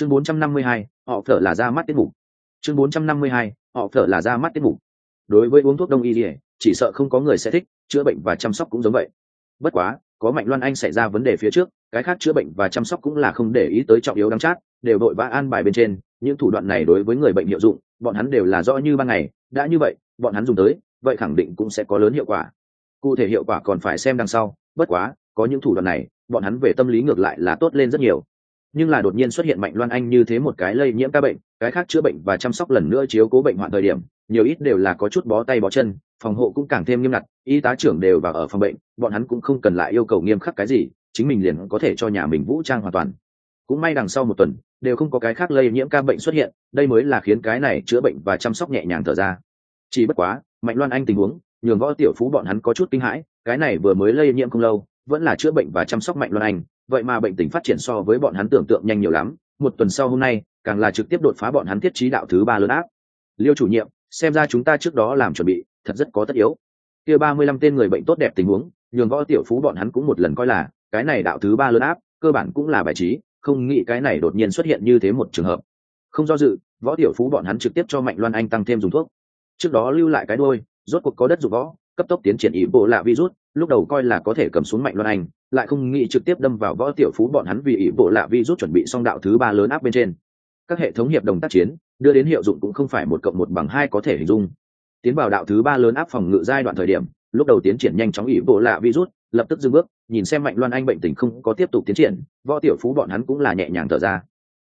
chương 452, họ thở là ra mắt tiết mục. Chương 452, họ thở là ra mắt tiết mục. Đối với uống thuốc đông y ỉa chỉ sợ không có người sẽ thích chữa bệnh và chăm sóc cũng giống vậy. Bất quá có mạnh loan anh xảy ra vấn đề phía trước cái khác chữa bệnh và chăm sóc cũng là không để ý tới trọng yếu đáng chát đều đội vã an bài bên trên. Những thủ đoạn này đối với người bệnh hiệu dụng bọn hắn đều là rõ như ban ngày. Đã như vậy bọn hắn dùng tới vậy khẳng định cũng sẽ có lớn hiệu quả. Cụ thể hiệu quả còn phải xem đằng sau. Bất quá có những thủ đoạn này bọn hắn về tâm lý ngược lại là tốt lên rất nhiều nhưng là đột nhiên xuất hiện mạnh loan anh như thế một cái lây nhiễm ca bệnh, cái khác chữa bệnh và chăm sóc lần nữa chiếu cố bệnh hoạn thời điểm, nhiều ít đều là có chút bó tay bó chân, phòng hộ cũng càng thêm nghiêm ngặt, y tá trưởng đều vào ở phòng bệnh, bọn hắn cũng không cần lại yêu cầu nghiêm khắc cái gì, chính mình liền có thể cho nhà mình vũ trang hoàn toàn. Cũng may đằng sau một tuần, đều không có cái khác lây nhiễm ca bệnh xuất hiện, đây mới là khiến cái này chữa bệnh và chăm sóc nhẹ nhàng thở ra. Chỉ bất quá, mạnh loan anh tình huống, nhường võ tiểu phú bọn hắn có chút kinh hãi, cái này vừa mới lây nhiễm không lâu, vẫn là chữa bệnh và chăm sóc mạnh loan anh vậy mà bệnh tình phát triển so với bọn hắn tưởng tượng nhanh nhiều lắm, một tuần sau hôm nay, càng là trực tiếp đột phá bọn hắn thiết trí đạo thứ ba lớn áp. Liêu chủ nhiệm, xem ra chúng ta trước đó làm chuẩn bị, thật rất có tất yếu. Kia ba mươi lăm tên người bệnh tốt đẹp tình huống, nhường võ tiểu phú bọn hắn cũng một lần coi là, cái này đạo thứ ba lớn áp, cơ bản cũng là bài trí, không nghĩ cái này đột nhiên xuất hiện như thế một trường hợp. Không do dự, võ tiểu phú bọn hắn trực tiếp cho mạnh loan anh tăng thêm dùng thuốc. Trước đó lưu lại cái đôi rốt cuộc có đất dục võ, cấp tốc tiến triển ý bộ lạ virus, lúc đầu coi là có thể cầm xuống mạnh loan anh lại không nghĩ trực tiếp đâm vào võ tiểu phú bọn hắn vì ý bộ lạ rút chuẩn bị xong đạo thứ ba lớn áp bên trên. Các hệ thống hiệp đồng tác chiến, đưa đến hiệu dụng cũng không phải một cộng một bằng hai có thể hình dung. Tiến vào đạo thứ ba lớn áp phòng ngự giai đoạn thời điểm, lúc đầu tiến triển nhanh chóng ý bộ lạ virus lập tức dừng bước, nhìn xem mạnh loan anh bệnh tình không có tiếp tục tiến triển, võ tiểu phú bọn hắn cũng là nhẹ nhàng thở ra.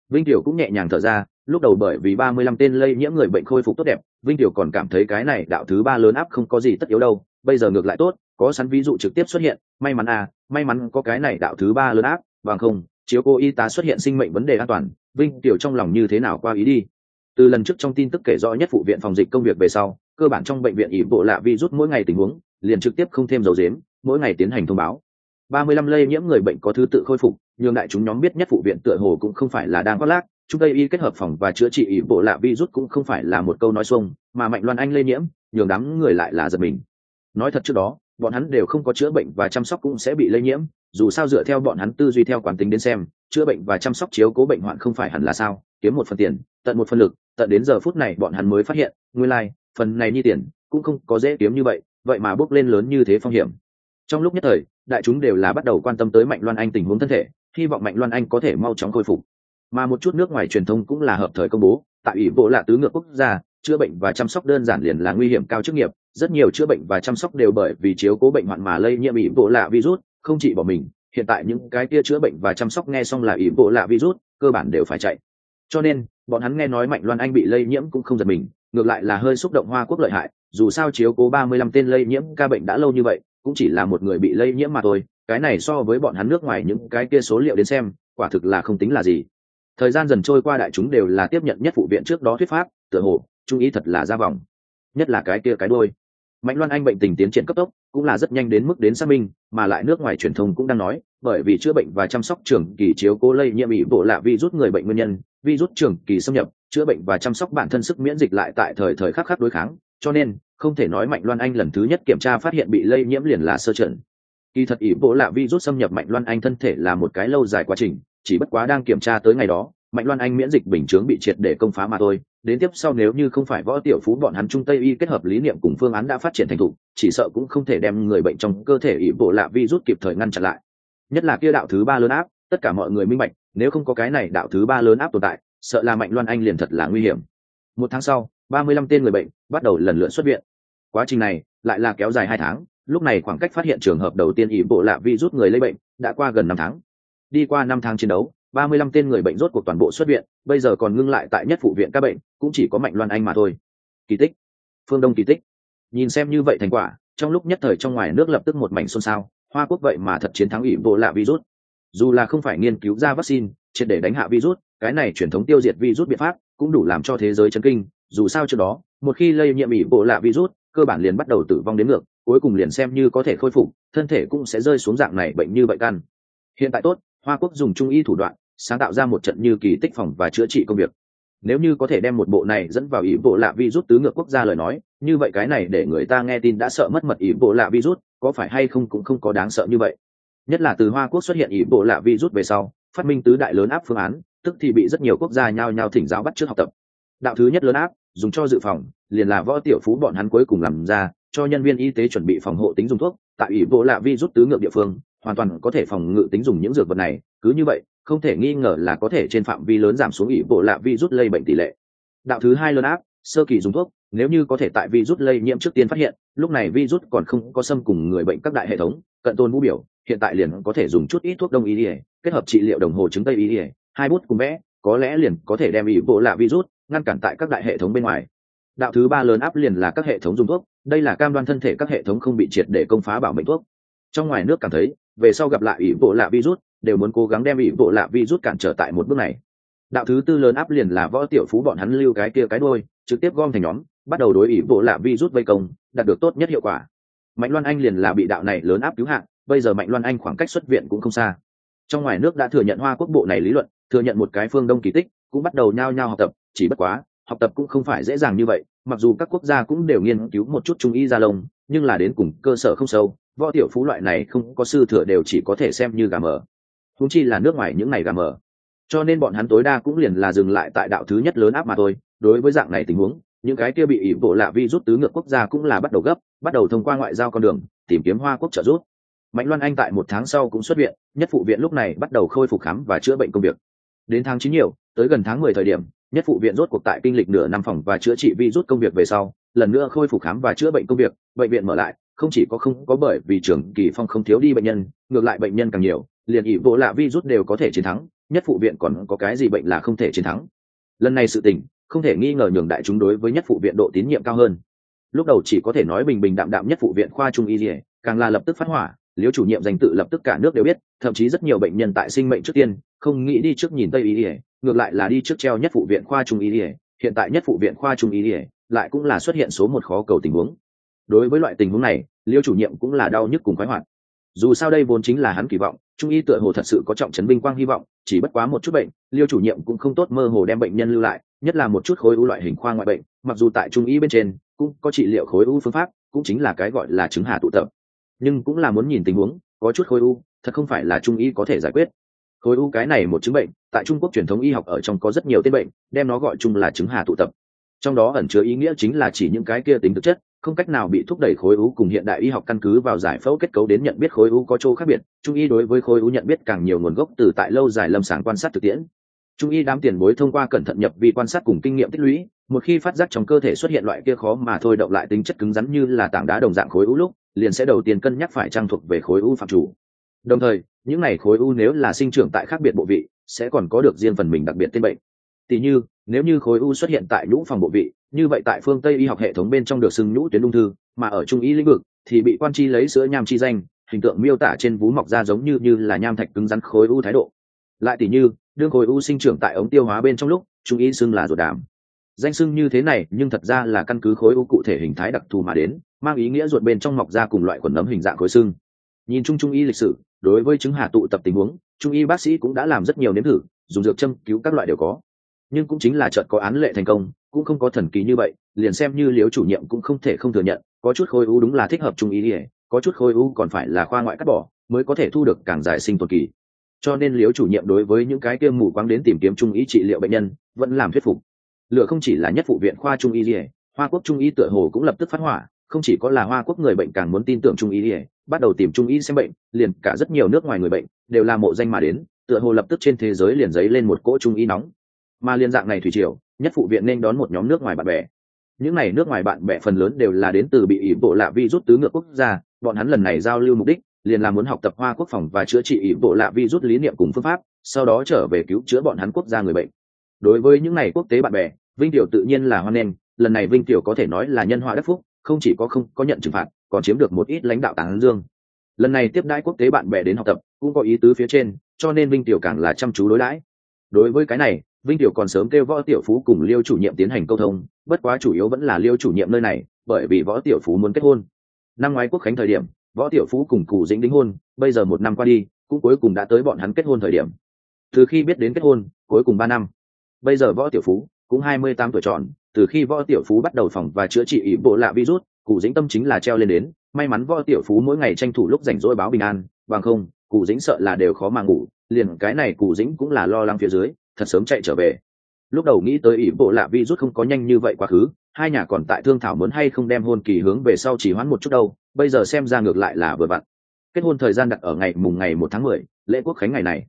Vinh tiểu cũng nhẹ nhàng thở ra, lúc đầu bởi vì ba mươi lăm tên lây nhiễm người bệnh khôi phục tốt đẹp, vinh tiểu còn cảm thấy cái này đạo thứ ba lớn áp không có gì tất yếu đâu bây giờ ngược lại tốt, có sẵn ví dụ trực tiếp xuất hiện, may mắn à may mắn có cái này đạo thứ ba lớn áp, bằng không, chiếu cô y tá xuất hiện sinh mệnh vấn đề an toàn, vinh tiểu trong lòng như thế nào qua ý đi. Từ lần trước trong tin tức kể rõ nhất phụ viện phòng dịch công việc về sau, cơ bản trong bệnh viện ỉ bộ lạ vi rút mỗi ngày tình huống, liền trực tiếp không thêm dầu dếm mỗi ngày tiến hành thông báo. Ba mươi lăm lây nhiễm người bệnh có thứ tự khôi phục nhưng đại chúng nhóm biết nhất phụ viện tựa hồ cũng không phải là đang khoác lác, chúng tây y kết hợp phòng và chữa trị ỉ bộ lạ rút cũng không phải là một câu nói xuông, mà mạnh loan anh lây nhiễm, nhường đám người lại là giật mình nói thật trước đó bọn hắn đều không có chữa bệnh và chăm sóc cũng sẽ bị lây nhiễm dù sao dựa theo bọn hắn tư duy theo quán tính đến xem chữa bệnh và chăm sóc chiếu cố bệnh hoạn không phải hẳn là sao kiếm một phần tiền tận một phần lực tận đến giờ phút này bọn hắn mới phát hiện nguyên lai、like, phần này như tiền cũng không có dễ kiếm như vậy vậy mà bốc lên lớn như thế phong hiểm. Trong lúc nhất thời đại chúng đều là bắt đầu quan tâm tới mạnh loan anh tình huống thân thể hy vọng mạnh loan anh có thể mau chóng khôi phục. Mà một chút nước ngoài truyền thông cũng là hợp thời công bố tại ủy bộ lạ tứ ngược quốc gia chữa bệnh và chăm sóc đơn giản liền là nguy hiểm cao chức nghiệp. Rất nhiều chữa bệnh và chăm sóc đều bởi vì chiếu cố bệnh hoạn mà lây nhiễm ủy bộ lạ virus, không chỉ bỏ mình, hiện tại những cái kia chữa bệnh và chăm sóc nghe xong là ủy bộ lạ virus, cơ bản đều phải chạy. Cho nên, bọn hắn nghe nói mạnh loan anh bị lây nhiễm cũng không giật mình, ngược lại là hơi xúc động hoa quốc lợi hại, dù sao chiếu cố ba mươi lăm tên lây nhiễm ca bệnh đã lâu như vậy, cũng chỉ là một người bị lây nhiễm mà thôi. Cái này so với bọn hắn nước ngoài những cái kia số liệu đến xem, quả thực là không tính là gì. Thời gian dần trôi qua đại chúng đều là tiếp nhận nhất phụ viện trước đó thuyết pháp, tựa hồ chú ý thật là ra vòng nhất là cái kia cái đôi mạnh loan anh bệnh tình tiến triển cấp tốc, cũng là rất nhanh đến mức đến xác minh, mà lại nước ngoài truyền thông cũng đang nói, bởi vì chữa bệnh và chăm sóc trường kỳ chiếu cố lây nhiễm bị bộ lạ virus người bệnh nguyên nhân virus trường kỳ xâm nhập, chữa bệnh và chăm sóc bản thân sức miễn dịch lại tại thời thời khắc khắc đối kháng, cho nên, không thể nói mạnh loan anh lần thứ nhất kiểm tra phát hiện bị lây nhiễm liền là sơ trận. kỳ thật ỷ bộ lạ virus xâm nhập mạnh loan anh thân thể là một cái lâu dài quá trình, chỉ bất quá đang kiểm tra tới ngày đó mạnh loan anh miễn dịch bình chướng bị triệt để công phá mà thôi. Đến tiếp sau nếu như không phải võ tiểu phú bọn hắn trung tây y kết hợp lý niệm cùng phương án đã phát triển thành thục chỉ sợ cũng không thể đem người bệnh trong cơ thể ỷ bộ lạ virus kịp thời ngăn chặn lại. Nhất là kia đạo thứ ba lớn áp, tất cả mọi người minh bạch, nếu không có cái này đạo thứ ba lớn áp tồn tại, sợ là mạnh loan anh liền thật là nguy hiểm. Một tháng sau, ba mươi lăm tên người bệnh bắt đầu lần lượt xuất viện. Quá trình này lại là kéo dài hai tháng, lúc này khoảng cách phát hiện trường hợp đầu tiên ỷ bộ lạ vi rút người lây bệnh đã qua gần năm tháng. Đi qua năm tháng chiến đấu ba mươi lăm tên người bệnh rốt cuộc toàn bộ xuất viện, bây giờ còn ngưng lại tại nhất phụ viện các bệnh, cũng chỉ có mạnh loan anh mà thôi. Kỳ tích. Phương đông kỳ tích. Nhìn xem như vậy thành quả, trong lúc nhất thời trong ngoài nước lập tức một mảnh xôn xao, hoa quốc vậy mà thật chiến thắng ủy bộ lạ virus. Dù là không phải nghiên cứu ra vaccine, triệt để đánh hạ virus, cái này truyền thống tiêu diệt virus biện pháp cũng đủ làm cho thế giới chấn kinh, dù sao trước đó, một khi lây nhiễm ủy bộ lạ virus, cơ bản liền bắt đầu tử vong đến ngược, cuối cùng liền xem như có thể khôi phục, thân thể cũng sẽ rơi xuống dạng này bệnh như vậy căn hiện tại tốt hoa quốc dùng trung y thủ đoạn, sáng tạo ra một trận như kỳ tích phòng và chữa trị công việc. Nếu như có thể đem một bộ này dẫn vào ý bộ lạ virus tứ ngược quốc gia lời nói, như vậy cái này để người ta nghe tin đã sợ mất mật ý bộ lạ virus có phải hay không cũng không có đáng sợ như vậy. Nhất là từ hoa quốc xuất hiện ý bộ lạ virus về sau, phát minh tứ đại lớn áp phương án, tức thì bị rất nhiều quốc gia nhao nhao thỉnh giáo bắt trước học tập. Đạo thứ nhất lớn áp, dùng cho dự phòng, liền là võ tiểu phú bọn hắn cuối cùng làm ra, cho nhân viên y tế chuẩn bị phòng hộ tính dùng thuốc, tại ủy bộ lạ vi rút tứ ngược địa phương hoàn toàn có thể phòng ngự tính dùng những dược vật này, cứ như vậy, không thể nghi ngờ là có thể trên phạm vi lớn giảm xuống ỷ bộ lạ vi rút lây bệnh tỷ lệ. Đạo thứ hai lớn áp, sơ kỳ dùng thuốc, nếu như có thể tại vi rút lây nhiễm trước tiên phát hiện, lúc này vi rút còn không có xâm cùng người bệnh các đại hệ thống, cận tôn vũ biểu, hiện tại liền có thể dùng chút ít thuốc đông y ỉa kết hợp trị liệu đồng hồ chứng tây y ỉa hai bút cùng vẽ, có lẽ liền có thể đem ỷ bộ lạ virus ngăn cản tại các đại hệ thống bên ngoài. Đạo thứ ba lớn áp liền là các hệ thống dùng thuốc, đây là cam đoan thân thể các hệ thống không bị triệt để công phá bảo mệnh thuốc trong ngoài nước cảm thấy, về sau gặp lại ỷ bộ lạ virus, đều muốn cố gắng đem ỷ bộ lạ virus cản trở tại một bước này. Đạo thứ tư lớn áp liền là võ tiểu phú bọn hắn lưu cái kia cái đôi trực tiếp gom thành nhóm, bắt đầu đối ỷ bộ lạ virus vây công, đạt được tốt nhất hiệu quả. Mạnh loan anh liền là bị đạo này lớn áp cứu hạng bây giờ mạnh loan anh khoảng cách xuất viện cũng không xa. Trong ngoài nước đã thừa nhận hoa quốc bộ này lý luận, thừa nhận một cái phương đông kỳ tích, cũng bắt đầu nhao nhao học tập, chỉ bất quá, học tập cũng không phải dễ dàng như vậy, mặc dù các quốc gia cũng đều nghiên cứu một chút trung y gia lông, nhưng là đến cùng cơ sở không sâu võ tiểu phú loại này không có sư thừa đều chỉ có thể xem như gà mờ. Húng chi là nước ngoài những ngày gà mờ. Cho nên bọn hắn tối đa cũng liền là dừng lại tại đạo thứ nhất lớn áp mà thôi. Đối với dạng này tình huống, những cái kia bị ỷ bộ lạ vi rút tứ ngược quốc gia cũng là bắt đầu gấp, bắt đầu thông qua ngoại giao con đường, tìm kiếm hoa quốc trợ giúp. Mạnh loan anh tại một tháng sau cũng xuất viện, nhất phụ viện lúc này bắt đầu khôi phục khám và chữa bệnh công việc. Đến tháng chín nhiều, tới gần tháng mười thời điểm, nhất phụ viện rốt cuộc tại kinh lịch nửa năm phòng và chữa trị vi rút công việc về sau, lần nữa khôi phục khám và chữa bệnh công việc, bệnh viện mở lại không chỉ có không có bởi vì trưởng kỳ phong không thiếu đi bệnh nhân, ngược lại bệnh nhân càng nhiều, liền ỷ vô lạ vi rút đều có thể chiến thắng, nhất phụ viện còn có cái gì bệnh là không thể chiến thắng. Lần này sự tình, không thể nghi ngờ nhường đại chúng đối với nhất phụ viện độ tín nhiệm cao hơn. Lúc đầu chỉ có thể nói bình bình đạm đạm nhất phụ viện khoa trung y dỉa càng là lập tức phát hỏa, liếu chủ nhiệm danh tự lập tức cả nước đều biết, thậm chí rất nhiều bệnh nhân tại sinh mệnh trước tiên, không nghĩ đi trước nhìn tây y dỉa ngược lại là đi trước treo nhất phụ viện khoa trung y dỉa hiện tại nhất phụ viện khoa trung y dỉa lại cũng là xuất hiện số một khó cầu tình huống. Đối với loại tình huống này liêu chủ nhiệm cũng là đau nhức cùng khoái hoạt. Dù sao đây vốn chính là hắn kỳ vọng, trung y tựa hồ thật sự có trọng trấn vinh quang hy vọng, chỉ bất quá một chút bệnh, liêu chủ nhiệm cũng không tốt mơ hồ đem bệnh nhân lưu lại, nhất là một chút khối u loại hình khoa ngoại bệnh, mặc dù tại trung y bên trên cũng có trị liệu khối u phương pháp, cũng chính là cái gọi là chứng hà tụ tập. Nhưng cũng là muốn nhìn tình huống, có chút khối u, thật không phải là trung y có thể giải quyết. Khối u cái này một chứng bệnh, tại trung quốc truyền thống y học ở trong có rất nhiều tên bệnh, đem nó gọi chung là chứng hà tụ tập. Trong đó ẩn chứa ý nghĩa chính là chỉ những cái kia tính thực chất không cách nào bị thúc đẩy khối u cùng hiện đại y học căn cứ vào giải phẫu kết cấu đến nhận biết khối u có chỗ khác biệt, trung y đối với khối u nhận biết càng nhiều nguồn gốc từ tại lâu dài lâm sàng quan sát thực tiễn. Trung y đám tiền bối thông qua cẩn thận nhập vi quan sát cùng kinh nghiệm tích lũy, một khi phát giác trong cơ thể xuất hiện loại kia khó mà thôi động lại tính chất cứng rắn như là tảng đá đồng dạng khối u lúc, liền sẽ đầu tiên cân nhắc phải trang thuộc về khối u phạm chủ. Đồng thời, những này khối u nếu là sinh trưởng tại khác biệt bộ vị, sẽ còn có được riêng phần mình đặc biệt tên bệnh. Tỉ như, nếu như khối u xuất hiện tại nhũ phòng bộ vị như vậy tại phương tây y học hệ thống bên trong được xưng nhũ tuyến ung thư, mà ở trung y lĩnh vực thì bị quan chi lấy sữa nham chi danh, hình tượng miêu tả trên vú mọc ra giống như như là nham thạch cứng rắn khối u thái độ. Lại tỉ như, đương khối u sinh trưởng tại ống tiêu hóa bên trong lúc, trung y xưng là ruột đàm. Danh xưng như thế này, nhưng thật ra là căn cứ khối u cụ thể hình thái đặc thù mà đến, mang ý nghĩa ruột bên trong mọc ra cùng loại quần nấm hình dạng khối xương. Nhìn chung trung y lịch sử, đối với chứng hà tụ tập tình huống, trung y bác sĩ cũng đã làm rất nhiều nếm thử, dùng dược châm cứu các loại đều có. Nhưng cũng chính là chợt có án lệ thành công cũng không có thần kỳ như vậy, liền xem như liếu chủ nhiệm cũng không thể không thừa nhận, có chút khối u đúng là thích hợp trung y ỉa có chút khối u còn phải là khoa ngoại cắt bỏ mới có thể thu được càng giải sinh tồn kỳ. Cho nên liếu chủ nhiệm đối với những cái kia mù quáng đến tìm kiếm trung y trị liệu bệnh nhân, vẫn làm thuyết phục. Lựa không chỉ là nhất phụ viện khoa trung y ỉa hoa quốc trung y tựa hồ cũng lập tức phát hỏa, không chỉ có là hoa quốc người bệnh càng muốn tin tưởng trung y ỉa bắt đầu tìm trung y xem bệnh, liền cả rất nhiều nước ngoài người bệnh đều là mộ danh mà đến, tựa hồ lập tức trên thế giới liền giấy lên một cỗ trung y nóng. Mà liên dạng này thủy triều nhất phụ viện nên đón một nhóm nước ngoài bạn bè. Những n à y nước ngoài bạn bè phần lớn đều là đến từ bị ỷ bộ lạ vi rút tứ ngược quốc gia, bọn hắn lần này giao lưu mục đích liền là muốn học tập hoa quốc phòng và chữa trị ỷ bộ lạ vi rút lý niệm cùng phương pháp, sau đó trở về cứu chữa bọn hắn quốc gia người bệnh. Đối với những n à y quốc tế bạn bè, vinh tiểu tự nhiên là hoan nghênh, lần này vinh tiểu có thể nói là nhân họa đất phúc, không chỉ có không có nhận trừng phạt, còn chiếm được một ít lãnh đạo tán dương. Lần này tiếp đãi quốc tế bạn bè đến học tập, cũng có ý tứ phía trên, cho nên vinh tiểu càng là chăm chú đối đãi. Đối với cái này vinh tiểu còn sớm kêu võ tiểu phú cùng liêu chủ nhiệm tiến hành câu thông, bất quá chủ yếu vẫn là liêu chủ nhiệm nơi này, bởi vì võ tiểu phú muốn kết hôn. Năm ngoái quốc khánh thời điểm, võ tiểu phú cùng cụ dĩnh đính hôn, bây giờ một năm qua đi, cũng cuối cùng đã tới bọn hắn kết hôn thời điểm. Từ khi biết đến kết hôn, cuối cùng ba năm. Bây giờ võ tiểu phú cũng hai mươi tám tuổi tròn, từ khi võ tiểu phú bắt đầu phòng và chữa trị ỷ bộ lạ virus cụ dĩnh tâm chính là treo lên đến, may mắn võ tiểu phú mỗi ngày tranh thủ lúc rảnh rỗi báo bình an, bằng không cụ dĩnh sợ là đều khó mà ngủ, liền cái này cụ dĩnh cũng là lo lắng phía dưới thật sớm chạy trở về. Lúc đầu nghĩ tới ỷ bộ lạ vi rút không có nhanh như vậy quá khứ, hai nhà còn tại thương thảo muốn hay không đem hôn kỳ hướng về sau chỉ hoãn một chút đâu, bây giờ xem ra ngược lại là vừa vặn. Kết hôn thời gian đặt ở ngày mùng ngày một tháng mười, lễ quốc khánh ngày này.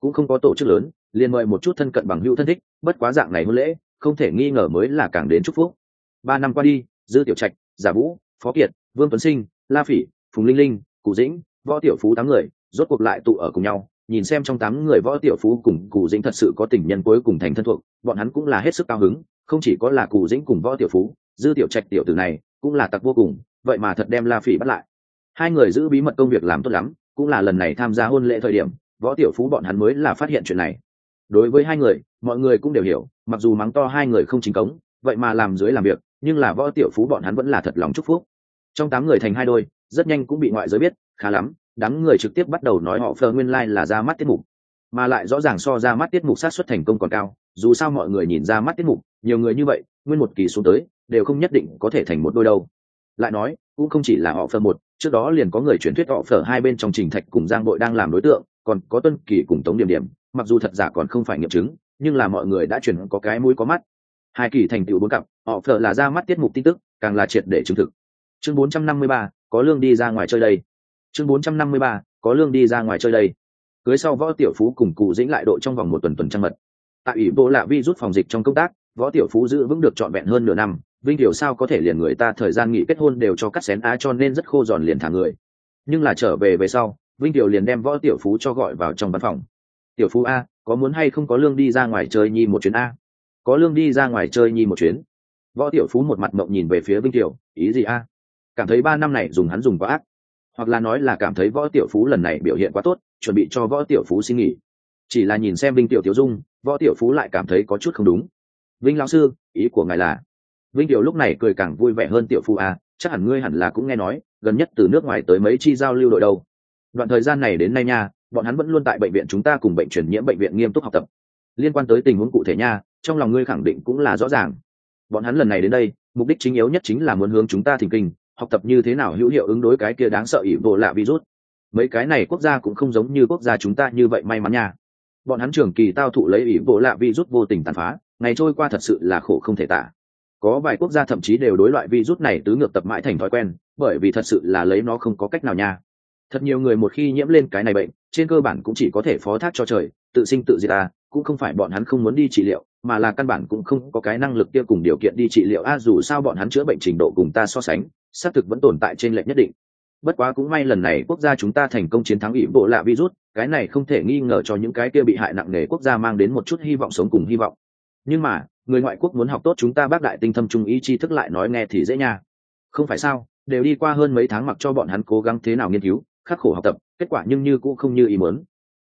Cũng không có tổ chức lớn, liền mời một chút thân cận bằng hữu thân thích, bất quá dạng này hôn lễ, không thể nghi ngờ mới là càng đến chúc phúc. Ba năm qua đi, dư tiểu trạch, giả vũ, phó kiệt, vương tuấn sinh, la phỉ, phùng linh linh, cụ dĩnh, võ tiểu phú tám người, rốt cuộc lại tụ ở cùng nhau nhìn xem trong tám người võ tiểu phú cùng cụ dĩnh thật sự có tình nhân cuối cùng thành thân thuộc, bọn hắn cũng là hết sức cao hứng, không chỉ có là cụ dĩnh cùng võ tiểu phú, dư tiểu trạch tiểu tử này cũng là tặc vô cùng, vậy mà thật đem la phỉ bắt lại. Hai người giữ bí mật công việc làm tốt lắm, cũng là lần này tham gia hôn lễ thời điểm, võ tiểu phú bọn hắn mới là phát hiện chuyện này. Đối với hai người, mọi người cũng đều hiểu, mặc dù mắng to hai người không chính cống, vậy mà làm dưới làm việc, nhưng là võ tiểu phú bọn hắn vẫn là thật lòng chúc phúc. Trong tám người thành hai đôi, rất nhanh cũng bị ngoại giới biết, khá lắm đám người trực tiếp bắt đầu nói họ phờ nguyên lai、like、là ra mắt tiết mục, mà lại rõ ràng so ra mắt tiết mục sát xuất thành công còn cao, dù sao mọi người nhìn ra mắt tiết mục, nhiều người như vậy, nguyên một kỳ xuống tới, đều không nhất định có thể thành một đôi đâu. Lại nói, cũng không chỉ là họ phờ một, trước đó liền có người truyền thuyết họ phờ hai bên trong trình thạch cùng giang đội đang làm đối tượng, còn có tuân kỳ cùng tống điểm điểm, mặc dù thật giả còn không phải nghiệm chứng, nhưng là mọi người đã chuyển có cái mũi có mắt. Hai kỳ thành tựu bốn cặp, họ phờ là ra mắt tiết mục tin tức, càng là triệt để chứng thực. Chương bốn trăm năm mươi ba, có lương đi ra ngoài chơi đây chương bốn trăm năm mươi ba, có lương đi ra ngoài chơi đây. Cưới sau võ tiểu phú cùng cụ dĩnh lại đội trong vòng một tuần tuần trăng mật. Tại ủy bộ lạ vi rút phòng dịch trong công tác, võ tiểu phú giữ vững được trọn vẹn hơn nửa năm, vinh tiểu sao có thể liền người ta thời gian nghỉ kết hôn đều cho cắt xén á cho nên rất khô giòn liền thả người. Nhưng là trở về về sau, vinh tiểu liền đem võ tiểu phú cho gọi vào trong văn phòng. Tiểu phú a, có muốn hay không có lương đi ra ngoài chơi nhi một chuyến a? Có lương đi ra ngoài chơi nhi một chuyến. Võ tiểu phú một mặt mộng nhìn về phía vinh tiểu, ý gì a? Cảm thấy ba năm này dùng hắn dùng quá ác hoặc là nói là cảm thấy võ tiểu phú lần này biểu hiện quá tốt, chuẩn bị cho võ tiểu phú xin nghỉ. Chỉ là nhìn xem vinh tiểu tiểu dung, võ tiểu phú lại cảm thấy có chút không đúng. Vinh lão sư, ý của ngài là? Vinh tiểu lúc này cười càng vui vẻ hơn tiểu phú à chắc hẳn ngươi hẳn là cũng nghe nói, gần nhất từ nước ngoài tới mấy chi giao lưu đội đâu. Đoạn thời gian này đến nay nha, bọn hắn vẫn luôn tại bệnh viện chúng ta cùng bệnh truyền nhiễm bệnh viện nghiêm túc học tập. Liên quan tới tình huống cụ thể nha, trong lòng ngươi khẳng định cũng là rõ ràng. Bọn hắn lần này đến đây, mục đích chính yếu nhất chính là muốn hướng chúng ta thỉnh kinh học tập như thế nào hữu hiệu ứng đối cái kia đáng sợ ỷ vô lạ virus. Mấy cái này quốc gia cũng không giống như quốc gia chúng ta như vậy may mắn nha. Bọn hắn trường kỳ tao thụ lấy ỷ vô lạ virus vô tình tàn phá, ngày trôi qua thật sự là khổ không thể tả. Có vài quốc gia thậm chí đều đối loại virus này tứ ngược tập mãi thành thói quen, bởi vì thật sự là lấy nó không có cách nào nha. Thật nhiều người một khi nhiễm lên cái này bệnh, trên cơ bản cũng chỉ có thể phó thác cho trời, tự sinh tự diệt ta cũng không phải bọn hắn không muốn đi trị liệu, mà là căn bản cũng không có cái năng lực kia cùng điều kiện đi trị liệu. A dù sao bọn hắn chữa bệnh trình độ cùng ta so sánh xác thực vẫn tồn tại trên lệnh nhất định. Bất quá cũng may lần này quốc gia chúng ta thành công chiến thắng ỷ bộ lạ virus, cái này không thể nghi ngờ cho những cái kia bị hại nặng nề quốc gia mang đến một chút hy vọng sống cùng hy vọng. Nhưng mà, người ngoại quốc muốn học tốt chúng ta bác đại tinh thâm trung ý tri thức lại nói nghe thì dễ nha. Không phải sao, đều đi qua hơn mấy tháng mặc cho bọn hắn cố gắng thế nào nghiên cứu, khắc khổ học tập, kết quả nhưng như cũng không như ý muốn.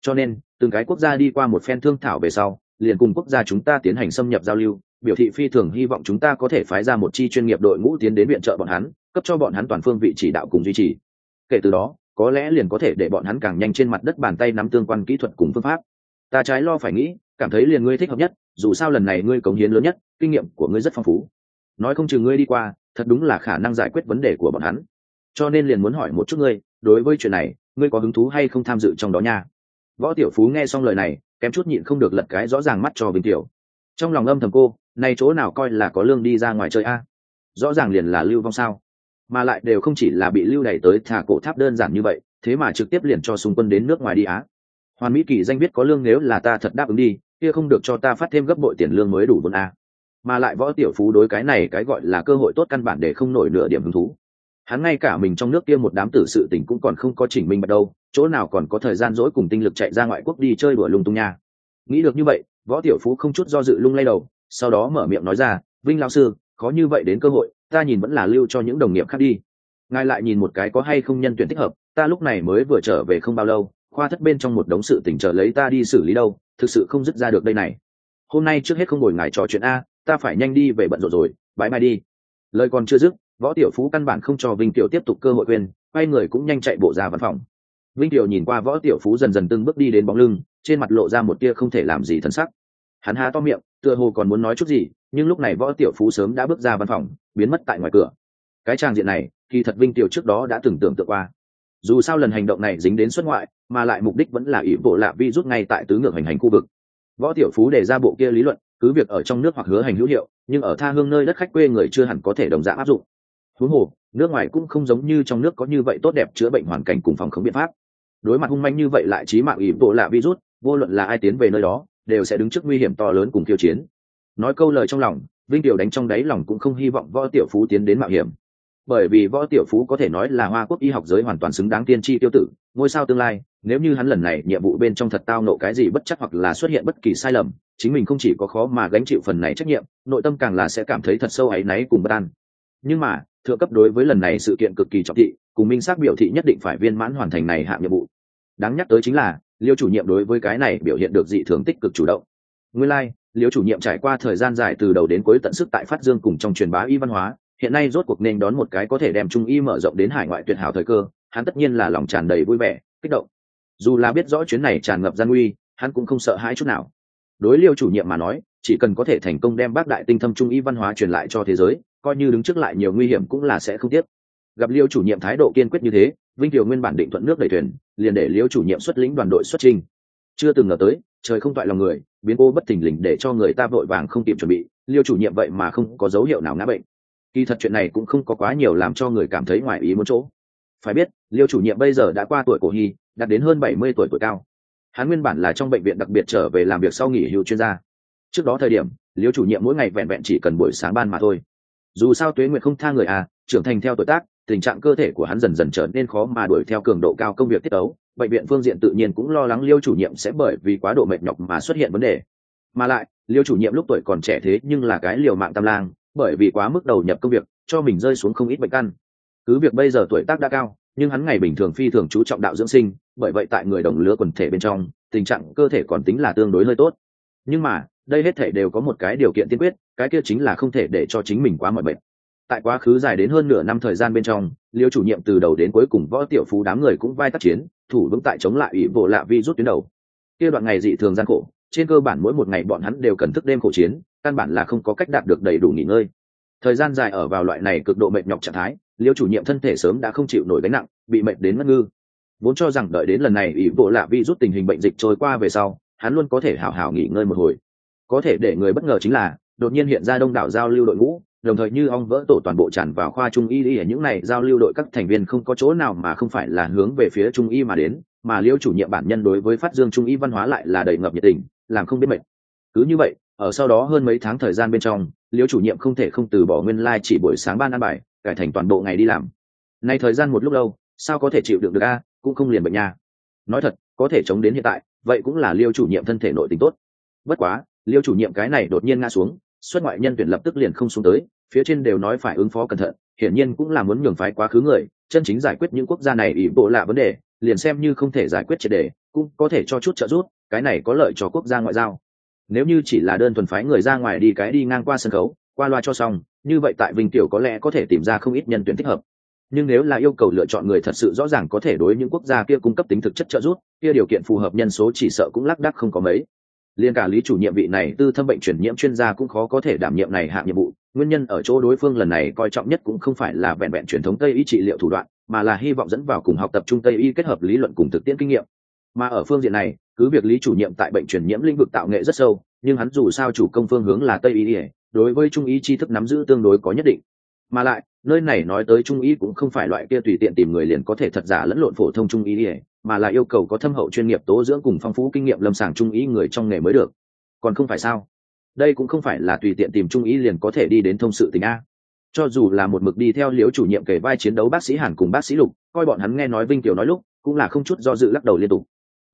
Cho nên, từng cái quốc gia đi qua một phen thương thảo về sau, liền cùng quốc gia chúng ta tiến hành xâm nhập giao lưu, biểu thị phi thường hy vọng chúng ta có thể phái ra một chi chuyên nghiệp đội ngũ tiến đến viện trợ bọn hắn cấp cho bọn hắn toàn phương vị chỉ đạo cùng duy trì. Kể từ đó, có lẽ liền có thể để bọn hắn càng nhanh trên mặt đất bàn tay nắm tương quan kỹ thuật cùng phương pháp. Ta trái lo phải nghĩ, cảm thấy liền ngươi thích hợp nhất, dù sao lần này ngươi cống hiến lớn nhất, kinh nghiệm của ngươi rất phong phú. Nói không chừng ngươi đi qua, thật đúng là khả năng giải quyết vấn đề của bọn hắn. Cho nên liền muốn hỏi một chút ngươi, đối với chuyện này, ngươi có hứng thú hay không tham dự trong đó nha? Võ tiểu phú nghe xong lời này, kém chút nhịn không được lật cái rõ ràng mắt cho bình tiểu. Trong lòng âm thầm cô, này chỗ nào coi là có lương đi ra ngoài chơi a? Rõ ràng liền là lưu vong sao? Mà lại đều không chỉ là bị lưu đày tới thả cổ tháp đơn giản như vậy, thế mà trực tiếp liền cho xung quân đến nước ngoài đi á. Hoàn mỹ kỳ danh biết có lương nếu là ta thật đáp ứng đi, kia không được cho ta phát thêm gấp bội tiền lương mới đủ vốn a. Mà lại võ tiểu phú đối cái này cái gọi là cơ hội tốt căn bản để không nổi nửa điểm hứng thú. Hắn ngay cả mình trong nước kia một đám tử sự tình cũng còn không có chỉnh minh bật đâu, chỗ nào còn có thời gian dỗi cùng tinh lực chạy ra ngoại quốc đi chơi đùa lung tung nha. Nghĩ được như vậy, võ tiểu phú không chút do dự lung lay đầu, sau đó mở miệng nói ra, vinh lao sư, khó như vậy đến cơ hội ta nhìn vẫn là lưu cho những đồng nghiệp khác đi. Ngài lại nhìn một cái có hay không nhân tuyển thích hợp, ta lúc này mới vừa trở về không bao lâu, khoa thất bên trong một đống sự tỉnh trở lấy ta đi xử lý đâu, thực sự không dứt ra được đây này. Hôm nay trước hết không ngồi ngài trò chuyện a, ta phải nhanh đi về bận rộn rồi, bãi mai đi. Lời còn chưa dứt, võ tiểu phú căn bản không cho vinh tiểu tiếp tục cơ hội quên, quay người cũng nhanh chạy bộ ra văn phòng. Vinh tiểu nhìn qua võ tiểu phú dần dần từng bước đi đến bóng lưng, trên mặt lộ ra một tia không thể làm gì thân sắc. Hắn há to miệng, tựa hồ còn muốn nói chút gì nhưng lúc này võ tiểu phú sớm đã bước ra văn phòng, biến mất tại ngoài cửa. Cái trang diện này, kỳ thật vinh tiểu trước đó đã từng tưởng tượng qua. Dù sao lần hành động này dính đến xuất ngoại, mà lại mục đích vẫn là ỷ bộ lạ vi rút ngay tại tứ ngược hành hành khu vực. Võ tiểu phú đề ra bộ kia lý luận, cứ việc ở trong nước hoặc hứa hành hữu hiệu, nhưng ở tha hương nơi đất khách quê người chưa hẳn có thể đồng dạng áp dụng. Thú hồ, nước ngoài cũng không giống như trong nước có như vậy tốt đẹp chữa bệnh hoàn cảnh cùng phòng khống biện pháp. Đối mặt hung manh như vậy lại trí mạng ỷ bộ lạ virus vô luận là ai tiến về nơi đó, đều sẽ đứng trước nguy hiểm to lớn cùng kiêu chiến nói câu lời trong lòng vinh tiểu đánh trong đáy lòng cũng không hy vọng võ tiểu phú tiến đến mạo hiểm. Bởi vì võ tiểu phú có thể nói là hoa quốc y học giới hoàn toàn xứng đáng tiên tri tiêu tử ngôi sao tương lai nếu như hắn lần này nhiệm vụ bên trong thật tao nộ cái gì bất chắc hoặc là xuất hiện bất kỳ sai lầm chính mình không chỉ có khó mà gánh chịu phần này trách nhiệm nội tâm càng là sẽ cảm thấy thật sâu áy náy cùng bất an. Nhưng mà thượng cấp đối với lần này sự kiện cực kỳ trọng thị cùng minh xác biểu thị nhất định phải viên mãn hoàn thành này hạng nhiệm vụ. Đáng nhắc tới chính là liêu chủ nhiệm đối với cái này biểu hiện được dị thường tích cực chủ động. Nguyên lai、like, liêu chủ nhiệm trải qua thời gian dài từ đầu đến cuối tận sức tại phát dương cùng trong truyền bá y văn hóa, hiện nay rốt cuộc nên đón một cái có thể đem trung y mở rộng đến hải ngoại tuyệt hảo thời cơ, hắn tất nhiên là lòng tràn đầy vui vẻ, kích động. Dù là biết rõ chuyến này tràn ngập gian nguy, hắn cũng không sợ hãi chút nào. Đối liêu chủ nhiệm mà nói, chỉ cần có thể thành công đem bác đại tinh thâm trung y văn hóa truyền lại cho thế giới, coi như đứng trước lại nhiều nguy hiểm cũng là sẽ không tiếc. gặp liêu chủ nhiệm thái độ kiên quyết như thế, vinh kiều nguyên bản định thuận nước đẩy thuyền, liền để liêu chủ nhiệm xuất lĩnh đoàn đội xuất trình. Chưa từng ngờ tới, trời không toại lòng người biến cố bất thình lình để cho người ta vội vàng không kịp chuẩn bị, liêu chủ nhiệm vậy mà không có dấu hiệu nào ngã bệnh. Kỳ thật chuyện này cũng không có quá nhiều làm cho người cảm thấy ngoài ý muốn chỗ. Phải biết, liêu chủ nhiệm bây giờ đã qua tuổi cổ hy đạt đến hơn bảy mươi tuổi tuổi cao. Hắn nguyên bản là trong bệnh viện đặc biệt trở về làm việc sau nghỉ hưu chuyên gia. Trước đó thời điểm, liêu chủ nhiệm mỗi ngày vẹn vẹn chỉ cần buổi sáng ban mà thôi. Dù sao tuế nguyệt không tha người à trưởng thành theo tuổi tác, tình trạng cơ thể của hắn dần dần trở nên khó mà đuổi theo cường độ cao công việc tiết ấu bệnh viện phương diện tự nhiên cũng lo lắng liêu chủ nhiệm sẽ bởi vì quá độ mệt nhọc mà xuất hiện vấn đề. Mà lại, liêu chủ nhiệm lúc tuổi còn trẻ thế nhưng là cái liều mạng tam lang, bởi vì quá mức đầu nhập công việc, cho mình rơi xuống không ít bệnh căn. Cứ việc bây giờ tuổi tác đã cao, nhưng hắn ngày bình thường phi thường chú trọng đạo dưỡng sinh, bởi vậy tại người đồng lứa quần thể bên trong, tình trạng cơ thể còn tính là tương đối hơi tốt. Nhưng mà, đây hết thể đều có một cái điều kiện tiên quyết, cái kia chính là không thể để cho chính mình quá mọi bệnh tại quá khứ dài đến hơn nửa năm thời gian bên trong, liêu chủ nhiệm từ đầu đến cuối cùng võ tiểu phú đám người cũng vai tác chiến thủ vững tại chống lại ủy bộ lạ vi rút tuyến đầu. Kia đoạn ngày dị thường gian khổ, trên cơ bản mỗi một ngày bọn hắn đều cần thức đêm khổ chiến, căn bản là không có cách đạt được đầy đủ nghỉ ngơi. Thời gian dài ở vào loại này cực độ mệt nhọc trạng thái, liêu chủ nhiệm thân thể sớm đã không chịu nổi gánh nặng, bị mệt đến mất ngư. Vốn cho rằng đợi đến lần này ủy bộ lạ vi rút tình hình bệnh dịch trôi qua về sau, hắn luôn có thể hào hào nghỉ ngơi một hồi. Có thể để người bất ngờ chính là, đột nhiên hiện ra đông đảo giao lưu đội ngũ đồng thời như ong vỡ tổ toàn bộ tràn vào khoa trung y ở những này giao lưu đội các thành viên không có chỗ nào mà không phải là hướng về phía trung y mà đến, mà liêu chủ nhiệm bản nhân đối với phát dương trung y văn hóa lại là đầy ngập nhiệt tình, làm không biết mệt. Cứ như vậy, ở sau đó hơn mấy tháng thời gian bên trong, liêu chủ nhiệm không thể không từ bỏ nguyên lai chỉ buổi sáng ban ăn bài, cải thành toàn bộ ngày đi làm. Nay thời gian một lúc lâu, sao có thể chịu được được a, cũng không liền bệnh nha. Nói thật, có thể chống đến hiện tại, vậy cũng là liêu chủ nhiệm thân thể nội tình tốt. Bất quá, liêu chủ nhiệm cái này đột nhiên ngã xuống xuất ngoại nhân tuyển lập tức liền không xuống tới, phía trên đều nói phải ứng phó cẩn thận, hiển nhiên cũng là muốn nhường phái quá khứ người, chân chính giải quyết những quốc gia này ỷ bộ lạ vấn đề, liền xem như không thể giải quyết triệt đề, cũng có thể cho chút trợ giúp, cái này có lợi cho quốc gia ngoại giao. Nếu như chỉ là đơn thuần phái người ra ngoài đi cái đi ngang qua sân khấu, qua loa cho xong, như vậy tại vinh tiểu có lẽ có thể tìm ra không ít nhân tuyển thích hợp. Nhưng nếu là yêu cầu lựa chọn người thật sự rõ ràng có thể đối những quốc gia kia cung cấp tính thực chất trợ giúp, kia điều kiện phù hợp nhân số chỉ sợ cũng lác đác không có mấy liên cả lý chủ nhiệm vị này, tư thâm bệnh truyền nhiễm chuyên gia cũng khó có thể đảm nhiệm này hạng nhiệm vụ. Nguyên nhân ở chỗ đối phương lần này coi trọng nhất cũng không phải là vẹn vẹn truyền thống tây y trị liệu thủ đoạn, mà là hy vọng dẫn vào cùng học tập trung tây y kết hợp lý luận cùng thực tiễn kinh nghiệm. Mà ở phương diện này, cứ việc lý chủ nhiệm tại bệnh truyền nhiễm lĩnh vực tạo nghệ rất sâu, nhưng hắn dù sao chủ công phương hướng là tây y đối với trung y tri thức nắm giữ tương đối có nhất định. Mà lại, nơi này nói tới trung y cũng không phải loại kia tùy tiện tìm người liền có thể thật giả lẫn lộn phổ thông trung y mà là yêu cầu có thâm hậu chuyên nghiệp tố dưỡng cùng phong phú kinh nghiệm lâm sàng trung ý người trong nghề mới được. Còn không phải sao? Đây cũng không phải là tùy tiện tìm trung ý liền có thể đi đến thông sự tình a. Cho dù là một mực đi theo liếu chủ nhiệm kể vai chiến đấu bác sĩ hàn cùng bác sĩ lục, coi bọn hắn nghe nói vinh tiểu nói lúc, cũng là không chút do dự lắc đầu liên tục.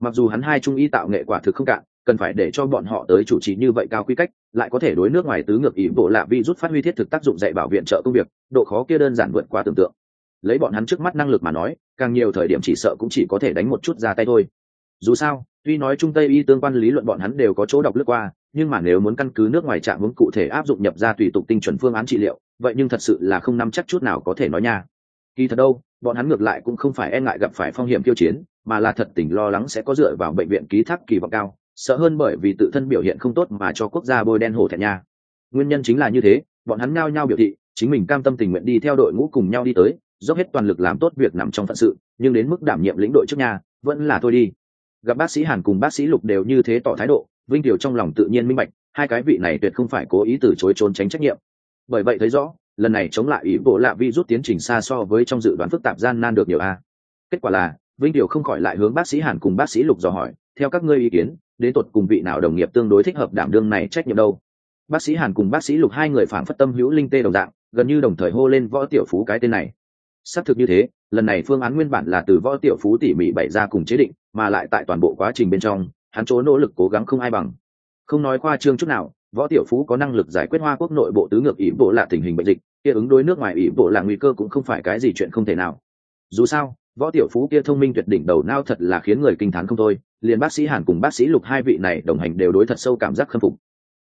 Mặc dù hắn hai trung y tạo nghệ quả thực không cạn, cần phải để cho bọn họ tới chủ trì như vậy cao quy cách, lại có thể đối nước ngoài tứ ngược ý bộ lạ vi rút phát huy thiết thực tác dụng dạy bảo viện trợ công việc, độ khó kia đơn giản vượt qua tưởng tượng lấy bọn hắn trước mắt năng lực mà nói, càng nhiều thời điểm chỉ sợ cũng chỉ có thể đánh một chút ra tay thôi. Dù sao, tuy nói trung tây y tương quan lý luận bọn hắn đều có chỗ đọc lướt qua, nhưng mà nếu muốn căn cứ nước ngoài trạng hướng cụ thể áp dụng nhập ra tùy tục tinh chuẩn phương án trị liệu, vậy nhưng thật sự là không nắm chắc chút nào có thể nói nha. Kỳ thật đâu, bọn hắn ngược lại cũng không phải e ngại gặp phải phong hiểm tiêu chiến, mà là thật tình lo lắng sẽ có dựa vào bệnh viện ký thác kỳ vọng cao, sợ hơn bởi vì tự thân biểu hiện không tốt mà cho quốc gia bôi đen hổ thẹn nha. Nguyên nhân chính là như thế, bọn hắn ngao nhau biểu thị, chính mình cam tâm tình nguyện đi theo đội ngũ cùng nhau đi tới dốc hết toàn lực làm tốt việc nằm trong phận sự, nhưng đến mức đảm nhiệm lĩnh đội trước nhà, vẫn là thôi đi. Gặp bác sĩ hàn cùng bác sĩ lục đều như thế tỏ thái độ, vinh tiểu trong lòng tự nhiên minh bạch, hai cái vị này tuyệt không phải cố ý từ chối trốn tránh trách nhiệm. Bởi vậy thấy rõ, lần này chống lại ý bộ lạ vi rút tiến trình xa so với trong dự đoán phức tạp gian nan được nhiều a. Kết quả là, vinh tiểu không khỏi lại hướng bác sĩ hàn cùng bác sĩ lục dò hỏi, theo các ngươi ý kiến, đến tột cùng vị nào đồng nghiệp tương đối thích hợp đảm đương này trách nhiệm đâu? Bác sĩ hàn cùng bác sĩ lục hai người phản phất tâm hữu linh tê đồng dạng, gần như đồng thời hô lên võ tiểu phú cái tên này xác thực như thế, lần này phương án nguyên bản là từ võ tiểu phú tỉ mỉ bày ra cùng chế định, mà lại tại toàn bộ quá trình bên trong, hắn chỗ nỗ lực cố gắng không ai bằng. Không nói khoa trương chút nào, võ tiểu phú có năng lực giải quyết hoa quốc nội bộ tứ ngược ý bộ là tình hình bệnh dịch, kia ứng đối nước ngoài ý bộ là nguy cơ cũng không phải cái gì chuyện không thể nào. Dù sao, võ tiểu phú kia thông minh tuyệt đỉnh đầu nao thật là khiến người kinh thán không thôi, liền bác sĩ hàn cùng bác sĩ lục hai vị này đồng hành đều đối thật sâu cảm giác khâm phục.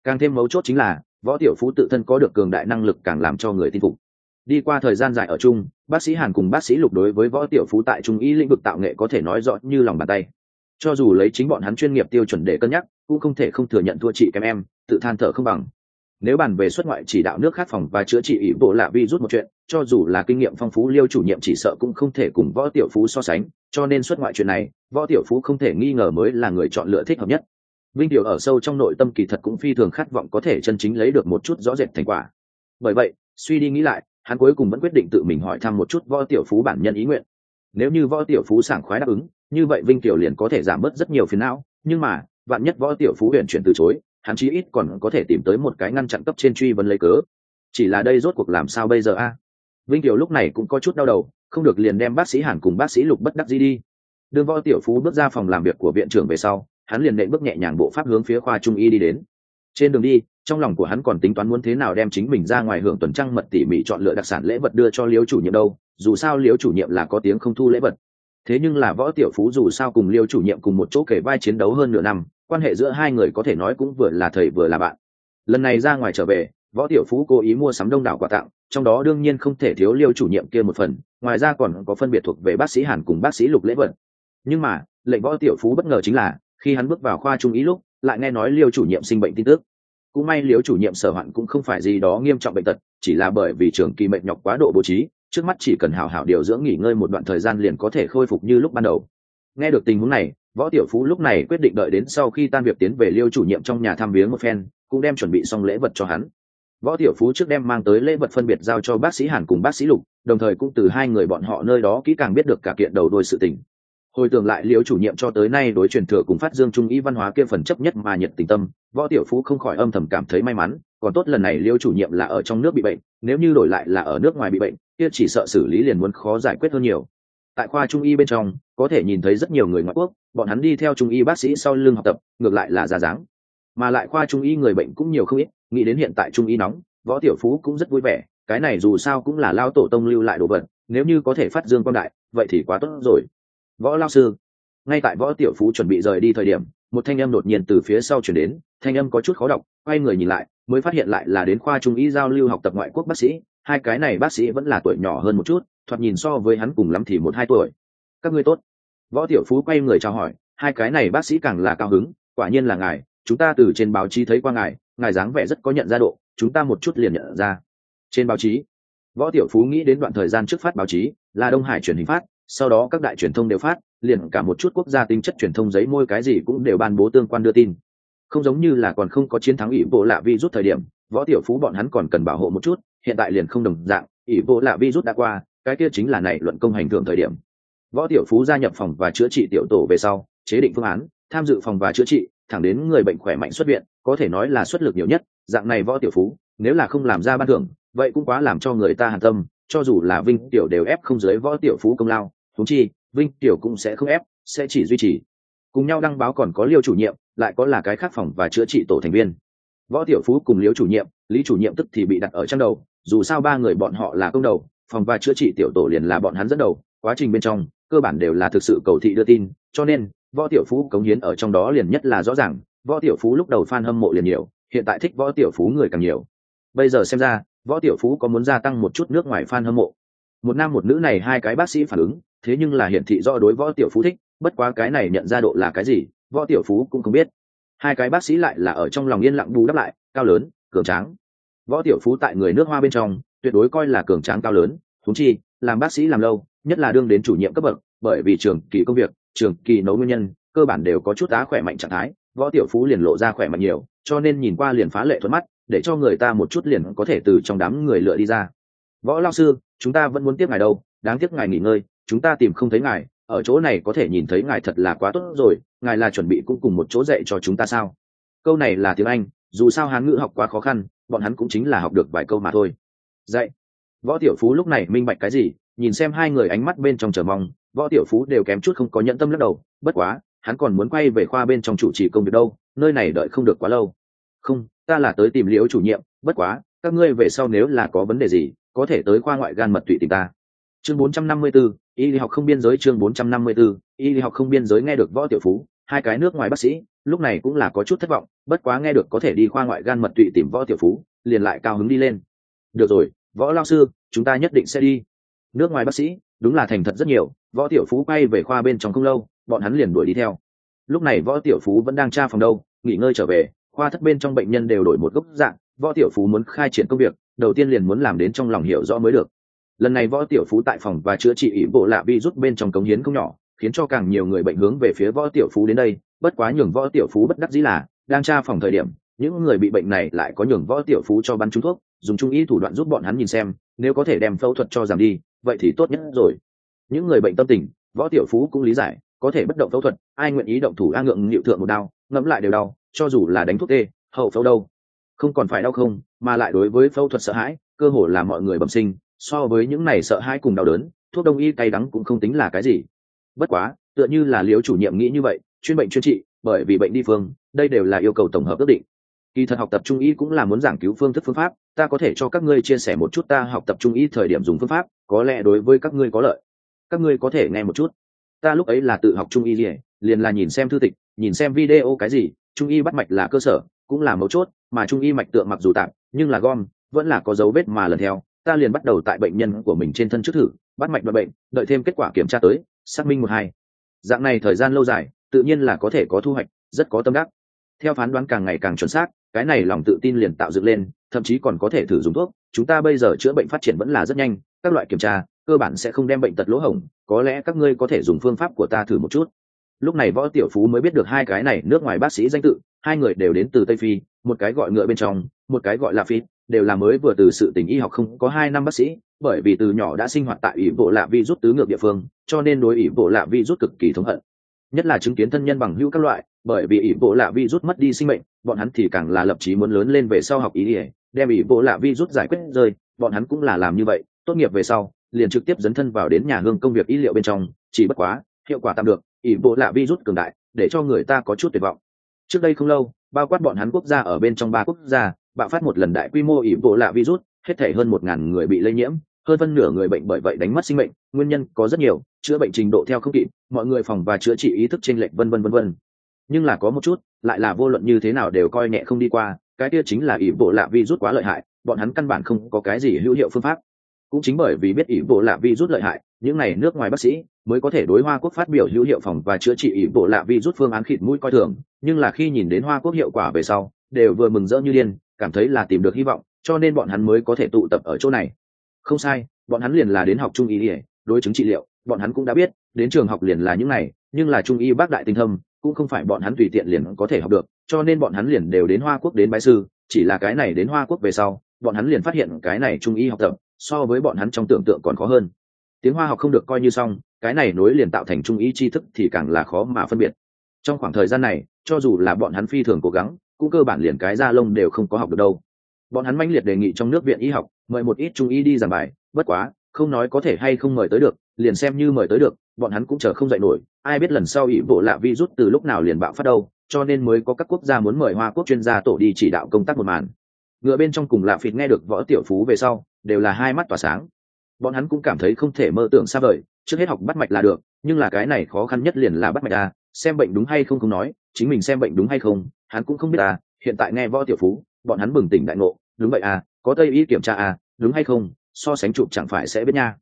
Càng thêm mấu chốt chính là, võ tiểu phú tự thân có được cường đại năng lực càng làm cho người tin phục đi qua thời gian dài ở chung, bác sĩ hàn cùng bác sĩ lục đối với võ tiểu phú tại trung y lĩnh vực tạo nghệ có thể nói rõ như lòng bàn tay. Cho dù lấy chính bọn hắn chuyên nghiệp tiêu chuẩn để cân nhắc, cũng không thể không thừa nhận thua chị kém em, tự than thở không bằng. Nếu bàn về xuất ngoại chỉ đạo nước khát phòng và chữa trị ý bộ lạ vi rút một chuyện, cho dù là kinh nghiệm phong phú liêu chủ nhiệm chỉ sợ cũng không thể cùng võ tiểu phú so sánh, cho nên xuất ngoại chuyện này, võ tiểu phú không thể nghi ngờ mới là người chọn lựa thích hợp nhất. Vinh điều ở sâu trong nội tâm kỳ thật cũng phi thường khát vọng có thể chân chính lấy được một chút rõ rệt thành quả. Bởi vậy, suy đi nghĩ lại hắn cuối cùng vẫn quyết định tự mình hỏi thăm một chút võ tiểu phú bản nhân ý nguyện. Nếu như võ tiểu phú sảng khoái đáp ứng, như vậy vinh tiểu liền có thể giảm bớt rất nhiều phiền não, nhưng mà, vạn nhất võ tiểu phú huyền chuyển từ chối, hắn chí ít còn có thể tìm tới một cái ngăn chặn cấp trên truy vấn lấy cớ. Chỉ là đây rốt cuộc làm sao bây giờ a? À? Vinh tiểu lúc này cũng có chút đau đầu, không được liền đem bác sĩ hàn cùng bác sĩ lục bất đắc gì đi. Đưa võ tiểu phú bước ra phòng làm việc của viện trưởng về sau, hắn liền nện bước nhẹ nhàng bộ pháp hướng phía khoa trung y đi đến. Trên đường đi trong lòng của hắn còn tính toán muốn thế nào đem chính mình ra ngoài hưởng tuần trăng mật tỉ mỉ chọn lựa đặc sản lễ vật đưa cho liếu chủ nhiệm đâu, dù sao liếu chủ nhiệm là có tiếng không thu lễ vật. Thế nhưng là võ tiểu phú dù sao cùng liêu chủ nhiệm cùng một chỗ kể vai chiến đấu hơn nửa năm, quan hệ giữa hai người có thể nói cũng vừa là thầy vừa là bạn. Lần này ra ngoài trở về, võ tiểu phú cố ý mua sắm đông đảo quà tặng, trong đó đương nhiên không thể thiếu liêu chủ nhiệm kia một phần, ngoài ra còn có phân biệt thuộc về bác sĩ hàn cùng bác sĩ lục lễ vật. Nhưng mà, lệnh võ tiểu phú bất ngờ chính là, khi hắn bước vào khoa trung ý lúc, lại nghe nói liêu chủ nhiệm sinh bệnh tin tức cũng may liếu chủ nhiệm sở hoạn cũng không phải gì đó nghiêm trọng bệnh tật, chỉ là bởi vì trường kỳ mệnh nhọc quá độ bố trí, trước mắt chỉ cần hào hảo điều dưỡng nghỉ ngơi một đoạn thời gian liền có thể khôi phục như lúc ban đầu. Nghe được tình huống này, võ tiểu phú lúc này quyết định đợi đến sau khi tan việc tiến về liêu chủ nhiệm trong nhà thăm viếng một phen, cũng đem chuẩn bị xong lễ vật cho hắn. Võ tiểu phú trước đem mang tới lễ vật phân biệt giao cho bác sĩ hàn cùng bác sĩ lục, đồng thời cũng từ hai người bọn họ nơi đó kỹ càng biết được cả kiện đầu đôi sự tình. Hồi tưởng lại liễu chủ nhiệm cho tới nay đối truyền thừa cùng phát dương trung ý văn hóa kia phần chấp nhất mà nhiệt tình tâm võ tiểu phú không khỏi âm thầm cảm thấy may mắn, còn tốt lần này liêu chủ nhiệm là ở trong nước bị bệnh, nếu như đổi lại là ở nước ngoài bị bệnh, kia chỉ sợ xử lý liền muốn khó giải quyết hơn nhiều. Tại khoa trung y bên trong, có thể nhìn thấy rất nhiều người ngoại quốc, bọn hắn đi theo trung y bác sĩ sau lưng học tập, ngược lại là ra dáng. Mà lại khoa trung y người bệnh cũng nhiều không ít, nghĩ đến hiện tại trung y nóng, võ tiểu phú cũng rất vui vẻ, cái này dù sao cũng là lao tổ tông lưu lại đồ vật, nếu như có thể phát dương quan đại, vậy thì quá tốt rồi. Võ lao sư, ngay tại võ tiểu phú chuẩn bị rời đi thời điểm, một thanh âm đột nhiên từ phía sau chuyển đến thanh âm có chút khó đọc, quay người nhìn lại, mới phát hiện lại là đến khoa trung y giao lưu học tập ngoại quốc bác sĩ. Hai cái này bác sĩ vẫn là tuổi nhỏ hơn một chút, thoạt nhìn so với hắn cùng lắm thì một hai tuổi. Các ngươi tốt. Võ tiểu phú quay người chào hỏi, hai cái này bác sĩ càng là cao hứng, quả nhiên là ngài, chúng ta từ trên báo chí thấy qua ngài ngài dáng vẻ rất có nhận ra độ, chúng ta một chút liền nhận ra. Trên báo chí, võ tiểu phú nghĩ đến đoạn thời gian trước phát báo chí, là đông hải truyền hình phát, sau đó các đại truyền thông đều phát, liền cả một chút quốc gia tính chất truyền thông giấy môi cái gì cũng đều ban bố tương quan đưa tin không giống như là còn không có chiến thắng ỷ bộ lạ vi rút thời điểm, võ tiểu phú bọn hắn còn cần bảo hộ một chút, hiện tại liền không đồng dạng, ỷ bộ lạ vi rút đã qua, cái kia chính là này luận công hành thưởng thời điểm. Võ tiểu phú gia nhập phòng và chữa trị tiểu tổ về sau, chế định phương án, tham dự phòng và chữa trị, thẳng đến người bệnh khỏe mạnh xuất viện, có thể nói là xuất lực nhiều nhất, dạng này võ tiểu phú, nếu là không làm ra ban thưởng, vậy cũng quá làm cho người ta hàn tâm, cho dù là vinh tiểu đều ép không dưới võ tiểu phú công lao thúng chi, vinh tiểu cũng sẽ không ép, sẽ chỉ duy trì cùng nhau đăng báo còn có liêu chủ nhiệm, lại có là cái khác phòng và chữa trị tổ thành viên. Võ tiểu phú cùng liêu chủ nhiệm, lý chủ nhiệm tức thì bị đặt ở trang đầu, dù sao ba người bọn họ là công đầu, phòng và chữa trị tiểu tổ liền là bọn hắn dẫn đầu, quá trình bên trong, cơ bản đều là thực sự cầu thị đưa tin, cho nên, võ tiểu phú cống hiến ở trong đó liền nhất là rõ ràng, võ tiểu phú lúc đầu f a n hâm mộ liền nhiều, hiện tại thích võ tiểu phú người càng nhiều. Bây giờ xem ra, võ tiểu phú có muốn gia tăng một chút nước ngoài f a n hâm mộ. Một nam một nữ này hai cái bác sĩ phản ứng, thế nhưng là hiển thị do đối võ tiểu phú thích bất quá cái này nhận ra độ là cái gì, võ tiểu phú cũng không biết. Hai cái bác sĩ lại là ở trong lòng yên lặng bù đắp lại, cao lớn, cường tráng. Võ tiểu phú tại người nước hoa bên trong, tuyệt đối coi là cường tráng cao lớn thú chi, làm bác sĩ làm lâu, nhất là đương đến chủ nhiệm cấp bậc, bởi vì trường kỳ công việc, trường kỳ nấu nguyên nhân, cơ bản đều có chút á khỏe mạnh trạng thái, võ tiểu phú liền lộ ra khỏe mạnh nhiều, cho nên nhìn qua liền phá lệ thuận mắt, để cho người ta một chút liền có thể từ trong đám người lựa đi ra. Võ lao sư, chúng ta vẫn muốn tiếp ngài đâu, đáng tiếc ngài nghỉ ngơi, chúng ta tìm không thấy ngài ở chỗ này có thể nhìn thấy ngài thật là quá tốt rồi, ngài là chuẩn bị cũng cùng một chỗ dạy cho chúng ta sao? Câu này là tiếng anh, dù sao hán ngữ học quá khó khăn, bọn hắn cũng chính là học được vài câu mà thôi. Dạy. Võ tiểu phú lúc này minh bạch cái gì, nhìn xem hai người ánh mắt bên trong chờ mong, võ tiểu phú đều kém chút không có nhẫn tâm lắc đầu, bất quá, hắn còn muốn quay về khoa bên trong chủ trì công việc đâu, nơi này đợi không được quá lâu. Không, ta là tới tìm liễu chủ nhiệm, bất quá, các ngươi về sau nếu là có vấn đề gì, có thể tới khoa ngoại gan mật tụy tìm ta chương 454, y lý học không biên giới chương 454, y lý học không biên giới nghe được võ tiểu phú hai cái nước ngoài bác sĩ lúc này cũng là có chút thất vọng bất quá nghe được có thể đi khoa ngoại gan mật tụy tìm võ tiểu phú liền lại cao hứng đi lên. Được rồi võ lao sư chúng ta nhất định sẽ đi. Nước ngoài bác sĩ đúng là thành thật rất nhiều võ tiểu phú quay về khoa bên trong không lâu bọn hắn liền đuổi đi theo. Lúc này võ tiểu phú vẫn đang tra phòng đâu nghỉ ngơi trở về khoa thất bên trong bệnh nhân đều đổi một gốc dạng võ tiểu phú muốn khai triển công việc đầu tiên liền muốn làm đến trong lòng hiểu rõ mới được lần này võ tiểu phú tại phòng và chữa trị ỷ bộ lạ vi rút bên trong cống hiến không nhỏ, khiến cho càng nhiều người bệnh hướng về phía võ tiểu phú đến đây. Bất quá nhường võ tiểu phú bất đắc dĩ là, đang tra phòng thời điểm, những người bị bệnh này lại có nhường võ tiểu phú cho bắn trúng thuốc, dùng trung y thủ đoạn giúp bọn hắn nhìn xem, nếu có thể đem phẫu thuật cho giảm đi, vậy thì tốt nhất rồi. Những người bệnh tâm tình, võ tiểu phú cũng lý giải, có thể bất động phẫu thuật, ai nguyện ý động thủ a ngượng liệu thượng một đau, ngẫm lại đều đau, cho dù là đánh thuốc tê, hậu phẫu đâu. Không còn phải đau không, mà lại đối với phẫu thuật sợ hãi, cơ hồ là mọi người bẩm sinh so với những này sợ hãi cùng đau đớn thuốc đông y cay đắng cũng không tính là cái gì. Bất quá tựa như là liếu chủ nhiệm nghĩ như vậy chuyên bệnh chuyên trị bởi vì bệnh đi phương đây đều là yêu cầu tổng hợp ước định. Kỳ thật học tập trung y cũng là muốn giảng cứu phương thức phương pháp ta có thể cho các ngươi chia sẻ một chút ta học tập trung y thời điểm dùng phương pháp có lẽ đối với các ngươi có lợi. Các ngươi có thể nghe một chút. Ta lúc ấy là tự học trung y liền, liền là nhìn xem thư tịch nhìn xem video cái gì trung y bắt mạch là cơ sở cũng là mấu chốt mà trung y mạch tượng mặc dù tạm nhưng là gom vẫn là có dấu vết mà lần theo ta liền bắt đầu tại bệnh nhân của mình trên thân trước thử, bắt mạch đoạn bệnh, đợi thêm kết quả kiểm tra tới, xác minh một hai. Dạng này thời gian lâu dài, tự nhiên là có thể có thu hoạch, rất có tâm đắc. Theo phán đoán càng ngày càng chuẩn xác, cái này lòng tự tin liền tạo dựng lên, thậm chí còn có thể thử dùng thuốc. Chúng ta bây giờ chữa bệnh phát triển vẫn là rất nhanh, các loại kiểm tra, cơ bản sẽ không đem bệnh tật lỗ hổng, có lẽ các ngươi có thể dùng phương pháp của ta thử một chút. Lúc này võ tiểu phú mới biết được hai cái này, nước ngoài bác sĩ danh tự, hai người đều đến từ tây phi, một cái gọi ngựa bên trong, một cái gọi là phi đều là mới vừa từ sự tình y học không có hai năm bác sĩ, bởi vì từ nhỏ đã sinh hoạt tại ủy bộ lạ vi rút tứ ngược địa phương, cho nên đối ủy bộ lạ vi rút cực kỳ thống hận. Nhất là chứng kiến thân nhân bằng hữu các loại, bởi vì ủy bộ lạ vi rút mất đi sinh mệnh, bọn hắn thì càng là lập chí muốn lớn lên về sau học ý ỉa, đem ủy bộ lạ vi rút giải quyết rơi, bọn hắn cũng là làm như vậy, tốt nghiệp về sau, liền trực tiếp dấn thân vào đến nhà hương công việc y liệu bên trong, chỉ bất quá, hiệu quả tạm được, ỷ bộ lạ vi rút cường đại, để cho người ta có chút tuyệt vọng. Trước đây không lâu, bao quát bọn hắn quốc gia ở bên trong ba quốc gia bạo phát một lần đại quy mô ỉ bộ lạ virus, hết thể hơn một ngàn người bị lây nhiễm, hơn phân nửa người bệnh bởi vậy đánh mất sinh mệnh, nguyên nhân có rất nhiều, chữa bệnh trình độ theo không kịp, mọi người phòng và chữa trị ý thức trên lệch vân vân vân vân. Nhưng là có một chút, lại là vô luận như thế nào đều coi nhẹ không đi qua, cái kia chính là ỷ bộ lạ virus quá lợi hại, bọn hắn căn bản không có cái gì hữu hiệu phương pháp. Cũng chính bởi vì biết ỷ bộ lạ virus lợi hại, những này nước ngoài bác sĩ mới có thể đối hoa quốc phát biểu hữu hiệu phòng và chữa trị ỷ bộ lạ virus phương án khịt mũi coi thường, nhưng là khi nhìn đến hoa quốc hiệu quả về sau đều vừa mừng rỡ như điên, cảm thấy là tìm được hy vọng, cho nên bọn hắn mới có thể tụ tập ở chỗ này. Không sai, bọn hắn liền là đến học trung y ỉa đối chứng trị liệu, bọn hắn cũng đã biết, đến trường học liền là những này, nhưng là trung y bác đại tinh thâm, cũng không phải bọn hắn tùy tiện liền có thể học được, cho nên bọn hắn liền đều đến hoa quốc đến bái sư, chỉ là cái này đến hoa quốc về sau, bọn hắn liền phát hiện cái này trung y học tập, so với bọn hắn trong tưởng tượng còn khó hơn. Tiếng hoa học không được coi như xong, cái này nối liền tạo thành trung y tri thức thì càng là khó mà phân biệt. Trong khoảng thời gian này, cho dù là bọn hắn phi thường cố gắng cũng cơ bản liền cái da lông đều không có học được đâu. Bọn hắn manh liệt đề nghị trong nước viện y học, mời một ít trung y đi giảng bài, bất quá, không nói có thể hay không mời tới được, liền xem như mời tới được, bọn hắn cũng chờ không dạy nổi, ai biết lần sau ỷ bộ lạ vi rút từ lúc nào liền bạo phát đâu, cho nên mới có các quốc gia muốn mời hoa quốc chuyên gia tổ đi chỉ đạo công tác một màn. Ngựa bên trong cùng lạ phịt nghe được võ tiểu phú về sau, đều là hai mắt tỏa sáng. Bọn hắn cũng cảm thấy không thể mơ tưởng xa vời, trước hết học bắt mạch là được, nhưng là cái này khó khăn nhất liền là bắt mạch à xem bệnh đúng hay không không nói, chính mình xem bệnh đúng hay không hắn cũng không biết à hiện tại nghe võ tiểu phú, bọn hắn bừng tỉnh đại ngộ, đúng vậy à có tây y kiểm tra à đúng hay không, so sánh chụp chẳng phải sẽ biết nha.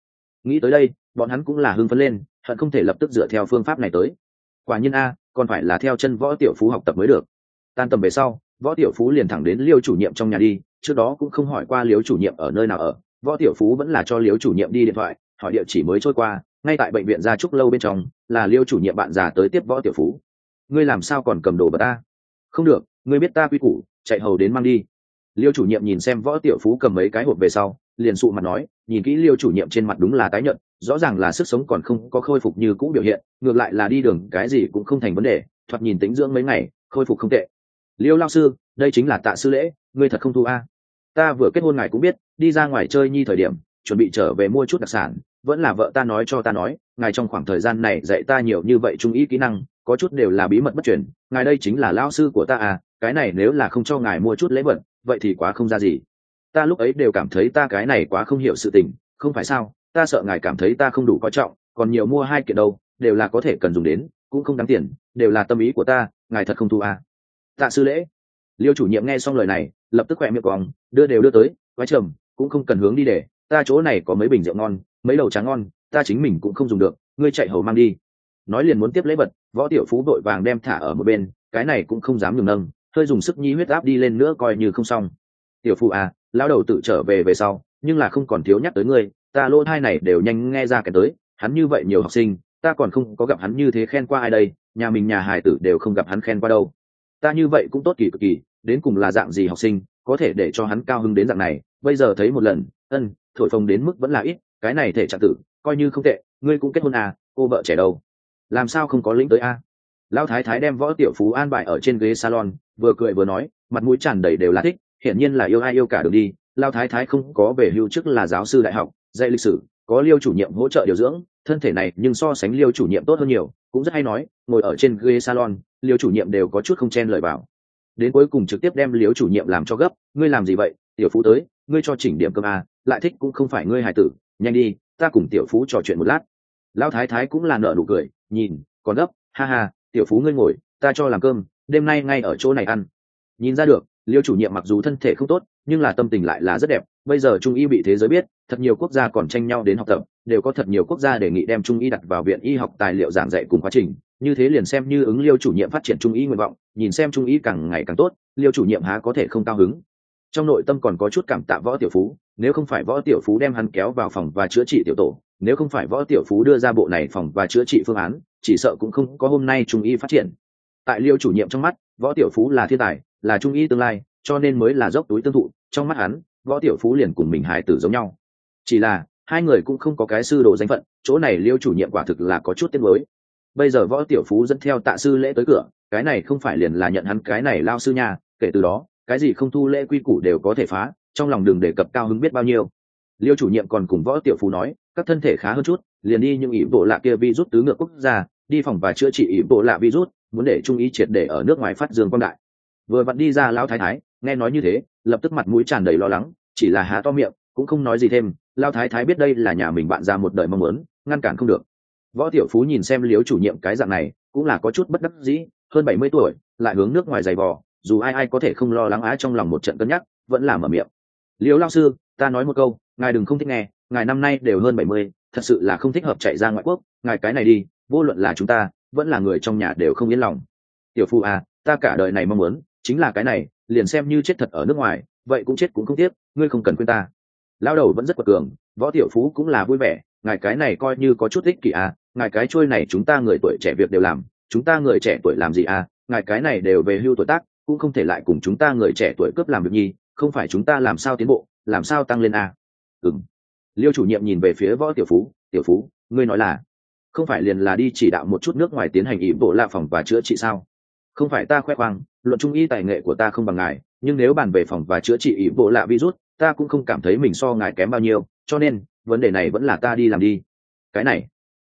Nghĩ tới đây, bọn hắn cũng là hưng phấn lên, hận không thể lập tức dựa theo phương pháp này tới. Quả nhiên a, còn phải là theo chân võ tiểu phú học tập mới được. Tan tầm về sau, võ tiểu phú liền thẳng đến liêu chủ nhiệm trong nhà đi, trước đó cũng không hỏi qua liêu chủ nhiệm ở nơi nào ở, võ tiểu phú vẫn là cho liêu chủ nhiệm đi điện thoại, hỏi địa chỉ mới trôi qua, ngay tại bệnh viện gia trúc lâu bên trong, là liêu chủ nhiệm bạn già tới tiếp võ tiểu phú. Ngươi làm sao còn cầm đồ bà ta? Không được, ngươi biết ta quy củ, chạy hầu đến mang đi. Liêu chủ nhiệm nhìn xem võ tiểu phú cầm mấy cái hộp về sau, liền sụ mặt nói, nhìn kỹ liêu chủ nhiệm trên mặt đúng là tái nhận rõ ràng là sức sống còn không có khôi phục như cũ biểu hiện, ngược lại là đi đường, cái gì cũng không thành vấn đề, thoạt nhìn tính dưỡng mấy ngày, khôi phục không tệ. Liêu lao sư, đây chính là tạ sư lễ, ngươi thật không thu a. Ta vừa kết hôn ngài cũng biết, đi ra ngoài chơi nhi thời điểm, chuẩn bị trở về mua chút đặc sản, vẫn là vợ ta nói cho ta nói, ngài trong khoảng thời gian này dạy ta nhiều như vậy trung ý kỹ năng có chút đều là bí mật bất truyền, ngài đây chính là lao sư của ta à cái này nếu là không cho ngài mua chút lễ vật, vậy thì quá không ra gì. Ta lúc ấy đều cảm thấy ta cái này quá không hiểu sự tình, không phải sao, ta sợ ngài cảm thấy ta không đủ coi trọng, còn nhiều mua hai kiện đâu, đều là có thể cần dùng đến, cũng không đáng tiền, đều là tâm ý của ta, ngài thật không thu à. tạ sư lễ. Liêu chủ nhiệm nghe xong lời này, lập tức khỏe miệng còng đưa đều đưa tới, quái trầm, cũng không cần hướng đi để, ta chỗ này có mấy bình rượu ngon, mấy đầu tráng ngon, ta chính mình cũng không dùng được, ngươi chạy hầu mang đi. Nói liền muốn tiếp lễ vật võ tiểu phú đội vàng đem thả ở một bên, cái này cũng không dám nhường nâng, hơi dùng sức nhi huyết áp đi lên nữa coi như không xong. Tiểu phụ à lão đầu tự trở về về sau, nhưng là không còn thiếu nhắc tới ngươi, ta lỗ thai này đều nhanh nghe ra cái tới, hắn như vậy nhiều học sinh, ta còn không có gặp hắn như thế khen qua ai đây, nhà mình nhà hải tử đều không gặp hắn khen qua đâu. Ta như vậy cũng tốt kỳ cực kỳ, đến cùng là dạng gì học sinh, có thể để cho hắn cao hứng đến dạng này, bây giờ thấy một lần, ân, thổi phồng đến mức vẫn là ít, cái này thể trạng tử, coi như không tệ, ngươi cũng kết hôn à cô vợ trẻ đâu làm sao không có lĩnh tới a? À? lão thái thái đem võ tiểu phú an bài ở trên ghế salon vừa cười vừa nói mặt mũi tràn đầy đều là thích hiển nhiên là yêu ai yêu cả đường đi. Lao thái thái không có về hưu chức là giáo sư đại học dạy lịch sử có liêu chủ nhiệm hỗ trợ điều dưỡng thân thể này nhưng so sánh liêu chủ nhiệm tốt hơn nhiều cũng rất hay nói ngồi ở trên ghế salon liêu chủ nhiệm đều có chút không chen lời vào. Đến cuối cùng trực tiếp đem liêu chủ nhiệm làm cho gấp ngươi làm gì vậy? Tiểu phú tới ngươi cho chỉnh điểm cơm à, lại thích cũng không phải ngươi hài tử nhanh đi ta cùng tiểu phú trò chuyện một lát lão thái thái cũng là nợ nụ cười, nhìn, còn gấp, ha ha, tiểu phú ngươi ngồi, ta cho làm cơm, đêm nay ngay ở chỗ này ăn. Nhìn ra được, liêu chủ nhiệm mặc dù thân thể không tốt, nhưng là tâm tình lại là rất đẹp. Bây giờ trung y bị thế giới biết, thật nhiều quốc gia còn tranh nhau đến học tập, đều có thật nhiều quốc gia đề nghị đem trung y đặt vào viện y học tài liệu giảng dạy cùng quá trình. Như thế liền xem như ứng liêu chủ nhiệm phát triển trung y nguyện vọng, nhìn xem trung y càng ngày càng tốt, liêu chủ nhiệm há có thể không cao hứng. Trong nội tâm còn có chút cảm tạ võ tiểu phú, nếu không phải võ tiểu phú đem hắn kéo vào phòng và chữa trị tiểu tổ nếu không phải võ tiểu phú đưa ra bộ này phòng và chữa trị phương án, chỉ sợ cũng không có hôm nay trung y phát triển. Tại liêu chủ nhiệm trong mắt, võ tiểu phú là thiên tài, là trung y tương lai, cho nên mới là dốc túi tương thụ, trong mắt hắn, võ tiểu phú liền cùng mình hải tử giống nhau. Chỉ là, hai người cũng không có cái sư đồ danh phận, chỗ này liêu chủ nhiệm quả thực là có chút tiếng mới bây giờ võ tiểu phú dẫn theo tạ sư lễ tới cửa, cái này không phải liền là nhận hắn cái này lao sư nhà kể từ đó, cái gì không thu lễ quy củ đều có thể phá, trong lòng đường đề cập cao hứng biết bao nhiêu. Liêu chủ nhiệm còn cùng võ tiểu phú nói các thân thể khá hơn chút, liền đi những ý bộ lạ kia vi rút tứ ngược quốc gia, đi phòng và chữa trị ý bộ lạ virus, muốn để trung ý triệt để ở nước ngoài phát dương quang đại. Vừa vặn đi ra lão thái thái, nghe nói như thế, lập tức mặt mũi tràn đầy lo lắng, chỉ là há to miệng, cũng không nói gì thêm. Lao thái thái biết đây là nhà mình bạn ra một đời mong muốn, ngăn cản không được. Võ tiểu phú nhìn xem liếu chủ nhiệm cái dạng này, cũng là có chút bất đắc dĩ, hơn bảy mươi tuổi, lại hướng nước ngoài giày vò, dù ai ai có thể không lo lắng á trong lòng một trận cân nhắc, vẫn là mở miệng. Liếu lao sư, ta nói một câu, ngài đừng không thích nghe ngài năm nay đều hơn bảy mươi, thật sự là không thích hợp chạy ra ngoại quốc, ngài cái này đi, vô luận là chúng ta, vẫn là người trong nhà đều không yên lòng. Tiểu phu à ta cả đời này mong muốn, chính là cái này, liền xem như chết thật ở nước ngoài, vậy cũng chết cũng không tiếc, ngươi không cần quên ta. Lao đầu vẫn rất quật cường, võ tiểu phú cũng là vui vẻ, ngài cái này coi như có chút ích kỷ à ngài cái trôi này chúng ta người tuổi trẻ việc đều làm, chúng ta người trẻ tuổi làm gì à ngài cái này đều về hưu tuổi tác, cũng không thể lại cùng chúng ta người trẻ tuổi cướp làm việc nhi, không phải chúng ta làm sao tiến bộ, làm sao tăng lên à. Ừng liêu chủ nhiệm nhìn về phía võ tiểu phú tiểu phú, ngươi nói là không phải liền là đi chỉ đạo một chút nước ngoài tiến hành ý bộ lạ phòng và chữa trị sao? Không phải ta khoe khoang, luận trung y tài nghệ của ta không bằng ngài, nhưng nếu bàn về phòng và chữa trị ý bộ lạ virus, ta cũng không cảm thấy mình so ngài kém bao nhiêu, cho nên vấn đề này vẫn là ta đi làm đi. Cái này,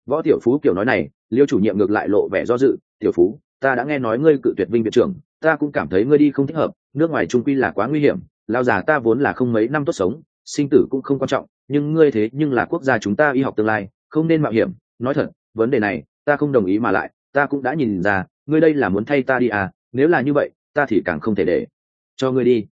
võ tiểu phú kiểu nói này, liêu chủ nhiệm ngược lại lộ vẻ do dự, tiểu phú, ta đã nghe nói ngươi cự tuyệt vinh viện trưởng, ta cũng cảm thấy ngươi đi không thích hợp, nước ngoài trung quy là quá nguy hiểm, lao già ta vốn là không mấy năm tốt sống, sinh tử cũng không quan trọng nhưng ngươi thế nhưng là quốc gia chúng ta y học tương lai, không nên mạo hiểm. Nói thật, vấn đề này, ta không đồng ý mà lại, ta cũng đã nhìn ra, ngươi đây là muốn thay ta đi à nếu là như vậy, ta thì càng không thể để. Cho ngươi đi.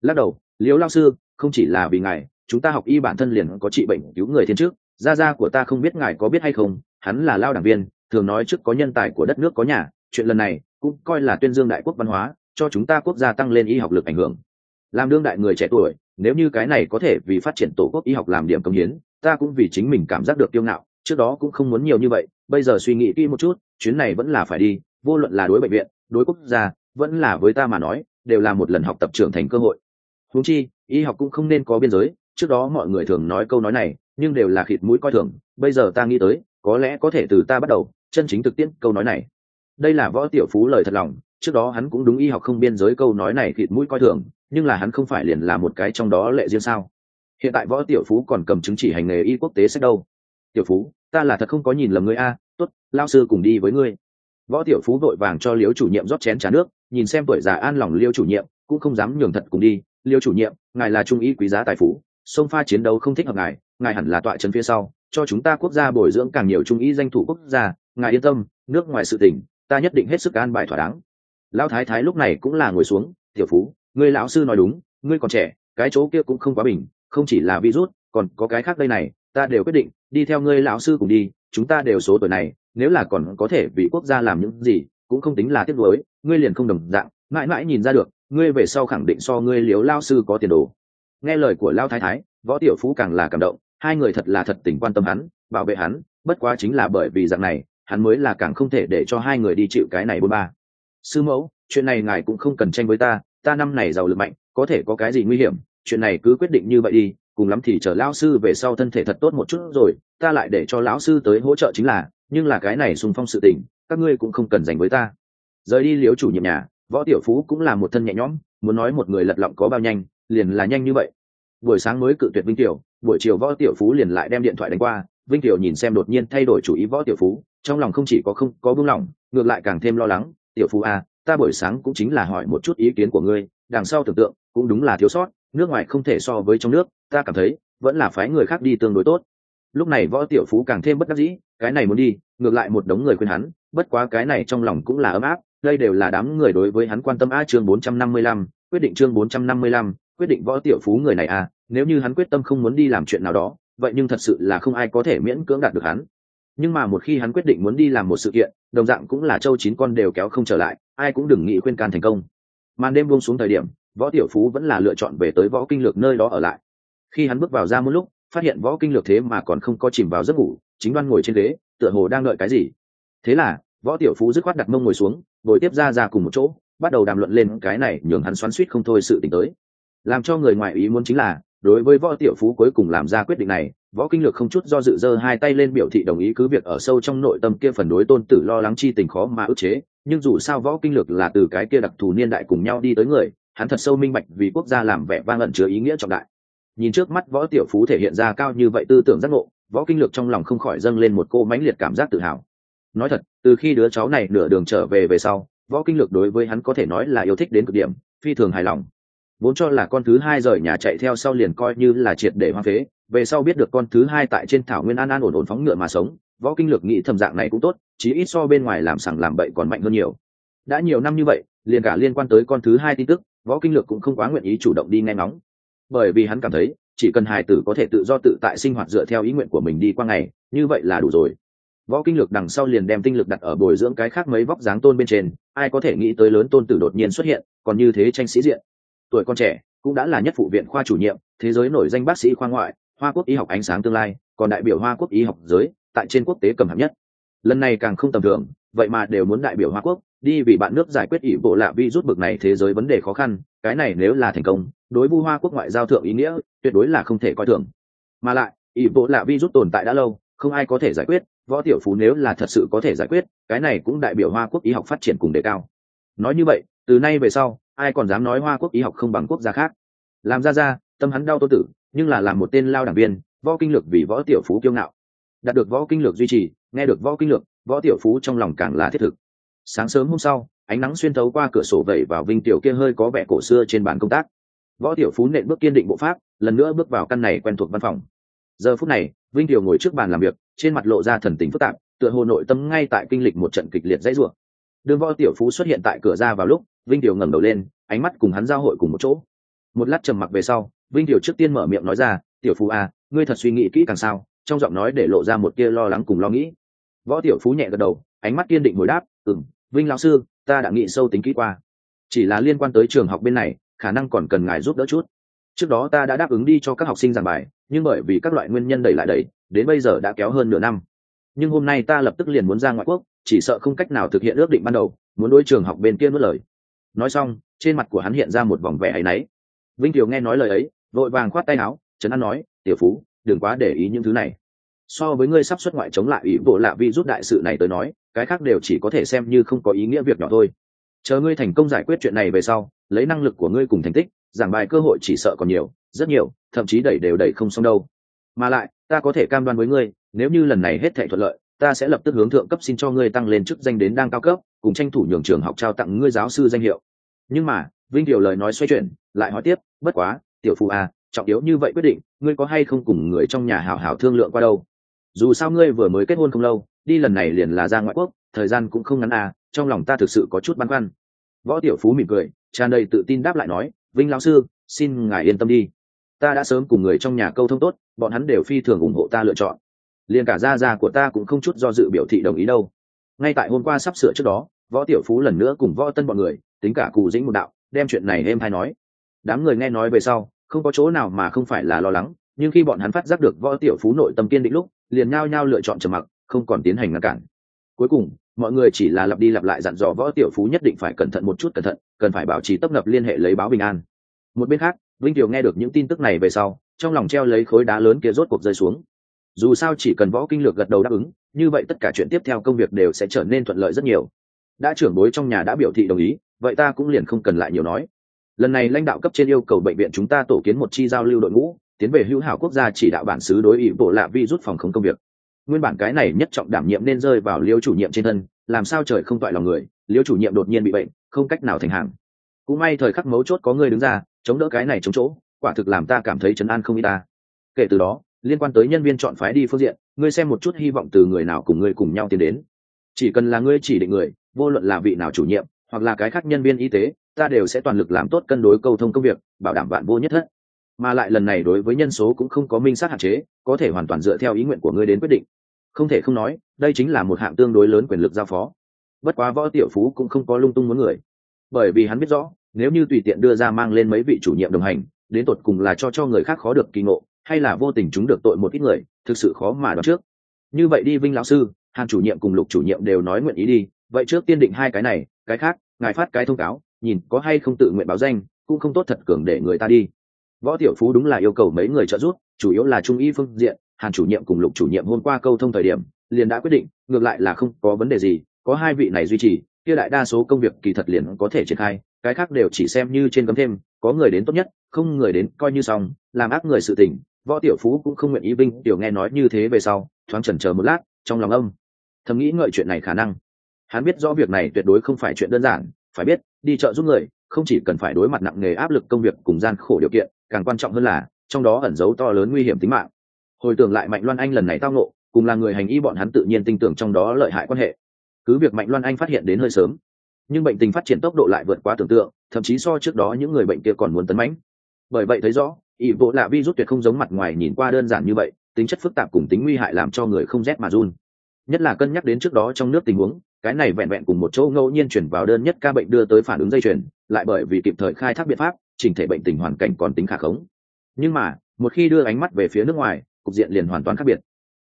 Lắc đầu liếu lao sư, không chỉ là vì ngài, chúng ta học y bản thân liền có trị bệnh cứu người thiên trước gia gia của ta không biết ngài có biết hay không, hắn là lao đảng viên, thường nói trước có nhân tài của đất nước có nhà. Chuyện lần này cũng coi là tuyên dương đại quốc văn hóa, cho chúng ta quốc gia tăng lên y học lực ảnh hưởng. Làm đương đại người trẻ tuổi nếu như cái này có thể vì phát triển tổ quốc y học làm điểm công hiến, ta cũng vì chính mình cảm giác được kiêu ngạo, trước đó cũng không muốn nhiều như vậy, bây giờ suy nghĩ kỹ một chút, chuyến này vẫn là phải đi, vô luận là đối bệnh viện, đối quốc gia, vẫn là với ta mà nói, đều là một lần học tập trưởng thành cơ hội. Huống chi, y học cũng không nên có biên giới, trước đó mọi người thường nói câu nói này, nhưng đều là khịt mũi coi thường, bây giờ ta nghĩ tới, có lẽ có thể từ ta bắt đầu, chân chính thực tiễn câu nói này. Đây là võ tiểu phú lời thật lòng, trước đó hắn cũng đúng y học không biên giới câu nói này khịt mũi coi thường nhưng là hắn không phải liền là một cái trong đó lệ riêng sao? Hiện tại võ tiểu phú còn cầm chứng chỉ hành nghề y quốc tế sách đâu? Tiểu phú, ta là thật không có nhìn lầm ngươi a, tốt lao sư cùng đi với ngươi. Võ tiểu phú vội vàng cho liếu chủ nhiệm rót chén trà nước, nhìn xem tuổi già an lòng liêu chủ nhiệm, cũng không dám nhường thật cùng đi. Liêu chủ nhiệm, ngài là trung y quý giá tài phú, sông pha chiến đấu không thích hợp ngài ngài hẳn là tọa chân phía sau, cho chúng ta quốc gia bồi dưỡng càng nhiều trung y danh thủ quốc gia, ngài yên tâm, nước ngoài sự tỉnh ta nhất định hết sức an bài thỏa đáng. Lão thái thái lúc này cũng là ngồi xuống, tiểu phú ngươi lão sư nói đúng, ngươi còn trẻ, cái chỗ kia cũng không quá bình, không chỉ là virus, còn có cái khác đây này, ta đều quyết định, đi theo ngươi lão sư cùng đi, chúng ta đều số tuổi này, nếu là còn có thể vì quốc gia làm những gì, cũng không tính là tiếc nuối, ngươi liền không đồng dạng, mãi mãi nhìn ra được, ngươi về sau khẳng định so ngươi liếu lao sư có tiền đồ. Nghe lời của lao thái thái, võ tiểu phú càng là cảm động, hai người thật là thật tình quan tâm hắn, bảo vệ hắn, bất quá chính là bởi vì dạng này, hắn mới là càng không thể để cho hai người đi chịu cái này bôn ba. Sư mẫu, chuyện này ngài cũng không cần tranh với ta ta năm này giàu lực mạnh, có thể có cái gì nguy hiểm, chuyện này cứ quyết định như vậy đi, cùng lắm thì chờ lão sư về sau thân thể thật tốt một chút rồi, ta lại để cho lão sư tới hỗ trợ chính là, nhưng là cái này xung phong sự tình, các ngươi cũng không cần dành với ta. Rời đi liếu chủ nhiệm nhà, võ tiểu phú cũng là một thân nhẹ nhõm, muốn nói một người lật lọng có bao nhanh, liền là nhanh như vậy. Buổi sáng mới cự tuyệt vinh tiểu buổi chiều võ tiểu phú liền lại đem điện thoại đánh qua, vinh tiểu nhìn xem đột nhiên thay đổi chủ ý võ tiểu phú, trong lòng không chỉ có không có buông lỏng, ngược lại càng thêm lo lắng, tiểu phú à ta buổi sáng cũng chính là hỏi một chút ý kiến của ngươi đằng sau tưởng tượng cũng đúng là thiếu sót nước ngoài không thể so với trong nước ta cảm thấy vẫn là phái người khác đi tương đối tốt. Lúc này võ tiểu phú càng thêm bất đắc dĩ cái này muốn đi ngược lại một đống người khuyên hắn bất quá cái này trong lòng cũng là ấm áp đây đều là đám người đối với hắn quan tâm a chương 455, quyết định chương 455, quyết định võ tiểu phú người này à, nếu như hắn quyết tâm không muốn đi làm chuyện nào đó vậy nhưng thật sự là không ai có thể miễn cưỡng đạt được hắn. Nhưng mà một khi hắn quyết định muốn đi làm một sự kiện đồng dạng cũng là châu chín con đều kéo không trở lại ai cũng đừng nghĩ khuyên can thành công. Màn đêm buông xuống thời điểm, võ tiểu phú vẫn là lựa chọn về tới võ kinh lược nơi đó ở lại. Khi hắn bước vào ra một lúc, phát hiện võ kinh lược thế mà còn không có chìm vào giấc ngủ, chính đoan ngồi trên ghế, tựa hồ đang đợi cái gì. Thế là, võ tiểu phú dứt khoát đặt mông ngồi xuống, ngồi tiếp ra ra cùng một chỗ, bắt đầu đàm luận lên cái này nhường hắn xoắn suýt không thôi sự t tới. Làm cho người ngoại ý muốn chính là, đối với võ tiểu phú cuối cùng làm ra quyết định này võ kinh lược không chút do dự giơ hai tay lên biểu thị đồng ý cứ việc ở sâu trong nội tâm kia phần đối tôn tử lo lắng chi tình khó mà ức chế, nhưng dù sao võ kinh lược là từ cái kia đặc thù niên đại cùng nhau đi tới người, hắn thật sâu minh bạch vì quốc gia làm vẻ vang ẩn chứa ý nghĩa trọng đại. Nhìn trước mắt võ tiểu phú thể hiện ra cao như vậy tư tưởng giác ngộ, võ kinh lược trong lòng không khỏi dâng lên một cô mãnh liệt cảm giác tự hào. Nói thật, từ khi đứa cháu này nửa đường trở về về sau, võ kinh lược đối với hắn có thể nói là yêu thích đến cực điểm, phi thường hài lòng vốn cho là con thứ hai rời nhà chạy theo sau liền coi như là triệt để hoa phế, về sau biết được con thứ hai tại trên thảo nguyên an an ổn ổn phóng ngựa mà sống, võ kinh lược nghĩ thầm dạng này cũng tốt, chí ít so bên ngoài làm sằng làm bậy còn mạnh hơn nhiều. Đã nhiều năm như vậy, liền cả liên quan tới con thứ hai tin tức, võ kinh lược cũng không quá nguyện ý chủ động đi nghe ngóng. Bởi vì hắn cảm thấy, chỉ cần hài tử có thể tự do tự tại sinh hoạt dựa theo ý nguyện của mình đi qua ngày, như vậy là đủ rồi. Võ kinh lược đằng sau liền đem tinh lực đặt ở bồi dưỡng cái khác mấy vóc dáng tôn bên trên, ai có thể nghĩ tới lớn tôn tử đột nhiên xuất hiện, còn như thế tranh sĩ diện tuổi con trẻ, cũng đã là nhất phụ viện khoa chủ nhiệm, thế giới nổi danh bác sĩ khoa ngoại, hoa quốc y học ánh sáng tương lai, còn đại biểu hoa quốc y học giới, tại trên quốc tế cầm hạng nhất. Lần này càng không tầm thường, vậy mà đều muốn đại biểu hoa quốc, đi vì bạn nước giải quyết ỷ bộ lạ vi rút bực này thế giới vấn đề khó khăn, cái này nếu là thành công, đối vu hoa quốc ngoại giao thượng ý nghĩa, tuyệt đối là không thể coi thường. Mà lại, ỷ bộ lạ vi rút tồn tại đã lâu, không ai có thể giải quyết, võ tiểu phú nếu là thật sự có thể giải quyết, cái này cũng đại biểu hoa quốc y học phát triển cùng đề cao. Nói như vậy, từ nay về sau ai còn dám nói hoa quốc y học không bằng quốc gia khác. Làm ra ra, tâm hắn đau tô tử, nhưng là làm một tên lao đảng viên, võ kinh lược vì võ tiểu phú kiêu ngạo. Đạt được võ kinh lược duy trì, nghe được võ kinh lược, võ tiểu phú trong lòng càng là thiết thực. Sáng sớm hôm sau, ánh nắng xuyên thấu qua cửa sổ vẩy vào vinh tiểu kia hơi có vẻ cổ xưa trên bàn công tác. Võ tiểu phú nện bước kiên định bộ pháp, lần nữa bước vào căn này quen thuộc văn phòng. Giờ phút này, vinh tiểu ngồi trước bàn làm việc, trên mặt lộ ra thần tình phức tạp, tựa hồ nội tâm ngay tại kinh lịch một trận kịch liệt dãy ruộng đương võ tiểu phú xuất hiện tại cửa ra vào lúc vinh tiểu ngẩng đầu lên, ánh mắt cùng hắn giao hội cùng một chỗ. Một lát trầm mặc về sau, vinh tiểu trước tiên mở miệng nói ra, tiểu phú à ngươi thật suy nghĩ kỹ càng sao? Trong giọng nói để lộ ra một tia lo lắng cùng lo nghĩ. Võ tiểu phú nhẹ gật đầu, ánh mắt kiên định hồi đáp, ừm, vinh lão sư, ta đã nghĩ sâu tính kỹ qua. Chỉ là liên quan tới trường học bên này, khả năng còn cần ngài giúp đỡ chút. Trước đó ta đã đáp ứng đi cho các học sinh giảng bài, nhưng bởi vì các loại nguyên nhân đẩy lại đẩy, đến bây giờ đã kéo hơn nửa năm. Nhưng hôm nay ta lập tức liền muốn ra ngoại quốc, chỉ sợ không cách nào thực hiện ước định ban đầu, muốn đối trường học bên kia nuốt lời nói xong, trên mặt của hắn hiện ra một vòng vẻ áy náy. Vinh kiều nghe nói lời ấy, vội vàng khoát tay áo, trấn an nói, tiểu phú, đừng quá để ý những thứ này. So với ngươi sắp xuất ngoại chống lại ý bộ lạ vi rút đại sự này tới nói, cái khác đều chỉ có thể xem như không có ý nghĩa việc nhỏ thôi. Chờ ngươi thành công giải quyết chuyện này về sau, lấy năng lực của ngươi cùng thành tích, giảng bài cơ hội chỉ sợ còn nhiều, rất nhiều, thậm chí đẩy đều đẩy không xong đâu. Mà lại, ta có thể cam đoan với ngươi, nếu như lần này hết thể thuận lợi, ta sẽ lập tức hướng thượng cấp xin cho ngươi tăng lên chức danh đến đang cao cấp, cùng tranh thủ nhường trường học trao tặng ngươi giáo sư danh hiệu nhưng mà, vinh điều lời nói xoay chuyển, lại hỏi tiếp, bất quá, tiểu phụ à trọng yếu như vậy quyết định, ngươi có hay không cùng người trong nhà hảo hảo thương lượng qua đâu? Dù sao ngươi vừa mới kết hôn không lâu, đi lần này liền là ra ngoại quốc, thời gian cũng không ngắn à trong lòng ta thực sự có chút băn khoăn. Võ tiểu phú mỉm cười, tràn đầy tự tin đáp lại nói, vinh lão sư, xin ngài yên tâm đi. Ta đã sớm cùng người trong nhà câu thông tốt, bọn hắn đều phi thường ủng hộ ta lựa chọn. Liền cả gia gia của ta cũng không chút do dự biểu thị đồng ý đâu. Ngay tại hôm qua sắp sửa trước đó, võ tiểu phú lần nữa cùng võ tân bọn người tính cả cụ dĩnh một đạo, đem chuyện này êm hay nói. Đám người nghe nói về sau, không có chỗ nào mà không phải là lo lắng, nhưng khi bọn hắn phát giác được võ tiểu phú nội tâm kiên định lúc, liền nhao nhao lựa chọn trầm mặc, không còn tiến hành ngăn cản. Cuối cùng, mọi người chỉ là lặp đi lặp lại dặn dò võ tiểu phú nhất định phải cẩn thận một chút cẩn thận, cần phải bảo trì tấp nập liên hệ lấy báo bình an. Một bên khác, vinh tiểu nghe được những tin tức này về sau, trong lòng treo lấy khối đá lớn kia rốt cuộc rơi xuống. Dù sao chỉ cần võ kinh lược gật đầu đáp ứng, như vậy tất cả chuyện tiếp theo công việc đều sẽ trở nên thuận lợi rất nhiều. Đã trưởng bối trong nhà đã biểu thị đồng ý vậy ta cũng liền không cần lại nhiều nói. Lần này lãnh đạo cấp trên yêu cầu bệnh viện chúng ta tổ kiến một chi giao lưu đội ngũ, tiến về hữu hảo quốc gia chỉ đạo bản xứ đối ý bộ lạ vi rút phòng không công việc. Nguyên bản cái này nhất trọng đảm nhiệm nên rơi vào liêu chủ nhiệm trên thân, làm sao trời không toại lòng người, liêu chủ nhiệm đột nhiên bị bệnh, không cách nào thành hàng. Cũng may thời khắc mấu chốt có người đứng ra, chống đỡ cái này chống chỗ, quả thực làm ta cảm thấy chấn an không y ta. Kể từ đó, liên quan tới nhân viên chọn phái đi phương diện, ngươi xem một chút hy vọng từ người nào cùng ngươi cùng nhau tiến đến. Chỉ cần là ngươi chỉ định người, vô luận là vị nào chủ nhiệm hoặc là cái khác nhân viên y tế, ta đều sẽ toàn lực làm tốt cân đối câu thông công việc, bảo đảm bạn vô nhất thất. Mà lại lần này đối với nhân số cũng không có minh sát hạn chế, có thể hoàn toàn dựa theo ý nguyện của ngươi đến quyết định. Không thể không nói, đây chính là một hạng tương đối lớn quyền lực giao phó. Bất quá võ tiểu phú cũng không có lung tung muốn người. Bởi vì hắn biết rõ, nếu như tùy tiện đưa ra mang lên mấy vị chủ nhiệm đồng hành, đến tột cùng là cho cho người khác khó được kỳ ngộ, hay là vô tình chúng được tội một ít người, thực sự khó mà đoán trước. Như vậy đi vinh lão sư, hàn chủ nhiệm cùng lục chủ nhiệm đều nói nguyện ý đi vậy trước tiên định hai cái này, cái khác, ngài phát cái thông cáo, nhìn có hay không tự nguyện báo danh, cũng không tốt thật cường để người ta đi. Võ tiểu phú đúng là yêu cầu mấy người trợ giúp, chủ yếu là trung y phương diện, hàn chủ nhiệm cùng lục chủ nhiệm hôm qua câu thông thời điểm, liền đã quyết định, ngược lại là không có vấn đề gì, có hai vị này duy trì, kia đại đa số công việc kỳ thật liền có thể triển khai, cái khác đều chỉ xem như trên cấm thêm, có người đến tốt nhất, không người đến coi như xong, làm ác người sự tình, võ tiểu phú cũng không nguyện ý vinh, tiểu nghe nói như thế về sau, thoáng chần chờ một lát, trong lòng ông thầm nghĩ ngợi chuyện này khả năng hắn biết rõ việc này tuyệt đối không phải chuyện đơn giản phải biết đi chợ giúp người không chỉ cần phải đối mặt nặng nề áp lực công việc cùng gian khổ điều kiện càng quan trọng hơn là trong đó ẩn giấu to lớn nguy hiểm tính mạng. Hồi tưởng lại mạnh loan anh lần này tao ngộ, cùng là người hành y bọn hắn tự nhiên tin tưởng trong đó lợi hại quan hệ. Cứ việc mạnh loan anh phát hiện đến hơi sớm nhưng bệnh tình phát triển tốc độ lại vượt quá tưởng tượng thậm chí so trước đó những người bệnh kia còn muốn tấn mãnh. Bởi vậy thấy rõ ỷ bộ lạ vi rút tuyệt không giống mặt ngoài nhìn qua đơn giản như vậy tính chất phức tạp cùng tính nguy hại làm cho người không rét mà run. Nhất là cân nhắc đến trước đó trong nước tình huống cái này vẹn vẹn cùng một chỗ ngẫu nhiên chuyển vào đơn nhất ca bệnh đưa tới phản ứng dây chuyển, lại bởi vì kịp thời khai thác biện pháp chỉnh thể bệnh tình hoàn cảnh còn tính khả khống. Nhưng mà một khi đưa ánh mắt về phía nước ngoài cục diện liền hoàn toàn khác biệt.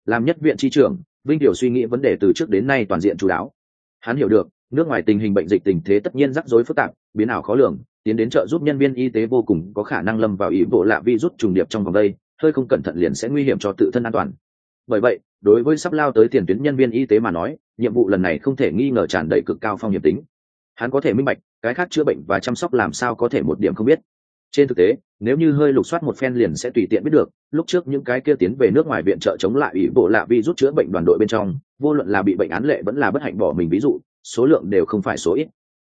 Làm nhất viện tri trưởng vinh điều suy nghĩ vấn đề từ trước đến nay toàn diện chú đáo. Hắn hiểu được nước ngoài tình hình bệnh dịch tình thế tất nhiên rắc rối phức tạp biến ảo khó lường tiến đến trợ giúp nhân viên y tế vô cùng có khả năng lâm vào ý bộ lạ vi rút trùng điệp trong vòng đây hơi không cẩn thận liền sẽ nguy hiểm cho tự thân an toàn bởi vậy, đối với sắp lao tới tiền tuyến nhân viên y tế mà nói, nhiệm vụ lần này không thể nghi ngờ tràn đầy cực cao phong hiểm tính. Hắn có thể minh bạch, cái khác chữa bệnh và chăm sóc làm sao có thể một điểm không biết. Trên thực tế, nếu như hơi lục soát một phen liền sẽ tùy tiện biết được, lúc trước những cái kia tiến về nước ngoài viện trợ chống lại ủy bộ lạ vi rút chữa bệnh đoàn đội bên trong, vô luận là bị bệnh án lệ vẫn là bất hạnh bỏ mình ví dụ, số lượng đều không phải số ít.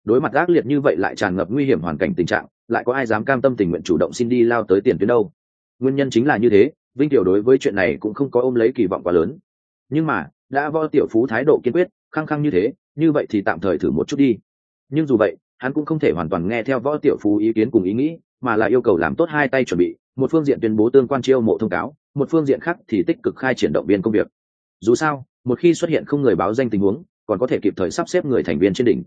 Đối mặt ác liệt như vậy lại tràn ngập nguy hiểm hoàn cảnh tình trạng, lại có ai dám cam tâm tình nguyện chủ động xin đi lao tới tiền tuyến đâu? Nguyên nhân chính là như thế vinh tiểu đối với chuyện này cũng không có ôm lấy kỳ vọng quá lớn. Nhưng mà, đã vo tiểu phú thái độ kiên quyết, khăng khăng như thế, như vậy thì tạm thời thử một chút đi. Nhưng dù vậy, hắn cũng không thể hoàn toàn nghe theo võ tiểu phú ý kiến cùng ý nghĩ, mà là yêu cầu làm tốt hai tay chuẩn bị, một phương diện tuyên bố tương quan chiêu mộ thông cáo, một phương diện khác thì tích cực khai triển động viên công việc. Dù sao, một khi xuất hiện không người báo danh tình huống, còn có thể kịp thời sắp xếp người thành viên trên đỉnh.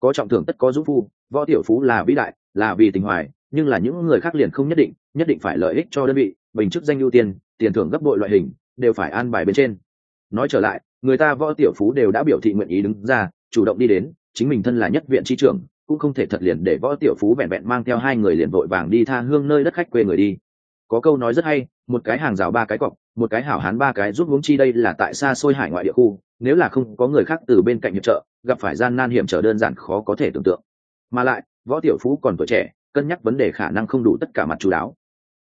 Có trọng thưởng tất có giúp phu, võ tiểu phú là vĩ đại, là vì tình hoài, nhưng là những người khác liền không nhất định nhất định phải lợi ích cho đơn vị, bình chức danh ưu tiên, tiền thưởng gấp bội loại hình, đều phải an bài bên trên. Nói trở lại, người ta võ tiểu phú đều đã biểu thị nguyện ý đứng ra, chủ động đi đến, chính mình thân là nhất viện tri trưởng, cũng không thể thật liền để võ tiểu phú vẹn vẹn mang theo hai người liền vội vàng đi tha hương nơi đất khách quê người đi. Có câu nói rất hay, một cái hàng rào ba cái cọc, một cái hảo hán ba cái giúp huống chi đây là tại xa xôi hải ngoại địa khu, nếu là không có người khác từ bên cạnh hiệp trợ, gặp phải gian nan hiểm trở đơn giản khó có thể tưởng tượng. Mà lại, võ tiểu phú còn tuổi trẻ, cân nhắc vấn đề khả năng không đủ tất cả mặt chú đáo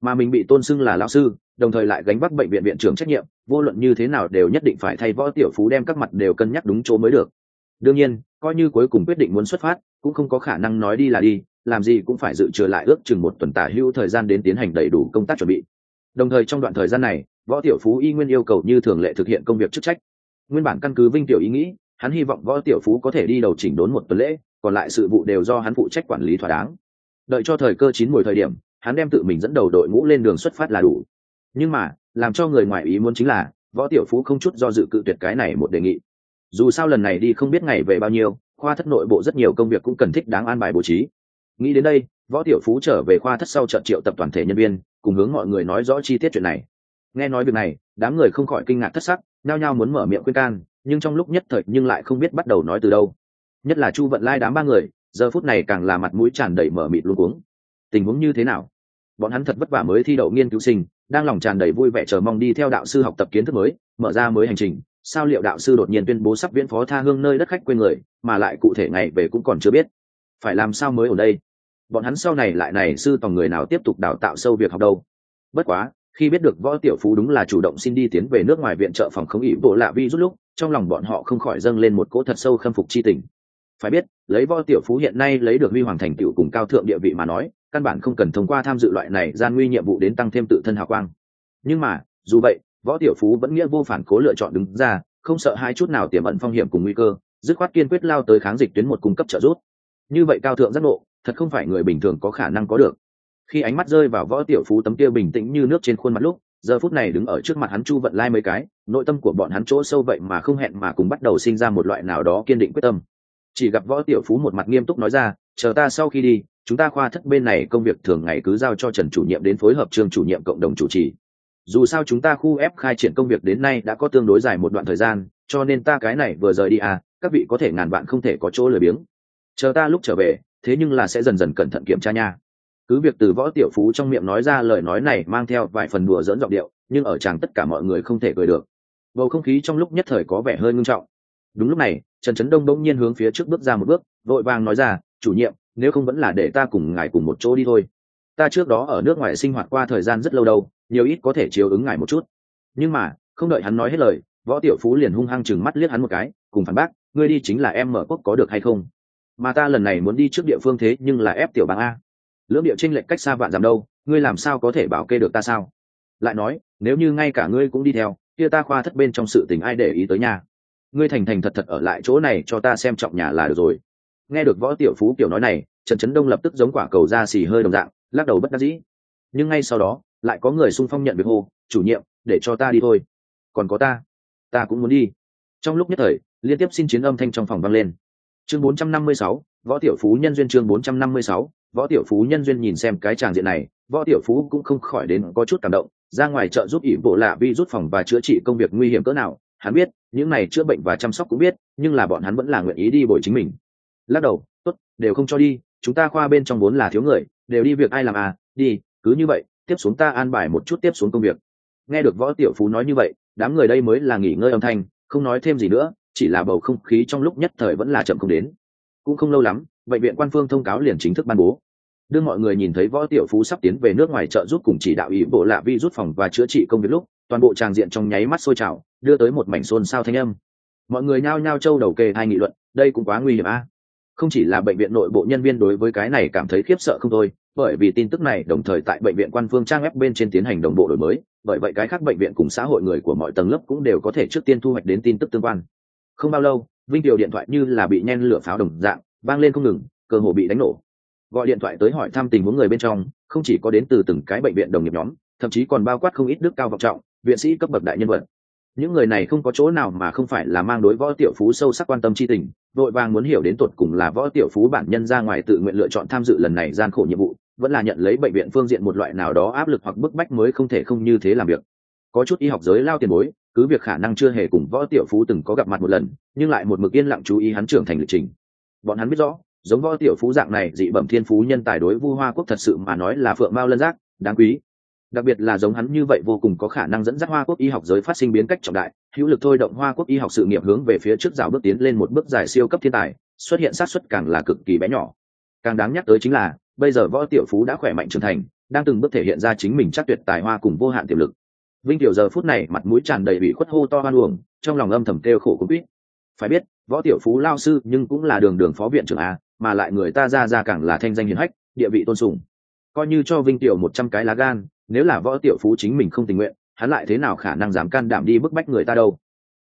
mà mình bị tôn xưng là lão sư, đồng thời lại gánh vác bệnh viện viện trưởng trách nhiệm, vô luận như thế nào đều nhất định phải thay võ tiểu phú đem các mặt đều cân nhắc đúng chỗ mới được. Đương nhiên, coi như cuối cùng quyết định muốn xuất phát, cũng không có khả năng nói đi là đi, làm gì cũng phải dự trừ lại ước chừng một tuần tả hữu thời gian đến tiến hành đầy đủ công tác chuẩn bị. Đồng thời trong đoạn thời gian này, võ tiểu phú y nguyên yêu cầu như thường lệ thực hiện công việc chức trách. Nguyên bản căn cứ vinh tiểu ý nghĩ, hắn hy vọng võ tiểu phú có thể đi đầu chỉnh đốn một tuần lễ, còn lại sự vụ đều do hắn phụ trách quản lý thỏa đáng. Đợi cho thời cơ chín mùi thời điểm hắn đem tự mình dẫn đầu đội ngũ lên đường xuất phát là đủ. Nhưng mà, làm cho người ngoài ý muốn chính là, võ tiểu phú không chút do dự cự tuyệt cái này một đề nghị. Dù sao lần này đi không biết ngày về bao nhiêu, khoa thất nội bộ rất nhiều công việc cũng cần thích đáng an bài bố trí. Nghĩ đến đây, võ tiểu phú trở về khoa thất sau trận triệu tập toàn thể nhân viên, cùng hướng mọi người nói rõ chi tiết chuyện này. Nghe nói việc này, đám người không khỏi kinh ngạc thất sắc, nhao nhao muốn mở miệng khuyên can, nhưng trong lúc nhất thời nhưng lại không biết bắt đầu nói từ đâu. Nhất là chu vận lai đám ba người, giờ phút này càng là mặt mũi tràn đầy mở mịt luôn cuống. Tình huống như thế nào? Bọn hắn thật vất vả mới thi đậu nghiên cứu sinh, đang lòng tràn đầy vui vẻ chờ mong đi theo đạo sư học tập kiến thức mới, mở ra mới hành trình. Sao liệu đạo sư đột nhiên tuyên bố sắp viễn phó tha hương nơi đất khách quê người, mà lại cụ thể ngày về cũng còn chưa biết. Phải làm sao mới ở đây? Bọn hắn sau này lại này sư tòng người nào tiếp tục đào tạo sâu việc học đâu? Bất quá, khi biết được võ tiểu phú đúng là chủ động xin đi tiến về nước ngoài viện trợ phòng không ỉ bộ lạ vi rút lúc, trong lòng bọn họ không khỏi dâng lên một cỗ thật sâu khâm phục chi tình phải biết, lấy võ tiểu phú hiện nay lấy được huy hoàng thành tựu cùng cao thượng địa vị mà nói, căn bản không cần thông qua tham dự loại này gian nguy nhiệm vụ đến tăng thêm tự thân hào quang. Nhưng mà, dù vậy, võ tiểu phú vẫn nghĩa vô phản cố lựa chọn đứng ra, không sợ hai chút nào tiềm ẩn phong hiểm cùng nguy cơ, dứt khoát kiên quyết lao tới kháng dịch tuyến một cung cấp trợ giúp. Như vậy cao thượng giác ngộ, thật không phải người bình thường có khả năng có được. Khi ánh mắt rơi vào võ tiểu phú tấm kia bình tĩnh như nước trên khuôn mặt lúc, giờ phút này đứng ở trước mặt hắn chu vận lai mấy cái, nội tâm của bọn hắn chỗ sâu vậy mà không hẹn mà cùng bắt đầu sinh ra một loại nào đó kiên định quyết tâm chỉ gặp võ tiểu phú một mặt nghiêm túc nói ra, chờ ta sau khi đi, chúng ta khoa thất bên này công việc thường ngày cứ giao cho trần chủ nhiệm đến phối hợp trường chủ nhiệm cộng đồng chủ trì. Dù sao chúng ta khu ép khai triển công việc đến nay đã có tương đối dài một đoạn thời gian, cho nên ta cái này vừa rời đi à các vị có thể ngàn bạn không thể có chỗ lười biếng. Chờ ta lúc trở về, thế nhưng là sẽ dần dần cẩn thận kiểm tra nha. Cứ việc từ võ tiểu phú trong miệng nói ra lời nói này mang theo vài phần đùa dỡn giọng điệu, nhưng ở chàng tất cả mọi người không thể cười được. Bầu không khí trong lúc nhất thời có vẻ hơi ngưng trọng đúng lúc này, trần trấn đông đông nhiên hướng phía trước bước ra một bước, vội vàng nói ra, chủ nhiệm, nếu không vẫn là để ta cùng ngài cùng một chỗ đi thôi. Ta trước đó ở nước ngoài sinh hoạt qua thời gian rất lâu đâu, nhiều ít có thể chiếu ứng ngài một chút. Nhưng mà, không đợi hắn nói hết lời, võ tiểu phú liền hung hăng chừng mắt liếc hắn một cái, cùng phản bác, ngươi đi chính là em mở quốc có được hay không? Mà ta lần này muốn đi trước địa phương thế nhưng là ép tiểu bang a. Lưỡng địa tranh lệch cách xa vạn giảm đâu, ngươi làm sao có thể bảo kê được ta sao? Lại nói, nếu như ngay cả ngươi cũng đi theo, kia ta khoa thất bên trong sự tình ai để ý tới nhà ngươi thành thành thật thật ở lại chỗ này cho ta xem trọng nhà là được rồi. Nghe được võ tiểu phú kiểu nói này trần trấn đông lập tức giống quả cầu ra xì hơi đồng dạng lắc đầu bất đắc dĩ. Nhưng ngay sau đó lại có người xung phong nhận việc hô chủ nhiệm để cho ta đi thôi. Còn có ta ta cũng muốn đi. Trong lúc nhất thời liên tiếp xin chiến âm thanh trong phòng vang lên. Chương 456, võ tiểu phú nhân duyên chương 456, võ tiểu phú nhân duyên nhìn xem cái tràng diện này võ tiểu phú cũng không khỏi đến có chút cảm động ra ngoài chợ giúp ỷ bộ lạ vi rút phòng và chữa trị công việc nguy hiểm cỡ nào hắn biết những này chữa bệnh và chăm sóc cũng biết, nhưng là bọn hắn vẫn là nguyện ý đi bồi chính mình. Lắc đầu, tốt, đều không cho đi, chúng ta khoa bên trong vốn là thiếu người, đều đi việc ai làm à đi, cứ như vậy, tiếp xuống ta an bài một chút tiếp xuống công việc. Nghe được võ tiểu phú nói như vậy, đám người đây mới là nghỉ ngơi âm thanh, không nói thêm gì nữa, chỉ là bầu không khí trong lúc nhất thời vẫn là chậm không đến. Cũng không lâu lắm, bệnh viện quan phương thông cáo liền chính thức ban bố. Đưa mọi người nhìn thấy võ tiểu phú sắp tiến về nước ngoài trợ giúp cùng chỉ đạo ý bộ lạ vi rút phòng và chữa trị công việc lúc, toàn bộ tràng diện trong nháy mắt sôi trào đưa tới một mảnh xôn xao thanh âm. Mọi người nhao nhao trâu đầu kê hai nghị luận, đây cũng quá nguy hiểm a. Không chỉ là bệnh viện nội bộ nhân viên đối với cái này cảm thấy khiếp sợ không thôi, bởi vì tin tức này đồng thời tại bệnh viện quan phương trang web bên trên tiến hành đồng bộ đổi mới, bởi vậy cái khác bệnh viện cùng xã hội người của mọi tầng lớp cũng đều có thể trước tiên thu hoạch đến tin tức tương quan. Không bao lâu, vinh điều điện thoại như là bị nhen lửa pháo đồng dạng, vang lên không ngừng, cơ hồ bị đánh nổ. Gọi điện thoại tới hỏi thăm tình huống người bên trong, không chỉ có đến từ từng cái bệnh viện đồng nghiệp nhóm, thậm chí còn bao quát không ít đức cao vọng trọng, viện sĩ cấp bậc đại nhân vật những người này không có chỗ nào mà không phải là mang đối võ tiểu phú sâu sắc quan tâm chi tình, vội vàng muốn hiểu đến tột cùng là võ tiểu phú bản nhân ra ngoài tự nguyện lựa chọn tham dự lần này gian khổ nhiệm vụ, vẫn là nhận lấy bệnh viện phương diện một loại nào đó áp lực hoặc bức bách mới không thể không như thế làm việc. Có chút y học giới lao tiền bối, cứ việc khả năng chưa hề cùng võ tiểu phú từng có gặp mặt một lần, nhưng lại một mực yên lặng chú ý hắn trưởng thành lịch trình. Bọn hắn biết rõ, giống võ tiểu phú dạng này dị bẩm thiên phú nhân tài đối vu hoa quốc thật sự mà nói là phượng mao lân giác, đáng quý đặc biệt là giống hắn như vậy vô cùng có khả năng dẫn dắt hoa quốc y học giới phát sinh biến cách trọng đại, hữu lực thôi động hoa quốc y học sự nghiệp hướng về phía trước rào bước tiến lên một bước dài siêu cấp thiên tài, xuất hiện sát xuất càng là cực kỳ bé nhỏ. Càng đáng nhắc tới chính là, bây giờ võ tiểu phú đã khỏe mạnh trưởng thành, đang từng bước thể hiện ra chính mình chắc tuyệt tài hoa cùng vô hạn tiềm lực. Vinh tiểu giờ phút này mặt mũi tràn đầy bị khuất hô to hoan uổng, trong lòng âm thầm kêu khổ cũng biết phải biết, võ tiểu phú lao sư nhưng cũng là đường đường phó viện trưởng a, mà lại người ta ra ra càng là thanh danh hiển hách, địa vị tôn sùng. Coi như cho vinh tiểu một trăm cái lá gan nếu là võ tiểu phú chính mình không tình nguyện, hắn lại thế nào khả năng dám can đảm đi bức bách người ta đâu?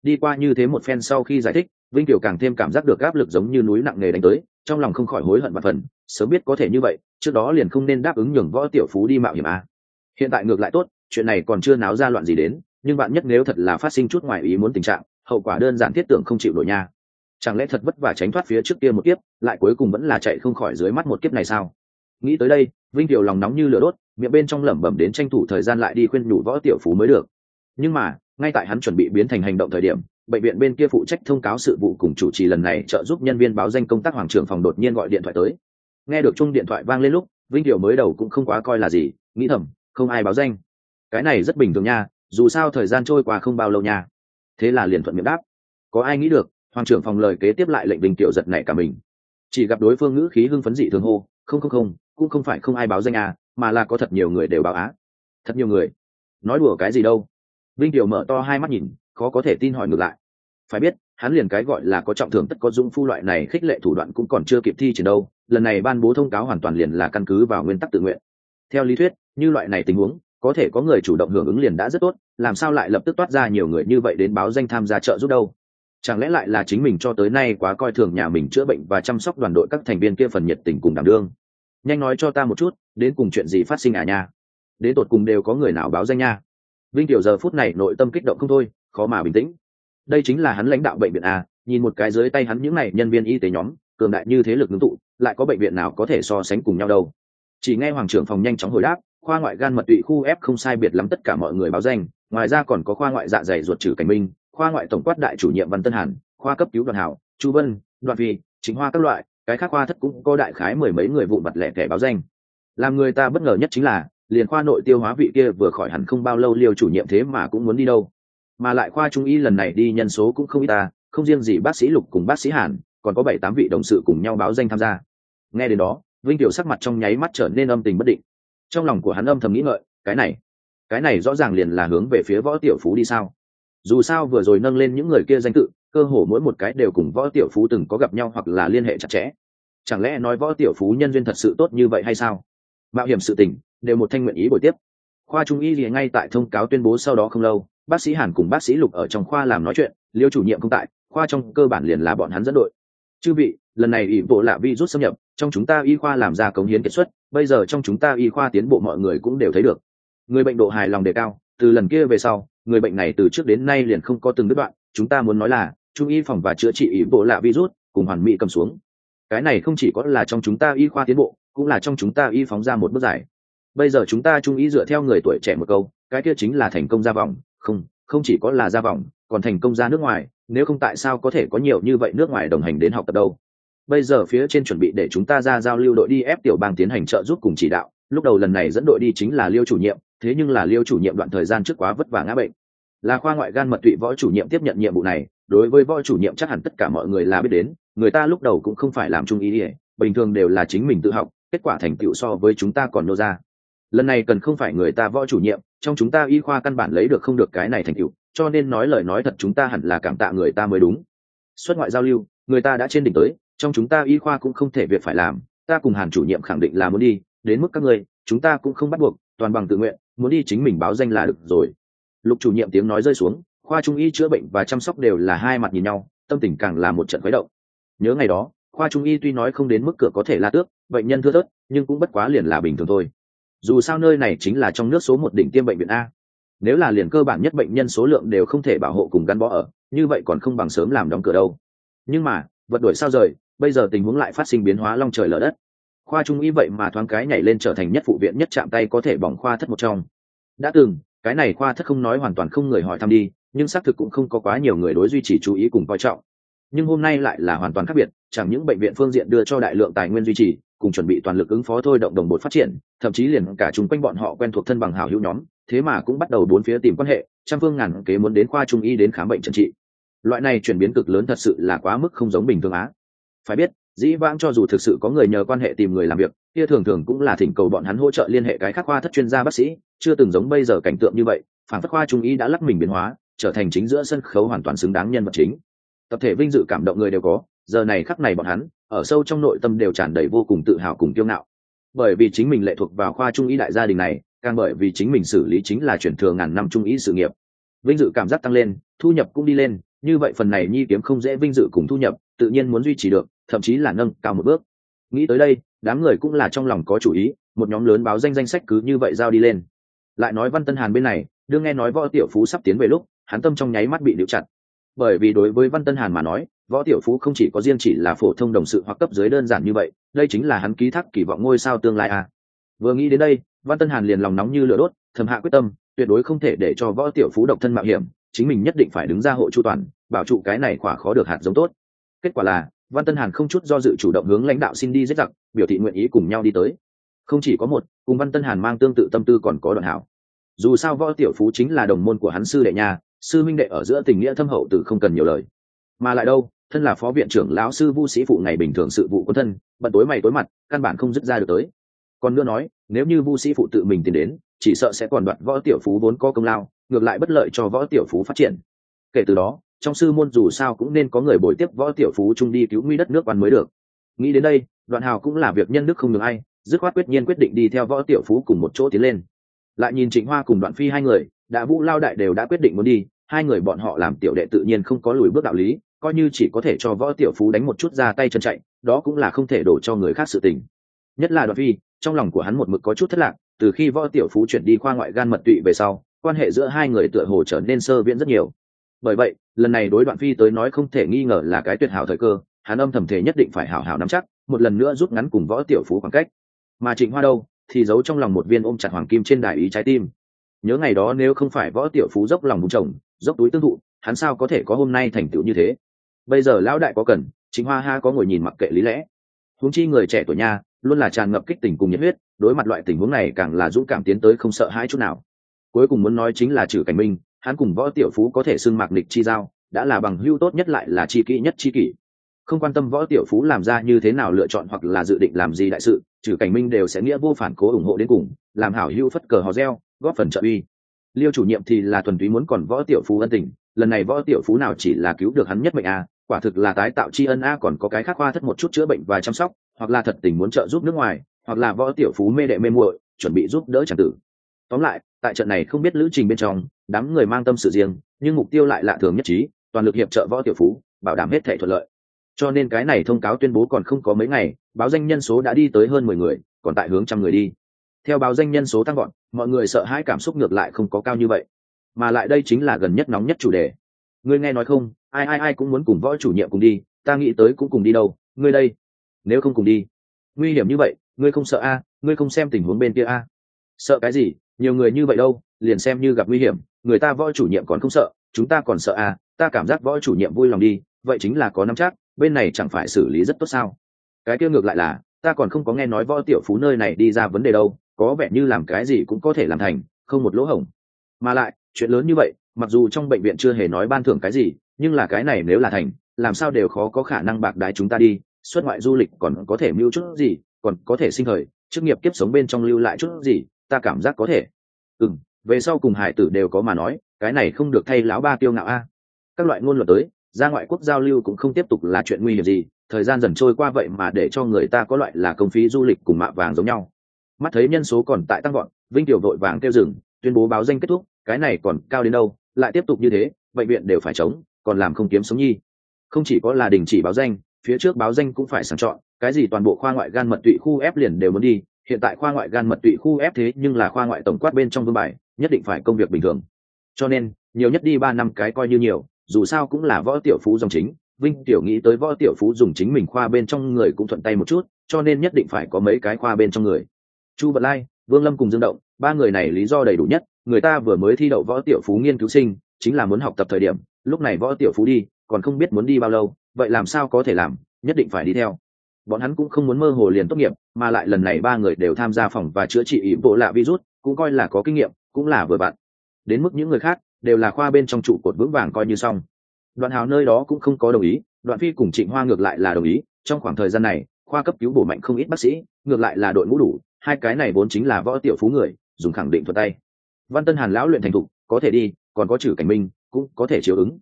Đi qua như thế một phen sau khi giải thích, vinh tiểu càng thêm cảm giác được áp lực giống như núi nặng nề đánh tới, trong lòng không khỏi hối hận và phần, sớm biết có thể như vậy, trước đó liền không nên đáp ứng nhường võ tiểu phú đi mạo hiểm a hiện tại ngược lại tốt, chuyện này còn chưa náo ra loạn gì đến, nhưng bạn nhất nếu thật là phát sinh chút ngoài ý muốn tình trạng, hậu quả đơn giản thiết tưởng không chịu nổi nha. Chẳng lẽ thật vất vả tránh thoát phía trước kia một kiếp, lại cuối cùng vẫn là chạy không khỏi dưới mắt một kiếp này sao? Nghĩ tới đây, vinh tiểu lòng nóng như lửa đốt, miệng bên trong lẩm bẩm đến tranh thủ thời gian lại đi khuyên nhủ võ tiểu phú mới được. Nhưng mà, ngay tại hắn chuẩn bị biến thành hành động thời điểm, bệnh viện bên kia phụ trách thông cáo sự vụ cùng chủ trì lần này trợ giúp nhân viên báo danh công tác hoàng trưởng phòng đột nhiên gọi điện thoại tới. Nghe được chung điện thoại vang lên lúc, vinh tiểu mới đầu cũng không quá coi là gì, nghĩ thầm, không ai báo danh. Cái này rất bình thường nha, dù sao thời gian trôi qua không bao lâu nha. Thế là liền thuận miệng đáp. Có ai nghĩ được, hoàng trưởng phòng lời kế tiếp lại lệnh bình tiểu giật này cả mình. Chỉ gặp đối phương ngữ khí hưng phấn dị thường hô, không không không cũng không phải không ai báo danh à mà là có thật nhiều người đều báo á. Thật nhiều người? Nói đùa cái gì đâu? Vinh tiểu mở to hai mắt nhìn, khó có thể tin hỏi ngược lại. Phải biết, hắn liền cái gọi là có trọng thưởng tất có dũng phu loại này khích lệ thủ đoạn cũng còn chưa kịp thi triển đâu, lần này ban bố thông cáo hoàn toàn liền là căn cứ vào nguyên tắc tự nguyện. Theo lý thuyết, như loại này tình huống, có thể có người chủ động hưởng ứng liền đã rất tốt, làm sao lại lập tức toát ra nhiều người như vậy đến báo danh tham gia trợ giúp đâu? Chẳng lẽ lại là chính mình cho tới nay quá coi thường nhà mình chữa bệnh và chăm sóc đoàn đội các thành viên kia phần nhiệt tình cùng đảm đương? Nhanh nói cho ta một chút, đến cùng chuyện gì phát sinh à nha? Đến tột cùng đều có người nào báo danh nha? Vinh tiểu giờ phút này nội tâm kích động không thôi, khó mà bình tĩnh. Đây chính là hắn lãnh đạo bệnh viện a, nhìn một cái dưới tay hắn những n à y nhân viên y tế nhóm, cường đại như thế lực ngưng tụ, lại có bệnh viện nào có thể so sánh cùng nhau đâu? Chỉ nghe hoàng trưởng phòng nhanh chóng hồi đáp, khoa ngoại gan mật tụy khu f không sai biệt lắm tất cả mọi người báo danh, ngoài ra còn có khoa ngoại dạ dày ruột trừ cảnh minh, khoa ngoại tổng quát đại chủ nhiệm văn tân hàn, khoa cấp cứu đoàn hảo, chu vân, đoàn phi chính hoa các loại cái khác khoa thất cũng có đại khái mười mấy người vụ mặt lẻ kẻ báo danh. Làm người ta bất ngờ nhất chính là, liền khoa nội tiêu hóa vị kia vừa khỏi hẳn không bao lâu liều chủ nhiệm thế mà cũng muốn đi đâu. Mà lại khoa trung y lần này đi nhân số cũng không ít ta, không riêng gì bác sĩ lục cùng bác sĩ hàn, còn có bảy tám vị đồng sự cùng nhau báo danh tham gia. Nghe đến đó, vinh tiểu sắc mặt trong nháy mắt trở nên âm tình bất định. Trong lòng của hắn âm thầm nghĩ ngợi, cái này cái này rõ ràng liền là hướng về phía võ tiểu phú đi sao? Dù sao vừa rồi nâng lên những người kia danh tự cơ hồ mỗi một cái đều cùng võ tiểu phú từng có gặp nhau hoặc là liên hệ chặt chẽ. Chẳng lẽ nói võ tiểu phú nhân duyên thật sự tốt như vậy hay sao? Mạo hiểm sự tình, đều một thanh nguyện ý buổi tiếp. Khoa trung y liền ngay tại thông cáo tuyên bố sau đó không lâu, bác sĩ hàn cùng bác sĩ lục ở trong khoa làm nói chuyện, liêu chủ nhiệm không tại, khoa trong cơ bản liền là bọn hắn dẫn đội. Chư vị, lần này ỷ bộ lạ vi rút xâm nhập, trong chúng ta y khoa làm ra cống hiến kết xuất, bây giờ trong chúng ta y khoa tiến bộ mọi người cũng đều thấy được. Người bệnh độ hài lòng đề cao, từ lần kia về sau người bệnh này từ trước đến nay liền không có từng đứt đoạn, chúng ta muốn nói là, trung y phòng và chữa trị ý bộ lạ virus cùng hoàn mỹ cầm xuống. Cái này không chỉ có là trong chúng ta y khoa tiến bộ, cũng là trong chúng ta y phóng ra một bước giải bây giờ chúng ta trung y dựa theo người tuổi trẻ một câu, cái kia chính là thành công ra vòng. Không không chỉ có là ra vòng, còn thành công ra nước ngoài, nếu không tại sao có thể có nhiều như vậy nước ngoài đồng hành đến học tập đâu? Bây giờ phía trên chuẩn bị để chúng ta ra giao lưu đội đi ép tiểu bang tiến hành trợ giúp cùng chỉ đạo. Lúc đầu lần này dẫn đội đi chính là liêu chủ nhiệm, thế nhưng là liêu chủ nhiệm đoạn thời gian trước quá vất vả ngã bệnh là khoa ngoại gan mật tụy võ chủ nhiệm tiếp nhận nhiệm vụ này, đối với võ chủ nhiệm chắc hẳn tất cả mọi người là biết đến, người ta lúc đầu cũng không phải làm trung ý ỉa bình thường đều là chính mình tự học, kết quả thành tựu so với chúng ta còn nô ra. Lần này cần không phải người ta võ chủ nhiệm, trong chúng ta y khoa căn bản lấy được không được cái này thành tựu, cho nên nói lời nói thật chúng ta hẳn là cảm tạ người ta mới đúng. Xuất ngoại giao lưu, người ta đã trên đỉnh tới, trong chúng ta y khoa cũng không thể việc phải làm, ta cùng hàn chủ nhiệm khẳng định là muốn đi, đến mức các ngươi, chúng ta cũng không bắt buộc, toàn bằng tự nguyện, muốn đi chính mình báo danh là được rồi lục chủ nhiệm tiếng nói rơi xuống, khoa trung y chữa bệnh và chăm sóc đều là hai mặt nhìn nhau, tâm tình càng là một trận khuấy động. Nhớ ngày đó, khoa trung y tuy nói không đến mức cửa có thể la tước, bệnh nhân thưa thớt, nhưng cũng bất quá liền là bình thường thôi. Dù sao nơi này chính là trong nước số một đỉnh tiêm bệnh viện a. Nếu là liền cơ bản nhất bệnh nhân số lượng đều không thể bảo hộ cùng gắn bó ở, như vậy còn không bằng sớm làm đóng cửa đâu. Nhưng mà, vật đổi sao rời, bây giờ tình huống lại phát sinh biến hóa long trời lở đất. Khoa trung y vậy mà thoáng cái nhảy lên trở thành nhất phụ viện nhất chạm tay có thể bỏng khoa thất một trong. Đã từng cái này khoa thất không nói hoàn toàn không người hỏi thăm đi, nhưng xác thực cũng không có quá nhiều người đối duy trì chú ý cùng coi trọng. Nhưng hôm nay lại là hoàn toàn khác biệt, chẳng những bệnh viện phương diện đưa cho đại lượng tài nguyên duy trì, cùng chuẩn bị toàn lực ứng phó thôi động đồng bộ phát triển, thậm chí liền cả chung quanh bọn họ quen thuộc thân bằng hảo hữu nhóm, thế mà cũng bắt đầu bốn phía tìm quan hệ, trăm phương ngàn kế muốn đến khoa trung y đến khám bệnh trần trị. Loại này chuyển biến cực lớn thật sự là quá mức không giống bình thường á. Phải biết, dĩ vãng cho dù thực sự có người nhờ quan hệ tìm người làm việc kia thường thường cũng là thỉnh cầu bọn hắn hỗ trợ liên hệ cái khác khoa thất chuyên gia bác sĩ, chưa từng giống bây giờ cảnh tượng như vậy, phản phất khoa trung y đã lắc mình biến hóa, trở thành chính giữa sân khấu hoàn toàn xứng đáng nhân vật chính. Tập thể vinh dự cảm động người đều có, giờ này khắc này bọn hắn, ở sâu trong nội tâm đều tràn đầy vô cùng tự hào cùng kiêu ngạo. Bởi vì chính mình lệ thuộc vào khoa trung y đại gia đình này, càng bởi vì chính mình xử lý chính là chuyển thừa ngàn năm trung y sự nghiệp. Vinh dự cảm giác tăng lên, thu nhập cũng đi lên, như vậy phần này nhi kiếm không dễ vinh dự cùng thu nhập, tự nhiên muốn duy trì được, thậm chí là nâng cao một bước. Nghĩ tới đây đám người cũng là trong lòng có chủ ý, một nhóm lớn báo danh danh sách cứ như vậy giao đi lên. Lại nói văn tân hàn bên này, đương nghe nói võ tiểu phú sắp tiến về lúc, hắn tâm trong nháy mắt bị liễu chặt. Bởi vì đối với văn tân hàn mà nói, võ tiểu phú không chỉ có riêng chỉ là phổ thông đồng sự hoặc cấp dưới đơn giản như vậy, đây chính là hắn ký thác kỳ vọng ngôi sao tương lai à. vừa nghĩ đến đây, văn tân hàn liền lòng nóng như lửa đốt, thầm hạ quyết tâm, tuyệt đối không thể để cho võ tiểu phú độc thân mạo hiểm, chính mình nhất định phải đứng ra hộ chu toàn, bảo trụ cái này khỏa khó được hạt giống tốt. Kết quả là văn tân hàn không chút do dự chủ động hướng lãnh đạo xin đi giết giặc, biểu thị nguyện ý cùng nhau đi tới. Không chỉ có một, cùng văn tân hàn mang tương tự tâm tư còn có đoạn hảo. Dù sao võ tiểu phú chính là đồng môn của hắn sư đệ nhà sư minh đệ ở giữa tình nghĩa thâm hậu từ không cần nhiều lời. Mà lại đâu, thân là phó viện trưởng lão sư vu sĩ phụ ngày bình thường sự vụ quân thân, bận tối mày tối mặt, căn bản không dứt ra được tới. Còn nữa nói, nếu như vu sĩ phụ tự mình tìm đến, chỉ sợ sẽ còn đoạt võ tiểu phú vốn có công lao, ngược lại bất lợi cho võ tiểu phú phát triển. Kể từ đó trong sư môn dù sao cũng nên có người bồi tiếp võ tiểu phú chung đi cứu nguy đất nước văn mới được. Nghĩ đến đây, đoạn hào cũng là việc nhân đức không được ai, dứt khoát quyết nhiên quyết định đi theo võ tiểu phú cùng một chỗ tiến lên. Lại nhìn trịnh hoa cùng đoạn phi hai người, đã vũ lao đại đều đã quyết định muốn đi, hai người bọn họ làm tiểu đệ tự nhiên không có lùi bước đạo lý, coi như chỉ có thể cho võ tiểu phú đánh một chút ra tay chân chạy, đó cũng là không thể đổ cho người khác sự tình. Nhất là đoạn phi, trong lòng của hắn một mực có chút thất lạc, từ khi võ tiểu phú chuyển đi khoa ngoại gan mật tụy về sau, quan hệ giữa hai người tựa hồ trở nên sơ viễn rất nhiều. Bởi vậy lần này đối đoạn phi tới nói không thể nghi ngờ là cái tuyệt hảo thời cơ, hắn âm thầm thể nhất định phải hảo hảo nắm chắc, một lần nữa rút ngắn cùng võ tiểu phú khoảng cách. Mà trịnh hoa đâu, thì giấu trong lòng một viên ôm chặt hoàng kim trên đài ý trái tim. Nhớ ngày đó nếu không phải võ tiểu phú dốc lòng bùng chồng, dốc túi tương thụ, hắn sao có thể có hôm nay thành tựu như thế? Bây giờ lão đại có cần, trịnh hoa ha có ngồi nhìn mặc kệ lý lẽ. Huống chi người trẻ tuổi nha luôn là tràn ngập kích tình cùng nhiệt huyết, đối mặt loại tình huống này càng là dũng cảm tiến tới không sợ hãi chút nào. Cuối cùng muốn nói chính là trừ cảnh minh hắn cùng võ tiểu phú có thể xưng mạc địch chi giao, đã là bằng hưu tốt nhất lại là chi kỹ nhất chi kỷ. Không quan tâm võ tiểu phú làm ra như thế nào lựa chọn hoặc là dự định làm gì đại sự, trừ cảnh minh đều sẽ nghĩa vô phản cố ủng hộ đến cùng, làm hảo hưu phất cờ hò reo, góp phần trợ uy. Liêu chủ nhiệm thì là thuần túy muốn còn võ tiểu phú ân tình, lần này võ tiểu phú nào chỉ là cứu được hắn nhất mệnh a, quả thực là tái tạo tri ân a, còn có cái khác khoa thất một chút chữa bệnh và chăm sóc, hoặc là thật tình muốn trợ giúp nước ngoài, hoặc là võ tiểu phú mê đệ mê muội, chuẩn bị giúp đỡ tràng tử tóm lại, tại trận này không biết lữ trình bên trong, đám người mang tâm sự riêng, nhưng mục tiêu lại lạ thường nhất trí, toàn lực hiệp trợ võ tiểu phú, bảo đảm hết thể thuận lợi. Cho nên cái này thông cáo tuyên bố còn không có mấy ngày, báo danh nhân số đã đi tới hơn mười người, còn tại hướng trăm người đi. Theo báo danh nhân số tăng gọn mọi người sợ hãi cảm xúc ngược lại không có cao như vậy. Mà lại đây chính là gần nhất nóng nhất chủ đề. Ngươi nghe nói không? Ai ai ai cũng muốn cùng võ chủ nhiệm cùng đi, ta nghĩ tới cũng cùng đi đâu. Ngươi đây, nếu không cùng đi, nguy hiểm như vậy, ngươi không sợ a? Ngươi không xem tình huống bên kia a? Sợ cái gì? Nhiều người như vậy đâu, liền xem như gặp nguy hiểm, người ta võ chủ nhiệm còn không sợ, chúng ta còn sợ à? ta cảm giác võ chủ nhiệm vui lòng đi, vậy chính là có nắm chắc, bên này chẳng phải xử lý rất tốt sao cái kia ngược lại là, ta còn không có nghe nói võ tiểu phú nơi này đi ra vấn đề đâu, có vẻ như làm cái gì cũng có thể làm thành, không một lỗ hổng mà lại, chuyện lớn như vậy, mặc dù trong bệnh viện chưa hề nói ban thưởng cái gì, nhưng là cái này nếu là thành, làm sao đều khó có khả năng bạc đái chúng ta đi, xuất ngoại du lịch còn có thể mưu chút gì, còn có thể sinh thời, chức nghiệp kiếp sống bên trong lưu lại chút gì ta cảm giác có thể. Ừ về sau cùng hải tử đều có mà nói, cái này không được thay lão ba tiêu ngạo a. Các loại ngôn luận tới, ra ngoại quốc giao lưu cũng không tiếp tục là chuyện nguy hiểm gì, thời gian dần trôi qua vậy mà để cho người ta có loại là công phí du lịch cùng mạ vàng giống nhau. Mắt thấy nhân số còn tại tăng gọn vinh tiểu vội vàng kêu dừng, tuyên bố báo danh kết thúc, cái này còn cao đến đâu, lại tiếp tục như thế, bệnh viện đều phải chống, còn làm không kiếm sống nhi. Không chỉ có là đình chỉ báo danh, phía trước báo danh cũng phải sàng chọn, cái gì toàn bộ khoa ngoại gan mật tụy khu ép liền đều muốn đi hiện tại khoa ngoại gan mật tụy khu ép thế nhưng là khoa ngoại tổng quát bên trong vương bài, nhất định phải công việc bình thường. Cho nên, nhiều nhất đi ba năm cái coi như nhiều, dù sao cũng là võ tiểu phú dòng chính, vinh tiểu nghĩ tới võ tiểu phú dùng chính mình khoa bên trong người cũng thuận tay một chút, cho nên nhất định phải có mấy cái khoa bên trong người. Chu vật lai, vương lâm cùng dương động, ba người này lý do đầy đủ nhất, người ta vừa mới thi đậu võ tiểu phú nghiên cứu sinh, chính là muốn học tập thời điểm, lúc này võ tiểu phú đi, còn không biết muốn đi bao lâu, vậy làm sao có thể làm, nhất định phải đi theo bọn hắn cũng không muốn mơ hồ liền tốt nghiệp, mà lại lần này ba người đều tham gia phòng và chữa trị ý bộ lạ virus, cũng coi là có kinh nghiệm, cũng là vừa bạn đến mức những người khác, đều là khoa bên trong trụ cột vững vàng coi như xong. Đoạn hào nơi đó cũng không có đồng ý, đoạn phi cùng trịnh hoa ngược lại là đồng ý, trong khoảng thời gian này, khoa cấp cứu bổ mạnh không ít bác sĩ, ngược lại là đội ngũ đủ, hai cái này vốn chính là võ tiểu phú người, dùng khẳng định thuật tay. Văn tân hàn lão luyện thành thục, có thể đi, còn có trừ cảnh minh, cũng có thể chiếu ứng.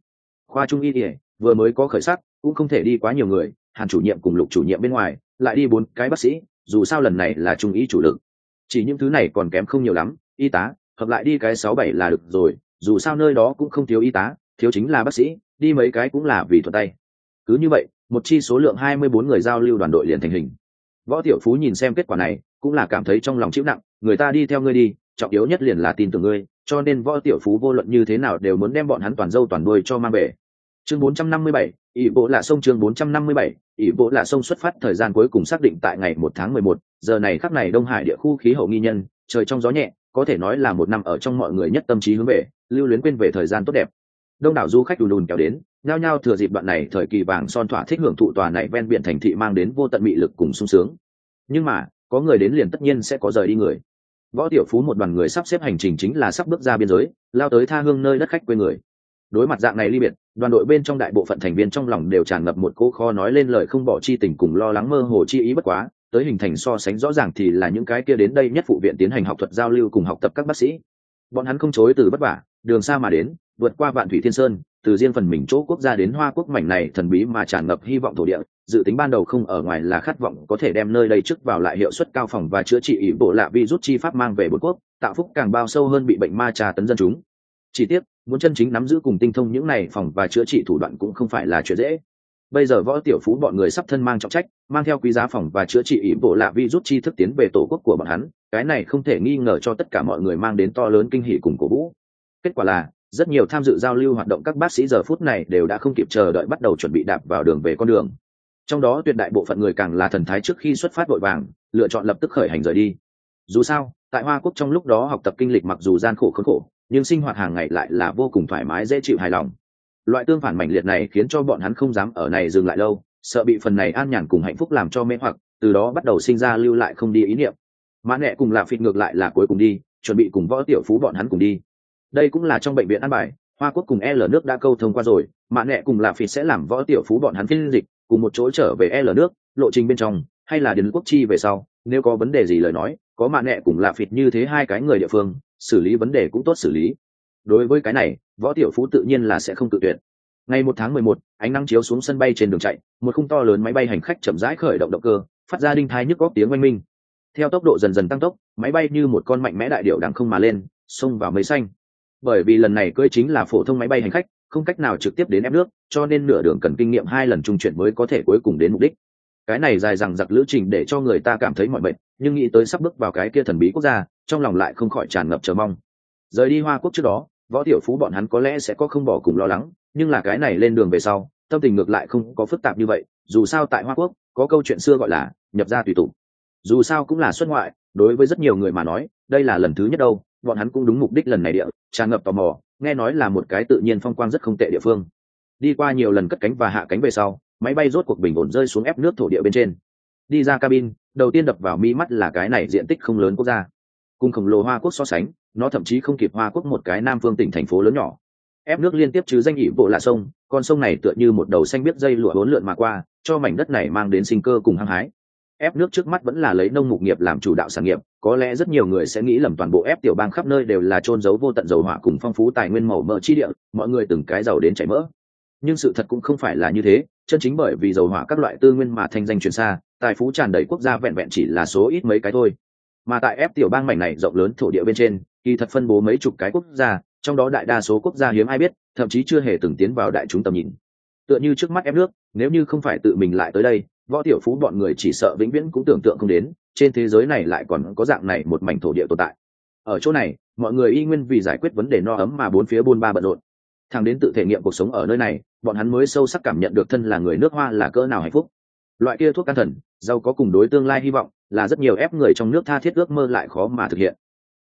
Khoa trung y ỉa vừa mới có khởi sắc, cũng không thể đi quá nhiều người hàn chủ nhiệm cùng lục chủ nhiệm bên ngoài, lại đi bốn cái bác sĩ, dù sao lần này là trung ý chủ lực. Chỉ những thứ này còn kém không nhiều lắm, y tá, hợp lại đi cái sáu bảy là được rồi, dù sao nơi đó cũng không thiếu y tá, thiếu chính là bác sĩ, đi mấy cái cũng là vì thuật tay. Cứ như vậy, một chi số lượng hai mươi bốn người giao lưu đoàn đội liền thành hình. Võ tiểu phú nhìn xem kết quả này, cũng là cảm thấy trong lòng chịu nặng, người ta đi theo ngươi đi, trọng yếu nhất liền là tin tưởng ngươi, cho nên võ tiểu phú vô luận như thế nào đều muốn đem bọn hắn toàn dâu toàn đuôi cho mang về chương 457, ỷ bộ là sông chương 457, ỷ bộ là sông xuất phát thời gian cuối cùng xác định tại ngày 1 tháng 11, giờ này khắc này đông hải địa khu khí hậu nghi nhân trời trong gió nhẹ có thể nói là một năm ở trong mọi người nhất tâm trí hướng về lưu luyến quên về thời gian tốt đẹp. Đông đảo du khách đùn đùn kéo đến nhao nhao thừa dịp đoạn này thời kỳ vàng son thỏa thích hưởng thụ tòa này ven biển thành thị mang đến vô tận mị lực cùng sung sướng. Nhưng mà có người đến liền tất nhiên sẽ có rời đi người. Võ tiểu phú một đoàn người sắp xếp hành trình chính là sắp bước ra biên giới lao tới tha hương nơi đất khách quê người. Đối mặt dạng này ly biệt đoàn đội bên trong đại bộ phận thành viên trong lòng đều tràn ngập một cỗ kho nói lên lời không bỏ chi tình cùng lo lắng mơ hồ chi ý bất quá, tới hình thành so sánh rõ ràng thì là những cái kia đến đây nhất phụ viện tiến hành học thuật giao lưu cùng học tập các bác sĩ. Bọn hắn không chối từ bất vả, đường xa mà đến, vượt qua vạn thủy thiên sơn, từ riêng phần mình chỗ quốc gia đến hoa quốc mảnh này thần bí mà tràn ngập hy vọng thổ địa, dự tính ban đầu không ở ngoài là khát vọng có thể đem nơi đây trước vào lại hiệu suất cao phòng và chữa trị ý bộ lạ vi rút chi pháp mang về bốn quốc, tạo phúc càng bao sâu hơn bị bệnh ma trà tấn dân chúng. Chỉ tiếc muốn chân chính nắm giữ cùng tinh thông những này phòng và chữa trị thủ đoạn cũng không phải là chuyện dễ. Bây giờ võ tiểu phú bọn người sắp thân mang trọng trách, mang theo quý giá phòng và chữa trị ý bộ lạ vi rút chi thức tiến về tổ quốc của bọn hắn, cái này không thể nghi ngờ cho tất cả mọi người mang đến to lớn kinh hỷ cùng cổ vũ. Kết quả là, rất nhiều tham dự giao lưu hoạt động các bác sĩ giờ phút này đều đã không kịp chờ đợi bắt đầu chuẩn bị đạp vào đường về con đường. Trong đó tuyệt đại bộ phận người càng là thần thái trước khi xuất phát vội vàng, lựa chọn lập tức khởi hành rời đi. Dù sao, tại hoa quốc trong lúc đó học tập kinh lịch mặc dù gian khổ khốn khổ nhưng sinh hoạt hàng ngày lại là vô cùng thoải mái, dễ chịu hài lòng. Loại tương phản mạnh liệt này khiến cho bọn hắn không dám ở này dừng lại lâu, sợ bị phần này an nhàn cùng hạnh phúc làm cho mê hoặc, từ đó bắt đầu sinh ra lưu lại không đi ý niệm. Mã nẹ cùng là phịt ngược lại là cuối cùng đi, chuẩn bị cùng võ tiểu phú bọn hắn cùng đi. Đây cũng là trong bệnh viện an bài, hoa quốc cùng l nước đã câu thông qua rồi, mã nẹ cùng là phịt sẽ làm võ tiểu phú bọn hắn phiên dịch, cùng một chỗ trở về l nước, lộ trình bên trong, hay là đến quốc chi về sau, nếu có vấn đề gì lời nói, có mạ nẹ cùng là phịt như thế hai cái người địa phương xử lý vấn đề cũng tốt xử lý. Đối với cái này, võ tiểu phú tự nhiên là sẽ không tự tuyệt. Ngày một tháng mười một, ánh nắng chiếu xuống sân bay trên đường chạy, một khung to lớn máy bay hành khách chậm rãi khởi động động cơ, phát ra đinh thai nhức góc tiếng oanh minh. Theo tốc độ dần dần tăng tốc, máy bay như một con mạnh mẽ đại điệu đằng không mà lên, xông vào mây xanh. Bởi vì lần này cưỡi chính là phổ thông máy bay hành khách, không cách nào trực tiếp đến ép nước, cho nên nửa đường cần kinh nghiệm hai lần trung chuyển mới có thể cuối cùng đến mục đích. Cái này dài rằng giặc lữ trình để cho người ta cảm thấy mọi bệnh nhưng nghĩ tới sắp bước vào cái kia thần bí quốc gia trong lòng lại không khỏi tràn ngập chờ mong. Rời đi hoa quốc trước đó, võ tiểu phú bọn hắn có lẽ sẽ có không bỏ cùng lo lắng, nhưng là cái này lên đường về sau, tâm tình ngược lại không có phức tạp như vậy, dù sao tại hoa quốc, có câu chuyện xưa gọi là nhập ra tùy tùng. Dù sao cũng là xuất ngoại, đối với rất nhiều người mà nói, đây là lần thứ nhất đâu, bọn hắn cũng đúng mục đích lần này địa, tràn ngập tò mò, nghe nói là một cái tự nhiên phong quang rất không tệ địa phương. Đi qua nhiều lần cất cánh và hạ cánh về sau, máy bay rốt cuộc bình ổn rơi xuống ép nước thổ địa bên trên. Đi ra cabin, đầu tiên đập vào mi mắt là cái này diện tích không lớn quốc gia cùng khổng lồ hoa quốc so sánh, nó thậm chí không kịp hoa quốc một cái nam phương tỉnh thành phố lớn nhỏ. Ép nước liên tiếp chứ danh nhị bộ lạ sông, con sông này tựa như một đầu xanh biết dây lụa bốn lượn mà qua, cho mảnh đất này mang đến sinh cơ cùng hăng hái. Ép nước trước mắt vẫn là lấy nông mục nghiệp làm chủ đạo sản nghiệp, có lẽ rất nhiều người sẽ nghĩ lầm toàn bộ ép tiểu bang khắp nơi đều là trôn giấu vô tận dầu hỏa cùng phong phú tài nguyên màu mỡ chi địa, mọi người từng cái giàu đến chảy mỡ. Nhưng sự thật cũng không phải là như thế, chân chính bởi vì dầu hỏa các loại tư nguyên mà thanh danh truyền xa, tài phú tràn đầy quốc gia vẹn vẹn chỉ là số ít mấy cái thôi mà tại ép tiểu bang mảnh này rộng lớn thổ địa bên trên, kỳ thật phân bố mấy chục cái quốc gia, trong đó đại đa số quốc gia hiếm ai biết, thậm chí chưa hề từng tiến vào đại chúng tầm nhìn. Tựa như trước mắt ép nước, nếu như không phải tự mình lại tới đây, võ tiểu phú bọn người chỉ sợ vĩnh viễn cũng tưởng tượng không đến, trên thế giới này lại còn có dạng này một mảnh thổ địa tồn tại. Ở chỗ này, mọi người y nguyên vì giải quyết vấn đề no ấm mà bốn phía buôn ba bận rộn. Thằng đến tự thể nghiệm cuộc sống ở nơi này, bọn hắn mới sâu sắc cảm nhận được thân là người nước hoa là cỡ nào hạnh phúc. Loại kia thuốc can thần, giàu có cùng đối tương lai hy vọng là rất nhiều ép người trong nước tha thiết ước mơ lại khó mà thực hiện.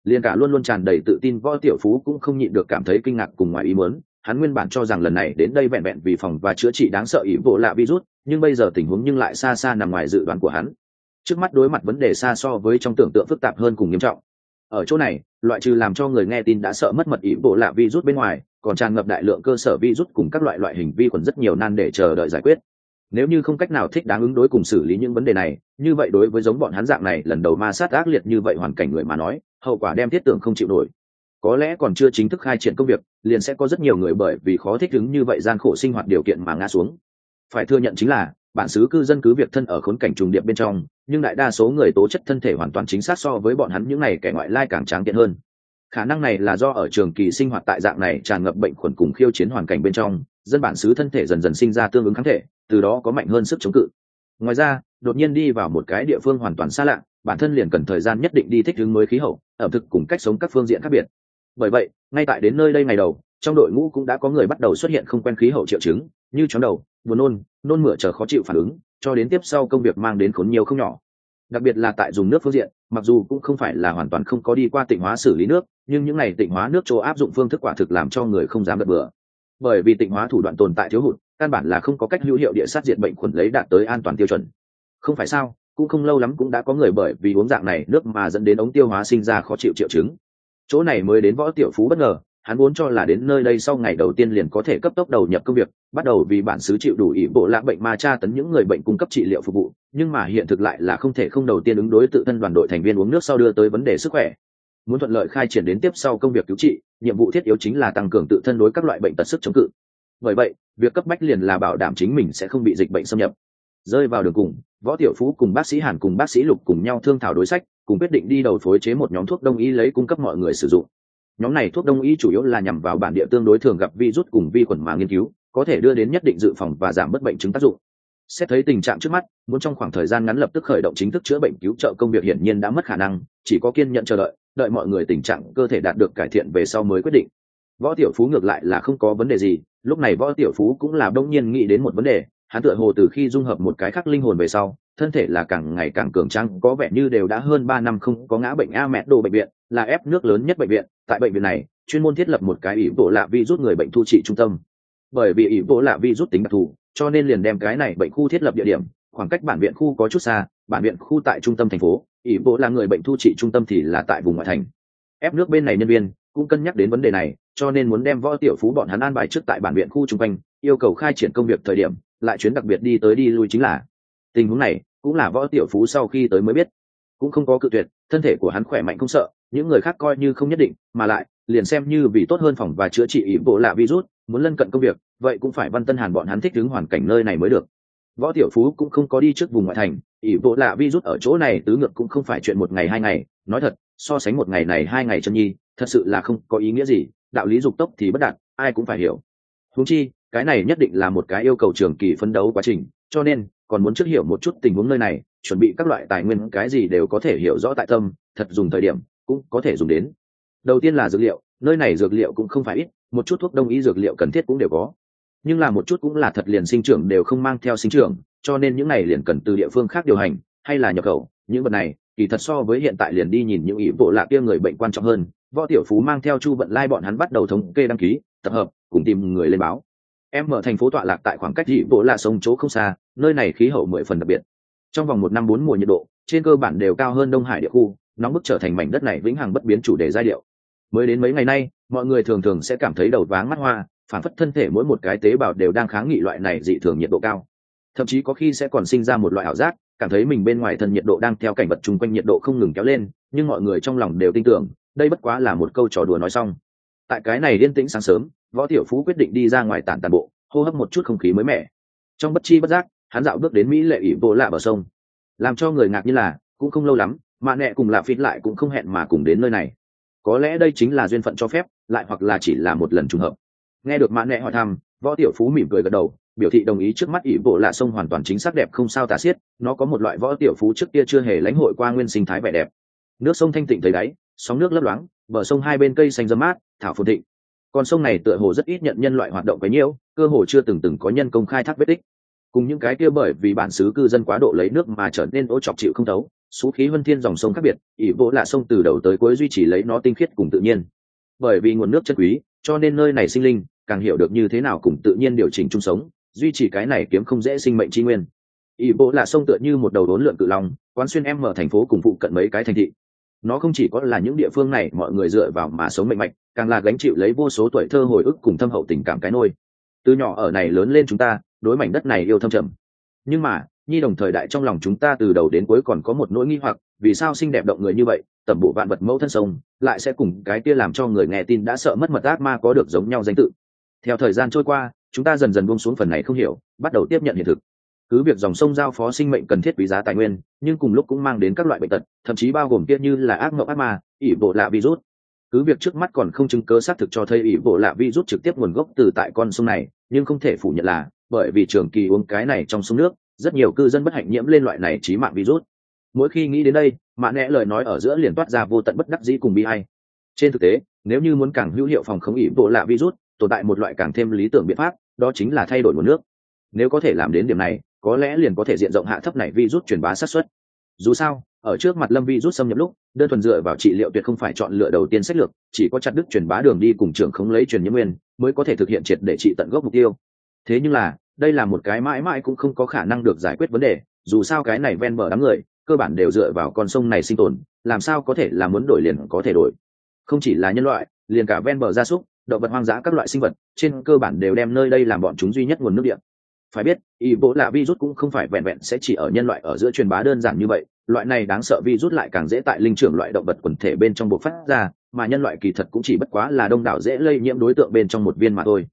Liền cả luôn luôn tràn đầy tự tin, võ tiểu phú cũng không nhịn được cảm thấy kinh ngạc cùng ngoài ý muốn. Hắn nguyên bản cho rằng lần này đến đây vẹn vẹn vì phòng và chữa trị đáng sợ ý bộ lạ virus, nhưng bây giờ tình huống nhưng lại xa xa nằm ngoài dự đoán của hắn. Trước mắt đối mặt vấn đề xa so với trong tưởng tượng phức tạp hơn cùng nghiêm trọng. Ở chỗ này, loại trừ làm cho người nghe tin đã sợ mất mật ý bộ lạ virus bên ngoài, còn tràn ngập đại lượng cơ sở virus cùng các loại loại hình vi khuẩn rất nhiều nan để chờ đợi giải quyết nếu như không cách nào thích đáng ứng đối cùng xử lý những vấn đề này, như vậy đối với giống bọn hắn dạng này, lần đầu ma sát ác liệt như vậy hoàn cảnh người mà nói, hậu quả đem thiết tưởng không chịu nổi. Có lẽ còn chưa chính thức khai triển công việc, liền sẽ có rất nhiều người bởi vì khó thích ứng như vậy gian khổ sinh hoạt điều kiện mà ngã xuống. Phải thừa nhận chính là, bản xứ cư dân cứ việc thân ở khốn cảnh trùng điệp bên trong, nhưng đại đa số người tố chất thân thể hoàn toàn chính xác so với bọn hắn những n à y kẻ ngoại lai càng tráng kiện hơn. Khả năng này là do ở trường kỳ sinh hoạt tại dạng này tràn ngập bệnh khuẩn cùng khiêu chiến hoàn cảnh bên trong dân bản xứ thân thể dần dần sinh ra tương ứng kháng thể, từ đó có mạnh hơn sức chống cự. Ngoài ra, đột nhiên đi vào một cái địa phương hoàn toàn xa lạ, bản thân liền cần thời gian nhất định đi thích ứng mới khí hậu, ẩm thực cùng cách sống các phương diện khác biệt. Bởi vậy, ngay tại đến nơi đây ngày đầu, trong đội ngũ cũng đã có người bắt đầu xuất hiện không quen khí hậu triệu chứng, như chóng đầu, buồn nôn nôn mửa chờ khó chịu phản ứng, cho đến tiếp sau công việc mang đến khốn nhiều không nhỏ. Đặc biệt là tại dùng nước phương diện, mặc dù cũng không phải là hoàn toàn không có đi qua tịnh hóa xử lý nước, nhưng những n à y tịnh hóa nước chỗ áp dụng phương thức quả thực làm cho người không dám đập bừa bởi vì tịnh hóa thủ đoạn tồn tại thiếu hụt, căn bản là không có cách hữu hiệu địa sát diệt bệnh khuẩn lấy đạt tới an toàn tiêu chuẩn. Không phải sao, cũng không lâu lắm cũng đã có người bởi vì uống dạng này nước mà dẫn đến ống tiêu hóa sinh ra khó chịu triệu chứng. Chỗ này mới đến võ tiểu phú bất ngờ, hắn vốn cho là đến nơi đây sau ngày đầu tiên liền có thể cấp tốc đầu nhập công việc, bắt đầu vì bản xứ chịu đủ ý bộ lạc bệnh ma tra tấn những người bệnh cung cấp trị liệu phục vụ, nhưng mà hiện thực lại là không thể không đầu tiên ứng đối tự thân đoàn đội thành viên uống nước sau đưa tới vấn đề sức khỏe muốn thuận lợi khai triển đến tiếp sau công việc cứu trị, nhiệm vụ thiết yếu chính là tăng cường tự thân đối các loại bệnh tật sức chống cự. Bởi vậy, việc cấp bách liền là bảo đảm chính mình sẽ không bị dịch bệnh xâm nhập. Rơi vào đường cùng, võ tiểu phú cùng bác sĩ hàn cùng bác sĩ lục cùng nhau thương thảo đối sách, cùng quyết định đi đầu phối chế một nhóm thuốc đông y lấy cung cấp mọi người sử dụng. Nhóm này thuốc đông y chủ yếu là nhằm vào bản địa tương đối thường gặp virus cùng vi khuẩn mà nghiên cứu, có thể đưa đến nhất định dự phòng và giảm bất bệnh chứng tác dụng. Xét thấy tình trạng trước mắt, muốn trong khoảng thời gian ngắn lập tức khởi động chính thức chữa bệnh cứu trợ công việc hiển nhiên đã mất khả năng, chỉ có kiên nhận chờ đợi đợi mọi người tình trạng cơ thể đạt được cải thiện về sau mới quyết định. Võ tiểu phú ngược lại là không có vấn đề gì, lúc này võ tiểu phú cũng là đông nhiên nghĩ đến một vấn đề, hắn tựa hồ từ khi dung hợp một cái khác linh hồn về sau, thân thể là càng ngày càng cường trăng có vẻ như đều đã hơn ba năm không có ngã bệnh a mẹ đồ bệnh viện, là ép nước lớn nhất bệnh viện, tại bệnh viện này, chuyên môn thiết lập một cái ủy bộ lạ vi rút người bệnh thu trị trung tâm. Bởi vì ủy bộ lạ vi rút tính đặc thù, cho nên liền đem cái này bệnh khu thiết lập địa điểm, khoảng cách bản viện khu có chút xa, bản viện khu tại trung tâm thành phố ỷ bộ là người bệnh thu trị trung tâm thì là tại vùng ngoại thành. Ép nước bên này nhân viên cũng cân nhắc đến vấn đề này, cho nên muốn đem võ tiểu phú bọn hắn an bài trước tại bản viện khu chung quanh, yêu cầu khai triển công việc thời điểm, lại chuyến đặc biệt đi tới đi lui chính là. Tình huống này cũng là võ tiểu phú sau khi tới mới biết. Cũng không có cự tuyệt, thân thể của hắn khỏe mạnh không sợ, những người khác coi như không nhất định, mà lại, liền xem như vì tốt hơn phòng và chữa trị ý bộ lạ virus, muốn lân cận công việc, vậy cũng phải văn tân hàn bọn hắn thích ứng hoàn cảnh nơi này mới được võ tiểu phú cũng không có đi trước vùng ngoại thành, ỷ bộ lạ vi rút ở chỗ này tứ ngược cũng không phải chuyện một ngày hai ngày. Nói thật, so sánh một ngày này hai ngày chân nhi, thật sự là không có ý nghĩa gì. Đạo lý dục tốc thì bất đạt, ai cũng phải hiểu. Húng chi, cái này nhất định là một cái yêu cầu trường kỳ phấn đấu quá trình, cho nên, còn muốn trước hiểu một chút tình huống nơi này, chuẩn bị các loại tài nguyên, cái gì đều có thể hiểu rõ tại tâm, thật dùng thời điểm, cũng có thể dùng đến. Đầu tiên là dược liệu, nơi này dược liệu cũng không phải ít, một chút thuốc đông y dược liệu cần thiết cũng đều có nhưng là một chút cũng là thật liền sinh trưởng đều không mang theo sinh trưởng, cho nên những này liền cần từ địa phương khác điều hành, hay là nhập khẩu. Những vật này, kỳ thật so với hiện tại liền đi nhìn những ý bộ lạ kia người bệnh quan trọng hơn. Võ tiểu phú mang theo chu vận lai bọn hắn bắt đầu thống kê đăng ký, tập hợp, cùng tìm người lên báo. Em ở thành phố tọa lạc tại khoảng cách dị bộ lạ sông chỗ không xa, nơi này khí hậu mười phần đặc biệt. Trong vòng một năm bốn mùa nhiệt độ, trên cơ bản đều cao hơn đông hải địa khu, nóng bức trở thành mảnh đất này vĩnh hằng bất biến chủ đề giai điệu. Mới đến mấy ngày nay, mọi người thường thường sẽ cảm thấy đầu váng mắt hoa phản phất thân thể mỗi một cái tế bào đều đang kháng nghị loại này dị thường nhiệt độ cao. Thậm chí có khi sẽ còn sinh ra một loại ảo giác, cảm thấy mình bên ngoài thân nhiệt độ đang theo cảnh vật chung quanh nhiệt độ không ngừng kéo lên, nhưng mọi người trong lòng đều tin tưởng, đây bất quá là một câu trò đùa nói xong. Tại cái này điên tĩnh sáng sớm, võ tiểu phú quyết định đi ra ngoài tản tàn bộ, hô hấp một chút không khí mới mẻ. Trong bất chi bất giác, hắn dạo bước đến mỹ lệ ỷ vô lạ bờ sông. Làm cho người ngạc như là, cũng không lâu lắm, mà nẹ cùng lạ phít lại cũng không hẹn mà cùng đến nơi này. Có lẽ đây chính là duyên phận cho phép, lại hoặc là chỉ là một lần trùng hợp nghe được mã nẹ hỏi thăm, võ tiểu phú mỉm cười gật đầu, biểu thị đồng ý trước mắt ỷ bộ lạ sông hoàn toàn chính xác đẹp không sao tả xiết, nó có một loại võ tiểu phú trước kia chưa hề lãnh hội qua nguyên sinh thái vẻ đẹp. Nước sông thanh tịnh thấy đáy, sóng nước lấp loáng, bờ sông hai bên cây xanh dâm mát, thảo phồn thịnh. Con sông này tựa hồ rất ít nhận nhân loại hoạt động với nhiễu cơ hồ chưa từng từng có nhân công khai thác vết tích. Cùng những cái kia bởi vì bản xứ cư dân quá độ lấy nước mà trở nên ô chọc chịu không thấu số khí huân thiên dòng sông khác biệt, ỷ bộ lạ sông từ đầu tới cuối duy trì lấy nó tinh khiết cùng tự nhiên. Bởi vì nguồn nước chân quý, cho nên nơi này sinh linh càng hiểu được như thế nào cùng tự nhiên điều chỉnh chung sống, duy trì cái này kiếm không dễ sinh mệnh tri nguyên. Ỷ bộ là sông tựa như một đầu đốn lượn cự long, quán xuyên em mở thành phố cùng phụ cận mấy cái thành thị. Nó không chỉ có là những địa phương này mọi người dựa vào mà sống mạnh mạnh càng là gánh chịu lấy vô số tuổi thơ hồi ức cùng thâm hậu tình cảm cái nôi. Từ nhỏ ở này lớn lên chúng ta, đối mảnh đất này yêu thâm trầm. Nhưng mà, nhi đồng thời đại trong lòng chúng ta từ đầu đến cuối còn có một nỗi nghi hoặc, vì sao xinh đẹp động người như vậy, tẩm bộ vạn vật mẫu thân sông, lại sẽ cùng cái kia làm cho người nghe tin đã sợ mất mật ác ma có được giống nhau danh tự theo thời gian trôi qua, chúng ta dần dần buông xuống phần này không hiểu, bắt đầu tiếp nhận hiện thực. Cứ việc dòng sông giao phó sinh mệnh cần thiết quý giá tài nguyên, nhưng cùng lúc cũng mang đến các loại bệnh tật, thậm chí bao gồm tiết như là ác mộng ác ma, ỷ bộ lạ virus. Cứ việc trước mắt còn không chứng cớ xác thực cho thấy ỷ bộ lạ virus trực tiếp nguồn gốc từ tại con sông này, nhưng không thể phủ nhận là, bởi vì trường kỳ uống cái này trong sông nước, rất nhiều cư dân bất hạnh nhiễm lên loại này trí mạng virus. Mỗi khi nghĩ đến đây mạ nẽ lời nói ở giữa liền toát ra vô tận bất đắc dĩ cùng bi hay trên thực tế, nếu như muốn càng hữu hiệu phòng chống ỉ bộ lạ virus tồn tại một loại càng thêm lý tưởng biện pháp, đó chính là thay đổi nguồn nước. Nếu có thể làm đến điểm này, có lẽ liền có thể diện rộng hạ thấp này virus truyền bá sát xuất dù sao, ở trước mặt lâm virus xâm nhập lúc, đơn thuần dựa vào trị liệu tuyệt không phải chọn lựa đầu tiên sách lược, chỉ có chặt đứt truyền bá đường đi cùng trường không lấy truyền nhiễm nguyên, mới có thể thực hiện triệt để trị tận gốc mục tiêu. Thế nhưng là, đây là một cái mãi mãi cũng không có khả năng được giải quyết vấn đề, dù sao cái này ven bờ đám người, cơ bản đều dựa vào con sông này sinh tồn, làm sao có thể là muốn đổi liền có thể đổi. Không chỉ là nhân loại, liền cả ven bờ gia súc động vật hoang dã các loại sinh vật, trên cơ bản đều đem nơi đây làm bọn chúng duy nhất nguồn nước điện phải biết, y bố là virus cũng không phải vẹn vẹn sẽ chỉ ở nhân loại ở giữa truyền bá đơn giản như vậy, loại này đáng sợ virus lại càng dễ tại linh trưởng loại động vật quần thể bên trong bộ phát ra, mà nhân loại kỳ thật cũng chỉ bất quá là đông đảo dễ lây nhiễm đối tượng bên trong một viên mà thôi.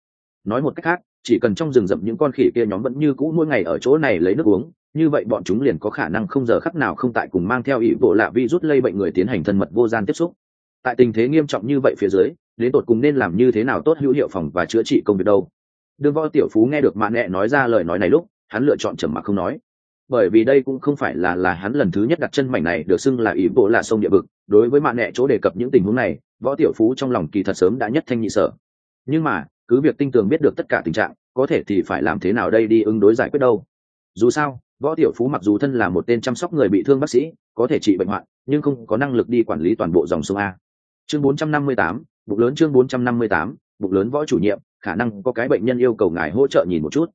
Nói một cách khác, chỉ cần trong rừng rậm những con khỉ kia nhóm vẫn như cũ mỗi ngày ở chỗ này lấy nước uống, như vậy bọn chúng liền có khả năng không giờ khắc nào không tại cùng mang theo ý bộ lạ virus lây bệnh người tiến hành thân mật vô gian tiếp xúc. Tại tình thế nghiêm trọng như vậy phía dưới đến tột cùng nên làm như thế nào tốt hữu hiệu phòng và chữa trị công việc đâu. Đương võ tiểu phú nghe được mạn nẹ nói ra lời nói này lúc hắn lựa chọn trầm mặc không nói. Bởi vì đây cũng không phải là là hắn lần thứ nhất đặt chân mảnh này được xưng là ý bộ là sông địa vực. Đối với mạn nẹ chỗ đề cập những tình huống này võ tiểu phú trong lòng kỳ thật sớm đã nhất thanh nhị sở. Nhưng mà cứ việc tinh tường biết được tất cả tình trạng có thể thì phải làm thế nào đây đi ứng đối giải quyết đâu. Dù sao võ tiểu phú mặc dù thân là một tên chăm sóc người bị thương bác sĩ có thể trị bệnh hoạn nhưng không có năng lực đi quản lý toàn bộ dòng sông a. Chương 458, bụng lớn chương 458, bụng lớn võ chủ nhiệm khả năng có cái bệnh nhân yêu cầu ngài hỗ trợ nhìn một chút.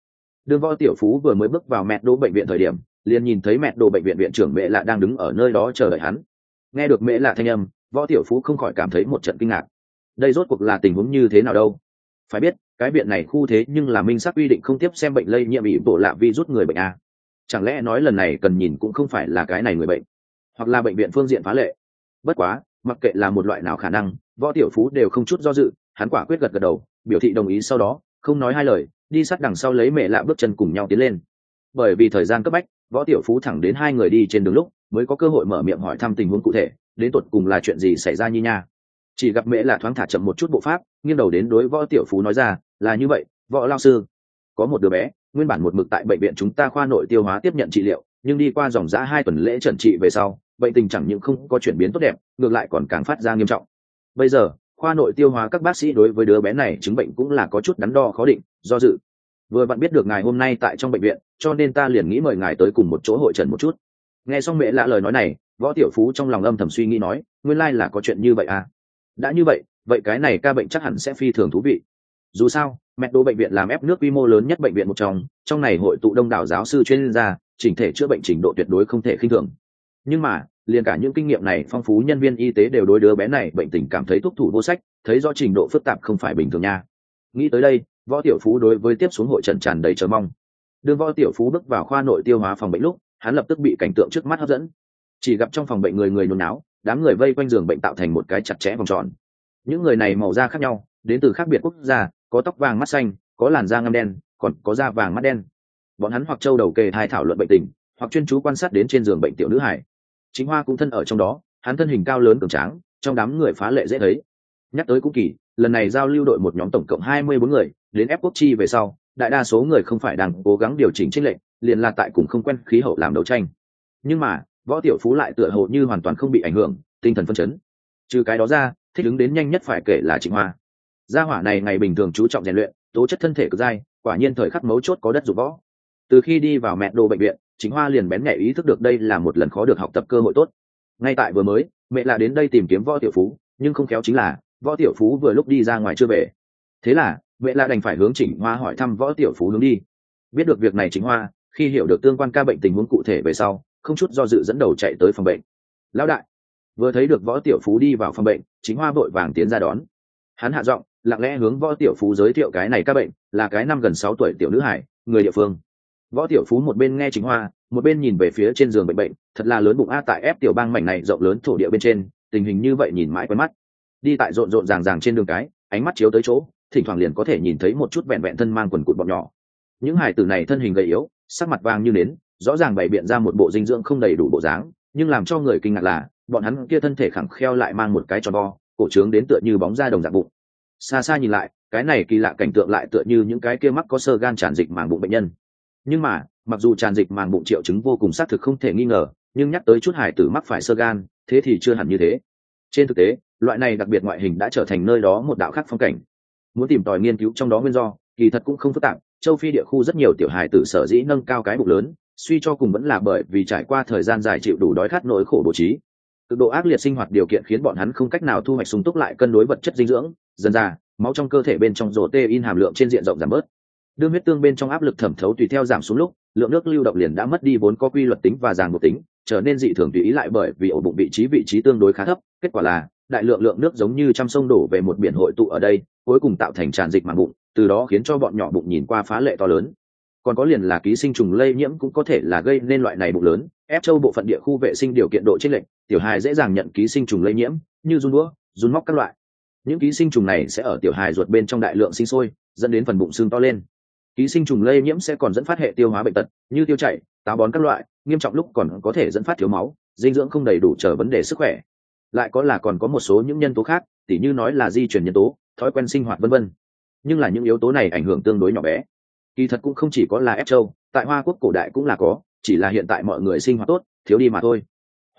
Đương võ tiểu phú vừa mới bước vào mẹ đỗ bệnh viện thời điểm liền nhìn thấy mẹ đỗ bệnh viện viện trưởng mẹ lạ đang đứng ở nơi đó chờ đợi hắn. Nghe được mẹ lạ thanh âm võ tiểu phú không khỏi cảm thấy một trận kinh ngạc. Đây rốt cuộc là tình huống như thế nào đâu? Phải biết cái viện này khu thế nhưng là minh xác quy định không tiếp xem bệnh lây nhiễm bị bộ lạ vi rút người bệnh a chẳng lẽ nói lần này cần nhìn cũng không phải là cái này người bệnh hoặc là bệnh viện phương diện phá lệ? Bất quá mặc kệ là một loại nào khả năng võ tiểu phú đều không chút do dự, hắn quả quyết gật gật đầu, biểu thị đồng ý sau đó, không nói hai lời, đi sát đằng sau lấy mẹ lạ bước chân cùng nhau tiến lên. Bởi vì thời gian cấp bách, võ tiểu phú thẳng đến hai người đi trên đường lúc, mới có cơ hội mở miệng hỏi thăm tình huống cụ thể, đến tột cùng là chuyện gì xảy ra như nha. Chỉ gặp mẹ lạ thoáng thả chậm một chút bộ pháp, nghiêng đầu đến đối võ tiểu phú nói ra, là như vậy, võ lao sư, có một đứa bé, nguyên bản một mực tại bệnh viện chúng ta khoa nội tiêu hóa tiếp nhận trị liệu, nhưng đi qua dòng giã hai tuần lễ trần trị về sau, bệnh tình chẳng những không có chuyển biến tốt đẹp, ngược lại còn càng phát ra nghiêm trọng bây giờ, khoa nội tiêu hóa các bác sĩ đối với đứa bé này chứng bệnh cũng là có chút đắn đo khó định, do dự. Vừa bạn biết được ngài hôm nay tại trong bệnh viện, cho nên ta liền nghĩ mời ngài tới cùng một chỗ hội trần một chút. Nghe xong mẹ lạ lời nói này, võ tiểu phú trong lòng âm thầm suy nghĩ nói, nguyên lai là có chuyện như vậy à? Đã như vậy vậy cái này ca bệnh chắc hẳn sẽ phi thường thú vị. Dù sao, mẹ đô bệnh viện làm ép nước quy mô lớn nhất bệnh viện một trong trong này hội tụ đông đảo giáo sư chuyên gia, chỉnh thể chữa bệnh trình độ tuyệt đối không thể khinh thường. Nhưng mà liền cả những kinh nghiệm này, phong phú nhân viên y tế đều đối đứa bé này bệnh tình cảm thấy thúc thủ vô sách, thấy do trình độ phức tạp không phải bình thường nha. Nghĩ tới đây, võ tiểu phú đối với tiếp xuống hội trận tràn đầy chờ mong. Đương võ tiểu phú bước vào khoa nội tiêu hóa phòng bệnh lúc, hắn lập tức bị cảnh tượng trước mắt hấp dẫn. Chỉ gặp trong phòng bệnh người người nôn náo, đám người vây quanh giường bệnh tạo thành một cái chặt chẽ vòng tròn. Những người này màu da khác nhau, đến từ khác biệt quốc gia, có tóc vàng mắt xanh, có làn da ngăm đen, còn có da vàng mắt đen. Bọn hắn hoặc trâu đầu kề hai thảo luận bệnh tình, hoặc chuyên chú quan sát đến trên giường bệnh tiểu nữ hải chính hoa cũng thân ở trong đó, hắn thân hình cao lớn cường tráng, trong đám người phá lệ dễ thấy. Nhắc tới cũng kỳ, lần này giao lưu đội một nhóm tổng cộng hai mươi bốn người, đến ép quốc chi về sau, đại đa số người không phải đang cố gắng điều chỉnh trích lệnh liền là tại cùng không quen khí hậu làm đấu tranh. Nhưng mà, võ tiểu phú lại tựa hồ như hoàn toàn không bị ảnh hưởng, tinh thần phân chấn. Trừ cái đó ra, thích ứng đến nhanh nhất phải kể là trịnh hoa. Gia hỏa này ngày bình thường chú trọng rèn luyện, tố chất thân thể cực dai, quả nhiên thời khắc mấu chốt có đất dụng võ. Từ khi đi vào mẹ đồ bệnh viện chính hoa liền bén nhạy ý thức được đây là một lần khó được học tập cơ hội tốt. Ngay tại vừa mới, mẹ là đến đây tìm kiếm võ tiểu phú, nhưng không khéo chính là, võ tiểu phú vừa lúc đi ra ngoài chưa về. Thế là, mẹ là đành phải hướng chỉnh hoa hỏi thăm võ tiểu phú hướng đi. Biết được việc này chính hoa, khi hiểu được tương quan ca bệnh tình huống cụ thể về sau, không chút do dự dẫn đầu chạy tới phòng bệnh. Lão đại. Vừa thấy được võ tiểu phú đi vào phòng bệnh chính hoa vội vàng tiến ra đón. Hắn hạ giọng, lặng lẽ hướng võ tiểu phú giới thiệu cái này ca bệnh, là cái năm gần sáu tuổi tiểu nữ hải, người địa phương võ tiểu phú một bên nghe chính hoa, một bên nhìn về phía trên giường bệnh bệnh, thật là lớn bụng a tại ép tiểu bang mảnh này rộng lớn thổ địa bên trên, tình hình như vậy nhìn mãi quen mắt. Đi tại rộn rộn ràng ràng trên đường cái, ánh mắt chiếu tới chỗ, thỉnh thoảng liền có thể nhìn thấy một chút vẹn vẹn thân mang quần cụt bọn nhỏ. Những hải tử này thân hình gầy yếu, sắc mặt vàng như nến, rõ ràng bày biện ra một bộ dinh dưỡng không đầy đủ bộ dáng, nhưng làm cho người kinh ngạc là, bọn hắn kia thân thể khẳng kheo lại mang một cái tròn vo, cổ trướng đến tựa như bóng da đồng dạng bụng. Xa xa nhìn lại, cái này kỳ lạ cảnh tượng lại tựa như những cái kia mắc có sơ gan tràn dịch màng bụng bệnh nhân nhưng mà, mặc dù tràn dịch màng bụng triệu chứng vô cùng xác thực không thể nghi ngờ, nhưng nhắc tới chút hải tử mắc phải sơ gan, thế thì chưa hẳn như thế. Trên thực tế, loại này đặc biệt ngoại hình đã trở thành nơi đó một đạo khác phong cảnh. Muốn tìm tòi nghiên cứu trong đó nguyên do, kỳ thật cũng không phức tạp, châu phi địa khu rất nhiều tiểu hài tử sở dĩ nâng cao cái bụng lớn, suy cho cùng vẫn là bởi vì trải qua thời gian dài chịu đủ đói khát nỗi khổ bố trí. Cực độ ác liệt sinh hoạt điều kiện khiến bọn hắn không cách nào thu hoạch sung túc lại cân đối vật chất dinh dưỡng, dần ra máu trong cơ thể bên trong rổ tê in hàm lượng trên diện rộng giảm bớt đương huyết tương bên trong áp lực thẩm thấu tùy theo giảm xuống lúc, lượng nước lưu động liền đã mất đi vốn có quy luật tính và ràng một tính, trở nên dị thường tùy ý lại bởi vì ổ bụng vị trí vị trí tương đối khá thấp, kết quả là, đại lượng lượng nước giống như trăm sông đổ về một biển hội tụ ở đây, cuối cùng tạo thành tràn dịch màng bụng, từ đó khiến cho bọn nhỏ bụng nhìn qua phá lệ to lớn. Còn có liền là ký sinh trùng lây nhiễm cũng có thể là gây nên loại này bụng lớn, ép châu bộ phận địa khu vệ sinh điều kiện độ trên lệnh tiểu hài dễ dàng nhận ký sinh trùng lây nhiễm, như run đũa, run móc các loại. Những ký sinh trùng này sẽ ở tiểu hài ruột bên trong đại lượng sinh sôi, dẫn đến phần bụng xương to lên ký sinh trùng lây nhiễm sẽ còn dẫn phát hệ tiêu hóa bệnh tật, như tiêu chảy, táo bón các loại, nghiêm trọng lúc còn có thể dẫn phát thiếu máu, dinh dưỡng không đầy đủ trở vấn đề sức khỏe. Lại có là còn có một số những nhân tố khác, tỉ như nói là di chuyển nhân tố, thói quen sinh hoạt vân vân. Nhưng là những yếu tố này ảnh hưởng tương đối nhỏ bé. Kỳ thật cũng không chỉ có là ép châu, tại hoa quốc cổ đại cũng là có, chỉ là hiện tại mọi người sinh hoạt tốt, thiếu đi mà thôi.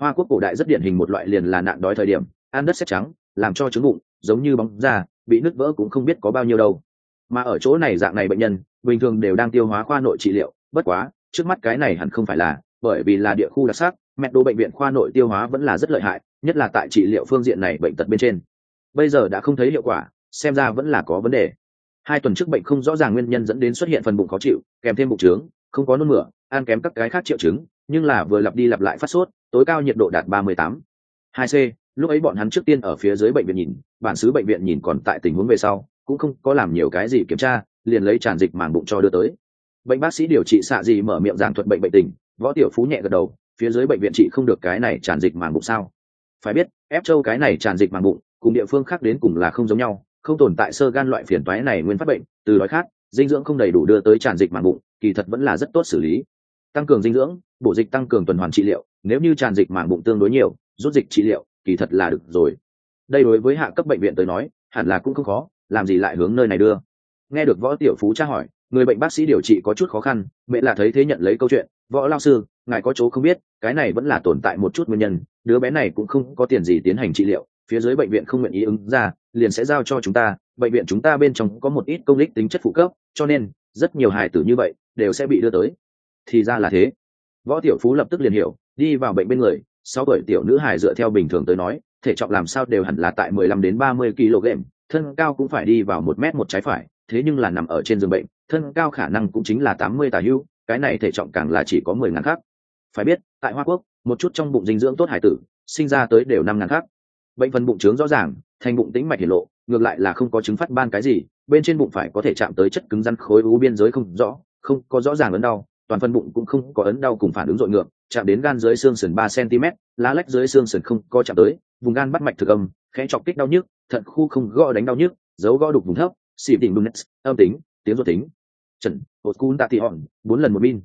Hoa quốc cổ đại rất điển hình một loại liền là nạn đói thời điểm, ăn đất xét trắng, làm cho trứng bụng, giống như bóng da, bị nứt vỡ cũng không biết có bao nhiêu đâu mà ở chỗ này dạng này bệnh nhân, bình thường đều đang tiêu hóa khoa nội trị liệu, bất quá, trước mắt cái này hẳn không phải là, bởi vì là địa khu đặc sắc, mẹ đô bệnh viện khoa nội tiêu hóa vẫn là rất lợi hại, nhất là tại trị liệu phương diện này bệnh tật bên trên. Bây giờ đã không thấy hiệu quả, xem ra vẫn là có vấn đề. Hai tuần trước bệnh không rõ ràng nguyên nhân dẫn đến xuất hiện phần bụng khó chịu, kèm thêm bụng trướng, không có nôn mửa, ăn kém các cái khác triệu chứng, nhưng là vừa lặp đi lặp lại phát sốt, tối cao nhiệt độ đạt ba mươi tám. Hai c, lúc ấy bọn hắn trước tiên ở phía dưới bệnh viện nhìn, bản xứ bệnh viện nhìn còn tại tình huống về sau cũng không có làm nhiều cái gì kiểm tra, liền lấy tràn dịch màng bụng cho đưa tới. Bệnh bác sĩ điều trị xạ gì mở miệng giảng thuật bệnh bệnh tình, võ tiểu phú nhẹ gật đầu, phía dưới bệnh viện trị không được cái này tràn dịch màng bụng sao? Phải biết, ép châu cái này tràn dịch màng bụng, cùng địa phương khác đến cùng là không giống nhau, không tồn tại sơ gan loại phiền toái này nguyên phát bệnh, từ đói khát dinh dưỡng không đầy đủ đưa tới tràn dịch màng bụng, kỳ thật vẫn là rất tốt xử lý. Tăng cường dinh dưỡng, bổ dịch tăng cường tuần hoàn trị liệu, nếu như tràn dịch màng bụng tương đối nhiều, rút dịch trị liệu, kỳ thật là được rồi. Đây đối với hạ cấp bệnh viện tới nói, hẳn là cũng không khó làm gì lại hướng nơi này đưa? Nghe được võ tiểu phú tra hỏi, người bệnh bác sĩ điều trị có chút khó khăn, mẹ là thấy thế nhận lấy câu chuyện, võ lao sư, ngài có chỗ không biết, cái này vẫn là tồn tại một chút nguyên nhân, đứa bé này cũng không có tiền gì tiến hành trị liệu, phía dưới bệnh viện không nguyện ý ứng ra, liền sẽ giao cho chúng ta, bệnh viện chúng ta bên trong có một ít công lích tính chất phụ cấp, cho nên, rất nhiều hài tử như vậy, đều sẽ bị đưa tới. Thì ra là thế. Võ tiểu phú lập tức liền hiểu, đi vào bệnh bên người, sáu tuổi tiểu nữ hài dựa theo bình thường tới nói, thể trọng làm sao đều hẳn là tại mười lăm đến ba mươi kg thân cao cũng phải đi vào một mét một trái phải, thế nhưng là nằm ở trên giường bệnh, thân cao khả năng cũng chính là tám mươi tà hưu, cái này thể trọng càng là chỉ có mười ngàn khác phải biết, tại hoa quốc, một chút trong bụng dinh dưỡng tốt hải tử, sinh ra tới đều năm ngàn khác bệnh phần bụng trướng rõ ràng, thành bụng tĩnh mạch hiển lộ, ngược lại là không có chứng phát ban cái gì, bên trên bụng phải có thể chạm tới chất cứng rắn khối u biên giới không rõ, không có rõ ràng ấn đau, toàn phân bụng cũng không có ấn đau cùng phản ứng dội ngược, chạm đến gan dưới xương sườn ba cm lá lách dưới xương sườn không có chạm tới, vùng gan bắt mạch thực âm, khẽ chọc kích đau nhức thận khu không gõ đánh đau nhức, dấu gõ đục vùng thấp xì đỉnh đùng nets âm tính, tiếng ruột tính. Trần, hột cun tạ thị hòn, bốn lần một min.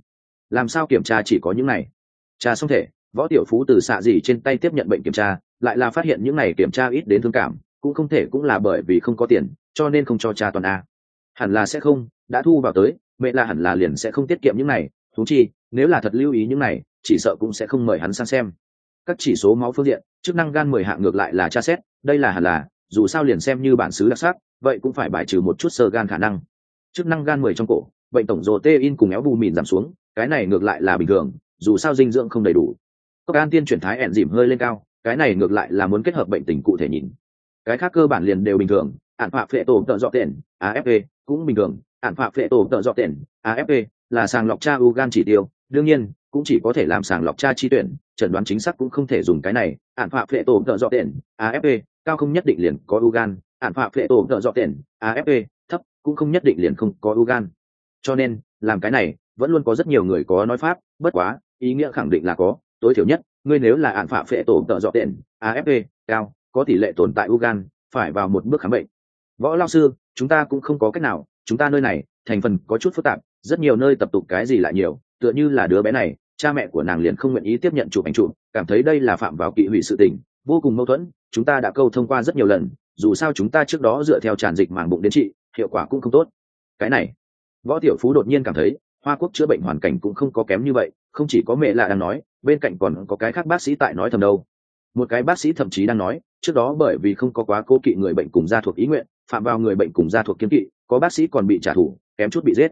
Làm sao kiểm tra chỉ có những này? Trà xong thể, võ tiểu phú từ xạ gì trên tay tiếp nhận bệnh kiểm tra, lại là phát hiện những này kiểm tra ít đến thương cảm, cũng không thể cũng là bởi vì không có tiền, cho nên không cho cha toàn a. Hẳn là sẽ không, đã thu vào tới, mẹ là hẳn là liền sẽ không tiết kiệm những này, thú chi, nếu là thật lưu ý những này, chỉ sợ cũng sẽ không mời hắn sang xem. Các chỉ số máu phương diện, chức năng gan mười hạng ngược lại là tra xét, đây là hẳn là dù sao liền xem như bản xứ đặc sắc, vậy cũng phải bài trừ một chút sơ gan khả năng. Chức năng gan mười trong cổ, bệnh tổng rồ tê in cùng éo bù mìn giảm xuống, cái này ngược lại là bình thường, dù sao dinh dưỡng không đầy đủ. Cốc gan tiên chuyển thái ẹn dìm hơi lên cao, cái này ngược lại là muốn kết hợp bệnh tình cụ thể nhìn. Cái khác cơ bản liền đều bình thường ạn phạ phệ tổ tợ dọ tiền afp cũng bình thường ạn phạ phệ tổ tợ dọ tiền afp là sàng lọc cha u gan chỉ tiêu, đương nhiên, cũng chỉ có thể làm sàng lọc cha chi tuyển, chẩn đoán chính xác cũng không thể dùng cái này ạn phạ phệ tổ tợ dọ tiền afp cao không nhất định liền có u gan ạn phạ phệ tổ tợ dọ tiền afp thấp, cũng không nhất định liền không có u gan. Cho nên, làm cái này, vẫn luôn có rất nhiều người có nói pháp, bất quá, ý nghĩa khẳng định là có, tối thiểu nhất, ngươi nếu là ạn phạ phệ tổ tợ dọ tiền afp cao, có tỷ lệ tồn tại u gan, phải vào một bước khám bệnh. Võ lao sư, chúng ta cũng không có cách nào, chúng ta nơi này, thành phần có chút phức tạp, rất nhiều nơi tập tục cái gì lại nhiều, tựa như là đứa bé này, cha mẹ của nàng liền không nguyện ý tiếp nhận chụp ảnh chụp, cảm thấy đây là phạm vào kỵ hủy sự tình vô cùng mâu thuẫn, chúng ta đã câu thông qua rất nhiều lần, dù sao chúng ta trước đó dựa theo tràn dịch màng bụng đến trị, hiệu quả cũng không tốt. Cái này, võ tiểu phú đột nhiên cảm thấy, hoa quốc chữa bệnh hoàn cảnh cũng không có kém như vậy, không chỉ có mẹ lạ đang nói, bên cạnh còn có cái khác bác sĩ tại nói thầm đâu. Một cái bác sĩ thậm chí đang nói, trước đó bởi vì không có quá cố kỵ người bệnh cùng gia thuộc ý nguyện, phạm vào người bệnh cùng gia thuộc kiếm kỵ, có bác sĩ còn bị trả thù, kém chút bị giết.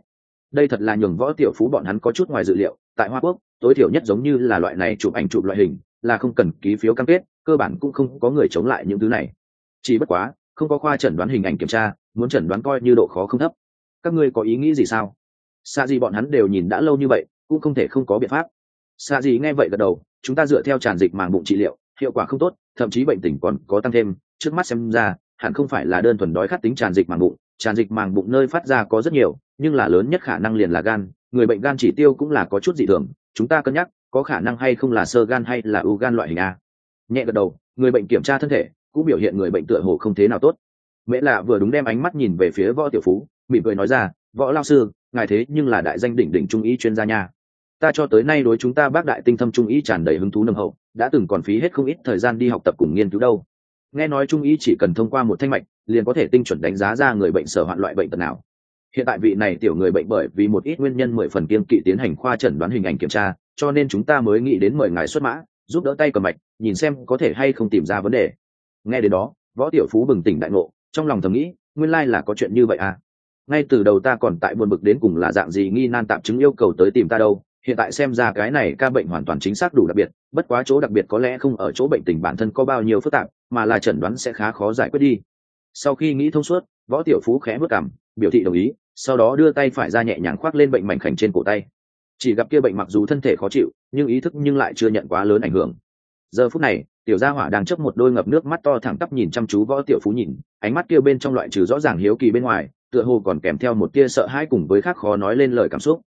Đây thật là nhường võ tiểu phú bọn hắn có chút ngoài dự liệu, tại hoa quốc, tối thiểu nhất giống như là loại này chụp ảnh chụp loại hình, là không cần ký phiếu cam kết cơ bản cũng không có người chống lại những thứ này. Chỉ bất quá, không có khoa chẩn đoán hình ảnh kiểm tra, muốn chẩn đoán coi như độ khó không thấp. Các ngươi có ý nghĩ gì sao? Xa gì bọn hắn đều nhìn đã lâu như vậy, cũng không thể không có biện pháp. Xa gì nghe vậy gật đầu, chúng ta dựa theo tràn dịch màng bụng trị liệu, hiệu quả không tốt, thậm chí bệnh tình còn có tăng thêm, trước mắt xem ra, hẳn không phải là đơn thuần đói khát tính tràn dịch màng bụng, tràn dịch màng bụng nơi phát ra có rất nhiều, nhưng là lớn nhất khả năng liền là gan, người bệnh gan chỉ tiêu cũng là có chút dị thường, chúng ta cân nhắc, có khả năng hay không là sơ gan hay là u gan loại hình a nhẹ gật đầu, người bệnh kiểm tra thân thể, cũng biểu hiện người bệnh tựa hồ không thế nào tốt. Mễ lạ vừa đúng đem ánh mắt nhìn về phía võ tiểu phú, mỉm cười nói ra, võ lao sư, ngài thế nhưng là đại danh đỉnh đỉnh trung ý chuyên gia nha. Ta cho tới nay đối chúng ta bác đại tinh thâm trung ý tràn đầy hứng thú nâng hậu, đã từng còn phí hết không ít thời gian đi học tập cùng nghiên cứu đâu. Nghe nói trung ý chỉ cần thông qua một thanh mạch, liền có thể tinh chuẩn đánh giá ra người bệnh sở hoạn loại bệnh tật nào. Hiện tại vị này tiểu người bệnh bởi vì một ít nguyên nhân mười phần kiên kỵ tiến hành khoa chẩn đoán hình ảnh kiểm tra, cho nên chúng ta mới nghĩ đến mời ngài xuất mã giúp đỡ tay cầm mạch, nhìn xem có thể hay không tìm ra vấn đề. Nghe đến đó, võ tiểu phú bừng tỉnh đại ngộ, trong lòng thầm nghĩ, nguyên lai là có chuyện như vậy à? Ngay từ đầu ta còn tại buồn bực đến cùng là dạng gì nghi nan tạm chứng yêu cầu tới tìm ta đâu, hiện tại xem ra cái này ca bệnh hoàn toàn chính xác đủ đặc biệt, bất quá chỗ đặc biệt có lẽ không ở chỗ bệnh tình bản thân có bao nhiêu phức tạp, mà là chẩn đoán sẽ khá khó giải quyết đi. Sau khi nghĩ thông suốt, võ tiểu phú khẽ bước cảm, biểu thị đồng ý, sau đó đưa tay phải ra nhẹ nhàng khoác lên bệnh mảnh khảnh trên cổ tay chỉ gặp kia bệnh mặc dù thân thể khó chịu, nhưng ý thức nhưng lại chưa nhận quá lớn ảnh hưởng. Giờ phút này, tiểu gia hỏa đang chấp một đôi ngập nước mắt to thẳng tắp nhìn chăm chú võ tiểu phú nhìn, ánh mắt kia bên trong loại trừ rõ ràng hiếu kỳ bên ngoài, tựa hồ còn kèm theo một tia sợ hãi cùng với khác khó nói lên lời cảm xúc.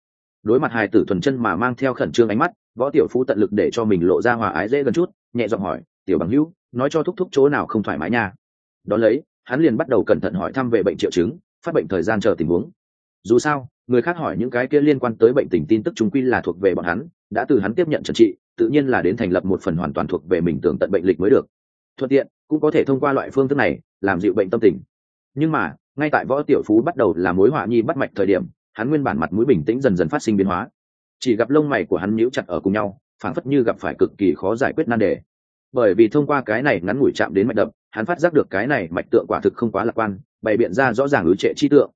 Đối mặt hài tử thuần chân mà mang theo khẩn trương ánh mắt, võ tiểu phú tận lực để cho mình lộ ra hòa ái dễ gần chút, nhẹ giọng hỏi, tiểu bằng hữu, nói cho thúc thúc chỗ nào không thoải mái nha? Đón lấy, hắn liền bắt đầu cẩn thận hỏi thăm về bệnh triệu chứng, phát bệnh thời gian chờ tình huống. Dù sao người khác hỏi những cái kia liên quan tới bệnh tình tin tức chúng quy là thuộc về bọn hắn, đã từ hắn tiếp nhận trần trị, tự nhiên là đến thành lập một phần hoàn toàn thuộc về mình tưởng tận bệnh lịch mới được. Thuận tiện, cũng có thể thông qua loại phương thức này, làm dịu bệnh tâm tình. Nhưng mà, ngay tại võ tiểu phú bắt đầu là mối họa nhi bắt mạch thời điểm, hắn nguyên bản mặt mũi bình tĩnh dần dần phát sinh biến hóa. Chỉ gặp lông mày của hắn nhíu chặt ở cùng nhau, phảng phất như gặp phải cực kỳ khó giải quyết nan đề. Bởi vì thông qua cái này ngắn ngủi chạm đến mạch đập, hắn phát giác được cái này mạch tượng quả thực không quá lạc quan, bày biện ra rõ ràng ứ trệ chi tượng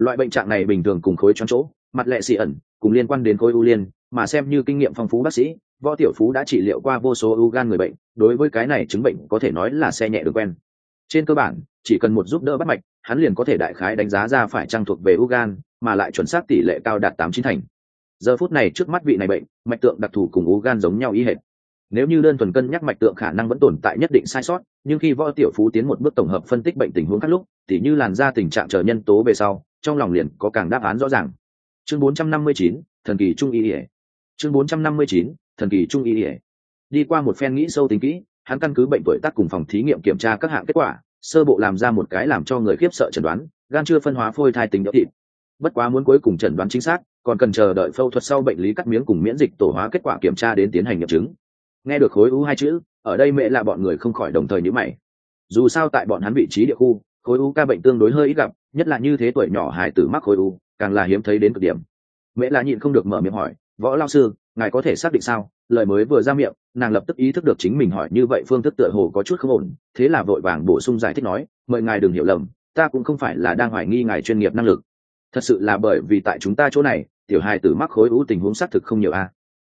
loại bệnh trạng này bình thường cùng khối choáng chỗ, mặt lệ xì ẩn, cùng liên quan đến khối u liên, mà xem như kinh nghiệm phong phú bác sĩ, võ tiểu phú đã trị liệu qua vô số u gan người bệnh, đối với cái này chứng bệnh có thể nói là xe nhẹ được quen. Trên cơ bản, chỉ cần một giúp đỡ bắt mạch, hắn liền có thể đại khái đánh giá ra phải trang thuộc về u gan, mà lại chuẩn xác tỷ lệ cao đạt tám chín thành. Giờ phút này trước mắt vị này bệnh, mạch tượng đặc thù cùng u gan giống nhau ý hệt. Nếu như đơn thuần cân nhắc mạch tượng khả năng vẫn tồn tại nhất định sai sót, nhưng khi võ tiểu phú tiến một bước tổng hợp phân tích bệnh tình huống các lúc, tỉ như làn da tình trạng trở nhân tố về sau trong lòng liền có càng đáp án rõ ràng. Chương 459, thần kỳ trung y ỉa chương 459, thần kỳ trung y ỉa đi qua một phen nghĩ sâu tính kỹ hắn căn cứ bệnh tuổi tác cùng phòng thí nghiệm kiểm tra các hạng kết quả sơ bộ làm ra một cái làm cho người khiếp sợ chẩn đoán gan chưa phân hóa phôi thai tính nhỡ thịt. Bất quá muốn cuối cùng chẩn đoán chính xác còn cần chờ đợi phẫu thuật sau bệnh lý cắt miếng cùng miễn dịch tổ hóa kết quả kiểm tra đến tiến hành nghiệm chứng. Nghe được khối u hai chữ ở đây mẹ là bọn người không khỏi đồng thời nhữ mày. Dù sao tại bọn hắn vị trí địa khu khối u ca bệnh tương đối hơi ít gặp, nhất là như thế tuổi nhỏ hải tử mắc khối u, càng là hiếm thấy đến cực điểm. Mẹ là nhịn không được mở miệng hỏi, võ lao sư, ngài có thể xác định sao? Lời mới vừa ra miệng, nàng lập tức ý thức được chính mình hỏi như vậy phương thức tựa hồ có chút không ổn, thế là vội vàng bổ sung giải thích nói, mời ngài đừng hiểu lầm, ta cũng không phải là đang hoài nghi ngài chuyên nghiệp năng lực. Thật sự là bởi vì tại chúng ta chỗ này, tiểu hài tử mắc khối u tình huống xác thực không nhiều a.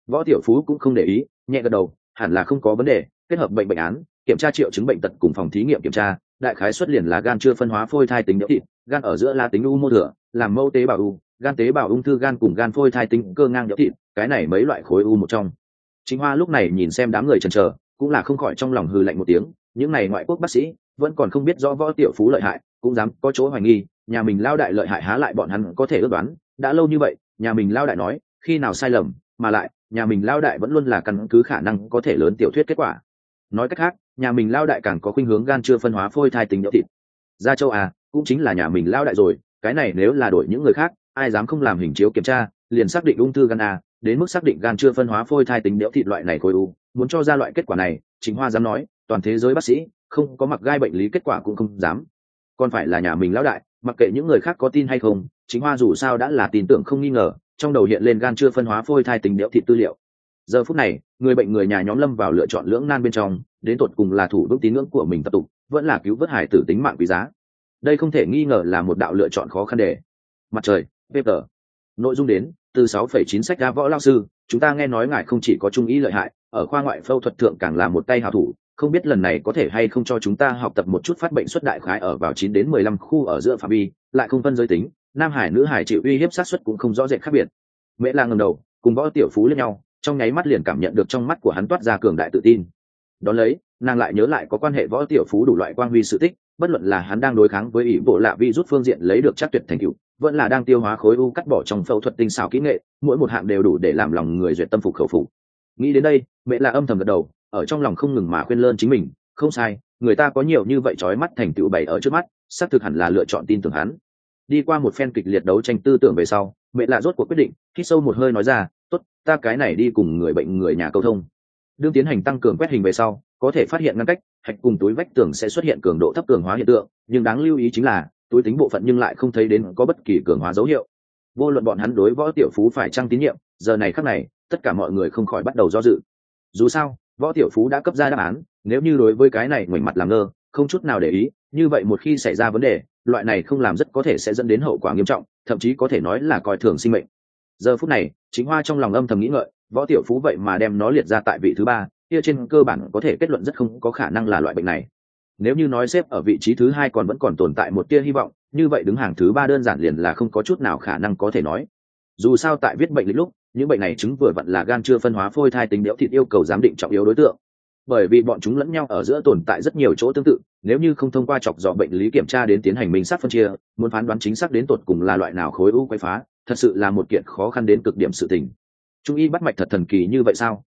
Võ tiểu phú cũng không để ý, nhẹ gật đầu, hẳn là không có vấn đề, kết hợp bệnh bệnh án, kiểm tra triệu chứng bệnh tật cùng phòng thí nghiệm kiểm tra đại khái xuất liền là gan chưa phân hóa phôi thai tính nhỡ thịt, gan ở giữa là tính u mô thừa, làm mẫu tế bào u, gan tế bào ung thư gan cùng gan phôi thai tính cơ ngang nhỡ thịt, cái này mấy loại khối u một trong. Chính hoa lúc này nhìn xem đám người chần chờ, cũng là không khỏi trong lòng hư lạnh một tiếng, những này ngoại quốc bác sĩ vẫn còn không biết rõ võ tiểu phú lợi hại, cũng dám có chỗ hoài nghi, nhà mình lao đại lợi hại há lại bọn hắn có thể ước đoán, đã lâu như vậy, nhà mình lao đại nói, khi nào sai lầm, mà lại, nhà mình lao đại vẫn luôn là căn cứ khả năng có thể lớn tiểu thuyết kết quả. Nói cách khác nhà mình lao đại càng có khuynh hướng gan chưa phân hóa phôi thai tính nhỡ thịt. Ra châu à cũng chính là nhà mình lao đại rồi cái này nếu là đổi những người khác ai dám không làm hình chiếu kiểm tra liền xác định ung thư gan à, đến mức xác định gan chưa phân hóa phôi thai tính nhỡ thịt loại này khối u muốn cho ra loại kết quả này chính hoa dám nói toàn thế giới bác sĩ không có mặc gai bệnh lý kết quả cũng không dám. Còn phải là nhà mình lão đại mặc kệ những người khác có tin hay không chính hoa dù sao đã là tin tưởng không nghi ngờ trong đầu hiện lên gan chưa phân hóa phôi thai tính đẽo thịt tư liệu giờ phút này người bệnh người nhà nhóm lâm vào lựa chọn lưỡng nan bên trong đến tột cùng là thủ vững tín ngưỡng của mình tập tục vẫn là cứu vớt hải tử tính mạng quý giá. Đây không thể nghi ngờ là một đạo lựa chọn khó khăn để. Mặt trời vp nội dung đến từ 6,9 sách ga võ lao sư chúng ta nghe nói ngài không chỉ có trung ý lợi hại ở khoa ngoại phẫu thuật thượng càng là một tay hào thủ không biết lần này có thể hay không cho chúng ta học tập một chút phát bệnh xuất đại khái ở vào 9 đến 15 khu ở giữa phạm vi lại không phân giới tính nam hải nữ hải chịu uy hiếp sát xuất cũng không rõ rệt khác biệt. Mẹ là ngầm đầu cùng võ tiểu phú lên nhau trong nháy mắt liền cảm nhận được trong mắt của hắn toát ra cường đại tự tin. Đón lấy, nàng lại nhớ lại có quan hệ võ tiểu phú đủ loại quang huy sự tích, bất luận là hắn đang đối kháng với ý bộ lạ vi rút phương diện lấy được chắc tuyệt thành tựu, vẫn là đang tiêu hóa khối u cắt bỏ trong phẫu thuật tinh xảo kỹ nghệ, mỗi một hạng đều đủ để làm lòng người duyệt tâm phục khẩu phục. Nghĩ đến đây, mẹ là âm thầm gật đầu, ở trong lòng không ngừng mà khuyên lơn chính mình, không sai, người ta có nhiều như vậy trói mắt thành tựu bày ở trước mắt, xác thực hẳn là lựa chọn tin tưởng hắn. Đi qua một phen kịch liệt đấu tranh tư tưởng về sau, mẹ lạ rốt cuộc quyết định khi sâu một hơi nói ra ta cái này đi cùng người bệnh người nhà cầu thông. Đương tiến hành tăng cường quét hình về sau, có thể phát hiện ngăn cách, hạch cùng túi vách tường sẽ xuất hiện cường độ thấp cường hóa hiện tượng, nhưng đáng lưu ý chính là, túi tính bộ phận nhưng lại không thấy đến có bất kỳ cường hóa dấu hiệu. Vô luận bọn hắn đối võ tiểu phú phải trăng tín nhiệm, giờ này khắc này, tất cả mọi người không khỏi bắt đầu do dự. Dù sao, võ tiểu phú đã cấp ra đáp án, nếu như đối với cái này ngoảnh mặt làm ngơ, không chút nào để ý, như vậy một khi xảy ra vấn đề, loại này không làm rất có thể sẽ dẫn đến hậu quả nghiêm trọng, thậm chí có thể nói là coi thường sinh mệnh giờ phút này, chính hoa trong lòng âm thầm nghĩ ngợi, võ tiểu phú vậy mà đem nó liệt ra tại vị thứ ba, kia trên cơ bản có thể kết luận rất không có khả năng là loại bệnh này. Nếu như nói xếp ở vị trí thứ hai còn vẫn còn tồn tại một tia hy vọng, như vậy đứng hàng thứ ba đơn giản liền là không có chút nào khả năng có thể nói. Dù sao tại viết bệnh lịch lúc, những bệnh này chứng vừa vặn là gan chưa phân hóa phôi thai tính đẽo thịt yêu cầu giám định trọng yếu đối tượng. Bởi vì bọn chúng lẫn nhau ở giữa tồn tại rất nhiều chỗ tương tự, nếu như không thông qua chọc dọ bệnh lý kiểm tra đến tiến hành minh sát phân chia, muốn phán đoán chính xác đến tột cùng là loại nào khối u quay phá thật sự là một kiện khó khăn đến cực điểm sự tình. Trung y bắt mạch thật thần kỳ như vậy sao?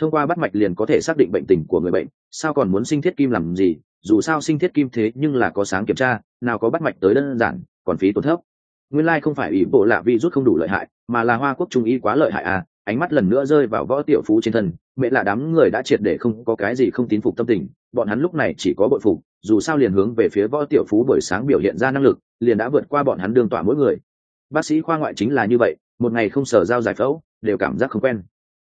Thông qua bắt mạch liền có thể xác định bệnh tình của người bệnh, sao còn muốn sinh thiết kim làm gì? Dù sao sinh thiết kim thế nhưng là có sáng kiểm tra, nào có bắt mạch tới đơn giản, còn phí tổn thấp nguyên lai、like、không phải ủy bộ lạ vi rút không đủ lợi hại, mà là hoa quốc trung y quá lợi hại à ánh mắt lần nữa rơi vào võ tiểu phú trên thân, mẹ là đám người đã triệt để không có cái gì không tín phục tâm tình, bọn hắn lúc này chỉ có bội phục, dù sao liền hướng về phía võ tiểu phú buổi sáng biểu hiện ra năng lực, liền đã vượt qua bọn hắn đương tỏa mỗi người bác sĩ khoa ngoại chính là như vậy, một ngày không sở giao giải phẫu, đều cảm giác không quen.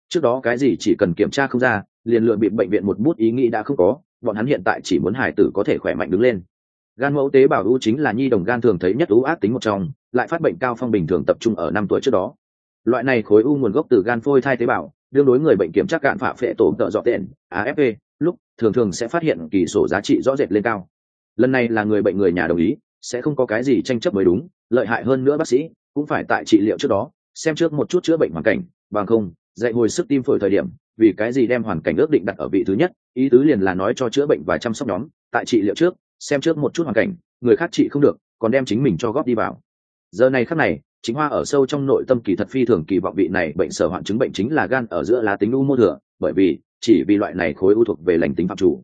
Trước đó cái gì chỉ cần kiểm tra không ra, liền lựa bị bệnh viện một bút ý nghĩ đã không có, bọn hắn hiện tại chỉ muốn hải tử có thể khỏe mạnh đứng lên. Gan mẫu tế bào u chính là nhi đồng gan thường thấy nhất u ác tính một trong, lại phát bệnh cao phong bình thường tập trung ở năm tuổi trước đó. Loại này khối u nguồn gốc từ gan phôi thai tế bào, đương đối người bệnh kiểm tra cạn phạ phệ tổ tợ dọ tiện afp lúc thường thường sẽ phát hiện kỳ sổ giá trị rõ rệt lên cao. Lần này là người bệnh người nhà đồng ý sẽ không có cái gì tranh chấp mới đúng, lợi hại hơn nữa bác sĩ, cũng phải tại trị liệu trước đó, xem trước một chút chữa bệnh hoàn cảnh, bằng không, dạy hồi sức tim phổi thời điểm, vì cái gì đem hoàn cảnh ước định đặt ở vị thứ nhất, ý tứ liền là nói cho chữa bệnh và chăm sóc nhóm, tại trị liệu trước, xem trước một chút hoàn cảnh, người khác trị không được, còn đem chính mình cho góp đi vào. Giờ này khác này, chính hoa ở sâu trong nội tâm kỳ thật phi thường kỳ vọng vị này bệnh sở hoạn chứng bệnh chính là gan ở giữa lá tính u mô thừa, bởi vì, chỉ vì loại này khối u thuộc về lành tính phạm chủ.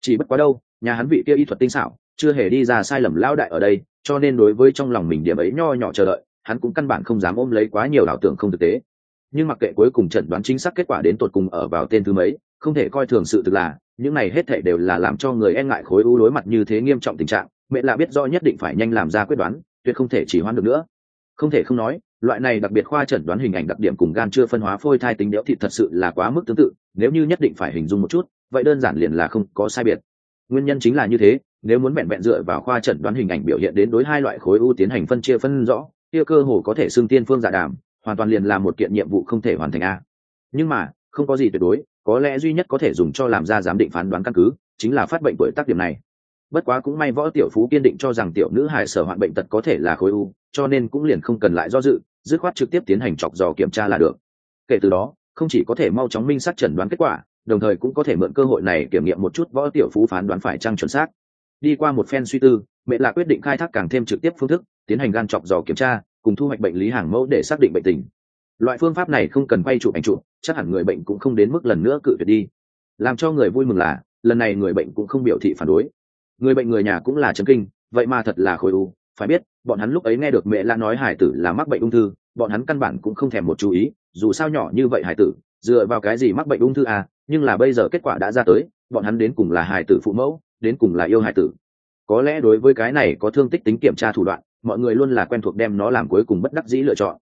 Chỉ bất quá đâu, nhà hắn vị kia y thuật tinh xảo chưa hề đi ra sai lầm lao đại ở đây, cho nên đối với trong lòng mình điểm ấy nho nhỏ chờ đợi, hắn cũng căn bản không dám ôm lấy quá nhiều ảo tưởng không thực tế. Nhưng mặc kệ cuối cùng chẩn đoán chính xác kết quả đến tột cùng ở vào tên thứ mấy, không thể coi thường sự thực là, những này hết thể đều là làm cho người e ngại khối u đối mặt như thế nghiêm trọng tình trạng, mẹ là biết do nhất định phải nhanh làm ra quyết đoán, tuyệt không thể chỉ hoãn được nữa. Không thể không nói, loại này đặc biệt khoa chẩn đoán hình ảnh đặc điểm cùng gan chưa phân hóa phôi thai tính đẽo thịt thật sự là quá mức tương tự, nếu như nhất định phải hình dung một chút, vậy đơn giản liền là không có sai biệt. Nguyên nhân chính là như thế nếu muốn vẹn vẹn dựa vào khoa chẩn đoán hình ảnh biểu hiện đến đối hai loại khối u tiến hành phân chia phân rõ, kia cơ hồ có thể xưng tiên phương giả đàm, hoàn toàn liền là một kiện nhiệm vụ không thể hoàn thành a. Nhưng mà, không có gì tuyệt đối, có lẽ duy nhất có thể dùng cho làm ra giám định phán đoán căn cứ, chính là phát bệnh tuổi tác điểm này. Bất quá cũng may võ tiểu phú kiên định cho rằng tiểu nữ hài sở hoạn bệnh tật có thể là khối u, cho nên cũng liền không cần lại do dự, dứt khoát trực tiếp tiến hành chọc dò kiểm tra là được. Kể từ đó, không chỉ có thể mau chóng minh xác chẩn đoán kết quả, đồng thời cũng có thể mượn cơ hội này kiểm nghiệm một chút võ tiểu phú phán đoán phải trăng chuẩn xác đi qua một phen suy tư, mẹ là quyết định khai thác càng thêm trực tiếp phương thức, tiến hành gan chọc dò kiểm tra, cùng thu hoạch bệnh lý hàng mẫu để xác định bệnh tình. Loại phương pháp này không cần quay chụp ảnh chụp, chắc hẳn người bệnh cũng không đến mức lần nữa cự tuyệt đi. Làm cho người vui mừng là, lần này người bệnh cũng không biểu thị phản đối. Người bệnh người nhà cũng là chấn kinh, vậy mà thật là khối u. Phải biết, bọn hắn lúc ấy nghe được mẹ la nói hải tử là mắc bệnh ung thư, bọn hắn căn bản cũng không thèm một chú ý, dù sao nhỏ như vậy hải tử, dựa vào cái gì mắc bệnh ung thư à? Nhưng là bây giờ kết quả đã ra tới, bọn hắn đến cùng là hải tử phụ mẫu đến cùng là yêu hải tử. Có lẽ đối với cái này có thương tích tính kiểm tra thủ đoạn, mọi người luôn là quen thuộc đem nó làm cuối cùng bất đắc dĩ lựa chọn.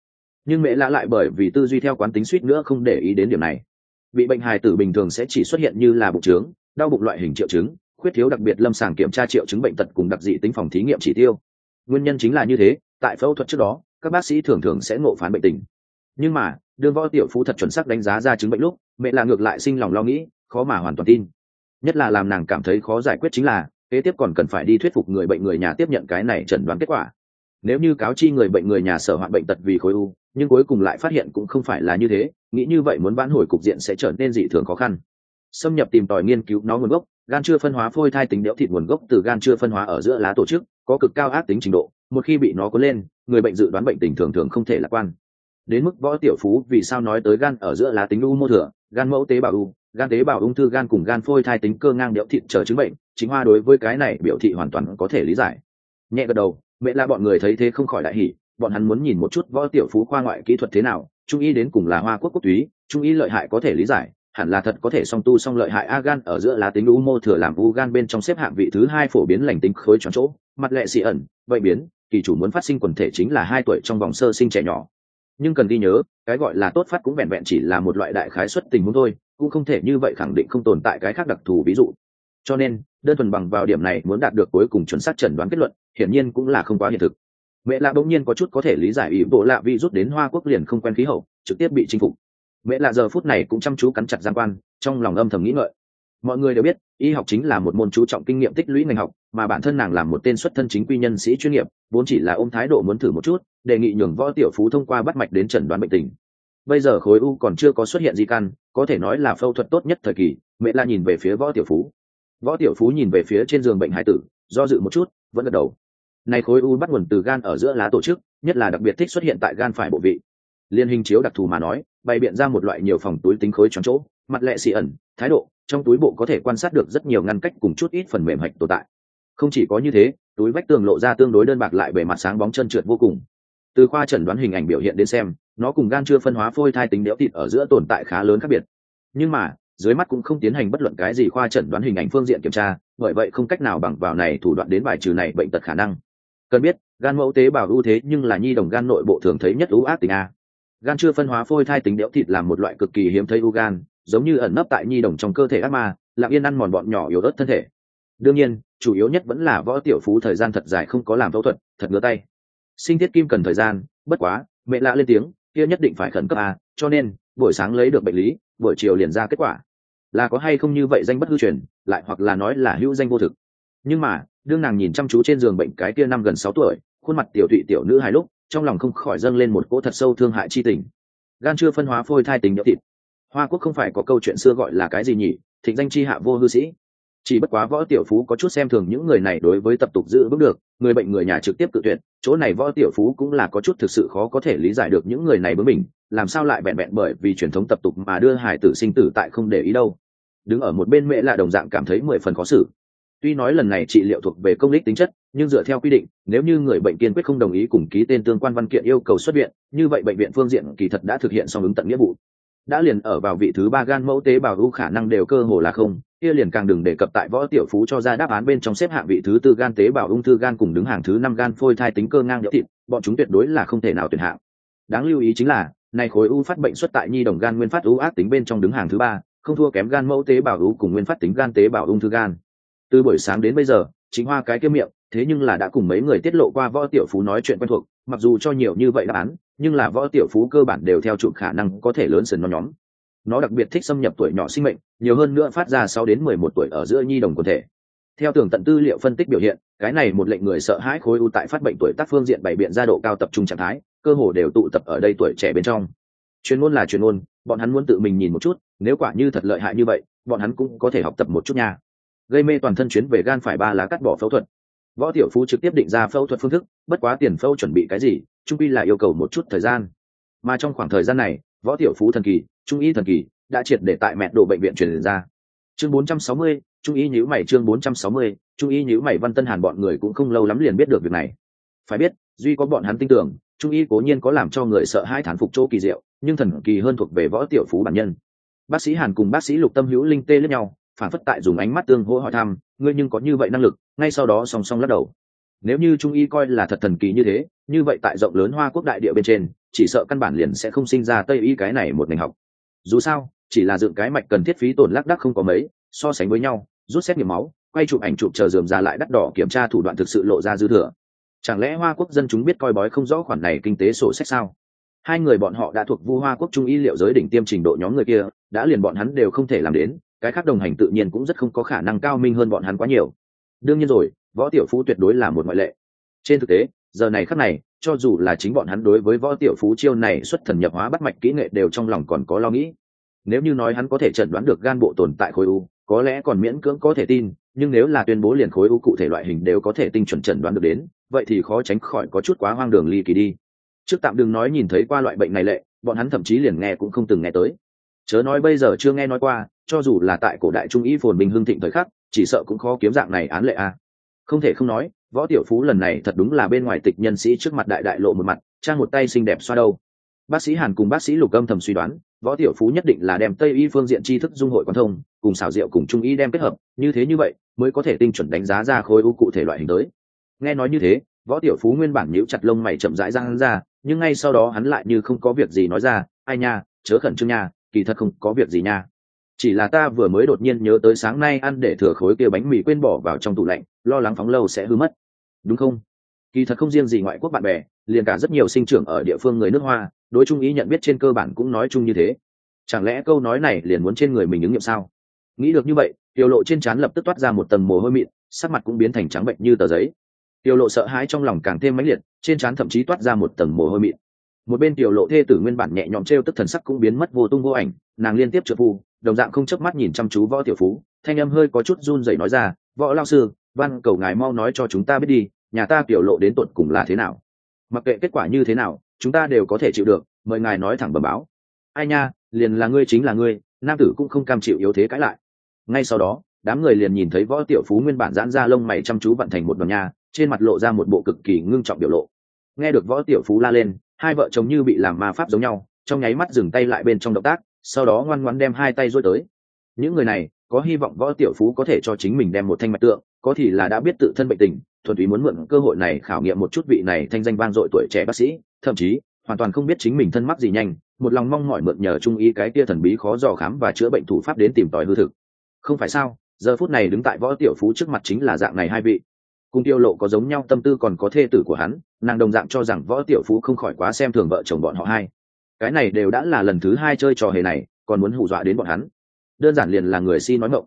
Nhưng mẹ lạ lại bởi vì tư duy theo quán tính suýt nữa không để ý đến điểm này. Bị bệnh hài tử bình thường sẽ chỉ xuất hiện như là bụng trướng, đau bụng loại hình triệu chứng, khuyết thiếu đặc biệt lâm sàng kiểm tra triệu chứng bệnh tật cùng đặc dị tính phòng thí nghiệm chỉ tiêu. Nguyên nhân chính là như thế, tại phẫu thuật trước đó, các bác sĩ thường thường sẽ ngộ phán bệnh tình. Nhưng mà, đương võ tiểu phú thật chuẩn xác đánh giá ra chứng bệnh lúc mẹ là ngược lại sinh lòng lo nghĩ, khó mà hoàn toàn tin nhất là làm nàng cảm thấy khó giải quyết chính là, kế tiếp còn cần phải đi thuyết phục người bệnh người nhà tiếp nhận cái này chẩn đoán kết quả. Nếu như cáo chi người bệnh người nhà sở hoạn bệnh tật vì khối u, nhưng cuối cùng lại phát hiện cũng không phải là như thế, nghĩ như vậy muốn vãn hồi cục diện sẽ trở nên dị thường khó khăn. Xâm nhập tìm tòi nghiên cứu nó nguồn gốc, gan chưa phân hóa phôi thai tính đẽo thịt nguồn gốc từ gan chưa phân hóa ở giữa lá tổ chức, có cực cao ác tính trình độ, một khi bị nó có lên, người bệnh dự đoán bệnh tình thường thường không thể lạc quan. Đến mức võ tiểu phú vì sao nói tới gan ở giữa lá tính u mô thừa, gan mẫu tế bào u gan tế bào ung thư gan cùng gan phôi thai tính cơ ngang đẽo thịt chờ chứng bệnh, chính hoa đối với cái này biểu thị hoàn toàn có thể lý giải. Nhẹ gật đầu, mẹ là bọn người thấy thế không khỏi đại hỉ, bọn hắn muốn nhìn một chút võ tiểu phú khoa ngoại kỹ thuật thế nào, trung y đến cùng là hoa quốc quốc túy, trung y lợi hại có thể lý giải, hẳn là thật có thể song tu song lợi hại a gan ở giữa lá tính u mô thừa làm u gan bên trong xếp hạng vị thứ hai phổ biến lành tính khối tròn chỗ, mặt lệ xị ẩn, vậy biến, kỳ chủ muốn phát sinh quần thể chính là hai tuổi trong vòng sơ sinh trẻ nhỏ. Nhưng cần ghi nhớ, cái gọi là tốt phát cũng vẹn vẹn chỉ là một loại đại khái xuất tình huống thôi cũng không thể như vậy khẳng định không tồn tại cái khác đặc thù ví dụ. Cho nên, đơn thuần bằng vào điểm này muốn đạt được cuối cùng chuẩn xác chẩn đoán kết luận, hiển nhiên cũng là không quá hiện thực. Mẹ lạ bỗng nhiên có chút có thể lý giải ý bộ lạ vi rút đến hoa quốc liền không quen khí hậu, trực tiếp bị chinh phục. Mẹ lạ giờ phút này cũng chăm chú cắn chặt giang quan, trong lòng âm thầm nghĩ ngợi. Mọi người đều biết, y học chính là một môn chú trọng kinh nghiệm tích lũy ngành học, mà bản thân nàng làm một tên xuất thân chính quy nhân sĩ chuyên nghiệp, vốn chỉ là ôm thái độ muốn thử một chút, đề nghị nhường võ tiểu phú thông qua bắt mạch đến chẩn đoán bệnh tình bây giờ khối u còn chưa có xuất hiện gì căn, có thể nói là phẫu thuật tốt nhất thời kỳ. Mẹ la nhìn về phía võ tiểu phú. Võ tiểu phú nhìn về phía trên giường bệnh hải tử, do dự một chút, vẫn gật đầu. Này khối u bắt nguồn từ gan ở giữa lá tổ chức, nhất là đặc biệt thích xuất hiện tại gan phải bộ vị. Liên hình chiếu đặc thù mà nói, bày biện ra một loại nhiều phòng túi tính khối tròn chỗ, mặt lệ xì ẩn, thái độ, trong túi bộ có thể quan sát được rất nhiều ngăn cách cùng chút ít phần mềm hạch tồn tại. Không chỉ có như thế, túi vách tường lộ ra tương đối đơn bạc lại bề mặt sáng bóng chân trượt vô cùng. Từ khoa chẩn đoán hình ảnh biểu hiện đến xem nó cùng gan chưa phân hóa phôi thai tính đẽo thịt ở giữa tồn tại khá lớn khác biệt. Nhưng mà, dưới mắt cũng không tiến hành bất luận cái gì khoa chẩn đoán hình ảnh phương diện kiểm tra, bởi vậy không cách nào bằng vào này thủ đoạn đến bài trừ này bệnh tật khả năng. Cần biết, gan mẫu tế bào ưu thế nhưng là nhi đồng gan nội bộ thường thấy nhất ưu ác tính a. Gan chưa phân hóa phôi thai tính đẽo thịt là một loại cực kỳ hiếm thấy u gan, giống như ẩn nấp tại nhi đồng trong cơ thể ác ma, lặng yên ăn mòn bọn nhỏ yếu ớt thân thể. Đương nhiên, chủ yếu nhất vẫn là võ tiểu phú thời gian thật dài không có làm phẫu thuật, thật ngứa tay. Sinh thiết kim cần thời gian, bất quá, mẹ lạ lên tiếng kia nhất định phải khẩn cấp à cho nên, buổi sáng lấy được bệnh lý, buổi chiều liền ra kết quả. Là có hay không như vậy danh bất hư truyền, lại hoặc là nói là hữu danh vô thực. Nhưng mà, đương nàng nhìn chăm chú trên giường bệnh cái kia năm gần sáu tuổi, khuôn mặt tiểu thụy tiểu nữ hai lúc, trong lòng không khỏi dâng lên một cỗ thật sâu thương hại chi tình. Gan chưa phân hóa phôi thai tình nhỡ thịt. Hoa quốc không phải có câu chuyện xưa gọi là cái gì nhỉ? Thịnh danh chi hạ vô hư sĩ chỉ bất quá võ tiểu phú có chút xem thường những người này đối với tập tục giữ vững được, người bệnh người nhà trực tiếp tự tuyệt, chỗ này võ tiểu phú cũng là có chút thực sự khó có thể lý giải được những người này với mình làm sao lại vẹn vẹn bởi vì truyền thống tập tục mà đưa hải tử sinh tử tại không để ý đâu. Đứng ở một bên mẹ là đồng dạng cảm thấy mười phần khó xử. Tuy nói lần này trị liệu thuộc về công lý tính chất, nhưng dựa theo quy định, nếu như người bệnh kiên quyết không đồng ý cùng ký tên tương quan văn kiện yêu cầu xuất viện, như vậy bệnh viện phương diện kỳ thật đã thực hiện xong ứng tận nghĩa vụ. Đã liền ở vào vị thứ ba gan mẫu tế bào u khả năng đều cơ hồ là không kia liền càng đừng đề cập tại võ tiểu phú cho ra đáp án bên trong xếp hạng vị thứ tư gan tế bào ung thư gan cùng đứng hàng thứ năm gan phôi thai tính cơ ngang nhỡ thịt, bọn chúng tuyệt đối là không thể nào tuyển hạng. Đáng lưu ý chính là này khối u phát bệnh xuất tại nhi đồng gan nguyên phát u ác tính bên trong đứng hàng thứ ba, không thua kém gan mẫu tế bào u cùng nguyên phát tính gan tế bào ung thư gan. Từ buổi sáng đến bây giờ, chính hoa cái kia miệng, thế nhưng là đã cùng mấy người tiết lộ qua võ tiểu phú nói chuyện quen thuộc, mặc dù cho nhiều như vậy đáp án, nhưng là võ tiểu phú cơ bản đều theo chụp khả năng có thể lớn sần nó nhóm nó đặc biệt thích xâm nhập tuổi nhỏ sinh mệnh, nhiều hơn nữa phát ra sau đến mười một tuổi ở giữa nhi đồng quần thể. Theo tường tận tư liệu phân tích biểu hiện, cái này một lệnh người sợ hãi khối u tại phát bệnh tuổi tác phương diện bảy biện ra độ cao tập trung trạng thái, cơ hồ đều tụ tập ở đây tuổi trẻ bên trong. Chuyên môn là chuyên môn, bọn hắn muốn tự mình nhìn một chút, nếu quả như thật lợi hại như vậy, bọn hắn cũng có thể học tập một chút nha. Gây mê toàn thân chuyến về gan phải ba lá cắt bỏ phẫu thuật. Võ tiểu phú trực tiếp định ra phẫu thuật phương thức, bất quá tiền phẫu chuẩn bị cái gì, trung quy là yêu cầu một chút thời gian. Mà trong khoảng thời gian này, võ tiểu phú thần kỳ trung y thần kỳ đã triệt để tại mẹ đồ bệnh viện truyền ra. Chương 460, trung y nhữ mày chương 460, trung y nhữ mày văn tân hàn bọn người cũng không lâu lắm liền biết được việc này. Phải biết duy có bọn hắn tin tưởng trung y cố nhiên có làm cho người sợ hai thán phục chỗ kỳ diệu nhưng thần kỳ hơn thuộc về võ tiểu phú bản nhân. Bác sĩ hàn cùng bác sĩ lục tâm hữu linh tê lẫn nhau phản phất tại dùng ánh mắt tương hỗ hỏi thăm ngươi nhưng có như vậy năng lực? Ngay sau đó song song lắc đầu. Nếu như trung y coi là thật thần kỳ như thế như vậy tại rộng lớn hoa quốc đại địa bên trên chỉ sợ căn bản liền sẽ không sinh ra tây y cái này một ngành học dù sao, chỉ là dựng cái mạch cần thiết phí tổn lác đắc không có mấy, so sánh với nhau, rút xét nghiệm máu, quay chụp ảnh chụp chờ dườm ra lại đắt đỏ kiểm tra thủ đoạn thực sự lộ ra dư thừa. Chẳng lẽ hoa quốc dân chúng biết coi bói không rõ khoản này kinh tế sổ sách sao? Hai người bọn họ đã thuộc vu hoa quốc trung y liệu giới đỉnh tiêm trình độ nhóm người kia, đã liền bọn hắn đều không thể làm đến, cái khác đồng hành tự nhiên cũng rất không có khả năng cao minh hơn bọn hắn quá nhiều. Đương nhiên rồi, võ tiểu phú tuyệt đối là một ngoại lệ. Trên thực tế, giờ này khắc này cho dù là chính bọn hắn đối với võ tiểu phú chiêu này xuất thần nhập hóa bắt mạch kỹ nghệ đều trong lòng còn có lo nghĩ. Nếu như nói hắn có thể chẩn đoán được gan bộ tồn tại khối u, có lẽ còn miễn cưỡng có thể tin, nhưng nếu là tuyên bố liền khối u cụ thể loại hình đều có thể tinh chuẩn chẩn đoán được đến, vậy thì khó tránh khỏi có chút quá hoang đường ly kỳ đi. Trước tạm đừng nói nhìn thấy qua loại bệnh này lệ, bọn hắn thậm chí liền nghe cũng không từng nghe tới. Chớ nói bây giờ chưa nghe nói qua, cho dù là tại cổ đại trung y phồn bình hưng thịnh thời khắc, chỉ sợ cũng khó kiếm dạng này án lệ a không thể không nói, võ tiểu phú lần này thật đúng là bên ngoài tịch nhân sĩ trước mặt đại đại lộ một mặt, trang một tay xinh đẹp xoa đâu bác sĩ hàn cùng bác sĩ lục âm thầm suy đoán, võ tiểu phú nhất định là đem tây y phương diện tri thức dung hội quan thông, cùng xảo diệu cùng trung y đem kết hợp, như thế như vậy mới có thể tinh chuẩn đánh giá ra khối u cụ thể loại hình tới. Nghe nói như thế, võ tiểu phú nguyên bản nhíu chặt lông mày chậm rãi ra hắn ra, nhưng ngay sau đó hắn lại như không có việc gì nói ra, ai nha, chớ khẩn trương nha, kỳ thật không có việc gì nha chỉ là ta vừa mới đột nhiên nhớ tới sáng nay ăn để thừa khối kia bánh mì quên bỏ vào trong tủ lạnh, lo lắng phóng lâu sẽ hư mất. Đúng không? Kỳ thật không riêng gì ngoại quốc bạn bè, liền cả rất nhiều sinh trưởng ở địa phương người nước hoa, đối trung ý nhận biết trên cơ bản cũng nói chung như thế. Chẳng lẽ câu nói này liền muốn trên người mình ứng nghiệm sao? Nghĩ được như vậy tiểu lộ trên trán lập tức toát ra một tầng mồ hôi mịn, sắc mặt cũng biến thành trắng bệnh như tờ giấy. Tiểu lộ sợ hãi trong lòng càng thêm mãnh liệt, trên trán thậm chí toát ra một tầng mồ hôi mịn. Một bên tiểu lộ thê tử nguyên bản nhẹ nhõm t r e o tức thần sắc cũng biến mất vô tung vô ảnh, nàng liên tiếp trợ phu đồng dạng không chớp mắt nhìn chăm chú võ tiểu phú, thanh âm hơi có chút run rẩy nói ra, võ lao sư, văn cầu ngài mau nói cho chúng ta biết đi, nhà ta tiểu lộ đến tột cùng là thế nào? Mặc kệ kết quả như thế nào, chúng ta đều có thể chịu được, mời ngài nói thẳng bẩm báo. Ai nha, liền là ngươi chính là ngươi, nam tử cũng không cam chịu yếu thế cãi lại. Ngay sau đó, đám người liền nhìn thấy võ tiểu phú nguyên bản giãn ra lông mày chăm chú vận thành một đoàn nhà trên mặt lộ ra một bộ cực kỳ ngưng trọng biểu lộ. Nghe được võ tiểu phú la lên, hai vợ chồng như bị làm ma pháp giống nhau, trong nháy mắt dừng tay lại bên trong động tác sau đó ngoan ngoãn đem hai tay rối tới. Những người này, có hy vọng võ tiểu phú có thể cho chính mình đem một thanh mạch tượng, có thì là đã biết tự thân bệnh tình, thuần túy muốn mượn cơ hội này khảo nghiệm một chút vị này thanh danh vang dội tuổi trẻ bác sĩ, thậm chí, hoàn toàn không biết chính mình thân mắc gì nhanh, một lòng mong mỏi mượn nhờ trung ý cái kia thần bí khó dò khám và chữa bệnh thủ pháp đến tìm tòi hư thực. Không phải sao, giờ phút này đứng tại võ tiểu phú trước mặt chính là dạng này hai vị. Cùng tiêu lộ có giống nhau, tâm tư còn có thê tử của hắn, nàng đồng dạng cho rằng võ tiểu phú không khỏi quá xem thường vợ chồng bọn họ hai cái này đều đã là lần thứ hai chơi trò hề này, còn muốn hù dọa đến bọn hắn. Đơn giản liền là người si nói mộng.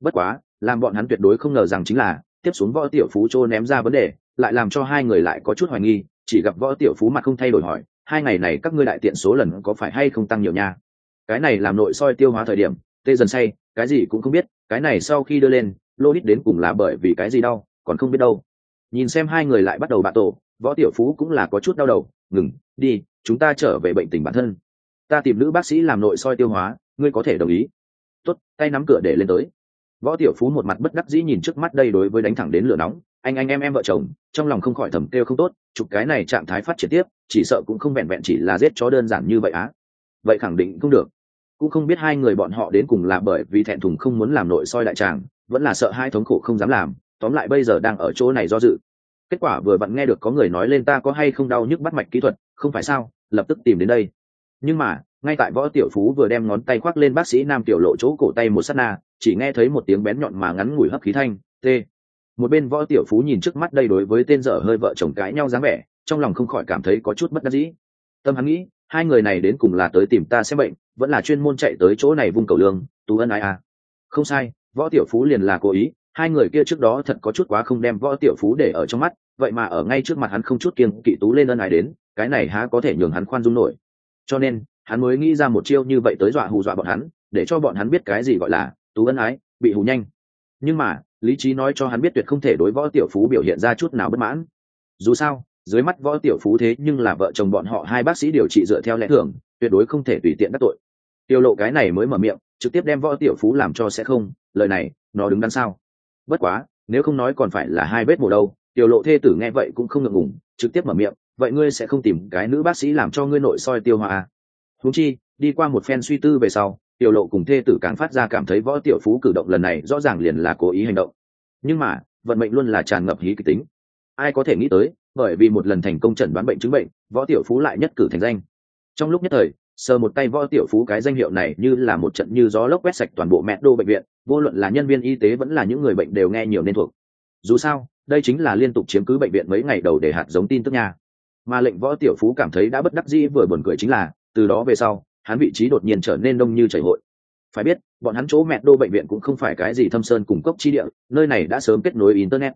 Bất quá, làm bọn hắn tuyệt đối không ngờ rằng chính là, tiếp xuống võ tiểu phú trô ném ra vấn đề, lại làm cho hai người lại có chút hoài nghi, chỉ gặp võ tiểu phú mặt không thay đổi hỏi, hai ngày này các ngươi đại tiện số lần có phải hay không tăng nhiều nha? Cái này làm nội soi tiêu hóa thời điểm, tê dần say, cái gì cũng không biết, cái này sau khi đưa lên, lô hít đến cùng là bởi vì cái gì đau, còn không biết đâu. Nhìn xem hai người lại bắt đầu bạ tổ, võ tiểu phú cũng là có chút đau đầu, ngừng, đi chúng ta trở về bệnh tình bản thân. Ta tìm nữ bác sĩ làm nội soi tiêu hóa, ngươi có thể đồng ý. Tốt, tay nắm cửa để lên tới. Võ tiểu phú một mặt bất đắc dĩ nhìn trước mắt đây đối với đánh thẳng đến lửa nóng. Anh anh, em em vợ chồng, trong lòng không khỏi thầm kêu không tốt, chụp cái này trạng thái phát triển tiếp, chỉ sợ cũng không vẹn vẹn chỉ là giết chó đơn giản như vậy á. Vậy khẳng định không được. Cũng không biết hai người bọn họ đến cùng là bởi vì thẹn thùng không muốn làm nội soi đại tràng, vẫn là sợ hai thống khổ không dám làm, tóm lại bây giờ đang ở chỗ này do dự. Kết quả vừa vặn nghe được có người nói lên ta có hay không đau nhức bắt mạch kỹ thuật không phải sao, lập tức tìm đến đây. Nhưng mà, ngay tại võ tiểu phú vừa đem ngón tay khoác lên bác sĩ nam tiểu lộ chỗ cổ tay một s á t na, chỉ nghe thấy một tiếng bén nhọn mà ngắn ngủi hấp khí thanh, t. Một bên võ tiểu phú nhìn trước mắt đây đối với tên dở hơi vợ chồng cãi nhau dáng vẻ, trong lòng không khỏi cảm thấy có chút bất đắc dĩ. Tâm hắn nghĩ, hai người này đến cùng là tới tìm ta xem bệnh, vẫn là chuyên môn chạy tới chỗ này vung cầu lương, tú ân ai à. Không sai, võ tiểu phú liền là cố ý, hai người kia trước đó thật có chút quá không đem võ tiểu phú để ở trong mắt, vậy mà ở ngay trước mặt hắn không chút kiêng kỵ tú lên ân ai đến cái này há có thể nhường hắn khoan dung nổi. Cho nên, hắn mới nghĩ ra một chiêu như vậy tới dọa hù dọa bọn hắn, để cho bọn hắn biết cái gì gọi là tú ân ái, bị hù nhanh. Nhưng mà, lý trí nói cho hắn biết tuyệt không thể đối võ tiểu phú biểu hiện ra chút nào bất mãn. Dù sao, dưới mắt võ tiểu phú thế nhưng là vợ chồng bọn họ hai bác sĩ điều trị dựa theo lẽ thường, tuyệt đối không thể tùy tiện các tội. Tiêu lộ cái này mới mở miệng, trực tiếp đem võ tiểu phú làm cho sẽ không, lời này, nó đứng đằng sau bất quá, nếu không nói còn phải là hai vết mổ đâu tiểu lộ thê tử nghe vậy cũng không ngượng ngùng, trực tiếp mở miệng vậy ngươi sẽ không tìm cái nữ bác sĩ làm cho ngươi nội soi tiêu hóa à? huống chi, đi qua một phen suy tư về sau, tiểu lộ cùng thê tử càng phát ra cảm thấy võ tiểu phú cử động lần này rõ ràng liền là cố ý hành động. Nhưng mà, vận mệnh luôn là tràn ngập hí kịch tính. Ai có thể nghĩ tới, bởi vì một lần thành công chẩn đoán bệnh chứng bệnh, võ tiểu phú lại nhất cử thành danh. Trong lúc nhất thời, sờ một tay võ tiểu phú cái danh hiệu này như là một trận như gió lốc quét sạch toàn bộ mẹ đô bệnh viện, vô luận là nhân viên y tế vẫn là những người bệnh đều nghe nhiều nên thuộc. Dù sao, đây chính là liên tục chiếm cứ bệnh viện mấy ngày đầu để hạt giống tin tức nha mà lệnh võ tiểu phú cảm thấy đã bất đắc dĩ vừa buồn cười chính là, từ đó về sau, hắn vị trí đột nhiên trở nên đông như chảy hội. Phải biết, bọn hắn chỗ mẹ đô bệnh viện cũng không phải cái gì thâm sơn cung cấp chi địa, nơi này đã sớm kết nối internet.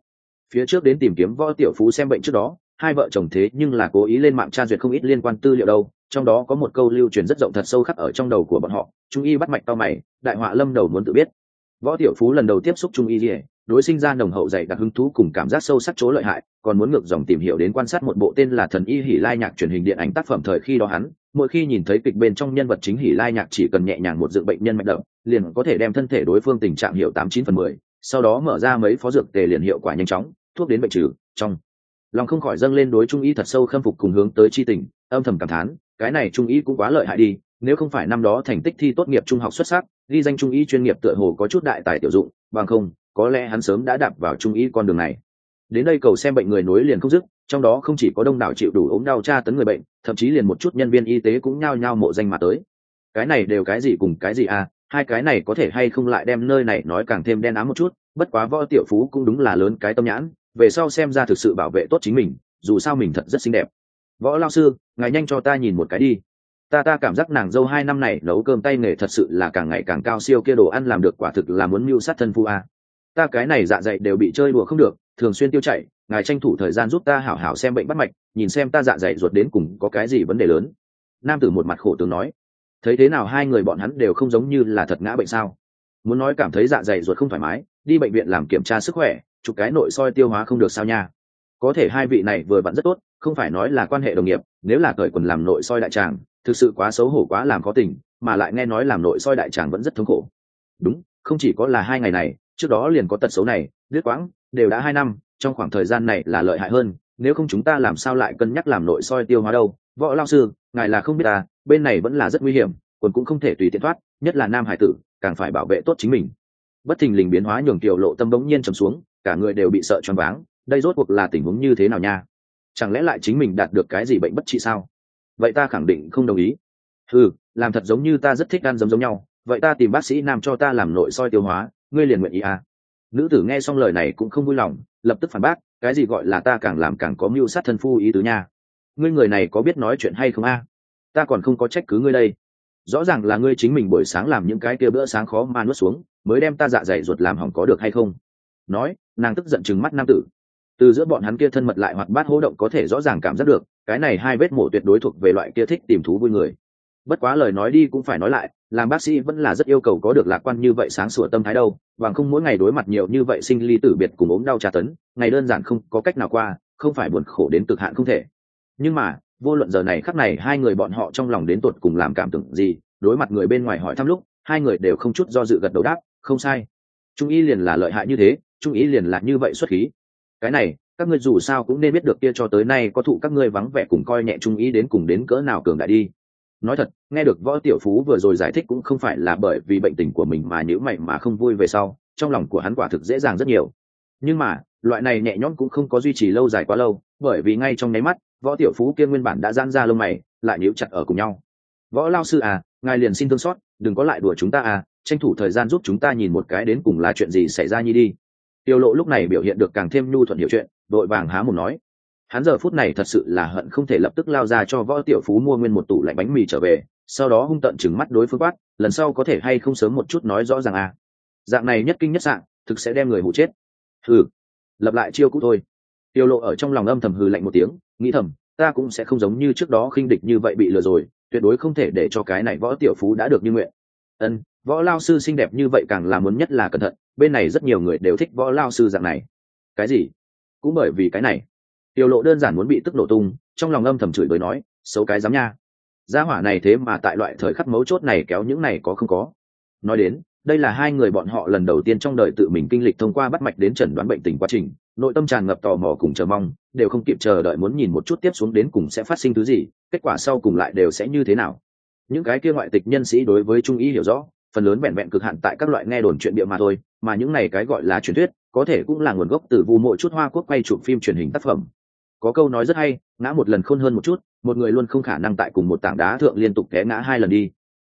Phía trước đến tìm kiếm võ tiểu phú xem bệnh trước đó, hai vợ chồng thế nhưng là cố ý lên mạng tra duyệt không ít liên quan tư liệu đâu, trong đó có một câu lưu truyền rất rộng thật sâu khắc ở trong đầu của bọn họ, trung y bắt mạch tao mày, đại họa lâm đầu muốn tự biết. Võ tiểu phú lần đầu tiếp xúc trung y dỉa đối sinh ra nồng hậu dày đặc hứng thú cùng cảm giác sâu sắc chỗ lợi hại còn muốn ngược dòng tìm hiểu đến quan sát một bộ tên là thần y hỉ lai nhạc truyền hình điện ảnh tác phẩm thời khi đó hắn, mỗi khi nhìn thấy kịch bên trong nhân vật chính hỉ lai nhạc chỉ cần nhẹ nhàng một dựng bệnh nhân mạch động liền có thể đem thân thể đối phương tình trạng hiệu tám chín phần mười, sau đó mở ra mấy phó dược tề liền hiệu quả nhanh chóng, thuốc đến bệnh trừ, trong lòng không khỏi dâng lên đối trung y thật sâu khâm phục cùng hướng tới chi tình, âm thầm cảm thán, cái này trung y cũng quá lợi hại đi, nếu không phải năm đó thành tích thi tốt nghiệp trung học xuất sắc, ghi danh trung y chuyên nghiệp tựa hồ có chút đại tài tiểu dụng, bằng không, có lẽ hắn sớm đã đạp vào trung y con đường này đến đây cầu xem bệnh người nối liền không dứt, trong đó không chỉ có đông đảo chịu đủ ốm đau tra tấn người bệnh, thậm chí liền một chút nhân viên y tế cũng nhao nhao mộ danh mà tới. Cái này đều cái gì cùng cái gì à hai cái này có thể hay không lại đem nơi này nói càng thêm đen ám một chút, bất quá võ tiểu phú cũng đúng là lớn cái tâm nhãn, về sau xem ra thực sự bảo vệ tốt chính mình, dù sao mình thật rất xinh đẹp. Võ lao sư, ngài nhanh cho ta nhìn một cái đi. Ta ta cảm giác nàng dâu hai năm này nấu cơm tay nghề thật sự là càng ngày càng cao siêu kia đồ ăn làm được quả thực là muốn mưu sát thân phu a ta cái này dạ dày đều bị chơi đùa không được thường xuyên tiêu chảy, ngài tranh thủ thời gian giúp ta hảo hảo xem bệnh bắt mạch, nhìn xem ta dạ dày ruột đến cùng có cái gì vấn đề lớn. Nam tử một mặt khổ tướng nói. Thấy thế nào hai người bọn hắn đều không giống như là thật ngã bệnh sao? Muốn nói cảm thấy dạ dày ruột không thoải mái, đi bệnh viện làm kiểm tra sức khỏe, chụp cái nội soi tiêu hóa không được sao nha? Có thể hai vị này vừa vặn rất tốt, không phải nói là quan hệ đồng nghiệp, nếu là cởi quần làm nội soi đại tràng, thực sự quá xấu hổ quá làm khó tình, mà lại nghe nói làm nội soi đại tràng vẫn rất thống khổ. Đúng, không chỉ có là hai ngày này, trước đó liền có tật xấu này đứt quãng, đều đã hai năm, trong khoảng thời gian này là lợi hại hơn, nếu không chúng ta làm sao lại cân nhắc làm nội soi tiêu hóa đâu? Võ lao sư, ngài là không biết ta, bên này vẫn là rất nguy hiểm, quần cũng không thể tùy tiện thoát, nhất là nam hải tử, càng phải bảo vệ tốt chính mình. Bất thình lình biến hóa nhường tiểu lộ tâm bỗng nhiên trầm xuống, cả người đều bị sợ choáng váng, đây rốt cuộc là tình huống như thế nào nha? Chẳng lẽ lại chính mình đạt được cái gì bệnh bất trị sao? Vậy ta khẳng định không đồng ý. Ừ làm thật giống như ta rất thích ăn giống giống nhau, vậy ta tìm bác sĩ nam cho ta làm nội soi tiêu hóa, ngươi liền nguyện ý à? Nữ tử nghe xong lời này cũng không vui lòng, lập tức phản bác, cái gì gọi là ta càng làm càng có mưu sát thân phu ý tứ nha. Ngươi người này có biết nói chuyện hay không a? Ta còn không có trách cứ ngươi đây. Rõ ràng là ngươi chính mình buổi sáng làm những cái kia bữa sáng khó mà nuốt xuống, mới đem ta dạ dày ruột làm hỏng có được hay không? Nói, nàng tức giận chừng mắt nam tử. Từ giữa bọn hắn kia thân mật lại hoặc bát hỗ động có thể rõ ràng cảm giác được, cái này hai vết mổ tuyệt đối thuộc về loại kia thích tìm thú vui người. Bất quá lời nói đi cũng phải nói lại làm bác sĩ vẫn là rất yêu cầu có được lạc quan như vậy sáng sủa tâm thái đâu, bằng không mỗi ngày đối mặt nhiều như vậy sinh ly tử biệt cùng ốm đau tra tấn, ngày đơn giản không có cách nào qua, không phải buồn khổ đến cực hạn không thể. Nhưng mà, vô luận giờ này khắc này hai người bọn họ trong lòng đến tột cùng làm cảm tưởng gì, đối mặt người bên ngoài hỏi thăm lúc, hai người đều không chút do dự gật đầu đáp, không sai. Trung ý liền là lợi hại như thế, trung ý liền là như vậy xuất khí. Cái này, các ngươi dù sao cũng nên biết được kia cho tới nay có thụ các ngươi vắng vẻ cùng coi nhẹ trung ý đến cùng đến cỡ nào cường đại đi nói thật, nghe được võ tiểu phú vừa rồi giải thích cũng không phải là bởi vì bệnh tình của mình mà nhữ mày mà không vui về sau, trong lòng của hắn quả thực dễ dàng rất nhiều. Nhưng mà, loại này nhẹ nhõm cũng không có duy trì lâu dài quá lâu, bởi vì ngay trong nháy mắt, võ tiểu phú kia nguyên bản đã gian ra lông mày, lại nhíu chặt ở cùng nhau. Võ lao sư à ngài liền xin thương xót, đừng có lại đùa chúng ta à tranh thủ thời gian giúp chúng ta nhìn một cái đến cùng là chuyện gì xảy ra nhi đi. Tiêu lộ lúc này biểu hiện được càng thêm nhu thuận hiểu chuyện, đội vàng há một nói hắn giờ phút này thật sự là hận không thể lập tức lao ra cho võ tiểu phú mua nguyên một tủ lạnh bánh mì trở về, sau đó hung tận chừng mắt đối phương quát, lần sau có thể hay không sớm một chút nói rõ ràng à? Dạng này nhất kinh nhất dạng thực sẽ đem người hụ chết. Hừ lập lại chiêu cũ thôi. Tiêu lộ ở trong lòng âm thầm hừ lạnh một tiếng, nghĩ thầm, ta cũng sẽ không giống như trước đó khinh địch như vậy bị lừa rồi, tuyệt đối không thể để cho cái này võ tiểu phú đã được như nguyện. Ân, võ lao sư xinh đẹp như vậy càng là muốn nhất là cẩn thận, bên này rất nhiều người đều thích võ lao sư dạng này. Cái gì? Cũng bởi vì cái này tiểu lộ đơn giản muốn bị tức nổ tung, trong lòng âm thầm chửi bới nói, xấu cái dám nha. Gia hỏa này thế mà tại loại thời khắc mấu chốt này kéo những này có không có. Nói đến, đây là hai người bọn họ lần đầu tiên trong đời tự mình kinh lịch thông qua bắt mạch đến chẩn đoán bệnh tình quá trình, nội tâm tràn ngập tò mò cùng chờ mong, đều không kịp chờ đợi muốn nhìn một chút tiếp xuống đến cùng sẽ phát sinh thứ gì, kết quả sau cùng lại đều sẽ như thế nào. Những cái kia ngoại tịch nhân sĩ đối với trung ý hiểu rõ, phần lớn vẹn vẹn cực hạn tại các loại nghe đồn chuyện địa mà thôi, mà những này cái gọi là truyền thuyết, có thể cũng là nguồn gốc từ vu mộ chút hoa quốc quay chụp phim truyền hình tác phẩm có câu nói rất hay, ngã một lần khôn hơn một chút, một người luôn không khả năng tại cùng một tảng đá thượng liên tục té ngã hai lần đi.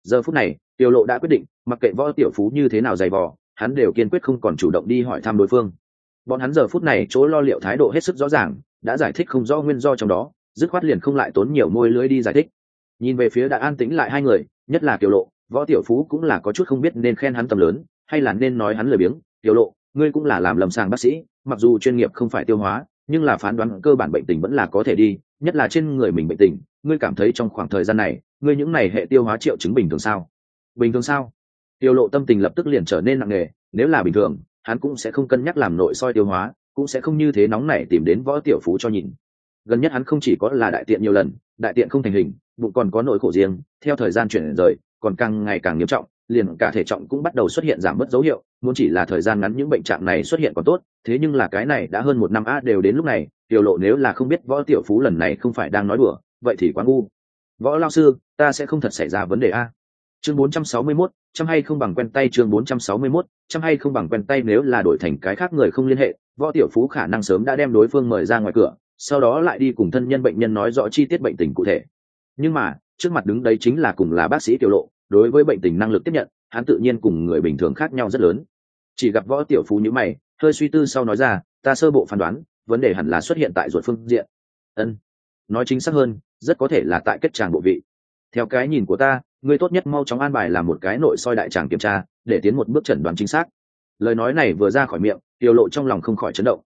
Giờ phút này tiểu lộ đã quyết định, mặc kệ võ tiểu phú như thế nào dày vò, hắn đều kiên quyết không còn chủ động đi hỏi thăm đối phương. Bọn hắn giờ phút này chỗ lo liệu thái độ hết sức rõ ràng, đã giải thích không rõ nguyên do trong đó, dứt khoát liền không lại tốn nhiều môi lưới đi giải thích. Nhìn về phía đã an tĩnh lại hai người, nhất là tiểu lộ, võ tiểu phú cũng là có chút không biết nên khen hắn tầm lớn, hay là nên nói hắn lười biếng. Tiểu lộ, ngươi cũng là làm lầm sàng bác sĩ, mặc dù chuyên nghiệp không phải tiêu hóa nhưng là phán đoán cơ bản bệnh tình vẫn là có thể đi, nhất là trên người mình bệnh tình, ngươi cảm thấy trong khoảng thời gian này, ngươi những này hệ tiêu hóa triệu chứng bình thường sao? Bình thường sao? Tiêu lộ tâm tình lập tức liền trở nên nặng nề, nếu là bình thường, hắn cũng sẽ không cân nhắc làm nội soi tiêu hóa, cũng sẽ không như thế nóng nảy tìm đến võ tiểu phú cho nhìn. Gần nhất hắn không chỉ có là đại tiện nhiều lần, đại tiện không thành hình, bụng còn có nỗi khổ riêng, theo thời gian chuyển rời, còn càng ngày càng nghiêm trọng liền cả thể trọng cũng bắt đầu xuất hiện giảm mất dấu hiệu muốn chỉ là thời gian ngắn những bệnh trạng này xuất hiện còn tốt thế nhưng là cái này đã hơn một năm a đều đến lúc này tiểu lộ nếu là không biết võ tiểu phú lần này không phải đang nói đùa vậy thì quá ngu. Võ lao sư ta sẽ không thật xảy ra vấn đề a. Chương 461, trăm hay không bằng quen tay chương 461, trăm hay không bằng quen tay nếu là đổi thành cái khác người không liên hệ võ tiểu phú khả năng sớm đã đem đối phương mời ra ngoài cửa sau đó lại đi cùng thân nhân bệnh nhân nói rõ chi tiết bệnh tình cụ thể. Nhưng mà trước mặt đứng đấy chính là cùng là bác sĩ tiểu lộ đối với bệnh tình năng lực tiếp nhận, hắn tự nhiên cùng người bình thường khác nhau rất lớn. Chỉ gặp võ tiểu phú như mày, hơi suy tư sau nói ra, ta sơ bộ phán đoán, vấn đề hẳn là xuất hiện tại ruột phương diện. Ân, nói chính xác hơn, rất có thể là tại kết tràng bộ vị. Theo cái nhìn của ta, ngươi tốt nhất mau chóng an bài làm một cái nội soi đại tràng kiểm tra, để tiến một bước chẩn đoán chính xác. Lời nói này vừa ra khỏi miệng tiểu lộ trong lòng không khỏi chấn động.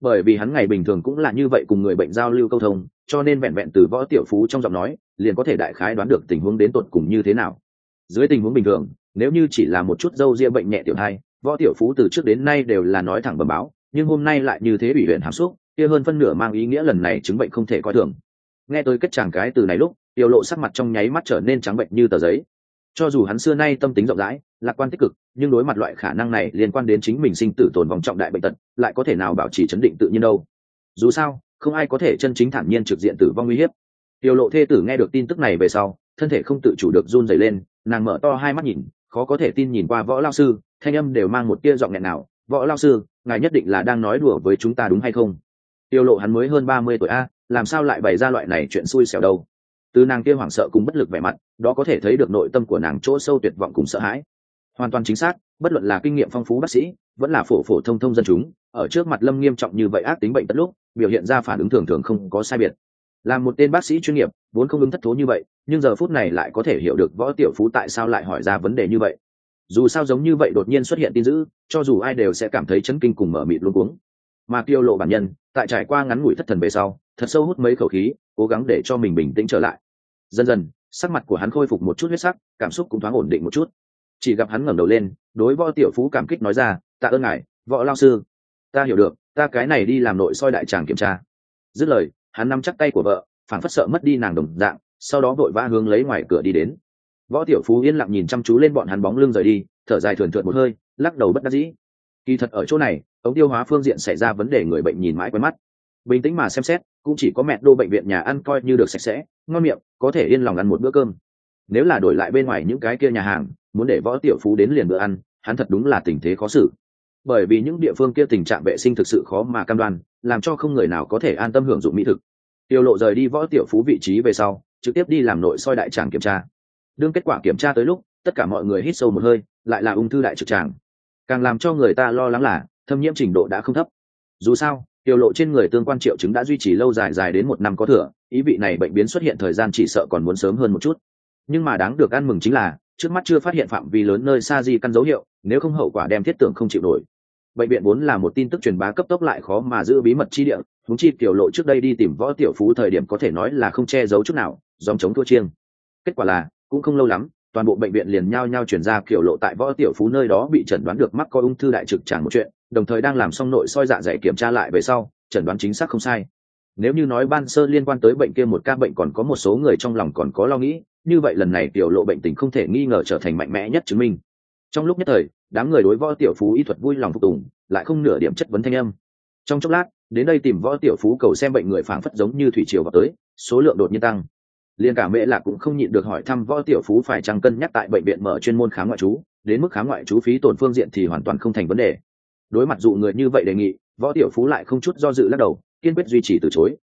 Bởi vì hắn ngày bình thường cũng là như vậy cùng người bệnh giao lưu câu thông, cho nên vẹn vẹn từ võ tiểu phú trong giọng nói, liền có thể đại khái đoán được tình huống đến tột cùng như thế nào dưới tình huống bình thường, nếu như chỉ là một chút dâu ria bệnh nhẹ tiểu thai, võ tiểu phú từ trước đến nay đều là nói thẳng bẩm báo, nhưng hôm nay lại như thế bị huyện hàm xúc, kia hơn phân nửa mang ý nghĩa lần này chứng bệnh không thể coi thường. Nghe tôi kết chàng cái từ này lúc, tiểu lộ sắc mặt trong nháy mắt trở nên trắng bệnh như tờ giấy. Cho dù hắn xưa nay tâm tính rộng rãi, lạc quan tích cực, nhưng đối mặt loại khả năng này liên quan đến chính mình sinh tử tồn vòng trọng đại bệnh tật, lại có thể nào bảo trì chấn định tự nhiên đâu? Dù sao, không ai có thể chân chính thản nhiên trực diện tử vong uy hiếp. Tiểu lộ thê tử nghe được tin tức này về sau, thân thể không tự chủ được run dày lên nàng mở to hai mắt nhìn, khó có thể tin nhìn qua võ lao sư, thanh âm đều mang một tia giọng nghẹn nào, võ lao sư, ngài nhất định là đang nói đùa với chúng ta đúng hay không? Tiêu lộ hắn mới hơn ba mươi tuổi a, làm sao lại bày ra loại này chuyện xui xẻo đâu? Từ nàng kia hoảng sợ cùng bất lực vẻ mặt, đó có thể thấy được nội tâm của nàng chỗ sâu tuyệt vọng cùng sợ hãi. Hoàn toàn chính xác, bất luận là kinh nghiệm phong phú bác sĩ, vẫn là phổ phổ thông thông dân chúng, ở trước mặt lâm nghiêm trọng như vậy ác tính bệnh tất lúc, biểu hiện ra phản ứng thường thường không có sai biệt là một tên bác sĩ chuyên nghiệp, vốn không ứng thất thố như vậy, nhưng giờ phút này lại có thể hiểu được võ tiểu phú tại sao lại hỏi ra vấn đề như vậy. Dù sao giống như vậy đột nhiên xuất hiện tin dữ, cho dù ai đều sẽ cảm thấy chấn kinh cùng mở mịt luôn cuống. Mà kiêu lộ bản nhân, tại trải qua ngắn ngủi thất thần về sau, thật sâu hút mấy khẩu khí, cố gắng để cho mình bình tĩnh trở lại. Dần dần, sắc mặt của hắn khôi phục một chút huyết sắc, cảm xúc cũng thoáng ổn định một chút. Chỉ gặp hắn ngẩng đầu lên, đối võ tiểu phú cảm kích nói ra, tạ ơn ngài, võ lao sư. Ta hiểu được, ta cái này đi làm nội soi đại tràng kiểm tra. Dứt lời hắn nắm chắc tay của vợ phản phất sợ mất đi nàng đồng dạng, sau đó vội vã hướng lấy ngoài cửa đi đến. Võ tiểu phú yên lặng nhìn chăm chú lên bọn hắn bóng lưng rời đi, thở dài thườn thượt một hơi, lắc đầu bất đắc dĩ. Kỳ thật ở chỗ này, ống tiêu hóa phương diện xảy ra vấn đề người bệnh nhìn mãi quen mắt. Bình tĩnh mà xem xét, cũng chỉ có mẹ đô bệnh viện nhà ăn coi như được sạch sẽ, ngon miệng, có thể yên lòng ăn một bữa cơm. Nếu là đổi lại bên ngoài những cái kia nhà hàng, muốn để võ tiểu phú đến liền bữa ăn, hắn thật đúng là tình thế khó xử bởi vì những địa phương kia tình trạng vệ sinh thực sự khó mà cam đoan, làm cho không người nào có thể an tâm hưởng dụng mỹ thực. Tiêu lộ rời đi võ tiểu phú vị trí về sau, trực tiếp đi làm nội soi đại tràng kiểm tra. Đương kết quả kiểm tra tới lúc, tất cả mọi người hít sâu một hơi, lại là ung thư đại trực tràng. Càng làm cho người ta lo lắng là, thâm nhiễm trình độ đã không thấp. Dù sao, tiêu lộ trên người tương quan triệu chứng đã duy trì lâu dài dài đến một năm có thừa, ý vị này bệnh biến xuất hiện thời gian chỉ sợ còn muốn sớm hơn một chút. Nhưng mà đáng được ăn mừng chính là, trước mắt chưa phát hiện phạm vi lớn nơi xa di căn dấu hiệu, nếu không hậu quả đem thiết tưởng không chịu nổi bệnh viện vốn là một tin tức truyền bá cấp tốc lại khó mà giữ bí mật chi địa húng chi tiểu lộ trước đây đi tìm võ tiểu phú thời điểm có thể nói là không che giấu chút nào dòng chống thua chiêng. Kết quả là, cũng không lâu lắm, toàn bộ bệnh viện liền nhao nhao chuyển ra kiểu lộ tại võ tiểu phú nơi đó bị chẩn đoán được mắc coi ung thư đại trực tràng một chuyện, đồng thời đang làm xong nội soi dạ dày kiểm tra lại về sau, chẩn đoán chính xác không sai. Nếu như nói ban sơ liên quan tới bệnh kia một ca bệnh còn có một số người trong lòng còn có lo nghĩ, như vậy lần này tiểu lộ bệnh tình không thể nghi ngờ trở thành mạnh mẽ nhất chứng minh trong lúc nhất thời, đám người đối võ tiểu phú y thuật vui lòng phục tùng, lại không nửa điểm chất vấn thanh âm. Trong chốc lát, đến đây tìm võ tiểu phú cầu xem bệnh người phảng phất giống như thủy triều vào tới, số lượng đột nhiên tăng. Liên cả mẹ lạc cũng không nhịn được hỏi thăm võ tiểu phú phải chăng cân nhắc tại bệnh viện mở chuyên môn khám ngoại trú, đến mức khám ngoại trú phí tổn phương diện thì hoàn toàn không thành vấn đề. Đối mặt dụ người như vậy đề nghị, võ tiểu phú lại không chút do dự lắc đầu, kiên quyết duy trì từ chối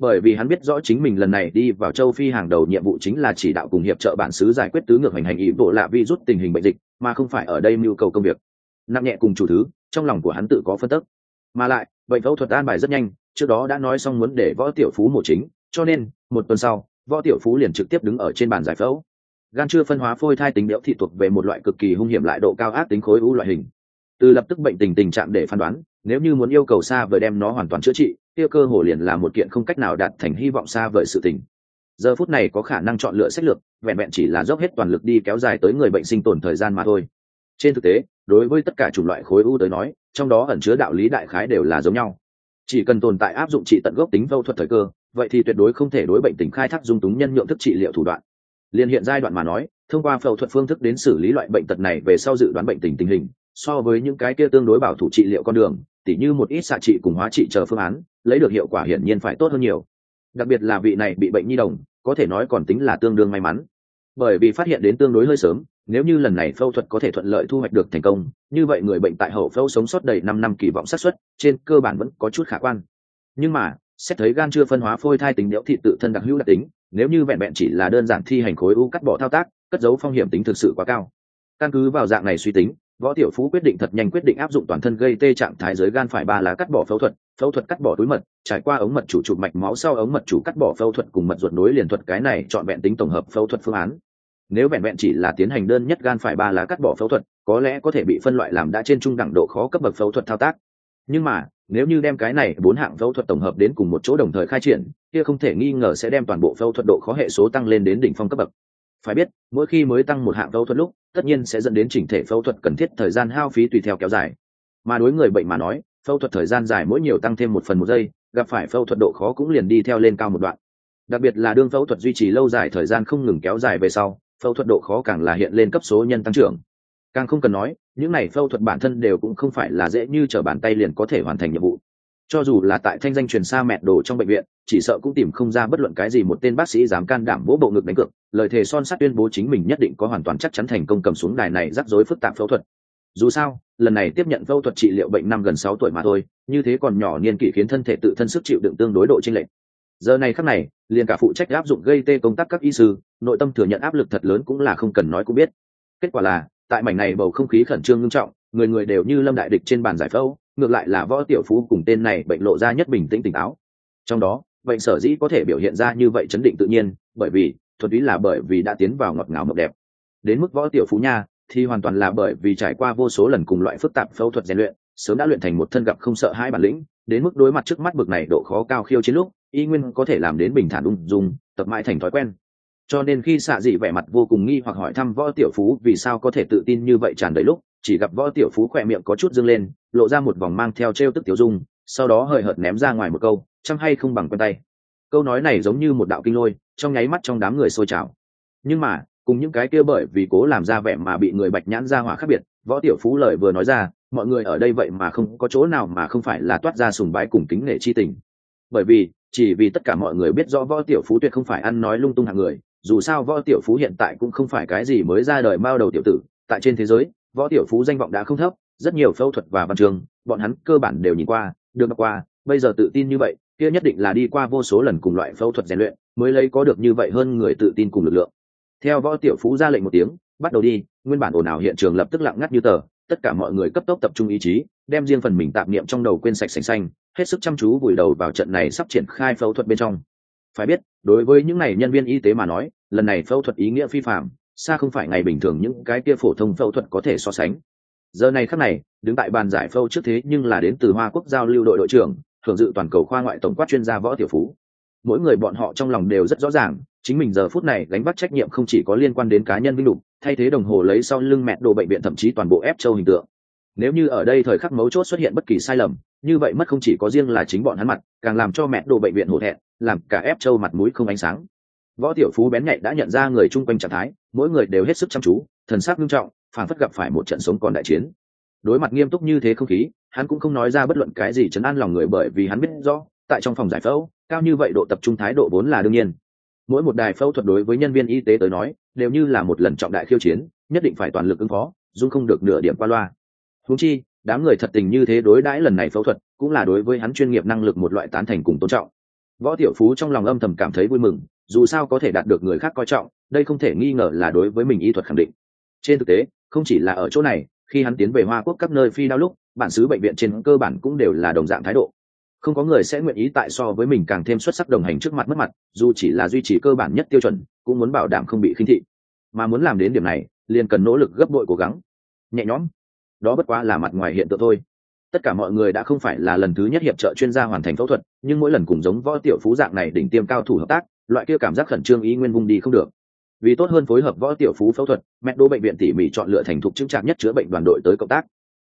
bởi vì hắn biết rõ chính mình lần này đi vào châu phi hàng đầu nhiệm vụ chính là chỉ đạo cùng hiệp trợ bản xứ giải quyết tứ ngược hành hành ý bộ lạ vi rút tình hình bệnh dịch, mà không phải ở đây mưu cầu công việc. Nặng nhẹ cùng chủ thứ, trong lòng của hắn tự có phân tức. Mà lại bệnh phẫu thuật an bài rất nhanh, trước đó đã nói xong muốn để võ tiểu phú mổ chính, cho nên, một tuần sau, võ tiểu phú liền trực tiếp đứng ở trên bàn giải phẫu. Gan chưa phân hóa phôi thai tính đẽo thị thuộc về một loại cực kỳ hung hiểm lại độ cao ác tính khối u loại hình. Từ lập tức bệnh tình tình trạng để phán đoán, nếu như muốn yêu cầu xa vời đem nó hoàn toàn chữa trị kia cơ hồ liền là một kiện không cách nào đạt thành hy vọng xa vời sự tình. Giờ phút này có khả năng chọn lựa sách lược, vẹn vẹn chỉ là dốc hết toàn lực đi kéo dài tới người bệnh sinh tồn thời gian mà thôi. Trên thực tế, đối với tất cả chủng loại khối u tới nói, trong đó ẩn chứa đạo lý đại khái đều là giống nhau. Chỉ cần tồn tại áp dụng trị tận gốc tính phẫu thuật thời cơ, vậy thì tuyệt đối không thể đối bệnh tình khai thác dung túng nhân nhượng thức trị liệu thủ đoạn. Liên hiện giai đoạn mà nói, thông qua phẫu thuật phương thức đến xử lý loại bệnh tật này về sau dự đoán bệnh tình tình hình so với những cái kia tương đối bảo thủ trị liệu con đường, tỉ như một ít xạ trị cùng hóa trị chờ phương án, lấy được hiệu quả hiển nhiên phải tốt hơn nhiều. Đặc biệt là vị này bị bệnh nhi đồng, có thể nói còn tính là tương đương may mắn. Bởi vì phát hiện đến tương đối hơi sớm, nếu như lần này phẫu thuật có thể thuận lợi thu hoạch được thành công, như vậy người bệnh tại hậu phẫu sống sót đầy năm năm kỳ vọng xác suất, trên cơ bản vẫn có chút khả quan. Nhưng mà, xét thấy gan chưa phân hóa phôi thai tính đẽo thị tự thân đặc hữu đặc tính, nếu như vẹn vẹn chỉ là đơn giản thi hành khối u cắt bỏ thao tác, cất dấu phong hiểm tính thực sự quá cao. Căn cứ vào dạng này suy tính võ tiểu phú quyết định thật nhanh quyết định áp dụng toàn thân gây tê trạng thái dưới gan phải ba lá cắt bỏ phẫu thuật phẫu thuật cắt bỏ túi mật, trải qua ống mật chủ chụp mạch máu sau ống mật chủ cắt bỏ phẫu thuật cùng mật ruột nối liền thuật cái này chọn vẹn tính tổng hợp phẫu thuật phương án. Nếu vẹn vẹn chỉ là tiến hành đơn nhất gan phải ba lá cắt bỏ phẫu thuật, có lẽ có thể bị phân loại làm đã trên trung đẳng độ khó cấp bậc phẫu thuật thao tác. Nhưng mà, nếu như đem cái này bốn hạng phẫu thuật tổng hợp đến cùng một chỗ đồng thời khai triển, kia không thể nghi ngờ sẽ đem toàn bộ phẫu thuật độ khó hệ số tăng lên đến đỉnh phong cấp bậc. Phải biết, mỗi khi mới tăng một hạng phẫu thuật lúc tất nhiên sẽ dẫn đến chỉnh thể phẫu thuật cần thiết thời gian hao phí tùy theo kéo dài. Mà đối người bệnh mà nói, phẫu thuật thời gian dài mỗi nhiều tăng thêm một phần một giây, gặp phải phẫu thuật độ khó cũng liền đi theo lên cao một đoạn. Đặc biệt là đương phẫu thuật duy trì lâu dài thời gian không ngừng kéo dài về sau, phẫu thuật độ khó càng là hiện lên cấp số nhân tăng trưởng. Càng không cần nói, những này phẫu thuật bản thân đều cũng không phải là dễ như t r ở bàn tay liền có thể hoàn thành nhiệm vụ cho dù là tại thanh danh truyền xa mẹ đồ trong bệnh viện, chỉ sợ cũng tìm không ra bất luận cái gì một tên bác sĩ dám can đảm vỗ bộ ngực đánh cược. Lời thề son sắt tuyên bố chính mình nhất định có hoàn toàn chắc chắn thành công cầm xuống đài này rắc rối phức tạp phẫu thuật. Dù sao, lần này tiếp nhận phẫu thuật trị liệu bệnh năm gần sáu tuổi mà thôi, như thế còn nhỏ niên kỷ khiến thân thể tự thân sức chịu đựng tương đối độ trên lệch. Giờ này khắc này, liền cả phụ trách áp dụng gây tê công tác các y sư, nội tâm thừa nhận áp lực thật lớn cũng là không cần nói cũng biết. Kết quả là, tại mảnh này bầu không khí khẩn trương nghiêm trọng, người người đều như lâm đại địch trên bàn giải phẫu ngược lại là võ tiểu phú cùng tên này bệnh lộ ra nhất bình tĩnh tỉnh táo. Trong đó, bệnh sở dĩ có thể biểu hiện ra như vậy chấn định tự nhiên, bởi vì thuật ý là bởi vì đã tiến vào ngọt ngào mộng đẹp. Đến mức võ tiểu phú nha, thì hoàn toàn là bởi vì trải qua vô số lần cùng loại phức tạp phẫu thuật rèn luyện, sớm đã luyện thành một thân gặp không sợ hai bản lĩnh, đến mức đối mặt trước mắt bực này độ khó cao khiêu chiến lúc, y nguyên có thể làm đến bình thản ung dung, tập mãi thành thói quen. Cho nên khi xạ dị vẻ mặt vô cùng nghi hoặc hỏi thăm võ tiểu phú vì sao có thể tự tin như vậy tràn đầy lúc chỉ gặp võ tiểu phú khỏe miệng có chút dâng lên, lộ ra một vòng mang theo t r e o tức tiểu dung, sau đó hời hợt ném ra ngoài một câu, chăm hay không bằng quen tay? Câu nói này giống như một đạo kinh lôi, trong nháy mắt trong đám người sôi trào. Nhưng mà, cùng những cái kia bởi vì cố làm ra vẻ mà bị người bạch nhãn ra hỏa khác biệt, võ tiểu phú lời vừa nói ra, mọi người ở đây vậy mà không có chỗ nào mà không phải là toát ra sùng bái cùng kính nể chi tình. Bởi vì, chỉ vì tất cả mọi người biết rõ võ tiểu phú tuyệt không phải ăn nói lung tung hạng người, dù sao võ tiểu phú hiện tại cũng không phải cái gì mới ra đời mao đầu tiểu tử, tại trên thế giới võ tiểu phú danh vọng đã không thấp, rất nhiều phẫu thuật và văn trường bọn hắn cơ bản đều nhìn qua, được đọc qua, bây giờ tự tin như vậy, kia nhất định là đi qua vô số lần cùng loại phẫu thuật rèn luyện, mới lấy có được như vậy hơn người tự tin cùng lực lượng. Theo võ tiểu phú ra lệnh một tiếng, bắt đầu đi, nguyên bản ồn ào hiện trường lập tức lặng ngắt như tờ, tất cả mọi người cấp tốc tập trung ý chí, đem riêng phần mình tạp niệm trong đầu quên sạch sành xanh, hết sức chăm chú vùi đầu vào trận này sắp triển khai phẫu thuật bên trong. Phải biết, đối với những này nhân viên y tế mà nói, lần này phẫu thuật ý nghĩa phi phạm xa không phải ngày bình thường những cái kia phổ thông phẫu thuật có thể so sánh. Giờ này khắc này, đứng tại bàn giải phẫu trước thế nhưng là đến từ hoa quốc giao lưu đội đội trưởng thường dự toàn cầu khoa ngoại tổng quát chuyên gia võ tiểu phú. Mỗi người bọn họ trong lòng đều rất rõ ràng, chính mình giờ phút này gánh vác trách nhiệm không chỉ có liên quan đến cá nhân vinh lục, thay thế đồng hồ lấy sau lưng mẹ đồ bệnh viện thậm chí toàn bộ ép châu hình tượng. Nếu như ở đây thời khắc mấu chốt xuất hiện bất kỳ sai lầm, như vậy mất không chỉ có riêng là chính bọn hắn mặt, càng làm cho mẹ đồ bệnh viện hổ thẹn, làm cả ép châu mặt mũi không ánh sáng. Võ tiểu phú bén nhạy đã nhận ra người chung quanh trạng thái mỗi người đều hết sức chăm chú, thần sắc nghiêm trọng phản phất gặp phải một trận sống còn đại chiến. Đối mặt nghiêm túc như thế không khí, hắn cũng không nói ra bất luận cái gì chấn an lòng người bởi vì hắn biết rõ, tại trong phòng giải phẫu, cao như vậy độ tập trung thái độ vốn là đương nhiên. Mỗi một đài phẫu thuật đối với nhân viên y tế tới nói, đều như là một lần trọng đại khiêu chiến, nhất định phải toàn lực ứng phó dung không được nửa điểm qua loa. Húng chi, đám người thật tình như thế đối đãi lần này phẫu thuật, cũng là đối với hắn chuyên nghiệp năng lực một loại tán thành cùng tôn trọng. Võ tiểu phú trong lòng âm thầm cảm thấy vui mừng, dù sao có thể đạt được người khác coi trọng đây không thể nghi ngờ là đối với mình y thuật khẳng định. Trên thực tế, không chỉ là ở chỗ này, khi hắn tiến về hoa quốc các nơi phi đao lúc, bản xứ bệnh viện trên cơ bản cũng đều là đồng dạng thái độ. Không có người sẽ nguyện ý tại so với mình càng thêm xuất sắc đồng hành trước mặt mất mặt, dù chỉ là duy trì cơ bản nhất tiêu chuẩn, cũng muốn bảo đảm không bị khinh thị. Mà muốn làm đến điểm này, liền cần nỗ lực gấp bội cố gắng. Nhẹ nhõm. Đó bất quá là mặt ngoài hiện tượng thôi. Tất cả mọi người đã không phải là lần thứ nhất hiệp trợ chuyên gia hoàn thành phẫu thuật, nhưng mỗi lần cùng giống võ tiểu phú dạng này đỉnh tiêm cao thủ hợp tác, loại kia cảm giác khẩn trương ý nguyên vùng đi không được vì tốt hơn phối hợp võ tiểu phú phẫu thuật, mẹ đô bệnh viện tỉ mỉ chọn lựa thành thục chứng trạng nhất chữa bệnh đoàn đội tới cộng tác.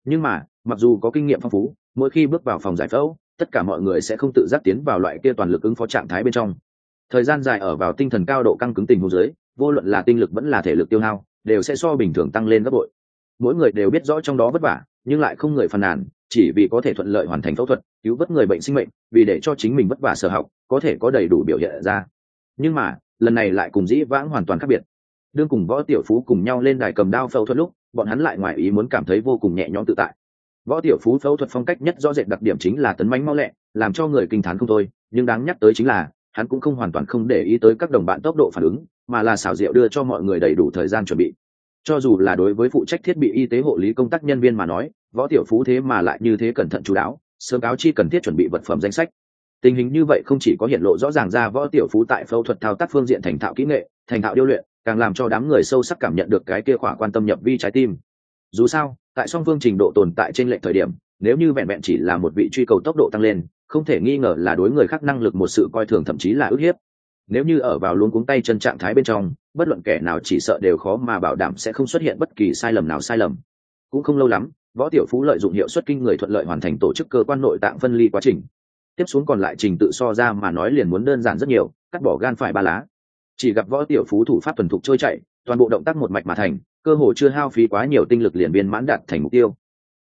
Nhưng mà, mặc dù có kinh nghiệm phong phú, mỗi khi bước vào phòng giải phẫu, tất cả mọi người sẽ không tự giác tiến vào loại kia toàn lực ứng phó trạng thái bên trong. Thời gian dài ở vào tinh thần cao độ căng cứng tình hồ dưới, vô luận là tinh lực vẫn là thể lực tiêu hao, đều sẽ so bình thường tăng lên gấp bội. Mỗi người đều biết rõ trong đó vất vả, nhưng lại không người phàn nàn, chỉ vì có thể thuận lợi hoàn thành phẫu thuật, cứu vớt người bệnh sinh mệnh, vì để cho chính mình vất vả sở học, có thể có đầy đủ biểu hiện ra. Nhưng mà lần này lại cùng dĩ vãng hoàn toàn khác biệt. Đương cùng võ tiểu phú cùng nhau lên đài cầm đao phẫu thuật lúc, bọn hắn lại ngoài ý muốn cảm thấy vô cùng nhẹ nhõm tự tại. Võ tiểu phú phẫu thuật phong cách nhất rõ rệt đặc điểm chính là tấn mánh mau lẹ, làm cho người kinh t h á n không thôi, nhưng đáng nhắc tới chính là, hắn cũng không hoàn toàn không để ý tới các đồng bạn tốc độ phản ứng, mà là xảo diệu đưa cho mọi người đầy đủ thời gian chuẩn bị. Cho dù là đối với phụ trách thiết bị y tế hộ lý công tác nhân viên mà nói, võ tiểu phú thế mà lại như thế cẩn thận chú đáo, sớm cáo chi cần thiết chuẩn bị vật phẩm danh sách tình hình như vậy không chỉ có hiện lộ rõ ràng ra võ tiểu phú tại phẫu thuật thao tác phương diện thành thạo kỹ nghệ, thành thạo điêu luyện, càng làm cho đám người sâu sắc cảm nhận được cái kia khỏa quan tâm nhập vi trái tim. Dù sao, tại song phương trình độ tồn tại trên lệnh thời điểm, nếu như vẹn vẹn chỉ là một vị truy cầu tốc độ tăng lên, không thể nghi ngờ là đối người khác năng lực một sự coi thường thậm chí là ức hiếp. Nếu như ở vào luôn cuống tay chân trạng thái bên trong, bất luận kẻ nào chỉ sợ đều khó mà bảo đảm sẽ không xuất hiện bất kỳ sai lầm nào sai lầm. Cũng không lâu lắm, võ tiểu phú lợi dụng hiệu suất kinh người thuận lợi hoàn thành tổ chức cơ quan nội tạng phân ly quá trình tiếp xuống còn lại trình tự so ra mà nói liền muốn đơn giản rất nhiều, cắt bỏ gan phải ba lá. Chỉ gặp võ tiểu phú thủ pháp thuần thục trôi chạy toàn bộ động tác một mạch mà thành, cơ hồ chưa hao phí quá nhiều tinh lực liền biên mãn đạt thành mục tiêu.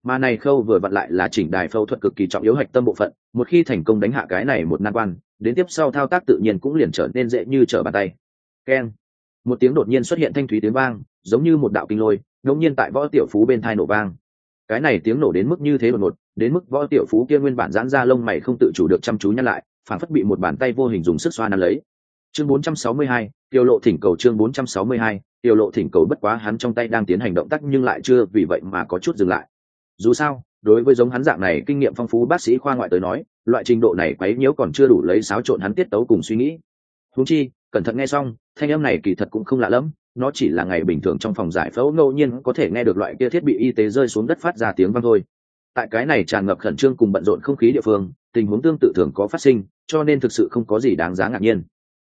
Mà này khâu vừa vặn lại là chỉnh đài phẫu thuật cực kỳ trọng yếu hạch tâm bộ phận, một khi thành công đánh hạ cái này một nan quan, đến tiếp sau thao tác tự nhiên cũng liền trở nên dễ như trở bàn tay. Keng. Một tiếng đột nhiên xuất hiện thanh thúy tiếng vang, giống như một đạo kinh lôi, đột nhiên tại võ tiểu phú bên thai nổ vang. Cái này tiếng nổ đến mức như thế đột ngột đến mức võ tiểu phú kia nguyên bản giãn ra lông mày không tự chủ được chăm chú nhăn lại phản phất bị một bàn tay vô hình dùng sức xoa nắn lấy. Chương 462, tiểu lộ thỉnh cầu chương 462, tiểu lộ thỉnh cầu bất quá hắn trong tay đang tiến hành động tác nhưng lại chưa vì vậy mà có chút dừng lại. Dù sao đối với giống hắn dạng này kinh nghiệm phong phú bác sĩ khoa ngoại tới nói loại trình độ này quấy nhiễu còn chưa đủ lấy xáo trộn hắn tiết tấu cùng suy nghĩ. Húng chi cẩn thận nghe xong thanh âm này kỳ thật cũng không lạ lẫm nó chỉ là ngày bình thường trong phòng giải phẫu ngẫu nhiên có thể nghe được loại kia thiết bị y tế rơi xuống đất phát ra tiếng vang thôi tại cái này tràn ngập khẩn trương cùng bận rộn không khí địa phương, tình huống tương tự thường có phát sinh, cho nên thực sự không có gì đáng giá ngạc nhiên.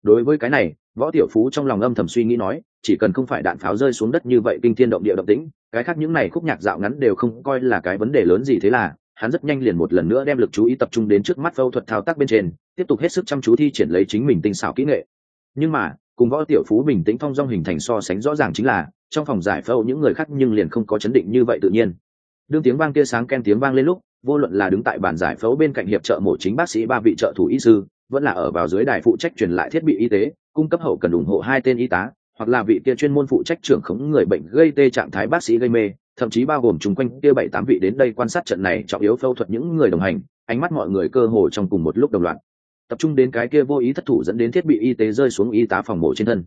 Đối với cái này, võ tiểu phú trong lòng âm thầm suy nghĩ nói, chỉ cần không phải đạn pháo rơi xuống đất như vậy kinh thiên động địa động tĩnh, cái khác những này khúc nhạc dạo ngắn đều không coi là cái vấn đề lớn gì thế là, hắn rất nhanh liền một lần nữa đem lực chú ý tập trung đến trước mắt phẫu thuật thao tác bên trên, tiếp tục hết sức chăm chú thi triển lấy chính mình tinh xảo kỹ nghệ. Nhưng mà, cùng võ tiểu phú bình tĩnh phong dong hình thành so sánh rõ ràng chính là, trong phòng giải phẫu những người khác nhưng liền không có chấn định như vậy tự nhiên đương tiếng vang kia sáng ken tiếng vang lên lúc, vô luận là đứng tại bàn giải phẫu bên cạnh hiệp trợ mổ chính bác sĩ ba vị trợ thủ y sư, vẫn là ở vào dưới đài phụ trách truyền lại thiết bị y tế, cung cấp hậu cần ủng hộ hai tên y tá, hoặc là vị kia chuyên môn phụ trách trưởng khống người bệnh gây tê trạng thái bác sĩ gây mê, thậm chí bao gồm chung quanh kia bảy tám vị đến đây quan sát trận này trọng yếu phẫu thuật những người đồng hành, ánh mắt mọi người cơ hồ trong cùng một lúc đồng loạt. Tập trung đến cái kia vô ý thất thủ dẫn đến thiết bị y tế rơi xuống y tá phòng mổ trên thân.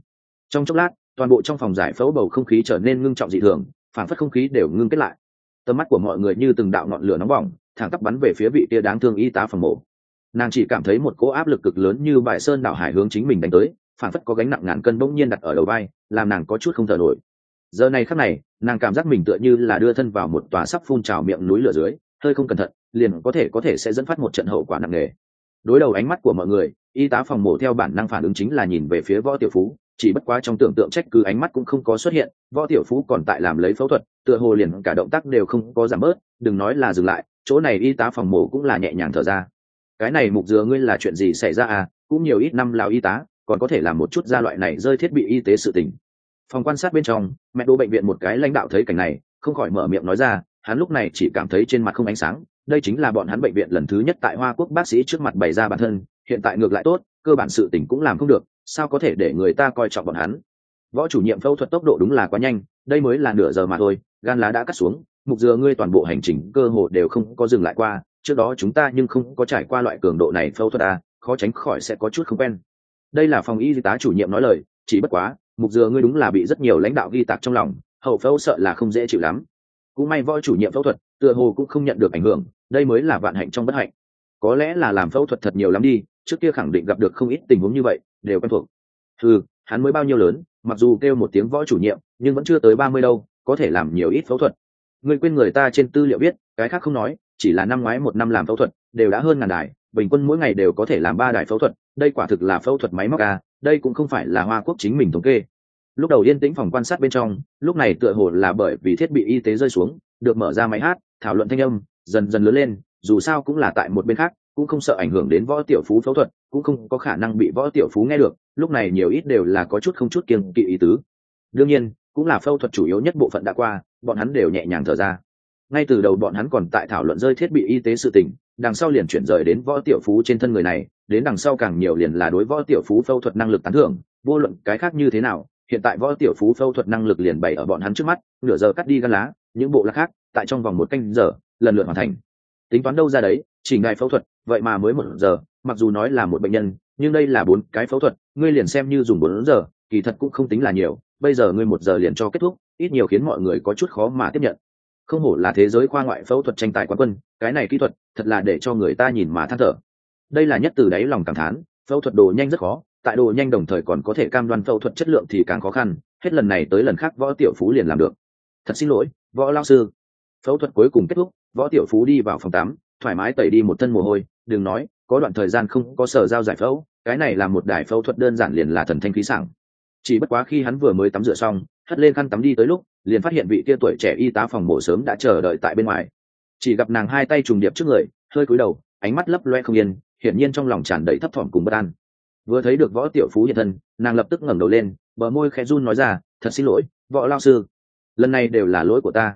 Trong chốc lát, toàn bộ trong phòng giải phẫu bầu không khí trở nên ngưng trọng dị thường, phản phất không khí đều ngưng kết lại tầm mắt của mọi người như từng đạo ngọn lửa nóng bỏng, thẳng tắp bắn về phía vị kia đáng thương y tá phòng mổ. Nàng chỉ cảm thấy một cỗ áp lực cực lớn như bài sơn đảo hải hướng chính mình đánh tới, phản phất có gánh nặng ngàn cân bỗng nhiên đặt ở đầu vai, làm nàng có chút không thở nổi. Giờ này khắc này, nàng cảm giác mình tựa như là đưa thân vào một tòa sắp phun trào miệng núi lửa dưới, hơi không cẩn thận, liền có thể có thể sẽ dẫn phát một trận hậu quả nặng nề. Đối đầu ánh mắt của mọi người, y tá phòng mổ theo bản năng phản ứng chính là nhìn về phía võ tiểu phú chỉ bất quá trong tưởng tượng trách cứ ánh mắt cũng không có xuất hiện, võ tiểu phú còn tại làm lấy phẫu thuật, tựa hồ liền cả động tác đều không có giảm bớt, đừng nói là dừng lại, chỗ này y tá phòng mổ cũng là nhẹ nhàng thở ra. Cái này mục dừa ngươi là chuyện gì xảy ra à cũng nhiều ít năm lào y tá, còn có thể làm một chút gia loại này rơi thiết bị y tế sự tình. Phòng quan sát bên trong, mẹ đô bệnh viện một cái lãnh đạo thấy cảnh này, không khỏi mở miệng nói ra, hắn lúc này chỉ cảm thấy trên mặt không ánh sáng, đây chính là bọn hắn bệnh viện lần thứ nhất tại hoa quốc bác sĩ trước mặt bày ra bản thân, hiện tại ngược lại tốt, cơ bản sự tình cũng làm không được sao có thể để người ta coi trọng bọn hắn? Võ chủ nhiệm phẫu thuật tốc độ đúng là quá nhanh đây mới là nửa giờ mà thôi gan lá đã cắt xuống mục dừa ngươi toàn bộ hành trình cơ hồ đều không có dừng lại qua trước đó chúng ta nhưng không có trải qua loại cường độ này phẫu thuật à, khó tránh khỏi sẽ có chút không quen. Đây là phòng y tá chủ nhiệm nói lời chỉ bất quá mục dừa ngươi đúng là bị rất nhiều lãnh đạo ghi tạc trong lòng hậu phẫu sợ là không dễ chịu lắm. Cũng may võ chủ nhiệm phẫu thuật tựa hồ cũng không nhận được ảnh hưởng đây mới là vạn hạnh trong bất hạnh. Có lẽ là làm phẫu thuật thật nhiều lắm đi trước kia khẳng định gặp được không ít tình huống như vậy đều quen thuộc. Ừ hắn mới bao nhiêu lớn, mặc dù kêu một tiếng võ chủ nhiệm, nhưng vẫn chưa tới ba mươi đâu, có thể làm nhiều ít phẫu thuật. Người quên người ta trên tư liệu biết, cái khác không nói, chỉ là năm ngoái một năm làm phẫu thuật, đều đã hơn ngàn đài, bình quân mỗi ngày đều có thể làm ba đài phẫu thuật, đây quả thực là phẫu thuật máy móc à đây cũng không phải là hoa quốc chính mình thống kê. Lúc đầu yên tĩnh phòng quan sát bên trong, lúc này tựa hồ là bởi vì thiết bị y tế rơi xuống, được mở ra máy hát, thảo luận thanh âm, dần dần lớn lên, dù sao cũng là tại một bên khác cũng không sợ ảnh hưởng đến võ tiểu phú phẫu thuật, cũng không có khả năng bị võ tiểu phú nghe được, lúc này nhiều ít đều là có chút không chút kiêng kỵ ý tứ. Đương nhiên, cũng là phẫu thuật chủ yếu nhất bộ phận đã qua, bọn hắn đều nhẹ nhàng thở ra. Ngay từ đầu bọn hắn còn tại thảo luận rơi thiết bị y tế sự tình, đằng sau liền chuyển rời đến võ tiểu phú trên thân người này, đến đằng sau càng nhiều liền là đối võ tiểu phú phẫu thuật năng lực tán thưởng, vô luận cái khác như thế nào, hiện tại võ tiểu phú phẫu thuật năng lực liền bày ở bọn hắn trước mắt, nửa giờ cắt đi gan lá, những bộ lạc khác, tại trong vòng một canh giờ, lần lượt hoàn thành. Tính toán đâu ra đấy, chỉ ngài phẫu thuật vậy mà mới một giờ, mặc dù nói là một bệnh nhân, nhưng đây là bốn cái phẫu thuật, ngươi liền xem như dùng bốn giờ, kỳ thật cũng không tính là nhiều, bây giờ ngươi một giờ liền cho kết thúc, ít nhiều khiến mọi người có chút khó mà tiếp nhận. Không hổ là thế giới khoa ngoại phẫu thuật tranh tài quán quân, cái này kỹ thuật thật là để cho người ta nhìn mà than thở. Đây là nhất từ đáy lòng cảm thán, phẫu thuật đồ nhanh rất khó, tại đồ nhanh đồng thời còn có thể cam đoan phẫu thuật chất lượng thì càng khó khăn, hết lần này tới lần khác võ tiểu phú liền làm được. Thật xin lỗi, võ lao sư. Phẫu thuật cuối cùng kết thúc, võ tiểu phú đi vào phòng tắm, thoải mái tẩy đi một thân mồ hôi đừng nói, có đoạn thời gian không có sở giao giải phẫu, cái này là một đài phẫu thuật đơn giản liền là thần thanh khí sảng. Chỉ bất quá khi hắn vừa mới tắm rửa xong, hất lên khăn tắm đi tới lúc, liền phát hiện vị kia tuổi trẻ y tá phòng mổ sớm đã chờ đợi tại bên ngoài. Chỉ gặp nàng hai tay trùng điệp trước người, hơi cúi đầu, ánh mắt lấp loe không yên, hiển nhiên trong lòng tràn đầy thấp thỏm cùng bất an. Vừa thấy được võ tiểu phú hiện thân, nàng lập tức ngẩng đầu lên, bờ môi khẽ run nói ra, thật xin lỗi, võ lao sư. Lần này đều là lỗi của ta.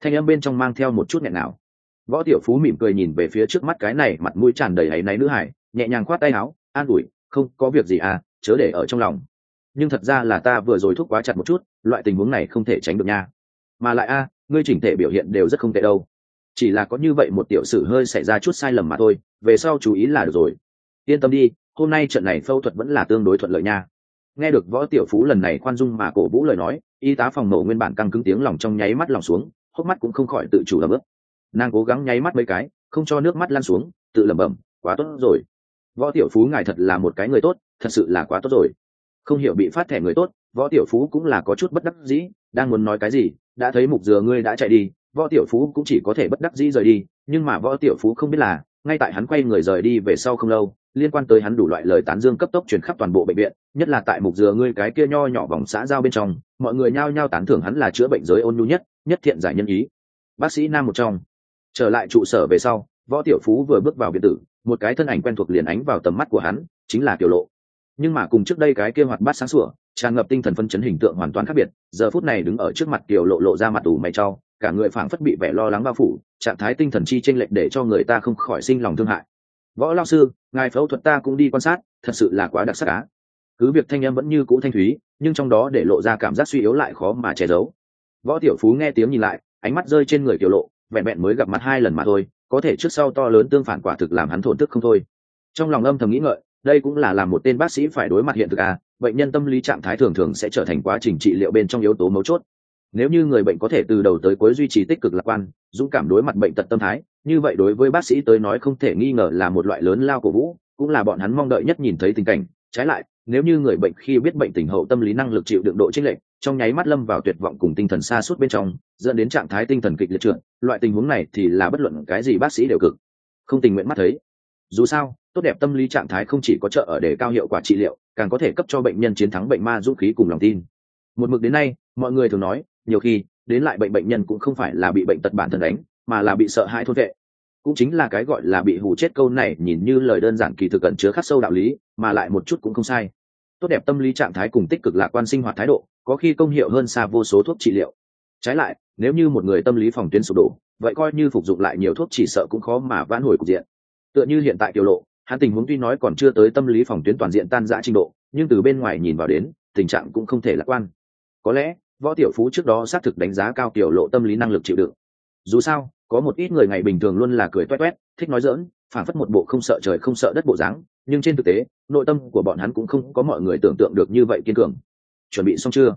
Thanh âm bên trong mang theo một chút nghẹn nào võ tiểu phú mỉm cười nhìn về phía trước mắt cái này mặt mũi tràn đầy áy náy nữ hải, nhẹ nhàng khoát tay áo, an ủi, không có việc gì à chớ để ở trong lòng. Nhưng thật ra là ta vừa rồi thúc quá chặt một chút, loại tình huống này không thể tránh được nha. Mà lại a, ngươi chỉnh thể biểu hiện đều rất không tệ đâu. Chỉ là có như vậy một tiểu sử hơi xảy ra chút sai lầm mà thôi, về sau chú ý là được rồi. Yên tâm đi, hôm nay trận này phẫu thuật vẫn là tương đối thuận lợi nha. Nghe được võ tiểu phú lần này khoan dung mà cổ vũ lời nói, y tá phòng mổ nguyên bản căng cứng tiếng lòng trong nháy mắt lòng xuống, hốc mắt cũng không khỏi tự chủ làm ướp nàng cố gắng nháy mắt mấy cái, không cho nước mắt lan xuống, tự lẩm bẩm, quá tốt rồi. Võ tiểu phú ngài thật là một cái người tốt, thật sự là quá tốt rồi. Không hiểu bị phát thẻ người tốt, võ tiểu phú cũng là có chút bất đắc dĩ, đang muốn nói cái gì, đã thấy mục dừa ngươi đã chạy đi, võ tiểu phú cũng chỉ có thể bất đắc dĩ rời đi, nhưng mà võ tiểu phú không biết là, ngay tại hắn quay người rời đi về sau không lâu, liên quan tới hắn đủ loại lời tán dương cấp tốc truyền khắp toàn bộ bệnh viện, nhất là tại mục dừa ngươi cái kia nho nhỏ vòng xã giao bên trong, mọi người nhao nhao tán thưởng hắn là chữa bệnh giới ôn nhu nhất nhất thiện giải nhân ý. Bác sĩ nam một trong trở lại trụ sở về sau, võ tiểu phú vừa bước vào biệt tử, một cái thân ảnh quen thuộc liền ánh vào tầm mắt của hắn, chính là tiểu lộ. Nhưng mà cùng trước đây cái kia hoạt bát sáng sủa, tràn ngập tinh thần phân chấn hình tượng hoàn toàn khác biệt, giờ phút này đứng ở trước mặt tiểu lộ lộ ra mặt tù mày trao cả người phảng phất bị vẻ lo lắng bao phủ, trạng thái tinh thần chi tranh lệch để cho người ta không khỏi sinh lòng thương hại. Võ lao sư, ngài phẫu thuật ta cũng đi quan sát, thật sự là quá đặc sắc á. Cứ việc thanh em vẫn như cũ thanh thúy, nhưng trong đó để lộ ra cảm giác suy yếu lại khó mà che giấu. Võ tiểu phú nghe tiếng nhìn lại, ánh mắt rơi trên người tiểu lộ vẹn vẹn mới gặp mặt hai lần mà thôi, có thể trước sau to lớn tương phản quả thực làm hắn thổn thức không thôi. Trong lòng âm thầm nghĩ ngợi, đây cũng là làm một tên bác sĩ phải đối mặt hiện thực à bệnh nhân tâm lý trạng thái thường thường sẽ trở thành quá trình trị liệu bên trong yếu tố mấu chốt. Nếu như người bệnh có thể từ đầu tới cuối duy trì tích cực lạc quan, dũng cảm đối mặt bệnh tật tâm thái, như vậy đối với bác sĩ tới nói không thể nghi ngờ là một loại lớn lao cổ vũ, cũng là bọn hắn mong đợi nhất nhìn thấy tình cảnh. Trái lại nếu như người bệnh khi biết bệnh tình hậu tâm lý năng lực chịu đựng độ chênh lệch, trong nháy mắt lâm vào tuyệt vọng cùng tinh thần xa suốt bên trong, dẫn đến trạng thái tinh thần kịch liệt trượt, loại tình huống này thì là bất luận cái gì bác sĩ đều cực. Không tình nguyện mắt thấy. Dù sao, tốt đẹp tâm lý trạng thái không chỉ có trợ ở để cao hiệu quả trị liệu, càng có thể cấp cho bệnh nhân chiến thắng bệnh ma dũng khí cùng lòng tin. Một mực đến nay, mọi người thường nói, nhiều khi, đến lại bệnh bệnh nhân cũng không phải là bị bệnh tật bản thân đánh, mà là bị sợ hãi thôn vệ cũng chính là cái gọi là bị hù chết câu này nhìn như lời đơn giản kỳ thực cẩn chứa khắc sâu đạo lý, mà lại một chút cũng không sai. Tốt đẹp tâm lý trạng thái cùng tích cực lạc quan sinh hoạt thái độ, có khi công hiệu hơn xa vô số thuốc trị liệu. Trái lại, nếu như một người tâm lý phòng tuyến sụp đổ, vậy coi như phục dụng lại nhiều thuốc chỉ sợ cũng khó mà vãn hồi cục diện. Tựa như hiện tại tiểu lộ, hắn tình huống tuy nói còn chưa tới tâm lý phòng tuyến toàn diện tan rã trình độ, nhưng từ bên ngoài nhìn vào đến, tình trạng cũng không thể lạc quan. Có lẽ, võ tiểu phú trước đó xác thực đánh giá cao tiểu lộ tâm lý năng lực chịu đựng. Dù sao có một ít người ngày bình thường luôn là cười toét toét thích nói dỡn phản phất một bộ không sợ trời không sợ đất bộ dáng, nhưng trên thực tế, nội tâm của bọn hắn cũng không có mọi người tưởng tượng được như vậy kiên cường. Chuẩn bị xong chưa?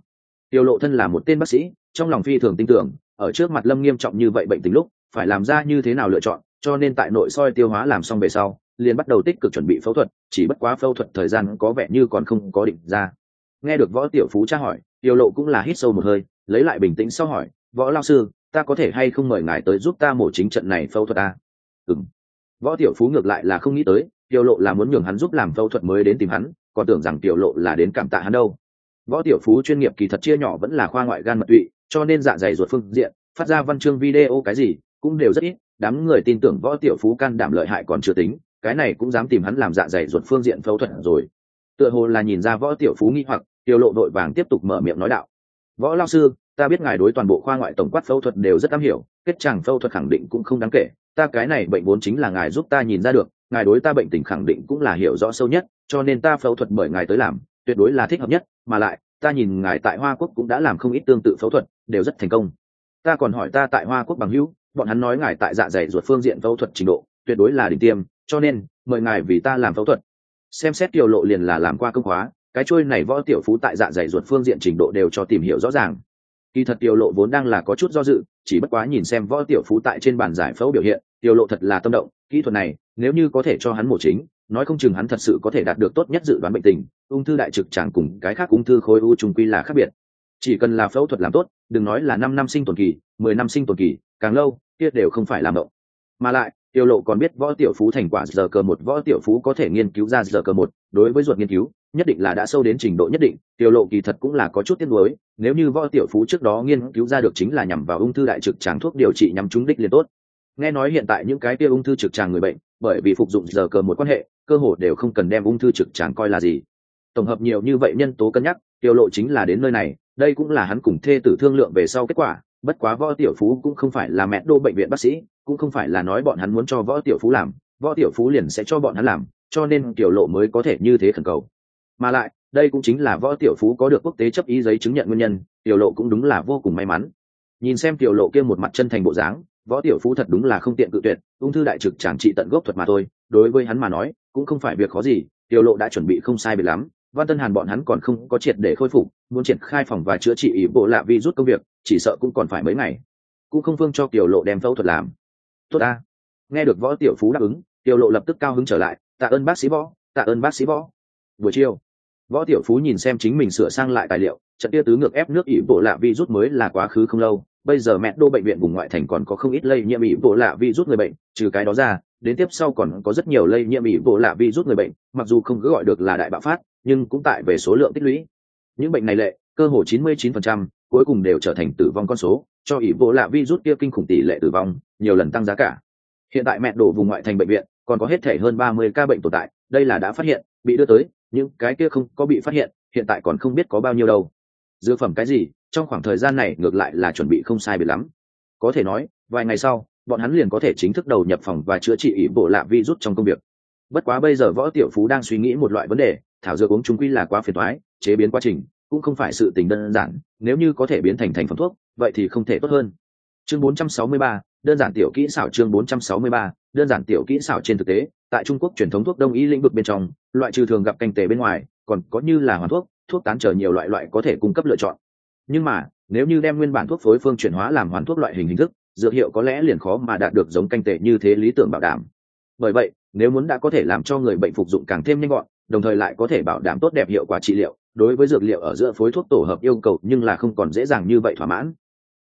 Tiêu lộ thân là một tên bác sĩ, trong lòng phi thường tin tưởng, ở trước mặt lâm nghiêm trọng như vậy bệnh tình lúc, phải làm ra như thế nào lựa chọn, cho nên tại nội soi tiêu hóa làm xong về sau, liền bắt đầu tích cực chuẩn bị phẫu thuật, chỉ bất quá phẫu thuật thời gian có vẻ như còn không có định ra. Nghe được võ tiểu phú tra hỏi, Tiêu lộ cũng là hít sâu một hơi, lấy lại bình tĩnh sau hỏi, võ lao sư ta có thể hay không mời ngài tới giúp ta mổ chính trận này phẫu thuật ta? Ừng võ tiểu phú ngược lại là không nghĩ tới, tiểu lộ là muốn nhường hắn giúp làm phẫu thuật mới đến tìm hắn, còn tưởng rằng tiểu lộ là đến cảm tạ hắn đâu. Võ tiểu phú chuyên nghiệp kỳ thật chia nhỏ vẫn là khoa ngoại gan mật tụy, cho nên dạ dày ruột phương diện, phát ra văn chương video cái gì, cũng đều rất ít, đám người tin tưởng võ tiểu phú can đảm lợi hại còn chưa tính, cái này cũng dám tìm hắn làm dạ dày ruột phương diện phẫu thuật rồi. Tựa hồ là nhìn ra võ tiểu phú nghi hoặc, tiểu lộ đội vàng tiếp tục mở miệng nói đạo. Võ lao sư ta biết ngài đối toàn bộ khoa ngoại tổng quát phẫu thuật đều rất am hiểu, kết chàng phẫu thuật khẳng định cũng không đáng kể, ta cái này bệnh vốn chính là ngài giúp ta nhìn ra được, ngài đối ta bệnh tình khẳng định cũng là hiểu rõ sâu nhất, cho nên ta phẫu thuật bởi ngài tới làm, tuyệt đối là thích hợp nhất, mà lại, ta nhìn ngài tại hoa quốc cũng đã làm không ít tương tự phẫu thuật, đều rất thành công. Ta còn hỏi ta tại hoa quốc bằng hữu, bọn hắn nói ngài tại dạ dày ruột phương diện phẫu thuật trình độ, tuyệt đối là đỉnh tiêm, cho nên, mời ngài vì ta làm phẫu thuật. Xem xét tiểu lộ liền là làm qua công khóa, cái trôi này võ tiểu phú tại dạ dày ruột phương diện trình độ đều cho tìm hiểu rõ ràng kỳ thật tiểu lộ vốn đang là có chút do dự, chỉ bất quá nhìn xem võ tiểu phú tại trên bàn giải phẫu biểu hiện, tiểu lộ thật là tâm động, kỹ thuật này, nếu như có thể cho hắn mổ chính, nói không chừng hắn thật sự có thể đạt được tốt nhất dự đoán bệnh tình, ung thư đại trực tràng cùng cái khác ung thư khối u trùng quy là khác biệt. Chỉ cần là phẫu thuật làm tốt, đừng nói là năm năm sinh tồn kỳ, mười năm sinh tồn kỳ, càng lâu, kia đều không phải làm động. Mà lại, tiểu lộ còn biết võ tiểu phú thành quả giờ cờ một, võ tiểu phú có thể nghiên cứu ra giờ cờ một, đối với ruột nghiên cứu nhất định là đã sâu đến trình độ nhất định tiểu lộ kỳ thật cũng là có chút tiếc nuối, nếu như võ tiểu phú trước đó nghiên cứu ra được chính là nhằm vào ung thư đại trực tràng thuốc điều trị nhằm trúng đích liền tốt. Nghe nói hiện tại những cái kia ung thư trực tràng người bệnh, bởi vì phục dụng giờ cờ một quan hệ, cơ hội đều không cần đem ung thư trực tràng coi là gì. Tổng hợp nhiều như vậy nhân tố cân nhắc tiểu lộ chính là đến nơi này, đây cũng là hắn cùng thê tử thương lượng về sau kết quả, bất quá võ tiểu phú cũng không phải là mẹ đô bệnh viện bác sĩ, cũng không phải là nói bọn hắn muốn cho võ tiểu phú làm, võ tiểu phú liền sẽ cho bọn hắn làm, cho nên tiểu lộ mới có thể như thế khẩn cầu mà lại, đây cũng chính là võ tiểu phú có được quốc tế chấp ý giấy chứng nhận nguyên nhân, tiểu lộ cũng đúng là vô cùng may mắn. Nhìn xem tiểu lộ kia một mặt chân thành bộ dáng, võ tiểu phú thật đúng là không tiện cự tuyệt, ung thư đại trực chẳng trị tận gốc thuật mà thôi, đối với hắn mà nói, cũng không phải việc khó gì, tiểu lộ đã chuẩn bị không sai biệt lắm, văn tân hàn bọn hắn còn không có triệt để khôi phục, muốn triển khai phòng và chữa trị ý bộ lạ vi rút công việc, chỉ sợ cũng còn phải mấy ngày. Cũng không phương cho tiểu lộ đem phẫu thuật làm. Tốt ta. Nghe được võ tiểu phú đáp ứng, tiểu lộ lập tức cao hứng trở lại, tạ ơn bác sĩ võ, tạ ơn bác sĩ võ. Buổi chiều võ tiểu phú nhìn xem chính mình sửa sang lại tài liệu trận tia tứ ngược ép nước ỉ bộ lạ vi rút mới là quá khứ không lâu bây giờ mẹ đô bệnh viện vùng ngoại thành còn có không ít lây nhiễm ỉ bộ lạ vi rút người bệnh trừ cái đó ra đến tiếp sau còn có rất nhiều lây nhiễm ỉ bộ lạ vi rút người bệnh mặc dù không cứ gọi được là đại bạo phát nhưng cũng tại về số lượng tích lũy. Những bệnh này lệ cơ hồ 99%, cuối cùng đều trở thành tử vong con số cho ỉ bộ lạ vi rút kia kinh khủng tỷ lệ tử vong nhiều lần tăng giá cả. Hiện tại mẹ đổ vùng ngoại thành bệnh viện còn có hết thể hơn 30 ca bệnh tồn tại đây là đã phát hiện bị đưa tới những cái kia không có bị phát hiện hiện tại còn không biết có bao nhiêu đâu. Dược phẩm cái gì trong khoảng thời gian này ngược lại là chuẩn bị không sai biệt lắm. Có thể nói vài ngày sau bọn hắn liền có thể chính thức đầu nhập phòng và chữa trị ý bộ lạ vi rút trong công việc. Bất quá bây giờ võ tiểu phú đang suy nghĩ một loại vấn đề thảo dược uống chúng quy là quá phiền thoái chế biến quá trình cũng không phải sự tình đơn giản nếu như có thể biến thành thành phẩm thuốc vậy thì không thể tốt hơn. Chương 463, đơn giản tiểu kỹ xảo chương 463, đơn giản tiểu kỹ xảo trên thực tế tại trung quốc truyền thống thuốc đông y lĩnh vực bên trong, loại trừ thường gặp canh tề bên ngoài, còn có như là hoàn thuốc thuốc tán trở nhiều loại loại có thể cung cấp lựa chọn. Nhưng mà, nếu như đem nguyên bản thuốc phối phương chuyển hóa làm hoàn thuốc loại hình hình thức, dược hiệu có lẽ liền khó mà đạt được giống canh tề như thế lý tưởng bảo đảm. Bởi vậy, nếu muốn đã có thể làm cho người bệnh phục dụng càng thêm nhanh gọn, đồng thời lại có thể bảo đảm tốt đẹp hiệu quả trị liệu, đối với dược liệu ở giữa phối thuốc tổ hợp yêu cầu nhưng là không còn dễ dàng như vậy thỏa mãn.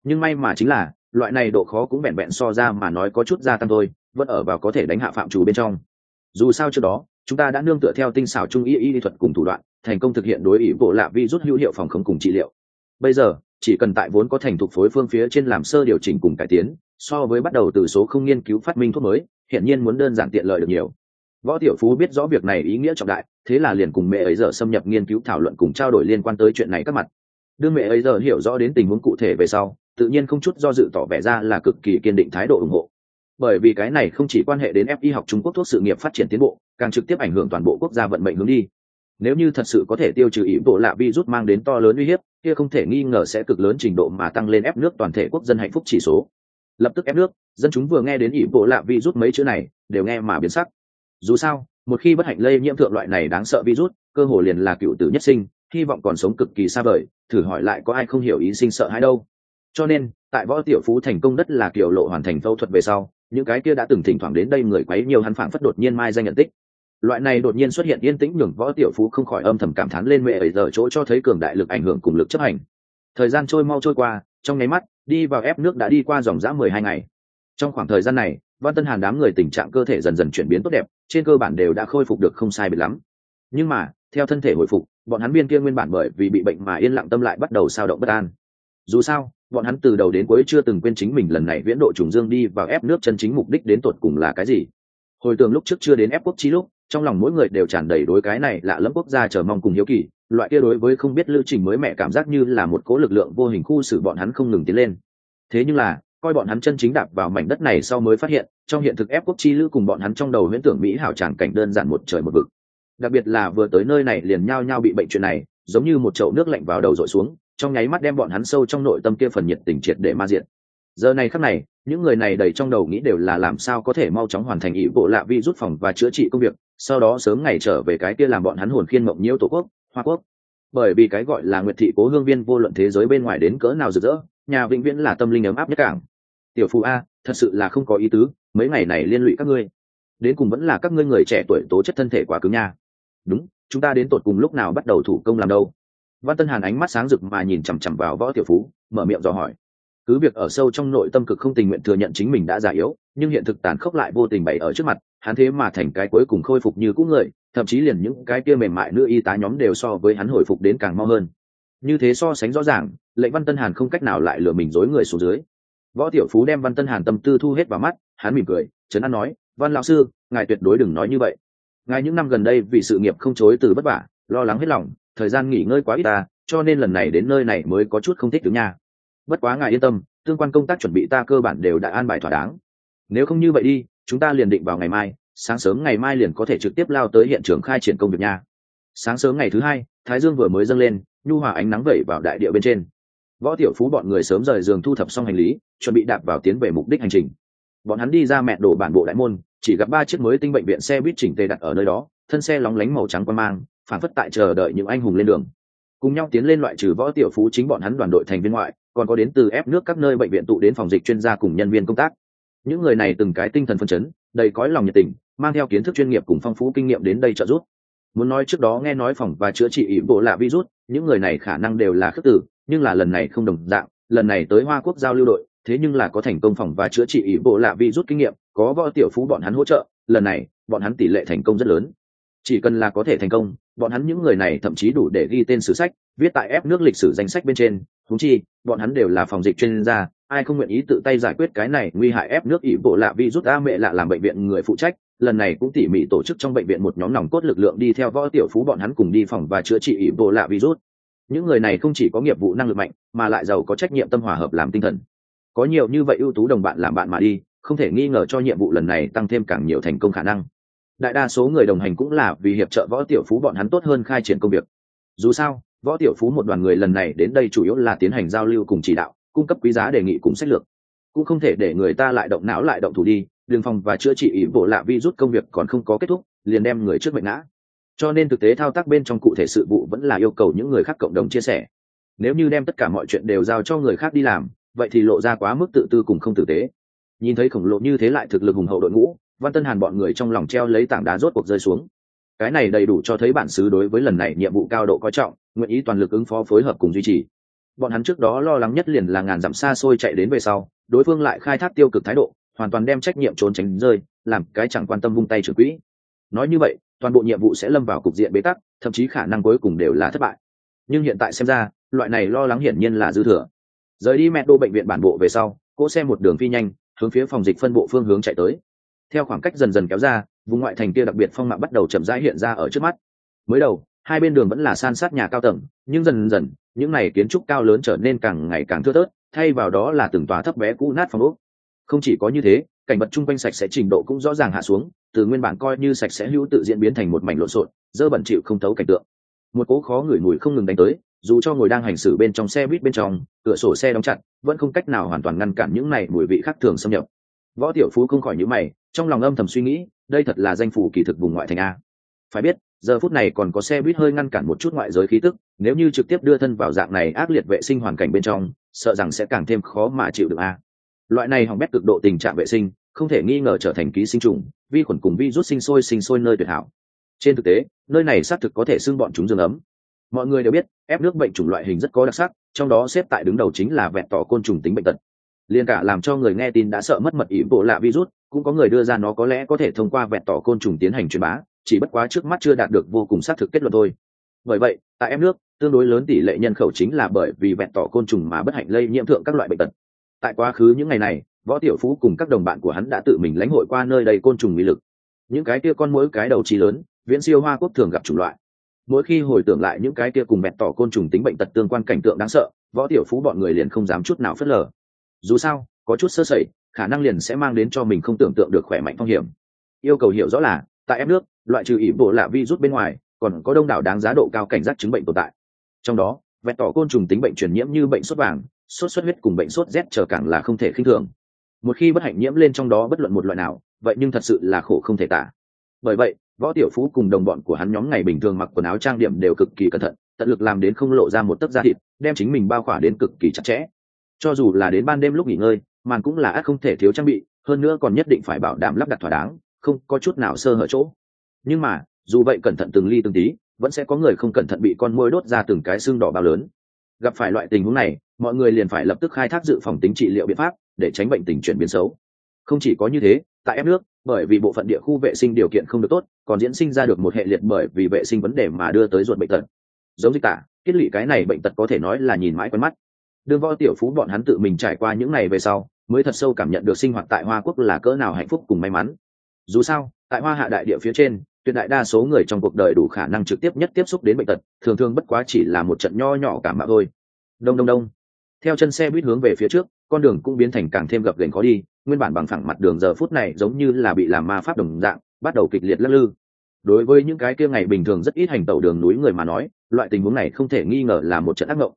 Nhưng may mà chính là, loại này độ khó cũng vẹn vẹn so ra mà nói có chút gia tăng thôi, vẫn ở vào có thể đánh hạ phạm chủ bên trong dù sao trước đó, chúng ta đã nương tựa theo tinh xảo trung y y thuật cùng thủ đoạn, thành công thực hiện đối ý bộ lạ vi rút hữu hiệu phòng khống cùng trị liệu. Bây giờ, chỉ cần tại vốn có thành thục phối phương phía trên làm sơ điều chỉnh cùng cải tiến, so với bắt đầu từ số không nghiên cứu phát minh thuốc mới hiện nhiên muốn đơn giản tiện lợi được nhiều. Võ tiểu phú biết rõ việc này ý nghĩa trọng đại, thế là liền cùng mẹ ấy giờ xâm nhập nghiên cứu thảo luận cùng trao đổi liên quan tới chuyện này các mặt. Đương mẹ ấy giờ hiểu rõ đến tình huống cụ thể về sau, tự nhiên không chút do dự tỏ vẻ ra là cực kỳ kiên định thái độ ủng hộ bởi vì cái này không chỉ quan hệ đến FI học Trung Quốc thuốc sự nghiệp phát triển tiến bộ, càng trực tiếp ảnh hưởng toàn bộ quốc gia vận mệnh hướng đi. Nếu như thật sự có thể tiêu trừ ý bộ lạ virus mang đến to lớn uy hiếp, kia không thể nghi ngờ sẽ cực lớn trình độ mà tăng lên ép nước toàn thể quốc dân hạnh phúc chỉ số. Lập tức ép nước, dân chúng vừa nghe đến ý bộ lạ virus mấy chữ này, đều nghe mà biến sắc. Dù sao, một khi bất hạnh lây nhiễm thượng loại này đáng sợ virus, cơ hồ liền là cựu tử nhất sinh, hy vọng còn sống cực kỳ xa vời, thử hỏi lại có ai không hiểu ý sinh sợ hãi đâu. Cho nên, tại võ tiểu phú thành công đất là kiểu lộ hoàn thành phẫu thuật về sau, những cái kia đã từng thỉnh thoảng đến đây người quấy nhiều hắn phảng phất đột nhiên mai danh nhận tích. Loại này đột nhiên xuất hiện yên tĩnh nhường võ tiểu phú không khỏi âm thầm cảm thán lên mẹ ấy giờ chỗ cho thấy cường đại lực ảnh hưởng cùng lực chấp hành. Thời gian trôi mau trôi qua, trong nháy mắt, đi vào ép nước đã đi qua dòng dã mười hai ngày. Trong khoảng thời gian này, văn tân hàn đám người tình trạng cơ thể dần dần chuyển biến tốt đẹp, trên cơ bản đều đã khôi phục được không sai biệt lắm. Nhưng mà, theo thân thể hồi phục, bọn hắn biên kia nguyên bản bởi vì bị bệnh mà yên lặng tâm lại bắt đầu sao động bất an. Dù sao bọn hắn từ đầu đến cuối chưa từng quên chính mình lần này viễn độ trùng dương đi vào ép nước chân chính mục đích đến tột cùng là cái gì. Hồi tưởng lúc trước chưa đến ép quốc chi lúc, trong lòng mỗi người đều tràn đầy đối cái này lạ lẫm quốc gia chờ mong cùng hiếu kỳ, loại kia đối với không biết lưu trình mới mẹ cảm giác như là một cố lực lượng vô hình khu xử bọn hắn không ngừng tiến lên. Thế nhưng là, coi bọn hắn chân chính đạp vào mảnh đất này sau mới phát hiện, trong hiện thực ép quốc chi lữ cùng bọn hắn trong đầu huyễn tưởng mỹ hảo tràng cảnh đơn giản một trời một vực. Đặc biệt là vừa tới nơi này liền nhao nhao bị bệnh chuyện này, giống như một chậu nước lạnh vào đầu dội xuống trong nháy mắt đem bọn hắn sâu trong nội tâm kia phần nhiệt tình triệt để ma diện giờ này khắc này, những người này đầy trong đầu nghĩ đều là làm sao có thể mau chóng hoàn thành ý bộ lạ vi rút phòng và chữa trị công việc, sau đó sớm ngày trở về cái kia làm bọn hắn hồn khiên mộng nhiễu tổ quốc, hoa quốc. Bởi vì cái gọi là nguyệt thị cố hương viên vô luận thế giới bên ngoài đến cỡ nào rực rỡ, nhà vĩnh viễn là tâm linh ấm áp nhất cảng. Tiểu phú a, thật sự là không có ý tứ, mấy ngày này liên lụy các ngươi. Đến cùng vẫn là các ngươi người trẻ tuổi tố chất thân thể quá cứng nha. Đúng, chúng ta đến tột cùng lúc nào bắt đầu thủ công làm đâu? Văn tân hàn ánh mắt sáng rực mà nhìn chằm chằm vào võ tiểu phú, mở miệng dò hỏi. Cứ việc ở sâu trong nội tâm cực không tình nguyện thừa nhận chính mình đã già yếu, nhưng hiện thực tàn khốc lại vô tình bày ở trước mặt, hắn thế mà thành cái cuối cùng khôi phục như cũ người, thậm chí liền những cái kia mềm mại nữ y tá nhóm đều so với hắn hồi phục đến càng mau hơn. Như thế so sánh rõ ràng, lệnh văn tân hàn không cách nào lại lừa mình dối người xuống dưới. Võ tiểu phú đem văn tân hàn tâm tư thu hết vào mắt, hắn mỉm cười, trấn an nói, văn lão sư, ngài tuyệt đối đừng nói như vậy. Ngài những năm gần đây vì sự nghiệp không chối từ bất vả, lo lắng hết lòng thời gian nghỉ ngơi quá ít ta, cho nên lần này đến nơi này mới có chút không thích đứng nha bất quá ngài yên tâm, tương quan công tác chuẩn bị ta cơ bản đều đã an bài thỏa đáng. Nếu không như vậy đi, chúng ta liền định vào ngày mai, sáng sớm ngày mai liền có thể trực tiếp lao tới hiện trường khai triển công việc nha sáng sớm ngày thứ hai, thái dương vừa mới dâng lên, nhu hòa ánh nắng vẩy vào đại địa bên trên. Võ tiểu phú bọn người sớm rời giường thu thập xong hành lý, chuẩn bị đạp vào tiến về mục đích hành trình. Bọn hắn đi ra mẹ đổ bản bộ đại môn, chỉ gặp ba chiếc mới tinh bệnh viện xe buýt chỉnh tề đặt ở nơi đó, thân xe lóng lánh màu trắng quan mang phản phất tại chờ đợi những anh hùng lên đường. Cùng nhau tiến lên loại trừ võ tiểu phú chính bọn hắn đoàn đội thành viên ngoại, còn có đến từ ép nước các nơi bệnh viện tụ đến phòng dịch chuyên gia cùng nhân viên công tác. Những người này từng cái tinh thần phân chấn, đầy cõi lòng nhiệt tình, mang theo kiến thức chuyên nghiệp cùng phong phú kinh nghiệm đến đây trợ giúp. Muốn nói trước đó nghe nói phòng và chữa trị ỷ bộ lạ virus những người này khả năng đều là khước tử, nhưng là lần này không đồng dạng, lần này tới hoa quốc giao lưu đội, thế nhưng là có thành công phòng và chữa trị ỷ bộ lạ virus kinh nghiệm, có võ tiểu phú bọn hắn hỗ trợ, lần này, bọn hắn tỷ lệ thành công rất lớn chỉ cần là có thể thành công, bọn hắn những người này thậm chí đủ để ghi tên sử sách, viết tại ép nước lịch sử danh sách bên trên. Thú chi, bọn hắn đều là phòng dịch chuyên gia, ai không nguyện ý tự tay giải quyết cái này nguy hại ép nước ỷ bộ lạ vi rút a mẹ lạ làm bệnh viện người phụ trách. Lần này cũng tỉ mỉ tổ chức trong bệnh viện một nhóm nòng cốt lực lượng đi theo võ tiểu phú bọn hắn cùng đi phòng và chữa trị ỷ bộ lạ virus. Những người này không chỉ có nghiệp vụ năng lực mạnh, mà lại giàu có trách nhiệm tâm hòa hợp làm tinh thần. Có nhiều như vậy ưu tú đồng bạn làm bạn mà đi, không thể nghi ngờ cho nhiệm vụ lần này tăng thêm càng nhiều thành công khả năng đại đa số người đồng hành cũng là vì hiệp trợ võ tiểu phú bọn hắn tốt hơn khai triển công việc. Dù sao, võ tiểu phú một đoàn người lần này đến đây chủ yếu là tiến hành giao lưu cùng chỉ đạo, cung cấp quý giá đề nghị cùng sách lược. Cũng không thể để người ta lại động não lại động thủ đi đường phòng và chữa trị ý bộ lạ vi rút công việc còn không có kết thúc, liền đem người trước mệnh ngã. Cho nên thực tế thao tác bên trong cụ thể sự vụ vẫn là yêu cầu những người khác cộng đồng chia sẻ. Nếu như đem tất cả mọi chuyện đều giao cho người khác đi làm, vậy thì lộ ra quá mức tự tư cùng không tử tế. Nhìn thấy khổng lồ như thế lại thực lực hùng hậu đội ngũ văn tân hàn bọn người trong lòng treo lấy tảng đá rốt cuộc rơi xuống. Cái này đầy đủ cho thấy bản xứ đối với lần này nhiệm vụ cao độ coi trọng, nguyện ý toàn lực ứng phó phối hợp cùng duy trì. Bọn hắn trước đó lo lắng nhất liền là ngàn dặm xa xôi chạy đến về sau, đối phương lại khai thác tiêu cực thái độ, hoàn toàn đem trách nhiệm trốn tránh rơi, làm cái chẳng quan tâm vung tay trưởng quỹ. Nói như vậy, toàn bộ nhiệm vụ sẽ lâm vào cục diện bế tắc, thậm chí khả năng cuối cùng đều là thất bại. Nhưng hiện tại xem ra, loại này lo lắng hiển nhiên là dư thừa. Rời đi mẹ đô bệnh viện bản bộ về sau cỗ xe một đường phi nhanh, hướng phía phòng dịch phân bộ phương hướng chạy tới theo khoảng cách dần dần kéo ra, vùng ngoại thành kia đặc biệt phong mạ bắt đầu chậm rãi hiện ra ở trước mắt. Mới đầu, hai bên đường vẫn là san sát nhà cao tầng, nhưng dần dần, những này kiến trúc cao lớn trở nên càng ngày càng thưa thớt, thay vào đó là từng tòa thấp bé cũ nát phòng ốc. Không chỉ có như thế, cảnh vật chung quanh sạch sẽ trình độ cũng rõ ràng hạ xuống, từ nguyên bản coi như sạch sẽ hữu tự diễn biến thành một mảnh lộn xộn, dơ bẩn chịu không thấu cảnh tượng. Một cố khó ngửi mùi không ngừng đánh tới, dù cho ngồi đang hành xử bên trong xe buýt bên trong, cửa sổ xe đóng chặt, vẫn không cách nào hoàn toàn ngăn cản những này mùi vị khác thường xâm nhập. Võ tiểu phú không khỏi nhíu mày trong lòng âm thầm suy nghĩ, đây thật là danh phủ kỳ thực vùng ngoại thành a. Phải biết, giờ phút này còn có xe buýt hơi ngăn cản một chút ngoại giới khí tức, nếu như trực tiếp đưa thân vào dạng này ác liệt vệ sinh hoàn cảnh bên trong, sợ rằng sẽ càng thêm khó mà chịu được a. Loại này hỏng bét cực độ tình trạng vệ sinh, không thể nghi ngờ trở thành ký sinh trùng, vi khuẩn cùng vi rút sinh sôi sinh sôi nơi tuyệt hảo. Trên thực tế, nơi này xác thực có thể xưng bọn chúng dương ấm. Mọi người đều biết, ép nước bệnh chủng loại hình rất có đặc sắc, trong đó xếp tại đứng đầu chính là vẹn tỏ côn trùng tính bệnh tật liên cả làm cho người nghe tin đã sợ mất mật ý bộ lạ virus, cũng có người đưa ra nó có lẽ có thể thông qua vẹn tỏ côn trùng tiến hành truyền bá, chỉ bất quá trước mắt chưa đạt được vô cùng xác thực kết luận thôi. Bởi vậy, tại em nước, tương đối lớn tỷ lệ nhân khẩu chính là bởi vì vẹn tỏ côn trùng mà bất hạnh lây nhiễm thượng các loại bệnh tật. Tại quá khứ những ngày này, võ tiểu phú cùng các đồng bạn của hắn đã tự mình lãnh hội qua nơi đầy côn trùng mỹ lực. Những cái kia con mỗi cái đầu trí lớn, viễn siêu hoa quốc thường gặp chủng loại. Mỗi khi hồi tưởng lại những cái kia cùng vẹn tỏ côn trùng tính bệnh tật tương quan cảnh tượng đáng sợ, võ tiểu phú bọn người liền không dám chút nào phớt lờ dù sao, có chút sơ sẩy, khả năng liền sẽ mang đến cho mình không tưởng tượng được khỏe mạnh phong hiểm. Yêu cầu hiểu rõ là, tại ép nước, loại trừ ỉ bộ lạ vi rút bên ngoài, còn có đông đảo đáng giá độ cao cảnh giác chứng bệnh tồn tại. Trong đó, vẹt tỏ côn trùng tính bệnh truyền nhiễm như bệnh sốt vàng, sốt xuất huyết cùng bệnh sốt rét trở càng là không thể khinh thường. Một khi bất hạnh nhiễm lên trong đó bất luận một loại nào, vậy nhưng thật sự là khổ không thể tả. Bởi vậy, võ tiểu phú cùng đồng bọn của hắn nhóm ngày bình thường mặc quần áo trang điểm đều cực kỳ cẩn thận, tận lực làm đến không lộ ra một tấc da thịt, đem chính mình bao khỏa đến cực kỳ chặt chẽ cho dù là đến ban đêm lúc nghỉ ngơi, màn cũng là ác không thể thiếu trang bị, hơn nữa còn nhất định phải bảo đảm lắp đặt thỏa đáng, không có chút nào sơ hở chỗ. Nhưng mà, dù vậy cẩn thận từng ly từng tí, vẫn sẽ có người không cẩn thận bị con môi đốt ra từng cái xương đỏ bao lớn. Gặp phải loại tình huống này, mọi người liền phải lập tức khai thác dự phòng tính trị liệu biện pháp, để tránh bệnh tình chuyển biến xấu. Không chỉ có như thế, tại ép nước, bởi vì bộ phận địa khu vệ sinh điều kiện không được tốt, còn diễn sinh ra được một hệ liệt bởi vì vệ sinh vấn đề mà đưa tới ruột bệnh tật. Giống dịch tả, kết lụy cái này bệnh tật có thể nói là nhìn mãi quen mắt đương võ tiểu phú bọn hắn tự mình trải qua những ngày về sau, mới thật sâu cảm nhận được sinh hoạt tại hoa quốc là cỡ nào hạnh phúc cùng may mắn. Dù sao, tại hoa hạ đại địa phía trên, tuyệt đại đa số người trong cuộc đời đủ khả năng trực tiếp nhất tiếp xúc đến bệnh tật, thường thường bất quá chỉ là một trận nho nhỏ cảm mạo thôi. Đông đông đông. Theo chân xe buýt hướng về phía trước, con đường cũng biến thành càng thêm gập ghềnh khó đi, nguyên bản bằng phẳng mặt đường giờ phút này giống như là bị làm ma pháp đồng dạng, bắt đầu kịch liệt lắc lư. Đối với những cái kia ngày bình thường rất ít hành tẩu đường núi người mà nói, loại tình huống này không thể nghi ngờ là một trận ác mộng.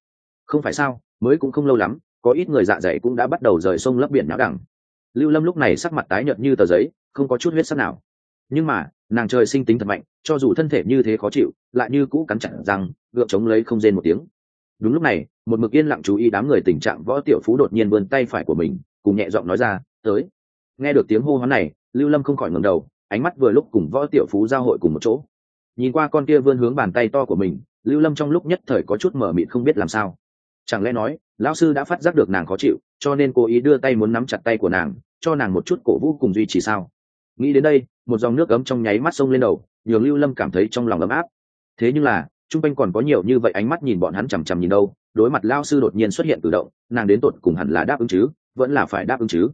Không phải sao? Mới cũng không lâu lắm, có ít người dạ dày cũng đã bắt đầu rời sông lấp biển náo đẳng. Lưu lâm lúc này sắc mặt tái nhợt như tờ giấy, không có chút huyết sắc nào. Nhưng mà, nàng trời sinh tính thật mạnh, cho dù thân thể như thế khó chịu, lại như cũ cắn chặt răng, gượng chống lấy không rên một tiếng. Đúng lúc này, một mực yên lặng chú ý đám người tình trạng võ tiểu phú đột nhiên vươn tay phải của mình, cùng nhẹ giọng nói ra, tới. Nghe được tiếng hô hoán này, lưu lâm không khỏi ngẩng đầu, ánh mắt vừa lúc cùng võ tiểu phú giao hội cùng một chỗ. Nhìn qua con kia vươn hướng bàn tay to của mình, lưu lâm trong lúc nhất thời có chút mở mịt không biết làm sao chẳng lẽ nói, lão sư đã phát giác được nàng khó chịu, cho nên cố ý đưa tay muốn nắm chặt tay của nàng, cho nàng một chút cổ vũ cùng duy trì sao? Nghĩ đến đây, một dòng nước ấm trong nháy mắt sông lên đầu, nhường lưu lâm cảm thấy trong lòng ấm áp. Thế nhưng là, chung quanh còn có nhiều như vậy ánh mắt nhìn bọn hắn chằm chằm nhìn đâu, đối mặt lao sư đột nhiên xuất hiện cử động, nàng đến tột cùng hẳn là đáp ứng chứ, vẫn là phải đáp ứng chứ.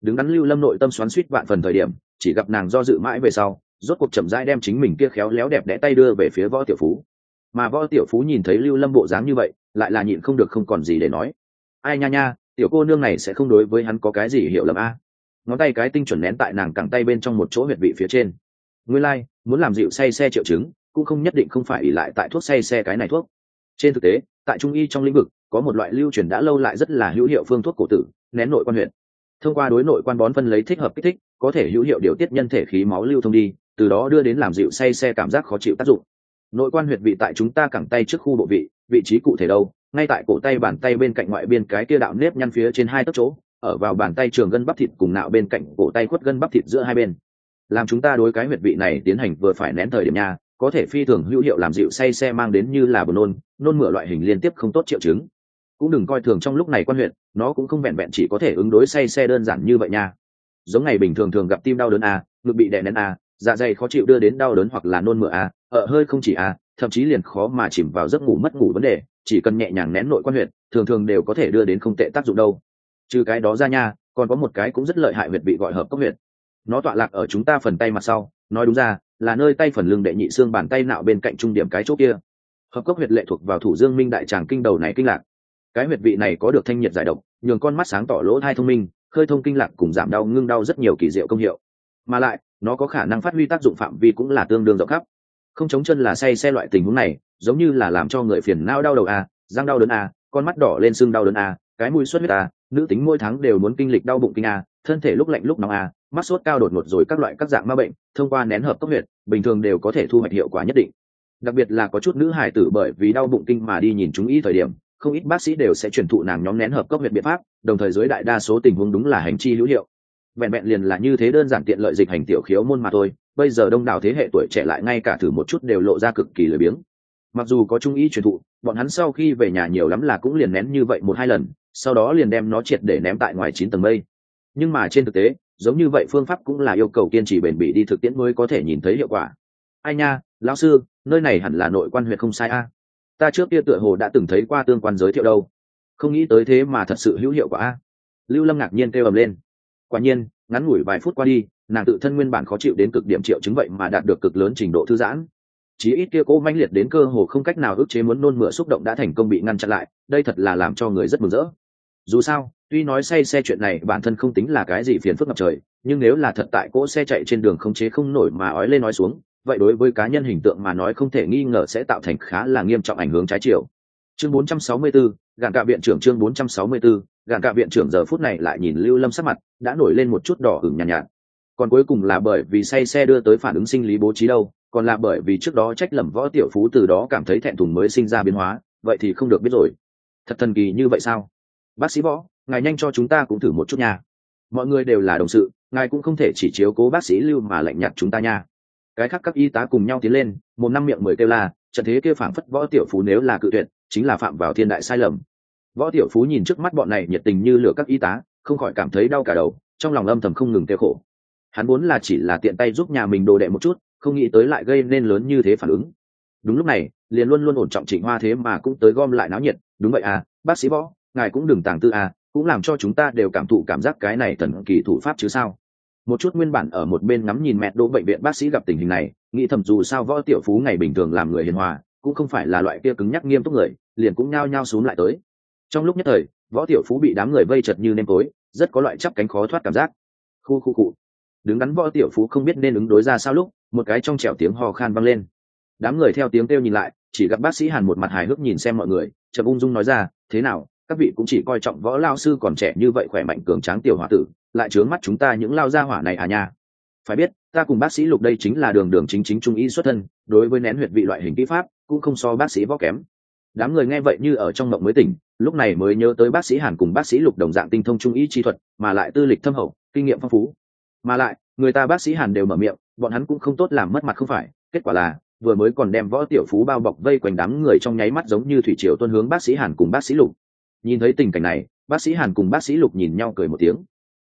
Đứng đắn lưu lâm nội tâm xoắn suýt vạn phần thời điểm, chỉ gặp nàng do dự mãi về sau, rốt cuộc chậm rãi đem chính mình kia khéo léo đẹp đẽ tay đưa về phía võ tiểu phú mà võ tiểu phú nhìn thấy lưu lâm bộ dáng như vậy lại là nhịn không được không còn gì để nói. Ai nha nha tiểu cô nương này sẽ không đối với hắn có cái gì hiểu lầm a. Ngón tay cái tinh chuẩn nén tại nàng cẳng tay bên trong một chỗ huyệt vị phía trên. Nguyên lai、like, muốn làm dịu say xe triệu chứng cũng không nhất định không phải ỉ lại tại thuốc say xe cái này thuốc. Trên thực tế tại trung y trong lĩnh vực có một loại lưu truyền đã lâu lại rất là hữu hiệu phương thuốc cổ tử nén nội quan huyện thông qua đối nội quan bón phân lấy thích hợp kích thích có thể hữu hiệu điều tiết nhân thể khí máu lưu thông đi từ đó đưa đến làm dịu say xe cảm giác khó chịu tác dụng nội quan huyệt vị tại chúng ta cẳng tay trước khu bộ vị vị trí cụ thể đâu? Ngay tại cổ tay bàn tay bên cạnh ngoại biên cái kia đạo nếp nhăn phía trên hai tấc chỗ, ở vào bàn tay trường gân bắp thịt cùng nạo bên cạnh cổ tay khuất gân bắp thịt giữa hai bên. Làm chúng ta đối cái huyệt vị này tiến hành vừa phải nén thời điểm nha, có thể phi thường hữu hiệu làm dịu say xe mang đến như là buồn nôn nôn mửa loại hình liên tiếp không tốt triệu chứng. Cũng đừng coi thường trong lúc này quan huyện nó cũng không vẹn vẹn chỉ có thể ứng đối say xe đơn giản như vậy nha. Giống ngày bình thường thường gặp tim đau đớn a, ngực bị đè nén a dạ dày khó chịu đưa đến đau đớn hoặc là nôn mửa a ở hơi không chỉ a thậm chí liền khó mà chìm vào giấc ngủ mất ngủ vấn đề, chỉ cần nhẹ nhàng nén nội quan huyện thường thường đều có thể đưa đến không tệ tác dụng đâu. Trừ cái đó ra nha, còn có một cái cũng rất lợi hại huyệt bị gọi hợp cốc huyệt. Nó tọa lạc ở chúng ta phần tay mặt sau, nói đúng ra, là nơi tay phần lưng đệ nhị xương bàn tay nạo bên cạnh trung điểm cái chỗ kia. Hợp cốc huyệt lệ thuộc vào thủ dương minh đại tràng kinh đầu này kinh lạc. Cái huyệt vị này có được thanh nhiệt giải độc, nhường con mắt sáng tỏ lỗ thai thông minh, khơi thông kinh lạc cùng giảm đau ngưng đau rất nhiều kỳ diệu công hiệu. Mà lại nó có khả năng phát huy tác dụng phạm vi cũng là tương đương rộng khắp. Không chống chân là say xe loại tình huống này, giống như là làm cho người phiền não đau đầu a răng đau đớn a con mắt đỏ lên xương đau đớn a cái mũi xuất huyết a nữ tính mỗi tháng đều muốn kinh lịch đau bụng kinh a thân thể lúc lạnh lúc nóng a mắc sốt cao đột ngột rồi các loại các dạng ma bệnh, thông qua nén hợp cấp huyệt, bình thường đều có thể thu hoạch hiệu quả nhất định. Đặc biệt là có chút nữ hải tử bởi vì đau bụng kinh mà đi nhìn chúng ý thời điểm, không ít bác sĩ đều sẽ truyền thụ nàng nhóm nén hợp cấp huyệt biện pháp, đồng thời dưới đại đa số tình huống đúng là hành chi hữu hiệu vẹn vẹn liền là như thế đơn giản tiện lợi dịch hành tiểu khiếu môn mà thôi, bây giờ đông đảo thế hệ tuổi trẻ lại ngay cả thử một chút đều lộ ra cực kỳ lười biếng. Mặc dù có trung ý truyền thụ, bọn hắn sau khi về nhà nhiều lắm là cũng liền nén như vậy một hai lần, sau đó liền đem nó triệt để ném tại ngoài chín tầng mây. Nhưng mà trên thực tế, giống như vậy phương pháp cũng là yêu cầu kiên trì bền bỉ đi thực tiễn mới có thể nhìn thấy hiệu quả. Ai nha, lão sư, nơi này hẳn là nội quan huyện không sai a. Ta trước kia tựa hồ đã từng thấy qua tương quan giới thiệu đâu. Không nghĩ tới thế mà thật sự hữu hiệu quả a. Lưu lâm ngạc nhiên kêu ầm lên quả nhiên ngắn ngủi vài phút qua đi nàng tự thân nguyên bản khó chịu đến cực điểm triệu chứng vậy mà đạt được cực lớn trình độ thư giãn. Chí ít kia cố manh liệt đến cơ hồ không cách nào ức chế muốn nôn mửa xúc động đã thành công bị ngăn chặn lại đây thật là làm cho người rất mừng rỡ. Dù sao tuy nói say xe chuyện này bản thân không tính là cái gì phiền phức ngập trời nhưng nếu là thật tại cỗ xe chạy trên đường không chế không nổi mà ói lên nói xuống vậy đối với cá nhân hình tượng mà nói không thể nghi ngờ sẽ tạo thành khá là nghiêm trọng ảnh hưởng trái chiều. Chương 464, gạn cạ viện trưởng chương 464, gạn cả viện trưởng giờ phút này lại nhìn lưu lâm sắc mặt đã nổi lên một chút đỏ ửng nhàn nhạt, nhạt. Còn cuối cùng là bởi vì say xe đưa tới phản ứng sinh lý bố trí đâu còn là bởi vì trước đó trách lầm võ tiểu phú từ đó cảm thấy thẹn thùng mới sinh ra biến hóa vậy thì không được biết rồi. Thật thần kỳ như vậy sao? Bác sĩ võ ngài nhanh cho chúng ta cũng thử một chút nha. Mọi người đều là đồng sự ngài cũng không thể chỉ chiếu cố bác sĩ lưu mà lạnh nhạt chúng ta nha. Cái khác các y tá cùng nhau tiến lên một năm miệng mười kêu la trận thế kia phảng phất võ tiểu phú nếu là cự tuyệt chính là phạm vào thiên đại sai lầm võ tiểu phú nhìn trước mắt bọn này nhiệt tình như lửa các y tá, không khỏi cảm thấy đau cả đầu, trong lòng âm thầm không ngừng kêu khổ. Hắn muốn là chỉ là tiện tay giúp nhà mình đồ đệ một chút, không nghĩ tới lại gây nên lớn như thế phản ứng. Đúng lúc này, liền luôn luôn ổn trọng trịnh hoa thế mà cũng tới gom lại náo nhiệt, đúng vậy à bác sĩ võ, ngài cũng đừng tàng tư à cũng làm cho chúng ta đều cảm thụ cảm giác cái này thần kỳ thủ pháp chứ sao? Một chút nguyên bản ở một bên ngắm nhìn mẹ đỗ bệnh viện bác sĩ gặp tình hình này, nghĩ thầm dù sao võ tiểu phú ngày bình thường làm người hiền hòa, cũng không phải là loại kia cứng nhắc nghiêm túc người, liền cũng nhao nhao xuống lại tới trong lúc nhất thời, võ tiểu phú bị đám người vây chật như nêm tối, rất có loại chắp cánh khó thoát cảm giác. Khu khu cụ. Đứng đắn võ tiểu phú không biết nên ứng đối ra sao lúc, một cái trong trẻo tiếng hò khan vang lên. Đám người theo tiếng kêu nhìn lại, chỉ gặp bác sĩ hàn một mặt hài hước nhìn xem mọi người, chậm ung dung nói ra, thế nào, các vị cũng chỉ coi trọng võ lao sư còn trẻ như vậy khỏe mạnh cường tráng tiểu h o a tử, lại trướng mắt chúng ta những lao gia hỏa này à nha? Phải biết, ta cùng bác sĩ lục đây chính là đường đường chính chính trung y xuất thân, đối với nén huyệt vị loại hình kỹ pháp, cũng không so bác sĩ võ kém đám người nghe vậy như ở trong mộng mới tỉnh, lúc này mới nhớ tới bác sĩ hàn cùng bác sĩ lục đồng dạng tinh thông trung y chi thuật, mà lại tư lịch thâm hậu, kinh nghiệm phong phú. Mà lại, người ta bác sĩ hàn đều mở miệng, bọn hắn cũng không tốt làm mất mặt không phải, kết quả là, vừa mới còn đem võ tiểu phú bao bọc vây quanh đám người trong nháy mắt giống như thủy triều tuân hướng bác sĩ hàn cùng bác sĩ lục. Nhìn thấy tình cảnh này, bác sĩ hàn cùng bác sĩ lục nhìn nhau cười một tiếng.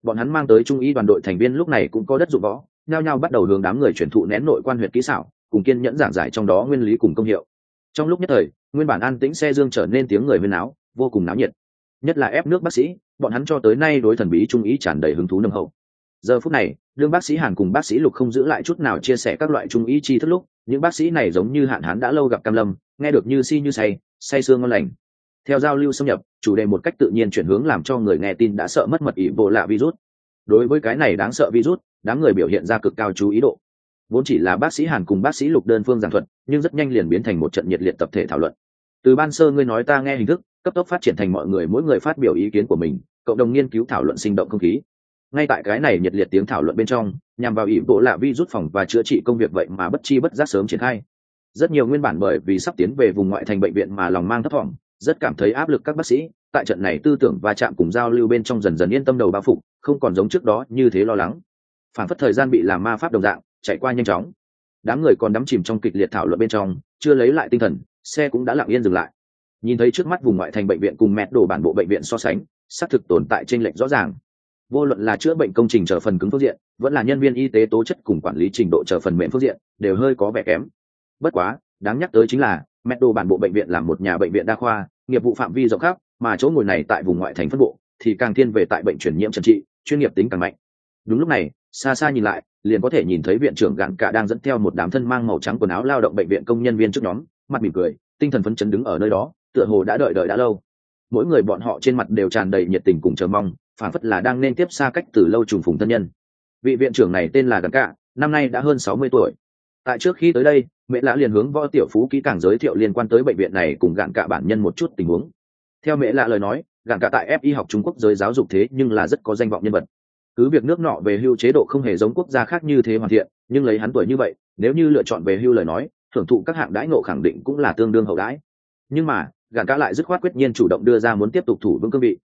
Bọn hắn mang tới trung y đoàn đội thành viên lúc này cũng có đất dụng võ, nhao nhao bắt đầu hướng đám người truyền thụ nén nội quan huyện kỹ xảo, cùng kiên nhẫn giảng giải trong đó nguyên lý cùng công hiệu trong lúc nhất thời, nguyên bản an tĩnh xe dương trở nên tiếng người huyên áo vô cùng náo nhiệt. Nhất là ép nước bác sĩ, bọn hắn cho tới nay đối thần bí trung ý tràn đầy hứng thú nâng hậu. Giờ phút này, đương bác sĩ hàn cùng bác sĩ lục không giữ lại chút nào chia sẻ các loại trung ý chi thức lúc, những bác sĩ này giống như hạn hán đã lâu gặp cam lâm, nghe được như si như say say sương ngon lành. Theo giao lưu xâm nhập, chủ đề một cách tự nhiên chuyển hướng làm cho người nghe tin đã sợ mất mật ý bộ lạ virus. Đối với cái này đáng sợ virus, đám người biểu hiện ra cực cao chú ý độ vốn chỉ là bác sĩ hàn cùng bác sĩ lục đơn phương giảng thuật, nhưng rất nhanh liền biến thành một trận nhiệt liệt tập thể thảo luận. Từ ban sơ ngươi nói ta nghe hình thức, cấp tốc phát triển thành mọi người mỗi người phát biểu ý kiến của mình, cộng đồng nghiên cứu thảo luận sinh động không khí. Ngay tại cái này nhiệt liệt tiếng thảo luận bên trong, nhằm vào ỷ bộ lạ vi rút phòng và chữa trị công việc vậy mà bất chi bất giác sớm triển khai. Rất nhiều nguyên bản bởi vì sắp tiến về vùng ngoại thành bệnh viện mà lòng mang thấp thỏm, rất cảm thấy áp lực các bác sĩ, tại trận này tư tưởng và chạm cùng giao lưu bên trong dần dần yên tâm đầu bao phục không còn giống trước đó như thế lo lắng. Phản phất thời gian bị làm ma pháp đồng dạng chạy qua nhanh chóng. Đám người còn đắm chìm trong kịch liệt thảo luận bên trong, chưa lấy lại tinh thần, xe cũng đã lặng yên dừng lại. Nhìn thấy trước mắt vùng ngoại thành bệnh viện cùng mẹt đổ bản bộ bệnh viện so sánh, xác thực tồn tại trên lệch rõ ràng. Vô luận là chữa bệnh công trình chờ phần cứng phương diện, vẫn là nhân viên y tế tố chất cùng quản lý trình độ chờ phần mềm phương diện, đều hơi có vẻ kém. Bất quá, đáng nhắc tới chính là, mẹt đổ bản bộ bệnh viện là một nhà bệnh viện đa khoa, nghiệp vụ phạm vi rộng khắp, mà chỗ ngồi này tại vùng ngoại thành phân bộ, thì càng thiên về tại bệnh truyền nhiễm trần trị, chuyên nghiệp tính càng mạnh. Đúng lúc này, xa xa nhìn lại liền có thể nhìn thấy viện trưởng gạn cả đang dẫn theo một đám thân mang màu trắng quần áo lao động bệnh viện công nhân viên trước nhóm, mặt mỉm cười, tinh thần phấn chấn đứng ở nơi đó, tựa hồ đã đợi đợi đã lâu. Mỗi người bọn họ trên mặt đều tràn đầy nhiệt tình cùng chờ mong phản phất là đang nên tiếp xa cách từ lâu trùng phùng thân nhân. Vị viện trưởng này tên là gạn cả, năm nay đã hơn sáu mươi tuổi. Tại trước khi tới đây mẹ lã liền hướng võ tiểu phú kỹ càng giới thiệu liên quan tới bệnh viện này cùng gạn cả bản nhân một chút tình huống. Theo mẹ lạ lời nói, gạn cả tại fi học trung quốc giới giáo dục thế nhưng là rất có danh vọng nhân vật cứ việc nước nọ về hưu chế độ không hề giống quốc gia khác như thế hoàn thiện nhưng lấy hắn tuổi như vậy nếu như lựa chọn về hưu lời nói thưởng thụ các hạng đãi ngộ khẳng định cũng là tương đương hậu đãi. Nhưng mà gạn cả lại dứt khoát quyết nhiên chủ động đưa ra muốn tiếp tục thủ vững cương vị.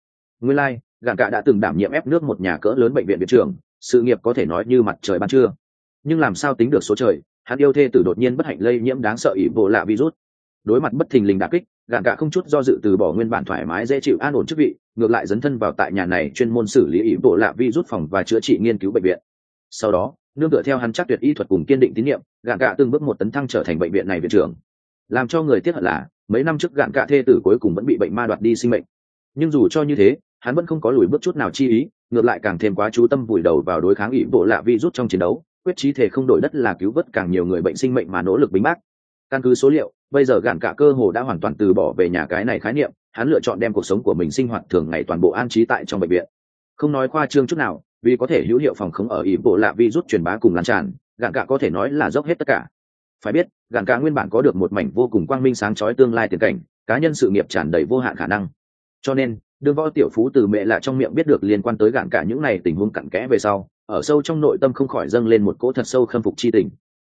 Nguyên lai、like, gạn cả đã từng đảm nhiệm ép nước một nhà cỡ lớn bệnh viện viện trưởng sự nghiệp có thể nói như mặt trời ban trưa. Nhưng làm sao tính được số trời hắn yêu thê tử đột nhiên bất hạnh lây nhiễm đáng sợ ỷ bộ lạ virus. Đối mặt bất thình lình đà kích gạn cả không chút do dự từ bỏ nguyên bản thoải mái dễ chịu an ổn chức vị, ngược lại dấn thân vào tại nhà này chuyên môn xử lý ý bộ lạ virus phòng và chữa trị nghiên cứu bệnh viện. Sau đó, nương tựa theo hắn chắc tuyệt y thuật cùng kiên định tín nhiệm, gạn cả từng bước một tấn thăng trở thành bệnh viện này viện trưởng. Làm cho người tiếc hận là, mấy năm trước gạn cả thê tử cuối cùng vẫn bị bệnh ma đoạt đi sinh mệnh. Nhưng dù cho như thế, hắn vẫn không có lùi bước chút nào chi ý, ngược lại càng thêm quá chú tâm vùi đầu vào đối kháng ỷ bộ lạ virus trong chiến đấu, quyết trí thể không đổi đất là cứu vớt càng nhiều người bệnh sinh mệnh mà nỗ lực bính bác. Căn cứ số liệu bây giờ gạn cả cơ hồ đã hoàn toàn từ bỏ về nhà cái này khái niệm, hắn lựa chọn đem cuộc sống của mình sinh hoạt thường ngày toàn bộ an trí tại trong bệnh viện. Không nói khoa trương chút nào, vì có thể hữu hiệu phòng khống ở ý bộ lạ rút truyền bá cùng lan tràn, gạn cả có thể nói là dốc hết tất cả. Phải biết, gạn cả nguyên bản có được một mảnh vô cùng quang minh sáng chói tương lai tiền cảnh, cá nhân sự nghiệp tràn đầy vô hạn khả năng. Cho nên, đương võ tiểu phú từ mẹ lạ trong miệng biết được liên quan tới gạn cả những này tình huống cặn kẽ về sau, ở sâu trong nội tâm không khỏi dâng lên một cỗ thật sâu khâm phục chi tình.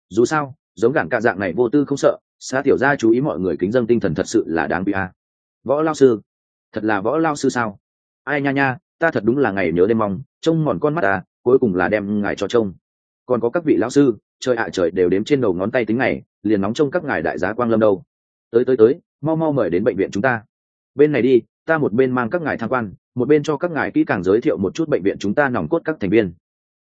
Dù sao, giống gạn cả dạng này vô tư không sợ Xã tiểu gia chú ý mọi người kính dân tinh thần thật sự là đáng bị a. Võ lao sư, thật là võ lao sư sao? Ai nha nha, ta thật đúng là ngày nhớ đêm mong, trông mòn con mắt à cuối cùng là đem ngài cho trông. Còn có các vị lão sư, trời ạ, trời đều đếm trên đầu ngón tay tính ngày, liền nóng trông các ngài đại giá quang lâm đâu. Tới tới tới, mau mau mời đến bệnh viện chúng ta. Bên này đi, ta một bên mang các ngài tham quan, một bên cho các ngài kỹ càng giới thiệu một chút bệnh viện chúng ta nòng cốt các thành viên.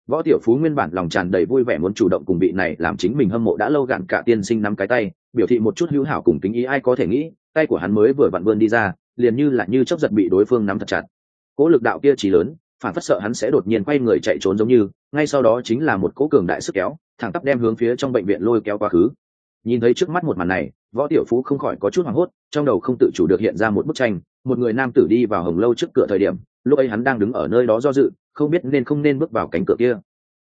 Võ tiểu phú nguyên bản lòng tràn đầy vui vẻ muốn chủ động cùng vị này làm chính mình hâm mộ đã lâu gạn cả tiên sinh nắm cái tay biểu thị một chút hữu hảo cùng tính ý ai có thể nghĩ, tay của hắn mới vừa vặn vươn đi ra, liền như là như chốc giật bị đối phương nắm thật chặt. Cỗ lực đạo kia chỉ lớn, phản phất sợ hắn sẽ đột nhiên quay người chạy trốn giống như, ngay sau đó chính là một cỗ cường đại sức kéo, thẳng tắp đem hướng phía trong bệnh viện lôi kéo quá khứ. Nhìn thấy trước mắt một màn này, võ tiểu phú không khỏi có chút hoảng hốt, trong đầu không tự chủ được hiện ra một bức tranh, một người nam tử đi vào hồng lâu trước cửa thời điểm, lúc ấy hắn đang đứng ở nơi đó do dự, không biết nên không nên bước vào cánh cửa kia.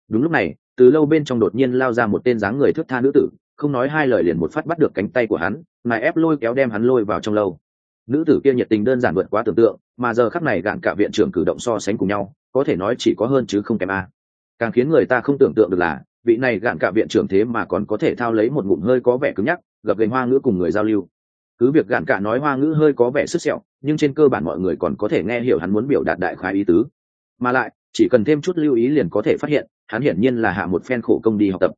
Đúng lúc này, từ lâu bên trong đột nhiên lao ra một tên dáng người thước tha nữ tử không nói hai lời liền một phát bắt được cánh tay của hắn ngài ép lôi kéo đem hắn lôi vào trong lâu. Nữ tử kia nhiệt tình đơn giản vượt quá tưởng tượng, mà giờ khắc này gạn cả viện trưởng cử động so sánh cùng nhau, có thể nói chỉ có hơn chứ không kém a. Càng khiến người ta không tưởng tượng được là, vị này gạn cả viện trưởng thế mà còn có thể thao lấy một ngụm hơi có vẻ cứng nhắc, gặp gành hoa ngữ cùng người giao lưu. Cứ việc gạn cả nói hoa ngữ hơi có vẻ sức sẹo, nhưng trên cơ bản mọi người còn có thể nghe hiểu hắn muốn biểu đạt đại khái ý tứ. Mà lại, chỉ cần thêm chút lưu ý liền có thể phát hiện, hắn hiển nhiên là hạ một phen khổ công đi học tập.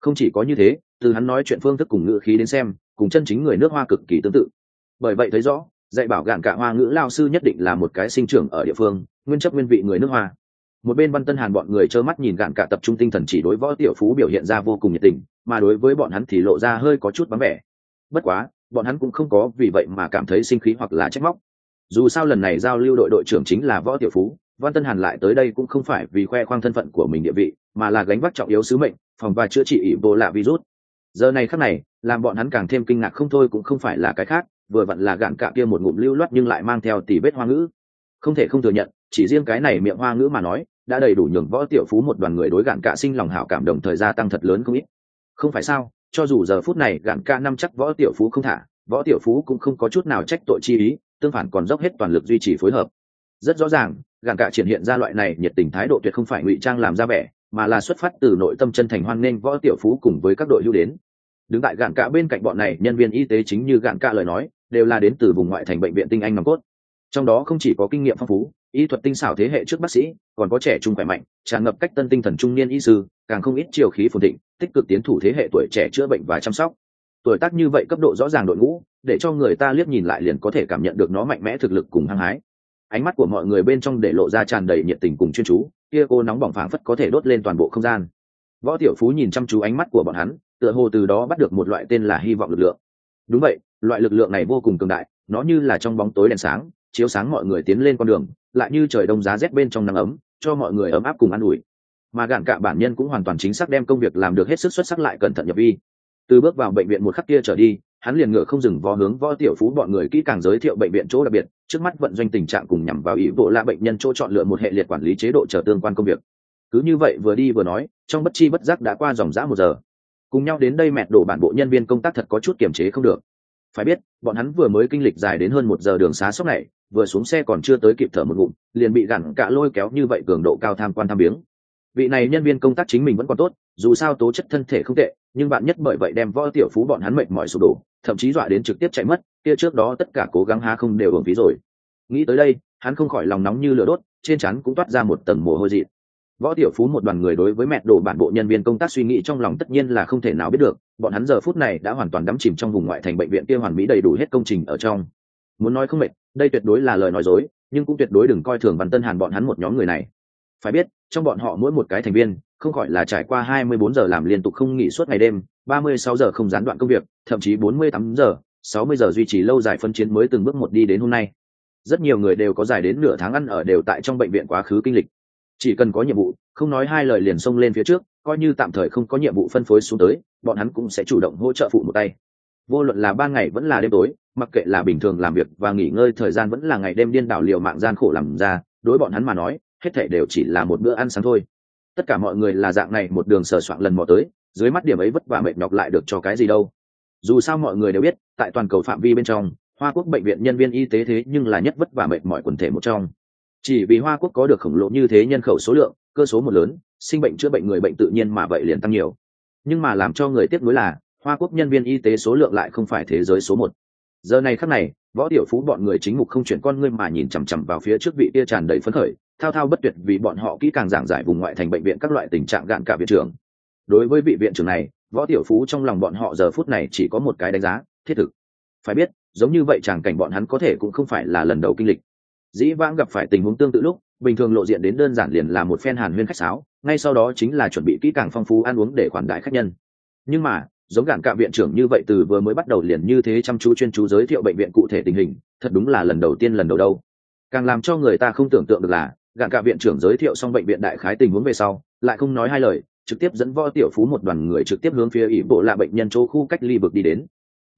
Không chỉ có như thế từ hắn nói chuyện phương thức cùng ngữ khí đến xem, cùng chân chính người nước hoa cực kỳ tương tự. Bởi vậy thấy rõ, dạy bảo gạn cả hoa ngữ lao sư nhất định là một cái sinh trưởng ở địa phương, nguyên chấp nguyên vị người nước hoa. Một bên văn tân hàn bọn người trơ mắt nhìn gạn cả tập trung tinh thần chỉ đối võ tiểu phú biểu hiện ra vô cùng nhiệt tình, mà đối với bọn hắn thì lộ ra hơi có chút vắng vẻ. Bất quá, bọn hắn cũng không có vì vậy mà cảm thấy sinh khí hoặc là trách móc. Dù sao lần này giao lưu đội đội trưởng chính là võ tiểu phú, văn tân hàn lại tới đây cũng không phải vì khoe khoang thân phận của mình địa vị, mà là gánh vác trọng yếu sứ mệnh, phòng và chữa trị ỷ vô lạ virus giờ này khắc này, làm bọn hắn càng thêm kinh ngạc không thôi cũng không phải là cái khác, vừa vặn là gạn cạ kia một ngụm lưu loát nhưng lại mang theo tỷ vết hoa ngữ. Không thể không thừa nhận, chỉ riêng cái này miệng hoa ngữ mà nói, đã đầy đủ nhường võ tiểu phú một đoàn người đối gạn cạ sinh lòng hảo cảm đồng thời gia tăng thật lớn không ít. Không phải sao, cho dù giờ phút này gạn cạ năm chắc võ tiểu phú không thả, võ tiểu phú cũng không có chút nào trách tội chi ý, tương phản còn dốc hết toàn lực duy trì phối hợp. Rất rõ ràng, gạn cạ triển hiện ra loại này nhiệt tình thái độ tuyệt không phải ngụy trang làm ra vẻ, mà là xuất phát từ nội tâm chân thành hoan nghênh võ tiểu phú cùng với các đội lưu đến đứng tại gạn cạ bên cạnh bọn này, nhân viên y tế chính như gạn cạ lời nói, đều là đến từ vùng ngoại thành bệnh viện tinh anh nòng cốt. Trong đó không chỉ có kinh nghiệm phong phú, y thuật tinh xảo thế hệ trước bác sĩ, còn có trẻ trung khỏe mạnh, tràn ngập cách tân tinh thần trung niên y sư, càng không ít chiều khí phồn thịnh, tích cực tiến thủ thế hệ tuổi trẻ chữa bệnh và chăm sóc. Tuổi tác như vậy cấp độ rõ ràng đội ngũ, để cho người ta liếc nhìn lại liền có thể cảm nhận được nó mạnh mẽ thực lực cùng hăng hái. Ánh mắt của mọi người bên trong để lộ ra tràn đầy nhiệt tình cùng chuyên chú, kia cô nóng bỏng phảng phất có thể đốt lên toàn bộ không gian. Võ tiểu phú nhìn chăm chú ánh mắt của bọn hắn tựa hồ từ đó bắt được một loại tên là hy vọng lực lượng. Đúng vậy, loại lực lượng này vô cùng cường đại, nó như là trong bóng tối đèn sáng, chiếu sáng mọi người tiến lên con đường, lại như trời đông giá rét bên trong nắng ấm, cho mọi người ấm áp cùng an ủi. Mà gạn cả bản nhân cũng hoàn toàn chính xác đem công việc làm được hết sức xuất sắc lại cẩn thận nhập vi. Từ bước vào bệnh viện một khắc kia trở đi, hắn liền ngựa không dừng vó hướng võ tiểu phú bọn người kỹ càng giới thiệu bệnh viện chỗ đặc biệt, trước mắt vận doanh tình trạng cùng nhằm vào ý bộ la bệnh nhân chỗ chọn lựa một hệ liệt quản lý chế độ chờ tương quan công việc. Cứ như vậy vừa đi vừa nói, trong bất chi bất giác đã qua dòng dã một giờ cùng nhau đến đây mẹt đổ bản bộ nhân viên công tác thật có chút kiềm chế không được. Phải biết, bọn hắn vừa mới kinh lịch dài đến hơn một giờ đường xá sốc này, vừa xuống xe còn chưa tới kịp thở một ngụm, liền bị gặn cả lôi kéo như vậy cường độ cao tham quan tham biếng vị này nhân viên công tác chính mình vẫn còn tốt, dù sao tố chất thân thể không tệ, nhưng bạn nhất bởi vậy đem võ tiểu phú bọn hắn mệt mỏi sụp đổ, thậm chí dọa đến trực tiếp chạy mất, kia trước đó tất cả cố gắng há không đều hưởng phí rồi. Nghĩ tới đây, hắn không khỏi lòng nóng như lửa đốt, trên chắn cũng toát ra một tầng mồ hôi dị võ tiểu phú một đoàn người đối với mẹ đổ bản bộ nhân viên công tác suy nghĩ trong lòng tất nhiên là không thể nào biết được, bọn hắn giờ phút này đã hoàn toàn đắm chìm trong vùng ngoại thành bệnh viện kia hoàn mỹ đầy đủ hết công trình ở trong. Muốn nói không mệt, đây tuyệt đối là lời nói dối, nhưng cũng tuyệt đối đừng coi thường văn tân hàn bọn hắn một nhóm người này. Phải biết, trong bọn họ mỗi một cái thành viên, không gọi là trải qua 24 giờ làm liên tục không nghỉ suốt ngày đêm 36 giờ không gián đoạn công việc, thậm chí 48 giờ 60 giờ duy trì lâu dài phân chiến mới từng bước một đi đến hôm nay. Rất nhiều người đều có dài đến nửa tháng ăn ở đều tại trong bệnh viện quá khứ kinh lịch chỉ cần có nhiệm vụ, không nói hai lời liền xông lên phía trước, coi như tạm thời không có nhiệm vụ phân phối xuống tới, bọn hắn cũng sẽ chủ động hỗ trợ phụ một tay. Vô luận là ban ngày vẫn là đêm tối, mặc kệ là bình thường làm việc và nghỉ ngơi thời gian vẫn là ngày đêm điên đảo liều mạng gian khổ làm ra, đối bọn hắn mà nói, hết thể đều chỉ là một bữa ăn sáng thôi. Tất cả mọi người là dạng này một đường sờ soạn lần mò tới, dưới mắt điểm ấy vất vả mệt nhọc lại được cho cái gì đâu. Dù sao mọi người đều biết, tại toàn cầu phạm vi bên trong, hoa quốc bệnh viện nhân viên y tế thế nhưng là nhất vất vả mệt mọi quần thể một trong chỉ vì hoa quốc có được khổng lồ như thế nhân khẩu số lượng, cơ số một lớn, sinh bệnh chữa bệnh người bệnh tự nhiên mà vậy liền tăng nhiều. Nhưng mà làm cho người tiếc nuối là, hoa quốc nhân viên y tế số lượng lại không phải thế giới số một. Giờ này khắc này, võ tiểu phú bọn người chính mục không chuyển con ngươi mà nhìn chằm chằm vào phía trước vị tia tràn đầy phấn khởi, thao thao bất tuyệt vì bọn họ kỹ càng giảng giải vùng ngoại thành bệnh viện các loại tình trạng gạn cả viện trưởng. Đối với vị viện trưởng này, võ tiểu phú trong lòng bọn họ giờ phút này chỉ có một cái đánh giá, thiết thực. Phải biết, giống như vậy chàng cảnh bọn hắn có thể cũng không phải là lần đầu kinh lịch dĩ vãng gặp phải tình huống tương tự lúc, bình thường lộ diện đến đơn giản liền là một phen hàn huyên khách sáo, ngay sau đó chính là chuẩn bị kỹ càng phong phú ăn uống để khoản đại khách nhân. Nhưng mà, giống gạn cạ viện trưởng như vậy từ vừa mới bắt đầu liền như thế chăm chú chuyên chú giới thiệu bệnh viện cụ thể tình hình, thật đúng là lần đầu tiên lần đầu đâu. Càng làm cho người ta không tưởng tượng được là, gạn cạ viện trưởng giới thiệu xong bệnh viện đại khái tình huống về sau, lại không nói hai lời, trực tiếp dẫn võ tiểu phú một đoàn người trực tiếp hướng phía ỷ bộ là bệnh nhân chỗ khu cách ly vực đi đến.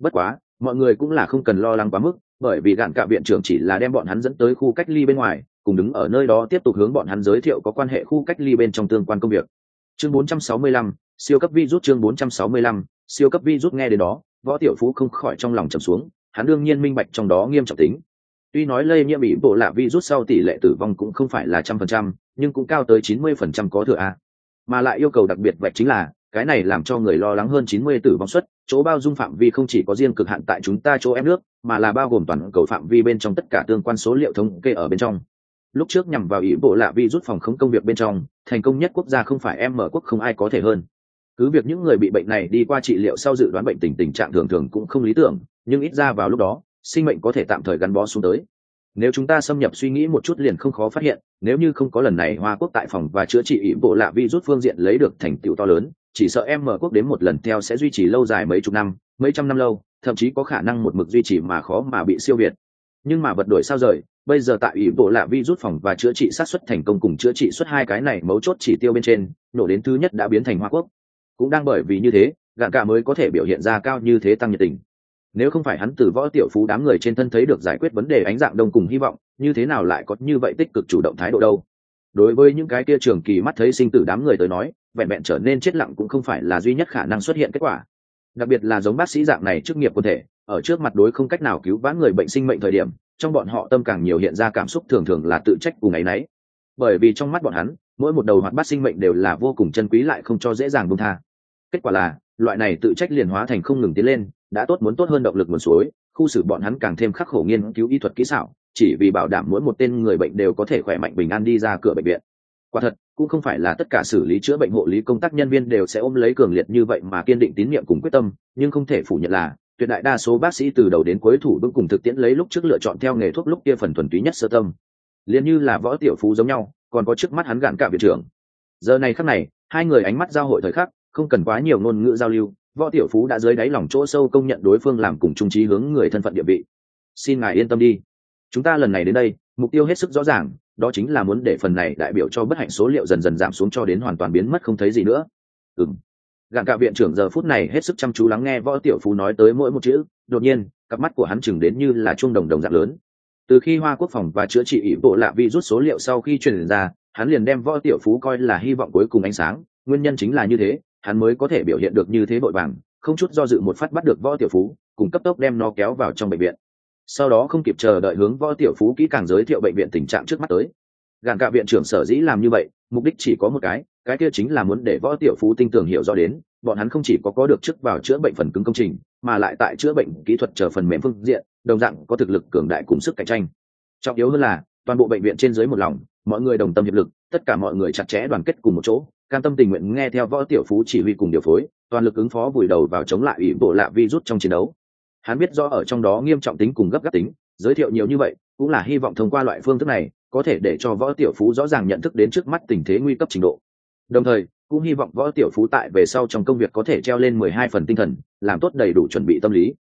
Bất quá, mọi người cũng là không cần lo lắng quá mức bởi vì gạn cả viện trưởng chỉ là đem bọn hắn dẫn tới khu cách ly bên ngoài cùng đứng ở nơi đó tiếp tục hướng bọn hắn giới thiệu có quan hệ khu cách ly bên trong tương quan công việc. Chương 465, siêu cấp virus chương 465, siêu cấp virus nghe đến đó võ tiểu phú không khỏi trong lòng trầm xuống hắn đương nhiên minh bạch trong đó nghiêm trọng tính. Tuy nói lây nhiễm bị bộ lạ virus sau tỷ lệ tử vong cũng không phải là trăm phần trăm nhưng cũng cao tới chín mươi phần trăm có thừa a. Mà lại yêu cầu đặc biệt vậy chính là cái này làm cho người lo lắng hơn chín mươi tử vong suất chỗ bao dung phạm vi không chỉ có riêng cực hạn tại chúng ta chỗ em nước mà là bao gồm toàn cầu phạm vi bên trong tất cả tương quan số liệu thống kê ở bên trong. Lúc trước nhằm vào ý bộ lạ vi rút phòng không công việc bên trong, thành công nhất quốc gia không phải em mở quốc không ai có thể hơn. Cứ việc những người bị bệnh này đi qua trị liệu sau dự đoán bệnh tình tình trạng thường thường cũng không lý tưởng, nhưng ít ra vào lúc đó, sinh mệnh có thể tạm thời gắn bó xuống tới. Nếu chúng ta xâm nhập suy nghĩ một chút liền không khó phát hiện, nếu như không có lần này hoa quốc tại phòng và chữa trị ý bộ lạ vi rút phương diện lấy được thành tựu to lớn, chỉ sợ em mở quốc đến một lần theo sẽ duy trì lâu dài mấy chục năm, mấy trăm năm lâu thậm chí có khả năng một mực duy trì mà khó mà bị siêu việt. Nhưng mà vật đổi sao rời, bây giờ tại ủy bộ là vi rút phòng và chữa trị sát xuất thành công cùng chữa trị xuất hai cái này mấu chốt chỉ tiêu bên trên, nổ đến thứ nhất đã biến thành hoa quốc. Cũng đang bởi vì như thế, gạn cả mới có thể biểu hiện ra cao như thế tăng nhiệt tình. Nếu không phải hắn từ võ tiểu phú đám người trên thân thấy được giải quyết vấn đề ánh dạng đông cùng hy vọng, như thế nào lại có như vậy tích cực chủ động thái độ đâu? Đối với những cái kia trường kỳ mắt thấy sinh tử đám người tới nói, vẹn vẹn trở nên chết lặng cũng không phải là duy nhất khả năng xuất hiện kết quả đặc biệt là giống bác sĩ dạng này chức nghiệp quân thể, ở trước mặt đối không cách nào cứu vãn người bệnh sinh mệnh thời điểm, trong bọn họ tâm càng nhiều hiện ra cảm xúc thường thường là tự trách cùng ấy nấy bởi vì trong mắt bọn hắn, mỗi một đầu hoạt bát sinh mệnh đều là vô cùng chân quý lại không cho dễ dàng buông tha. Kết quả là, loại này tự trách liền hóa thành không ngừng tiến lên, đã tốt muốn tốt hơn động lực nguồn suối, khu xử bọn hắn càng thêm khắc khổ nghiên cứu y thuật kỹ xảo, chỉ vì bảo đảm mỗi một tên người bệnh đều có thể khỏe mạnh bình an đi ra cửa bệnh viện. Quả thật cũng không phải là tất cả xử lý chữa bệnh hộ lý công tác nhân viên đều sẽ ôm lấy cường liệt như vậy mà kiên định tín nhiệm cùng quyết tâm, nhưng không thể phủ nhận là, tuyệt đại đa số bác sĩ từ đầu đến cuối thủ vững cùng thực tiễn lấy lúc trước lựa chọn theo nghề thuốc lúc kia phần thuần túy nhất sơ tâm. Liền như là võ tiểu phú giống nhau, còn có trước mắt hắn gạn cả viện trưởng. Giờ này khắc này, hai người ánh mắt giao hội thời khắc, không cần quá nhiều ngôn ngữ giao lưu, võ tiểu phú đã dưới đáy lòng chỗ sâu công nhận đối phương làm cùng trung trí hướng người thân phận địa vị. Xin ngài yên tâm đi. Chúng ta lần này đến đây mục tiêu hết sức rõ ràng, đó chính là muốn để phần này đại biểu cho bất hạnh số liệu dần dần giảm xuống cho đến hoàn toàn biến mất không thấy gì nữa. Ừng gạn cả viện trưởng giờ phút này hết sức chăm chú lắng nghe võ tiểu phú nói tới mỗi một chữ, đột nhiên, cặp mắt của hắn chừng đến như là chuông đồng đồng dạng lớn. Từ khi hoa quốc phòng và chữa trị ỷ bộ lạ vi rút số liệu sau khi truyền ra, hắn liền đem võ tiểu phú coi là hy vọng cuối cùng ánh sáng, nguyên nhân chính là như thế, hắn mới có thể biểu hiện được như thế vội vàng, không chút do dự một phát bắt được võ tiểu phú, cùng cấp tốc đem nó kéo vào trong bệnh viện sau đó không kịp chờ đợi hướng võ tiểu phú kỹ càng giới thiệu bệnh viện tình trạng trước mắt tới. Gạn cả viện trưởng sở dĩ làm như vậy, mục đích chỉ có một cái cái kia chính là muốn để võ tiểu phú tinh tường hiểu rõ đến, bọn hắn không chỉ có có được chức vào chữa bệnh phần cứng công trình, mà lại tại chữa bệnh kỹ thuật chờ phần mềm phương diện, đồng dạng có thực lực cường đại cùng sức cạnh tranh. Trọng yếu hơn là, toàn bộ bệnh viện trên dưới một lòng, mọi người đồng tâm hiệp lực, tất cả mọi người chặt chẽ đoàn kết cùng một chỗ, cam tâm tình nguyện nghe theo võ tiểu phú chỉ huy cùng điều phối, toàn lực ứng phó vùi đầu vào chống lại ủy bộ lạ virus trong chiến đấu hắn biết rõ ở trong đó nghiêm trọng tính cùng gấp gáp tính, giới thiệu nhiều như vậy, cũng là hy vọng thông qua loại phương thức này, có thể để cho võ tiểu phú rõ ràng nhận thức đến trước mắt tình thế nguy cấp trình độ. Đồng thời, cũng hy vọng võ tiểu phú tại về sau trong công việc có thể treo lên mười hai phần tinh thần, làm tốt đầy đủ chuẩn bị tâm lý.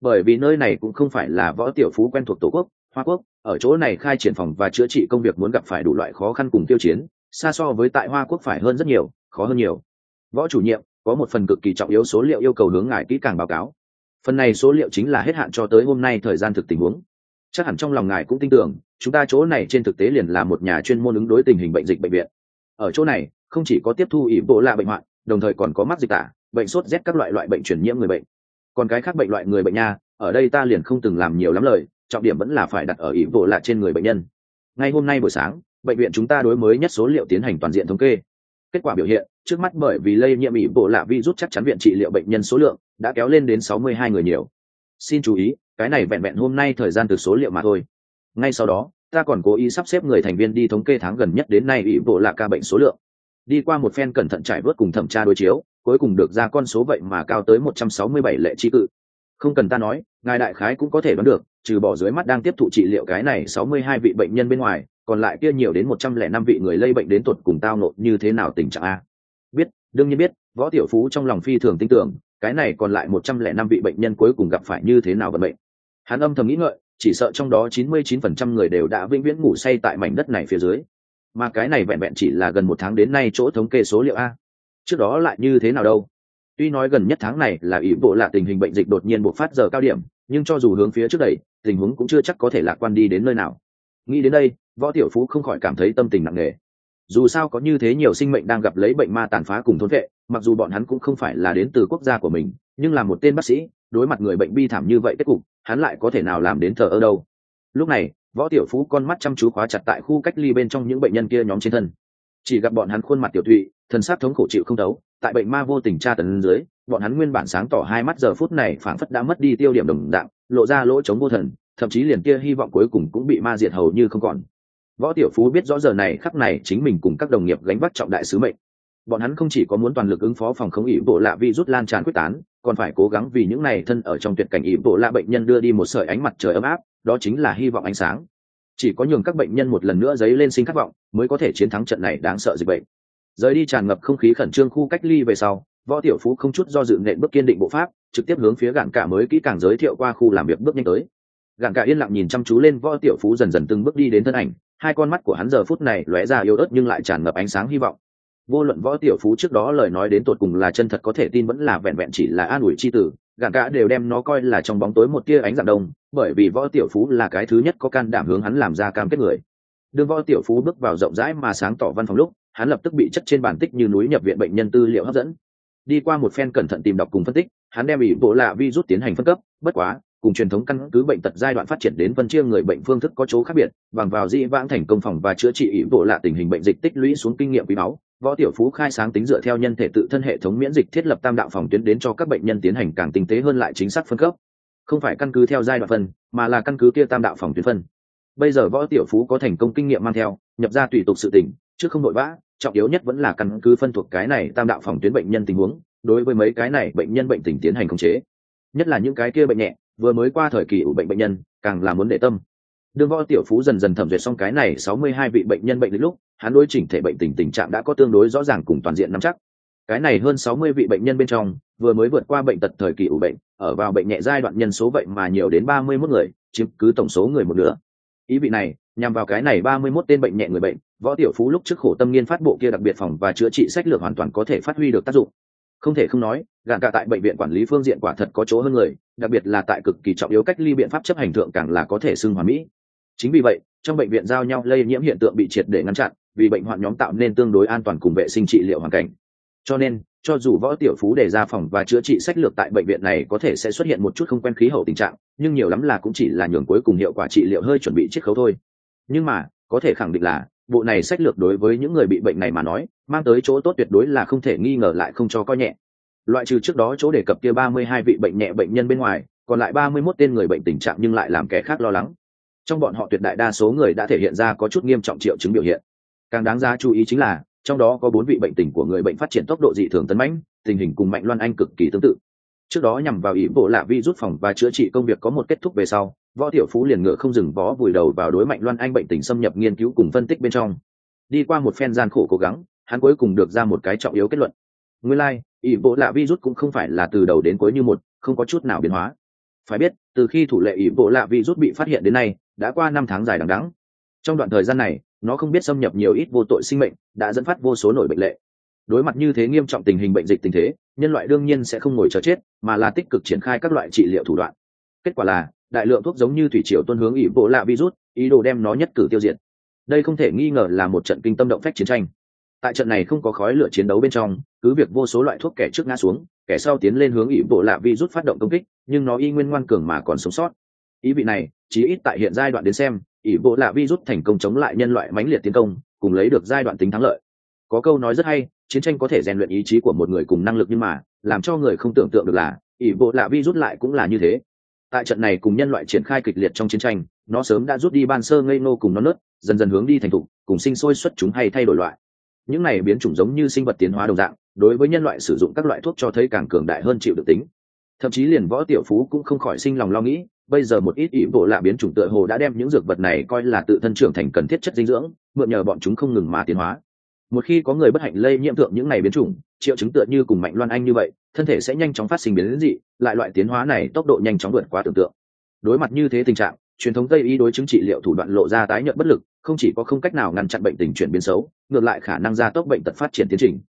Bởi vì nơi này cũng không phải là võ tiểu phú quen thuộc tổ quốc, hoa quốc, ở chỗ này khai triển phòng và chữa trị công việc muốn gặp phải đủ loại khó khăn cùng tiêu chiến, xa so với tại hoa quốc phải hơn rất nhiều, khó hơn nhiều. Võ chủ nhiệm, có một phần cực kỳ trọng yếu số liệu yêu cầu hướng ngài kỹ càng báo cáo phần này số liệu chính là hết hạn cho tới hôm nay thời gian thực tình huống. Chắc hẳn trong lòng ngài cũng tin tưởng, chúng ta chỗ này trên thực tế liền là một nhà chuyên môn ứng đối tình hình bệnh dịch bệnh viện. Ở chỗ này, không chỉ có tiếp thu ỷ bộ lạ bệnh hoạn, đồng thời còn có mắc dịch tả, bệnh sốt rét các loại loại bệnh truyền nhiễm người bệnh. Còn cái khác bệnh loại người bệnh nha, ở đây ta liền không từng làm nhiều lắm lời, trọng điểm vẫn là phải đặt ở ỷ bộ lạ trên người bệnh nhân. Ngay hôm nay buổi sáng, bệnh viện chúng ta đối mới nhất số liệu tiến hành toàn diện thống kê kết quả biểu hiện, trước mắt bởi vì lây nhiễm ỷ bộ lạ virus chắc chắn viện trị liệu bệnh nhân số lượng đã kéo lên đến 62 người nhiều. Xin chú ý, cái này vẹn vẹn hôm nay thời gian từ số liệu mà thôi. Ngay sau đó, ta còn cố ý sắp xếp người thành viên đi thống kê tháng gần nhất đến nay ỷ bộ lạ ca bệnh số lượng. Đi qua một phen cẩn thận trải vớt cùng thẩm tra đối chiếu, cuối cùng được ra con số vậy mà cao tới 167 lệ chi cự. Không cần ta nói, ngài đại khái cũng có thể đoán được, trừ bỏ dưới mắt đang tiếp thụ trị liệu cái này 62 vị bệnh nhân bên ngoài còn lại kia nhiều đến 105 vị người lây bệnh đến tuột cùng tao nộp như thế nào tình trạng a? Biết, đương nhiên biết, võ tiểu phú trong lòng phi thường tin tưởng, cái này còn lại 105 vị bệnh nhân cuối cùng gặp phải như thế nào vận bệnh hắn âm thầm nghĩ ngợi, chỉ sợ trong đó 99% người đều đã vĩnh viễn ngủ say tại mảnh đất này phía dưới. Mà cái này vẹn vẹn chỉ là gần một tháng đến nay chỗ thống kê số liệu a. Trước đó lại như thế nào đâu? Tuy nói gần nhất tháng này là ý bộ là tình hình bệnh dịch đột nhiên bộc phát giờ cao điểm, nhưng cho dù hướng phía trước đẩy tình huống cũng chưa chắc có thể lạc quan đi đến nơi nào. Nghĩ đến đây võ tiểu phú không khỏi cảm thấy tâm tình nặng nề. Dù sao có như thế nhiều sinh mệnh đang gặp lấy bệnh ma tàn phá cùng thốn vệ, mặc dù bọn hắn cũng không phải là đến từ quốc gia của mình, nhưng là một tên bác sĩ, đối mặt người bệnh bi thảm như vậy kết cục, hắn lại có thể nào làm đến thờ ơ đâu. Lúc này, võ tiểu phú con mắt chăm chú khóa chặt tại khu cách ly bên trong những bệnh nhân kia nhóm trên thân. Chỉ gặp bọn hắn khuôn mặt tiểu thụy thần sát thống khổ chịu không đấu tại bệnh ma vô tình tra tấn dưới, bọn hắn nguyên bản sáng tỏ hai mắt giờ phút này phảng phất đã mất đi tiêu điểm đồng đạo lộ ra lỗ chống vô thần, thậm chí liền kia hy vọng cuối cùng cũng bị ma diệt hầu như không còn võ tiểu phú biết rõ giờ này khắc này chính mình cùng các đồng nghiệp gánh vác trọng đại sứ mệnh. Bọn hắn không chỉ có muốn toàn lực ứng phó phòng không ỉ bộ lạ vi rút lan tràn quyết tán, còn phải cố gắng vì những này thân ở trong tuyệt cảnh ỉ bộ lạ bệnh nhân đưa đi một sợi ánh mặt trời ấm áp, đó chính là hy vọng ánh sáng. Chỉ có nhường các bệnh nhân một lần nữa dấy lên sinh khát vọng, mới có thể chiến thắng trận này đáng sợ dịch bệnh. Rời đi tràn ngập không khí khẩn trương khu cách ly về sau, võ tiểu phú không chút do dự nện bước kiên định bộ pháp, trực tiếp hướng phía gạn cả mới kỹ càng giới thiệu qua khu làm việc bước nhanh tới. Gạn cả yên lặng nhìn chăm chú lên võ tiểu phú dần dần từng bước đi đến thân ảnh hai con mắt của hắn giờ phút này lóe ra yếu ớt nhưng lại tràn ngập ánh sáng hy vọng. Vô luận võ tiểu phú trước đó lời nói đến tột cùng là chân thật có thể tin vẫn là vẹn vẹn chỉ là an ủi c h i tử gạn cả đều đem nó coi là trong bóng tối một tia ánh dạng đông, bởi vì võ tiểu phú là cái thứ nhất có can đảm hướng hắn làm ra cam kết người. Đương võ tiểu phú bước vào rộng rãi mà sáng tỏ văn phòng lúc, hắn lập tức bị chất trên bản tích như núi nhập viện bệnh nhân tư liệu hấp dẫn. Đi qua một phen cẩn thận tìm đọc cùng phân tích, hắn đem bị bộ lạ vi rút tiến hành phân cấp, bất quá cùng truyền thống căn cứ bệnh tật giai đoạn phát triển đến phân chia người bệnh phương thức có chỗ khác biệt, bằng vào di vãng thành công phòng và chữa trị ý bộ lạ tình hình bệnh dịch tích lũy xuống kinh nghiệm quý báu, võ tiểu phú khai sáng tính dựa theo nhân thể tự thân hệ thống miễn dịch thiết lập tam đạo phòng tuyến đến cho các bệnh nhân tiến hành càng tinh tế hơn lại chính xác phân cấp. Không phải căn cứ theo giai đoạn phân, mà là căn cứ kia tam đạo phòng tuyến phân. Bây giờ võ tiểu phú có thành công kinh nghiệm mang theo, nhập ra tùy tục sự tỉnh chứ không nội vã, trọng yếu nhất vẫn là căn cứ phân thuộc cái này tam đạo phòng tuyến bệnh nhân tình huống, đối với mấy cái này bệnh nhân bệnh tình tiến hành khống chế. Nhất là những cái kia bệnh nhẹ vừa mới qua thời kỳ ủ bệnh bệnh nhân, càng là muốn để tâm. Đương võ tiểu phú dần dần thẩm duyệt xong cái này sáu mươi hai vị bệnh nhân bệnh đến lúc, hắn đối chỉnh thể bệnh tình tình trạng đã có tương đối rõ ràng cùng toàn diện nắm chắc. Cái này hơn sáu mươi vị bệnh nhân bên trong, vừa mới vượt qua bệnh tật thời kỳ ủ bệnh, ở vào bệnh nhẹ giai đoạn nhân số vậy mà nhiều đến ba mươi 31 người, chiếm cứ tổng số người một nửa. Ý vị này, nhằm vào cái này ba mươi 31 tên bệnh nhẹ người bệnh, võ tiểu phú lúc trước khổ tâm nghiên phát bộ kia đặc biệt phòng và chữa trị sách lược hoàn toàn có thể phát huy được tác dụng không thể không nói, gạn cả tại bệnh viện quản lý phương diện quả thật có chỗ hơn người, đặc biệt là tại cực kỳ trọng yếu cách ly biện pháp chấp hành thượng càng là có thể xưng hòa mỹ. Chính vì vậy, trong bệnh viện giao nhau lây nhiễm hiện tượng bị triệt để ngăn chặn, vì bệnh hoạn nhóm tạo nên tương đối an toàn cùng vệ sinh trị liệu hoàn cảnh. Cho nên, cho dù võ tiểu phú đề ra phòng và chữa trị sách lược tại bệnh viện này có thể sẽ xuất hiện một chút không quen khí hậu tình trạng, nhưng nhiều lắm là cũng chỉ là nhường cuối cùng hiệu quả trị liệu hơi chuẩn bị chiết khấu thôi. Nhưng mà, có thể khẳng định là bộ này sách lược đối với những người bị bệnh này mà nói, mang tới chỗ tốt tuyệt đối là không thể nghi ngờ lại không cho coi nhẹ. Loại trừ trước đó chỗ đề cập kia ba mươi hai vị bệnh nhẹ bệnh nhân bên ngoài, còn lại ba mươi 31 tên người bệnh tình trạng nhưng lại làm kẻ khác lo lắng. Trong bọn họ tuyệt đại đa số người đã thể hiện ra có chút nghiêm trọng triệu chứng biểu hiện. Càng đáng giá chú ý chính là, trong đó có bốn vị bệnh tình của người bệnh phát triển tốc độ dị thường tấn mãnh, tình hình cùng mạnh loan anh cực kỳ tương tự. Trước đó nhằm vào ý bộ lạ vi rút phòng và chữa trị công việc có một kết thúc về sau võ tiểu phú liền ngựa không dừng vó vùi đầu vào đối mạnh loan anh bệnh tình xâm nhập nghiên cứu cùng phân tích bên trong. Đi qua một phen gian khổ cố gắng hắn cuối cùng được ra một cái trọng yếu kết luận. Nguyên lai、like, ỷ bộ lạ virus cũng không phải là từ đầu đến cuối như một không có chút nào biến hóa. Phải biết từ khi thủ lệ ỷ bộ lạ virus bị phát hiện đến nay đã qua năm tháng dài đằng đắng trong đoạn thời gian này nó không biết xâm nhập nhiều ít vô tội sinh mệnh đã dẫn phát vô số nổi bệnh lệ. Đối mặt như thế nghiêm trọng tình hình bệnh dịch tình thế nhân loại đương nhiên sẽ không ngồi chờ chết mà là tích cực triển khai các loại trị liệu thủ đoạn. Kết quả là đại lượng thuốc giống như thủy triều tuân hướng ỷ bộ lạ virus, ý đồ đem nó nhất cử tiêu diệt. Đây không thể nghi ngờ là một trận kinh tâm động phách chiến tranh. Tại trận này không có khói lửa chiến đấu bên trong, cứ việc vô số loại thuốc kẻ trước ngã xuống, kẻ sau tiến lên hướng ỷ bộ lạ virus phát động công kích, nhưng nó y nguyên ngoan cường mà còn sống sót. Ý vị này, chí ít tại hiện giai đoạn đến xem, ỷ bộ lạ virus thành công chống lại nhân loại mãnh liệt tiến công, cùng lấy được giai đoạn tính thắng lợi. Có câu nói rất hay, chiến tranh có thể rèn luyện ý chí của một người cùng năng lực nhưng mà, làm cho người không tưởng tượng được là, ỷ bộ lạ virus lại cũng là như thế tại trận này cùng nhân loại triển khai kịch liệt trong chiến tranh, nó sớm đã rút đi ban sơ ngây nô cùng nó nớt, dần dần hướng đi thành thục, cùng sinh sôi xuất chúng hay thay đổi loại. Những này biến chủng giống như sinh vật tiến hóa đồng dạng, đối với nhân loại sử dụng các loại thuốc cho thấy càng cường đại hơn chịu được tính. Thậm chí liền võ tiểu phú cũng không khỏi sinh lòng lo nghĩ, bây giờ một ít ỷ bộ lạ biến chủng tựa hồ đã đem những dược vật này coi là tự thân trưởng thành cần thiết chất dinh dưỡng, mượn nhờ bọn chúng không ngừng mà tiến hóa. Một khi có người bất hạnh lây nhiễm thượng những này biến chủng, triệu chứng tựa như cùng mạnh loan anh như vậy thân thể sẽ nhanh chóng phát sinh biến dị, lại loại tiến hóa này tốc độ nhanh chóng vượt quá tưởng tượng. Đối mặt như thế tình trạng, truyền thống tây y đối chứng trị liệu thủ đoạn lộ ra tái nhận bất lực, không chỉ có không cách nào ngăn chặn bệnh tình chuyển biến xấu, ngược lại khả năng gia tốc bệnh tật phát triển tiến trình.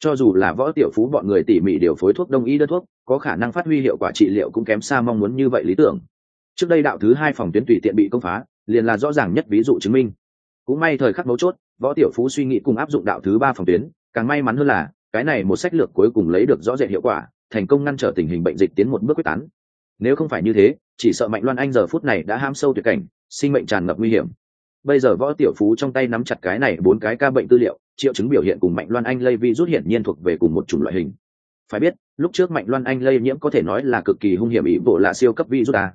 Cho dù là võ tiểu phú bọn người tỉ mỉ điều phối thuốc đông y đơn thuốc, có khả năng phát huy hiệu quả trị liệu cũng kém xa mong muốn như vậy lý tưởng. Trước đây đạo thứ hai phòng tuyến tùy tiện bị công phá, liền là rõ ràng nhất ví dụ chứng minh. Cũng may thời khắc mấu chốt, võ tiểu phú suy nghĩ cùng áp dụng đạo thứ ba phòng tuyến, càng may mắn hơn là cái này một sách lược cuối cùng lấy được rõ rệt hiệu quả, thành công ngăn trở tình hình bệnh dịch tiến một bước quyết tán. Nếu không phải như thế, chỉ sợ mạnh loan anh giờ phút này đã ham sâu tuyệt cảnh, sinh mệnh tràn ngập nguy hiểm. Bây giờ võ tiểu phú trong tay nắm chặt cái này bốn cái ca bệnh tư liệu, triệu chứng biểu hiện cùng mạnh loan anh lây vi rút hiển nhiên thuộc về cùng một chủng loại hình. Phải biết, lúc trước mạnh loan anh lây nhiễm có thể nói là cực kỳ hung hiểm ý bộ là siêu cấp vi rút ta.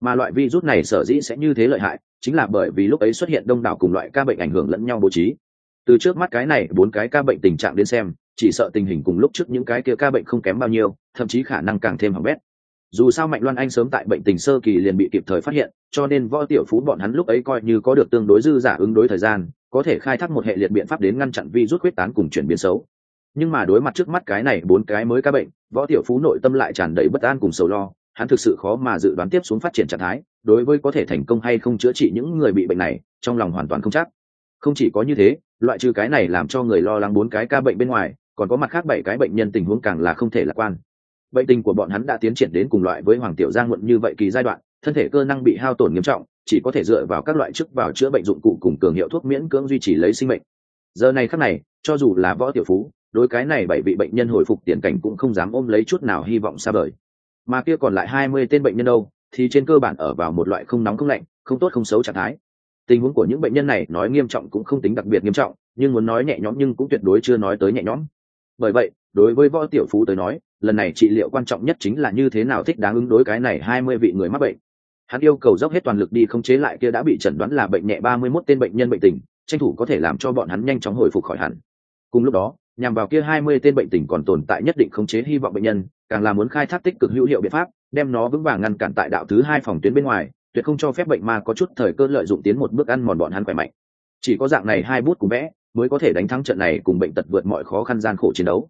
Mà loại virus này sở dĩ sẽ như thế lợi hại, chính là bởi vì lúc ấy xuất hiện đông đảo cùng loại ca bệnh ảnh hưởng lẫn nhau bố trí. Từ trước mắt cái này bốn cái ca bệnh tình trạng đến xem chỉ sợ tình hình cùng lúc trước những cái kia ca bệnh không kém bao nhiêu, thậm chí khả năng càng thêm hỏng bét. Dù sao mạnh loan anh sớm tại bệnh tình sơ kỳ liền bị kịp thời phát hiện, cho nên võ tiểu phú bọn hắn lúc ấy coi như có được tương đối dư giả ứng đối thời gian, có thể khai thác một hệ liệt biện pháp đến ngăn chặn virus huyết tán cùng chuyển biến xấu. Nhưng mà đối mặt trước mắt cái này bốn cái mới ca bệnh, võ tiểu phú nội tâm lại tràn đầy bất an cùng sầu lo, hắn thực sự khó mà dự đoán tiếp xuống phát triển trạng thái, đối với có thể thành công hay không chữa trị những người bị bệnh này, trong lòng hoàn toàn không chắc. Không chỉ có như thế, loại trừ cái này làm cho người lo lắng bốn cái ca bệnh bên ngoài còn có mặt khác bảy cái bệnh nhân tình huống càng là không thể lạc quan. Bệnh tình của bọn hắn đã tiến triển đến cùng loại với hoàng tiểu giang muộn như vậy kỳ giai đoạn, thân thể cơ năng bị hao tổn nghiêm trọng, chỉ có thể dựa vào các loại chức vào chữa bệnh dụng cụ cùng cường hiệu thuốc miễn cưỡng duy trì lấy sinh mệnh. Giờ này khác này, cho dù là võ tiểu phú, đối cái này bảy vị bệnh nhân hồi phục tiền cảnh cũng không dám ôm lấy chút nào hy vọng xa vời. Mà kia còn lại hai mươi tên bệnh nhân đâu, thì trên cơ bản ở vào một loại không nóng không lạnh, không tốt không xấu trạng thái. Tình huống của những bệnh nhân này nói nghiêm trọng cũng không tính đặc biệt nghiêm trọng, nhưng muốn nói nhẹ nhõm nhưng cũng tuyệt đối chưa nói tới nhẹ nhõm bởi vậy, đối với võ tiểu phú tới nói, lần này trị liệu quan trọng nhất chính là như thế nào thích đáng ứng đối cái này hai mươi vị người mắc bệnh. Hắn yêu cầu dốc hết toàn lực đi khống chế lại kia đã bị chẩn đoán là bệnh nhẹ ba mươi 31 tên bệnh nhân bệnh tình, tranh thủ có thể làm cho bọn hắn nhanh chóng hồi phục khỏi hẳn. Cùng lúc đó, nhằm vào kia hai mươi tên bệnh tình còn tồn tại nhất định khống chế hy vọng bệnh nhân, càng là muốn khai thác tích cực hữu hiệu biện pháp, đem nó vững vàng ngăn cản tại đạo thứ hai phòng tuyến bên ngoài, tuyệt không cho phép bệnh ma có chút thời cơ lợi dụng tiến một bước ăn mòn bọn hắn khỏe mạnh. Chỉ có dạng này hai bút cùng vẽ mới có thể đánh thắng trận này cùng bệnh tật vượt mọi khó khăn gian khổ chiến đấu.